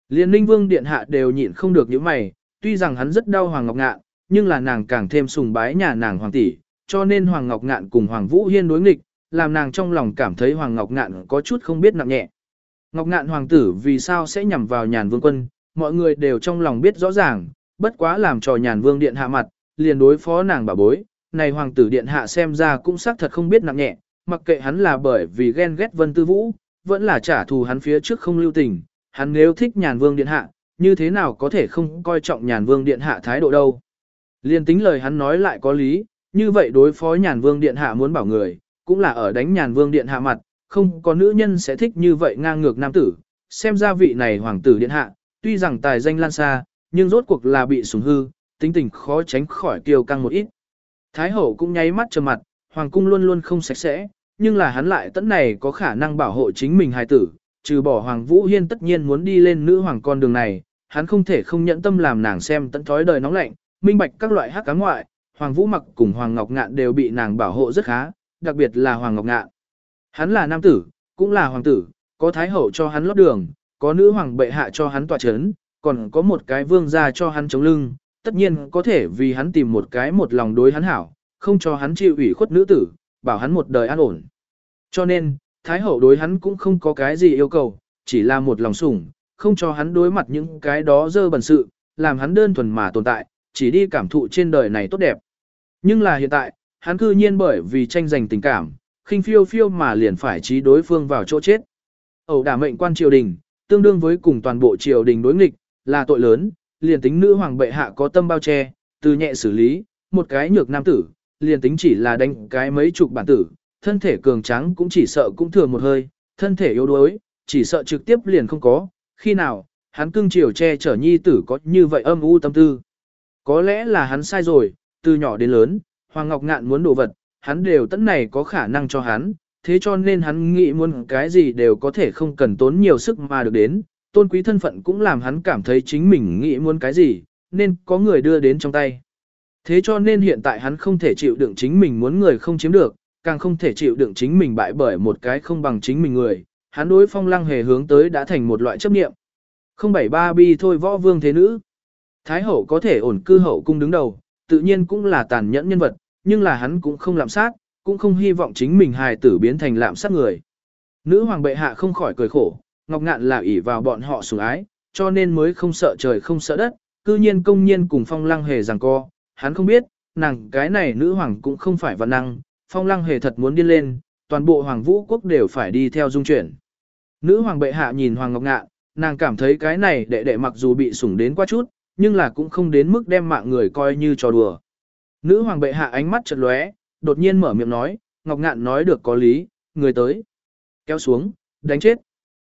Liên ninh vương điện hạ đều nhịn không được những mày, tuy rằng hắn rất đau hoàng ngọc ngạn, nhưng là nàng càng thêm sùng bái nhà nàng hoàng tỷ, cho nên hoàng ngọc ngạn cùng hoàng vũ hiên đối nghịch, làm nàng trong lòng cảm thấy hoàng ngọc ngạn có chút không biết nặng nhẹ. Ngọc ngạn hoàng tử vì sao sẽ nhằm vào nhàn vương quân, mọi người đều trong lòng biết rõ ràng, bất quá làm trò nhàn vương điện hạ mặt, liền đối phó nàng bà bối, này hoàng tử điện hạ xem ra cũng xác thật không biết nặng nhẹ, mặc kệ hắn là bởi vì ghen ghét vân tư vũ, vẫn là trả thù hắn phía trước không lưu tình, hắn nếu thích nhàn vương điện hạ, như thế nào có thể không coi trọng nhàn vương điện hạ thái độ đâu. Liên tính lời hắn nói lại có lý, như vậy đối phó nhàn vương điện hạ muốn bảo người, cũng là ở đánh nhàn vương điện hạ mặt, không có nữ nhân sẽ thích như vậy ngang ngược nam tử, xem ra vị này hoàng tử điện hạ, tuy rằng tài danh lan xa, nhưng rốt cuộc là bị sủng hư, tính tình khó tránh khỏi kiêu căng một ít. Thái hậu cũng nháy mắt trầm mặt, hoàng cung luôn luôn không sạch sẽ, nhưng là hắn lại tận này có khả năng bảo hộ chính mình hài tử, trừ bỏ hoàng vũ hiên tất nhiên muốn đi lên nữ hoàng con đường này, hắn không thể không nhẫn tâm làm nàng xem tận thói đời nóng lạnh, minh bạch các loại hắc cá ngoại, hoàng vũ mặc cùng hoàng ngọc ngạn đều bị nàng bảo hộ rất khá, đặc biệt là hoàng ngọc ngạn. Hắn là nam tử, cũng là hoàng tử, có thái hậu cho hắn lót đường, có nữ hoàng bệ hạ cho hắn tỏa chấn, còn có một cái vương gia cho hắn chống lưng, tất nhiên có thể vì hắn tìm một cái một lòng đối hắn hảo, không cho hắn chịu ủy khuất nữ tử, bảo hắn một đời an ổn. Cho nên, Thái hậu đối hắn cũng không có cái gì yêu cầu, chỉ là một lòng sủng, không cho hắn đối mặt những cái đó dơ bẩn sự, làm hắn đơn thuần mà tồn tại, chỉ đi cảm thụ trên đời này tốt đẹp. Nhưng là hiện tại, hắn cư nhiên bởi vì tranh giành tình cảm, khinh phiêu phiêu mà liền phải trí đối phương vào chỗ chết. Ẩu đả mệnh quan triều đình, tương đương với cùng toàn bộ triều đình đối nghịch, là tội lớn, liền tính nữ hoàng bệ hạ có tâm bao che, từ nhẹ xử lý, một cái nhược nam tử, liền tính chỉ là đánh cái mấy chục bản tử, thân thể cường tráng cũng chỉ sợ cũng thừa một hơi, thân thể yếu đuối, chỉ sợ trực tiếp liền không có, khi nào, hắn cưng chiều che chở nhi tử có như vậy âm u tâm tư. Có lẽ là hắn sai rồi, từ nhỏ đến lớn, Hoàng Ngọc Ngạn muốn đồ vật, hắn đều tận này có khả năng cho hắn, thế cho nên hắn nghĩ muốn cái gì đều có thể không cần tốn nhiều sức mà được đến, tôn quý thân phận cũng làm hắn cảm thấy chính mình nghĩ muốn cái gì, nên có người đưa đến trong tay. Thế cho nên hiện tại hắn không thể chịu đựng chính mình muốn người không chiếm được, càng không thể chịu đựng chính mình bại bởi một cái không bằng chính mình người, hắn đối phong lăng hề hướng tới đã thành một loại chấp niệm. Không bảy ba bi thôi võ vương thế nữ. Thái hậu có thể ổn cư hậu cung đứng đầu, tự nhiên cũng là tàn nhẫn nhân vật, nhưng là hắn cũng không lạm sát, cũng không hy vọng chính mình hài tử biến thành lạm sát người. Nữ hoàng bệ hạ không khỏi cười khổ, ngọc ngạn là ỷ vào bọn họ sủng ái, cho nên mới không sợ trời không sợ đất, cư nhiên công nhiên cùng phong lăng hề rằng co, hắn không biết, nàng cái này nữ hoàng cũng không phải văn năng, phong lăng hề thật muốn điên lên, toàn bộ hoàng vũ quốc đều phải đi theo dung chuyển. Nữ hoàng bệ hạ nhìn hoàng ngọc ngạn, nàng cảm thấy cái này đệ đệ mặc dù bị sủng đến quá chút, nhưng là cũng không đến mức đem mạng người coi như trò đùa. Nữ hoàng bệ hạ ánh mắt chợt lóe, đột nhiên mở miệng nói, ngọc ngạn nói được có lý, người tới. Kéo xuống, đánh chết.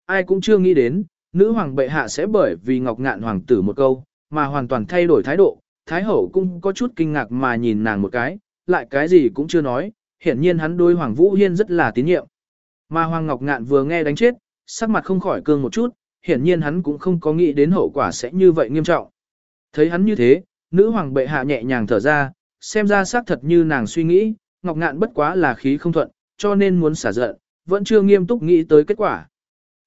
Ai cũng chưa nghĩ đến, nữ hoàng bệ hạ sẽ bởi vì ngọc ngạn hoàng tử một câu, mà hoàn toàn thay đổi thái độ. Thái hậu cũng có chút kinh ngạc mà nhìn nàng một cái, lại cái gì cũng chưa nói, hiển nhiên hắn đối Hoàng Vũ Hiên rất là tín nhiệm. Mà Hoàng Ngọc Ngạn vừa nghe đánh chết, sắc mặt không khỏi cương một chút, hiển nhiên hắn cũng không có nghĩ đến hậu quả sẽ như vậy nghiêm trọng. Thấy hắn như thế, nữ hoàng bệ hạ nhẹ nhàng thở ra, xem ra xác thật như nàng suy nghĩ, Ngọc Ngạn bất quá là khí không thuận, cho nên muốn xả giận, vẫn chưa nghiêm túc nghĩ tới kết quả.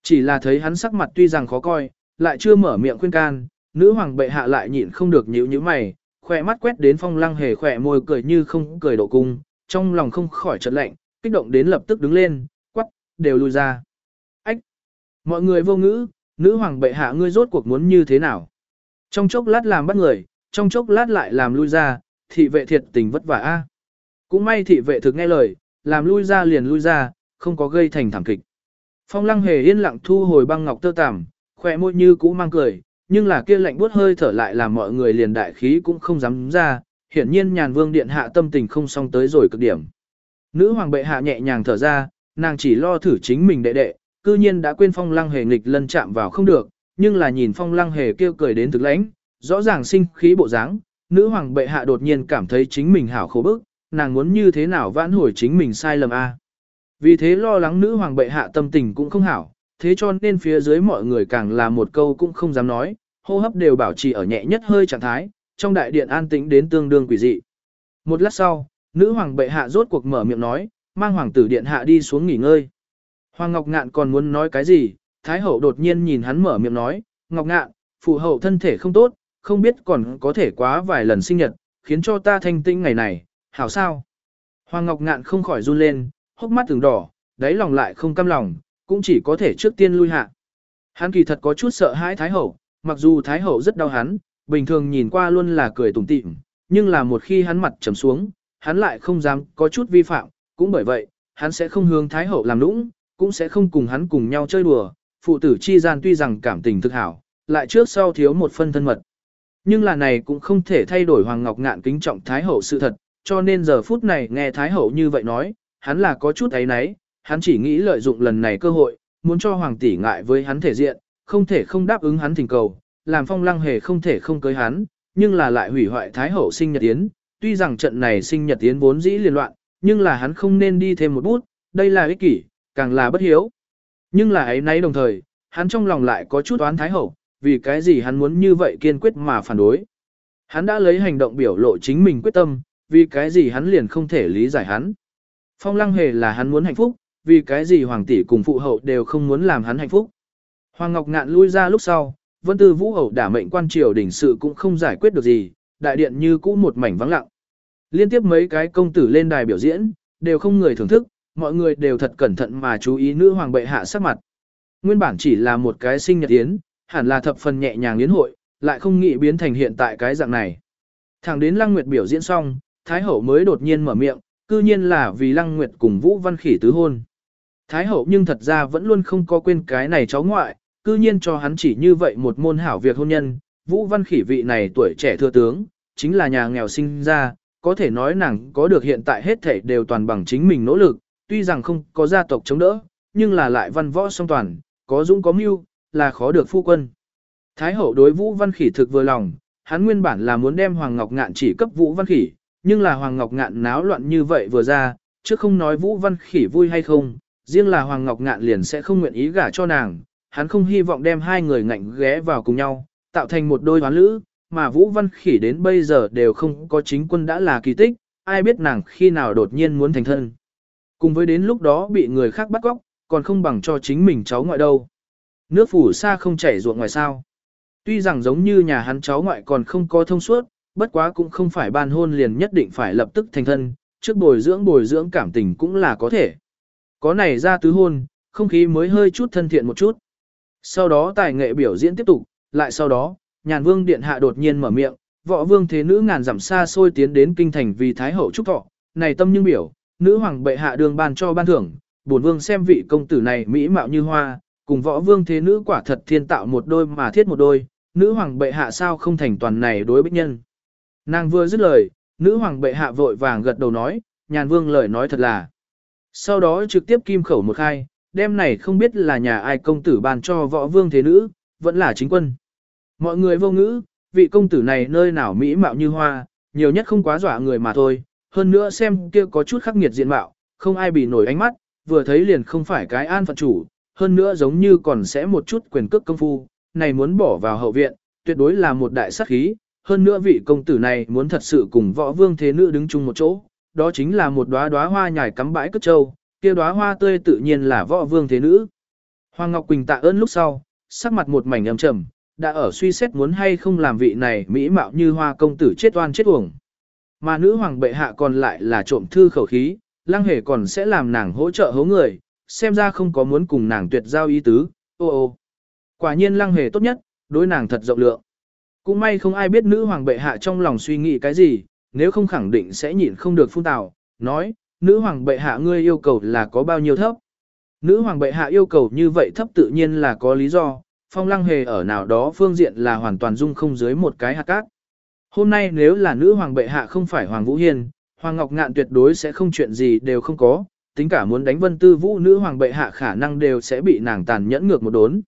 Chỉ là thấy hắn sắc mặt tuy rằng khó coi, lại chưa mở miệng khuyên can, nữ hoàng bệ hạ lại nhịn không được nhíu nhíu mày, khỏe mắt quét đến phong lăng hề khỏe môi cười như không cười độ cung, trong lòng không khỏi chợt lạnh, kích động đến lập tức đứng lên, quắc, đều lui ra. Ách! Mọi người vô ngữ, nữ hoàng bệ hạ ngươi rốt cuộc muốn như thế nào? Trong chốc lát làm bắt người, trong chốc lát lại làm lui ra, thị vệ thiệt tình vất vả a. Cũng may thị vệ thực nghe lời, làm lui ra liền lui ra, không có gây thành thảm kịch. Phong lăng hề yên lặng thu hồi băng ngọc tơ tằm, khỏe môi như cũ mang cười, nhưng là kia lạnh buốt hơi thở lại làm mọi người liền đại khí cũng không dám ra, hiển nhiên nhàn vương điện hạ tâm tình không xong tới rồi cực điểm. Nữ hoàng bệ hạ nhẹ nhàng thở ra, nàng chỉ lo thử chính mình đệ đệ, cư nhiên đã quên phong lăng hề nghịch lân chạm vào không được, nhưng là nhìn phong lăng hề kêu cười đến thực lãnh, rõ ràng sinh khí bộ dáng, nữ hoàng bệ hạ đột nhiên cảm thấy chính mình hảo khổ bức, nàng muốn như thế nào vãn hồi chính mình sai lầm a. Vì thế lo lắng nữ hoàng bệ hạ tâm tình cũng không hảo, thế cho nên phía dưới mọi người càng là một câu cũng không dám nói, hô hấp đều bảo trì ở nhẹ nhất hơi trạng thái, trong đại điện an tĩnh đến tương đương quỷ dị. Một lát sau, nữ hoàng bệ hạ rốt cuộc mở miệng nói, mang hoàng tử điện hạ đi xuống nghỉ ngơi. Hoàng Ngọc Ngạn còn muốn nói cái gì, Thái hậu đột nhiên nhìn hắn mở miệng nói, Ngọc Ngạn, phụ hậu thân thể không tốt, không biết còn có thể quá vài lần sinh nhật, khiến cho ta thanh tĩnh ngày này, hảo sao? Hoàng Ngọc Ngạn không khỏi run lên, hốc mắt từng đỏ, đáy lòng lại không cam lòng, cũng chỉ có thể trước tiên lui hạ. Hắn kỳ thật có chút sợ hãi Thái Hậu, mặc dù Thái Hậu rất đau hắn, bình thường nhìn qua luôn là cười tủm tỉm, nhưng là một khi hắn mặt trầm xuống, hắn lại không dám có chút vi phạm, cũng bởi vậy, hắn sẽ không hướng Thái Hậu làm nũng, cũng sẽ không cùng hắn cùng nhau chơi đùa, phụ tử chi gian tuy rằng cảm tình thực hảo, lại trước sau thiếu một phân thân mật. Nhưng là này cũng không thể thay đổi Hoàng Ngọc Ngạn kính trọng Thái Hậu sự thật, cho nên giờ phút này nghe Thái Hậu như vậy nói, hắn là có chút ấy nấy, hắn chỉ nghĩ lợi dụng lần này cơ hội, muốn cho Hoàng tỷ ngại với hắn thể diện, không thể không đáp ứng hắn thỉnh cầu, làm phong lăng hề không thể không cưới hắn, nhưng là lại hủy hoại Thái Hậu sinh nhật yến. Tuy rằng trận này sinh nhật yến vốn dĩ liên loạn, nhưng là hắn không nên đi thêm một bút, đây là ích kỷ, càng là bất hiếu. Nhưng là ấy nấy đồng thời, hắn trong lòng lại có chút oán Thái Hậu, vì cái gì hắn muốn như vậy kiên quyết mà phản đối. Hắn đã lấy hành động biểu lộ chính mình quyết tâm, vì cái gì hắn liền không thể lý giải hắn. Phong lăng hề là hắn muốn hạnh phúc, vì cái gì hoàng tỷ cùng phụ hậu đều không muốn làm hắn hạnh phúc. Hoàng Ngọc Ngạn lui ra lúc sau, vân tư vũ hậu đả mệnh quan triều đỉnh sự cũng không giải quyết được gì, đại điện như cũ một mảnh vắng lặng. Liên tiếp mấy cái công tử lên đài biểu diễn, đều không người thưởng thức, mọi người đều thật cẩn thận mà chú ý nữ hoàng bệ hạ sắc mặt. Nguyên bản chỉ là một cái sinh nhật yến, hẳn là thập phần nhẹ nhàng yến hội, lại không nghĩ biến thành hiện tại cái dạng này. Thẳng đến Lăng Nguyệt biểu diễn xong, Thái hậu mới đột nhiên mở miệng, cư nhiên là vì Lăng Nguyệt cùng Vũ Văn Khỉ tứ hôn. Thái hậu nhưng thật ra vẫn luôn không có quên cái này cháu ngoại, cư nhiên cho hắn chỉ như vậy một môn hảo việc hôn nhân, Vũ Văn Khỉ vị này tuổi trẻ thừa tướng, chính là nhà nghèo sinh ra, có thể nói nàng có được hiện tại hết thể đều toàn bằng chính mình nỗ lực, tuy rằng không có gia tộc chống đỡ, nhưng là lại văn võ song toàn, có dũng có mưu, là khó được phu quân. Thái hậu đối Vũ Văn Khỉ thực vừa lòng, hắn nguyên bản là muốn đem Hoàng Ngọc Ngạn chỉ cấp Vũ Văn Khỉ, nhưng là Hoàng Ngọc Ngạn náo loạn như vậy vừa ra, chứ không nói Vũ Văn Khỉ vui hay không, riêng là Hoàng Ngọc Ngạn liền sẽ không nguyện ý gả cho nàng, hắn không hy vọng đem hai người ngạnh ghé vào cùng nhau, tạo thành một đôi hoán lữ, mà Vũ Văn Khỉ đến bây giờ đều không có chính quân đã là kỳ tích, ai biết nàng khi nào đột nhiên muốn thành thân. Cùng với đến lúc đó bị người khác bắt cóc, còn không bằng cho chính mình cháu ngoại đâu. Nước phủ xa không chảy ruộng ngoài sao. Tuy rằng giống như nhà hắn cháu ngoại còn không có thông suốt, bất quá cũng không phải ban hôn liền nhất định phải lập tức thành thân, trước bồi dưỡng bồi dưỡng cảm tình cũng là có thể. Có này ra tứ hôn, không khí mới hơi chút thân thiện một chút. Sau đó tài nghệ biểu diễn tiếp tục, lại sau đó, nhàn vương điện hạ đột nhiên mở miệng, võ vương thế nữ ngàn dặm xa xôi tiến đến kinh thành vì thái hậu trúc thọ, này tâm nhưng biểu, nữ hoàng bệ hạ đường ban cho ban thưởng, bổn vương xem vị công tử này mỹ mạo như hoa, cùng võ vương thế nữ quả thật thiên tạo một đôi mà thiết một đôi, nữ hoàng bệ hạ sao không thành toàn này đối bích nhân. Nàng vừa dứt lời, nữ hoàng bệ hạ vội vàng gật đầu nói, nhàn vương lời nói thật là. Sau đó trực tiếp kim khẩu một khai, đêm này không biết là nhà ai công tử ban cho võ vương thế nữ, vẫn là chính quân. Mọi người vô ngữ, vị công tử này nơi nào mỹ mạo như hoa, nhiều nhất không quá dọa người mà thôi, hơn nữa xem kia có chút khắc nghiệt diện mạo, không ai bị nổi ánh mắt, vừa thấy liền không phải cái an phận chủ, hơn nữa giống như còn sẽ một chút quyền cước công phu, này muốn bỏ vào hậu viện, tuyệt đối là một đại sát khí, hơn nữa vị công tử này muốn thật sự cùng võ vương thế nữ đứng chung một chỗ, đó chính là một đóa đóa hoa nhài cắm bãi cất châu, kia đóa hoa tươi tự nhiên là võ vương thế nữ. Hoàng Ngọc Quỳnh tạ ơn lúc sau, sắc mặt một mảnh âm trầm, đã ở suy xét muốn hay không làm vị này mỹ mạo như hoa công tử chết oan chết uổng. Mà nữ hoàng bệ hạ còn lại là trộm thư khẩu khí, lăng hề còn sẽ làm nàng hỗ trợ hố người, xem ra không có muốn cùng nàng tuyệt giao ý tứ, ô ô. Quả nhiên lăng hề tốt nhất, đối nàng thật rộng lượng. Cũng may không ai biết nữ hoàng bệ hạ trong lòng suy nghĩ cái gì, nếu không khẳng định sẽ nhịn không được phun tào, nói, nữ hoàng bệ hạ ngươi yêu cầu là có bao nhiêu thấp. Nữ hoàng bệ hạ yêu cầu như vậy thấp tự nhiên là có lý do, phong lăng hề ở nào đó phương diện là hoàn toàn dung không dưới một cái hạt cát. Hôm nay nếu là nữ hoàng bệ hạ không phải hoàng vũ hiên, hoàng ngọc ngạn tuyệt đối sẽ không chuyện gì đều không có, tính cả muốn đánh vân tư vũ nữ hoàng bệ hạ khả năng đều sẽ bị nàng tàn nhẫn ngược một đốn.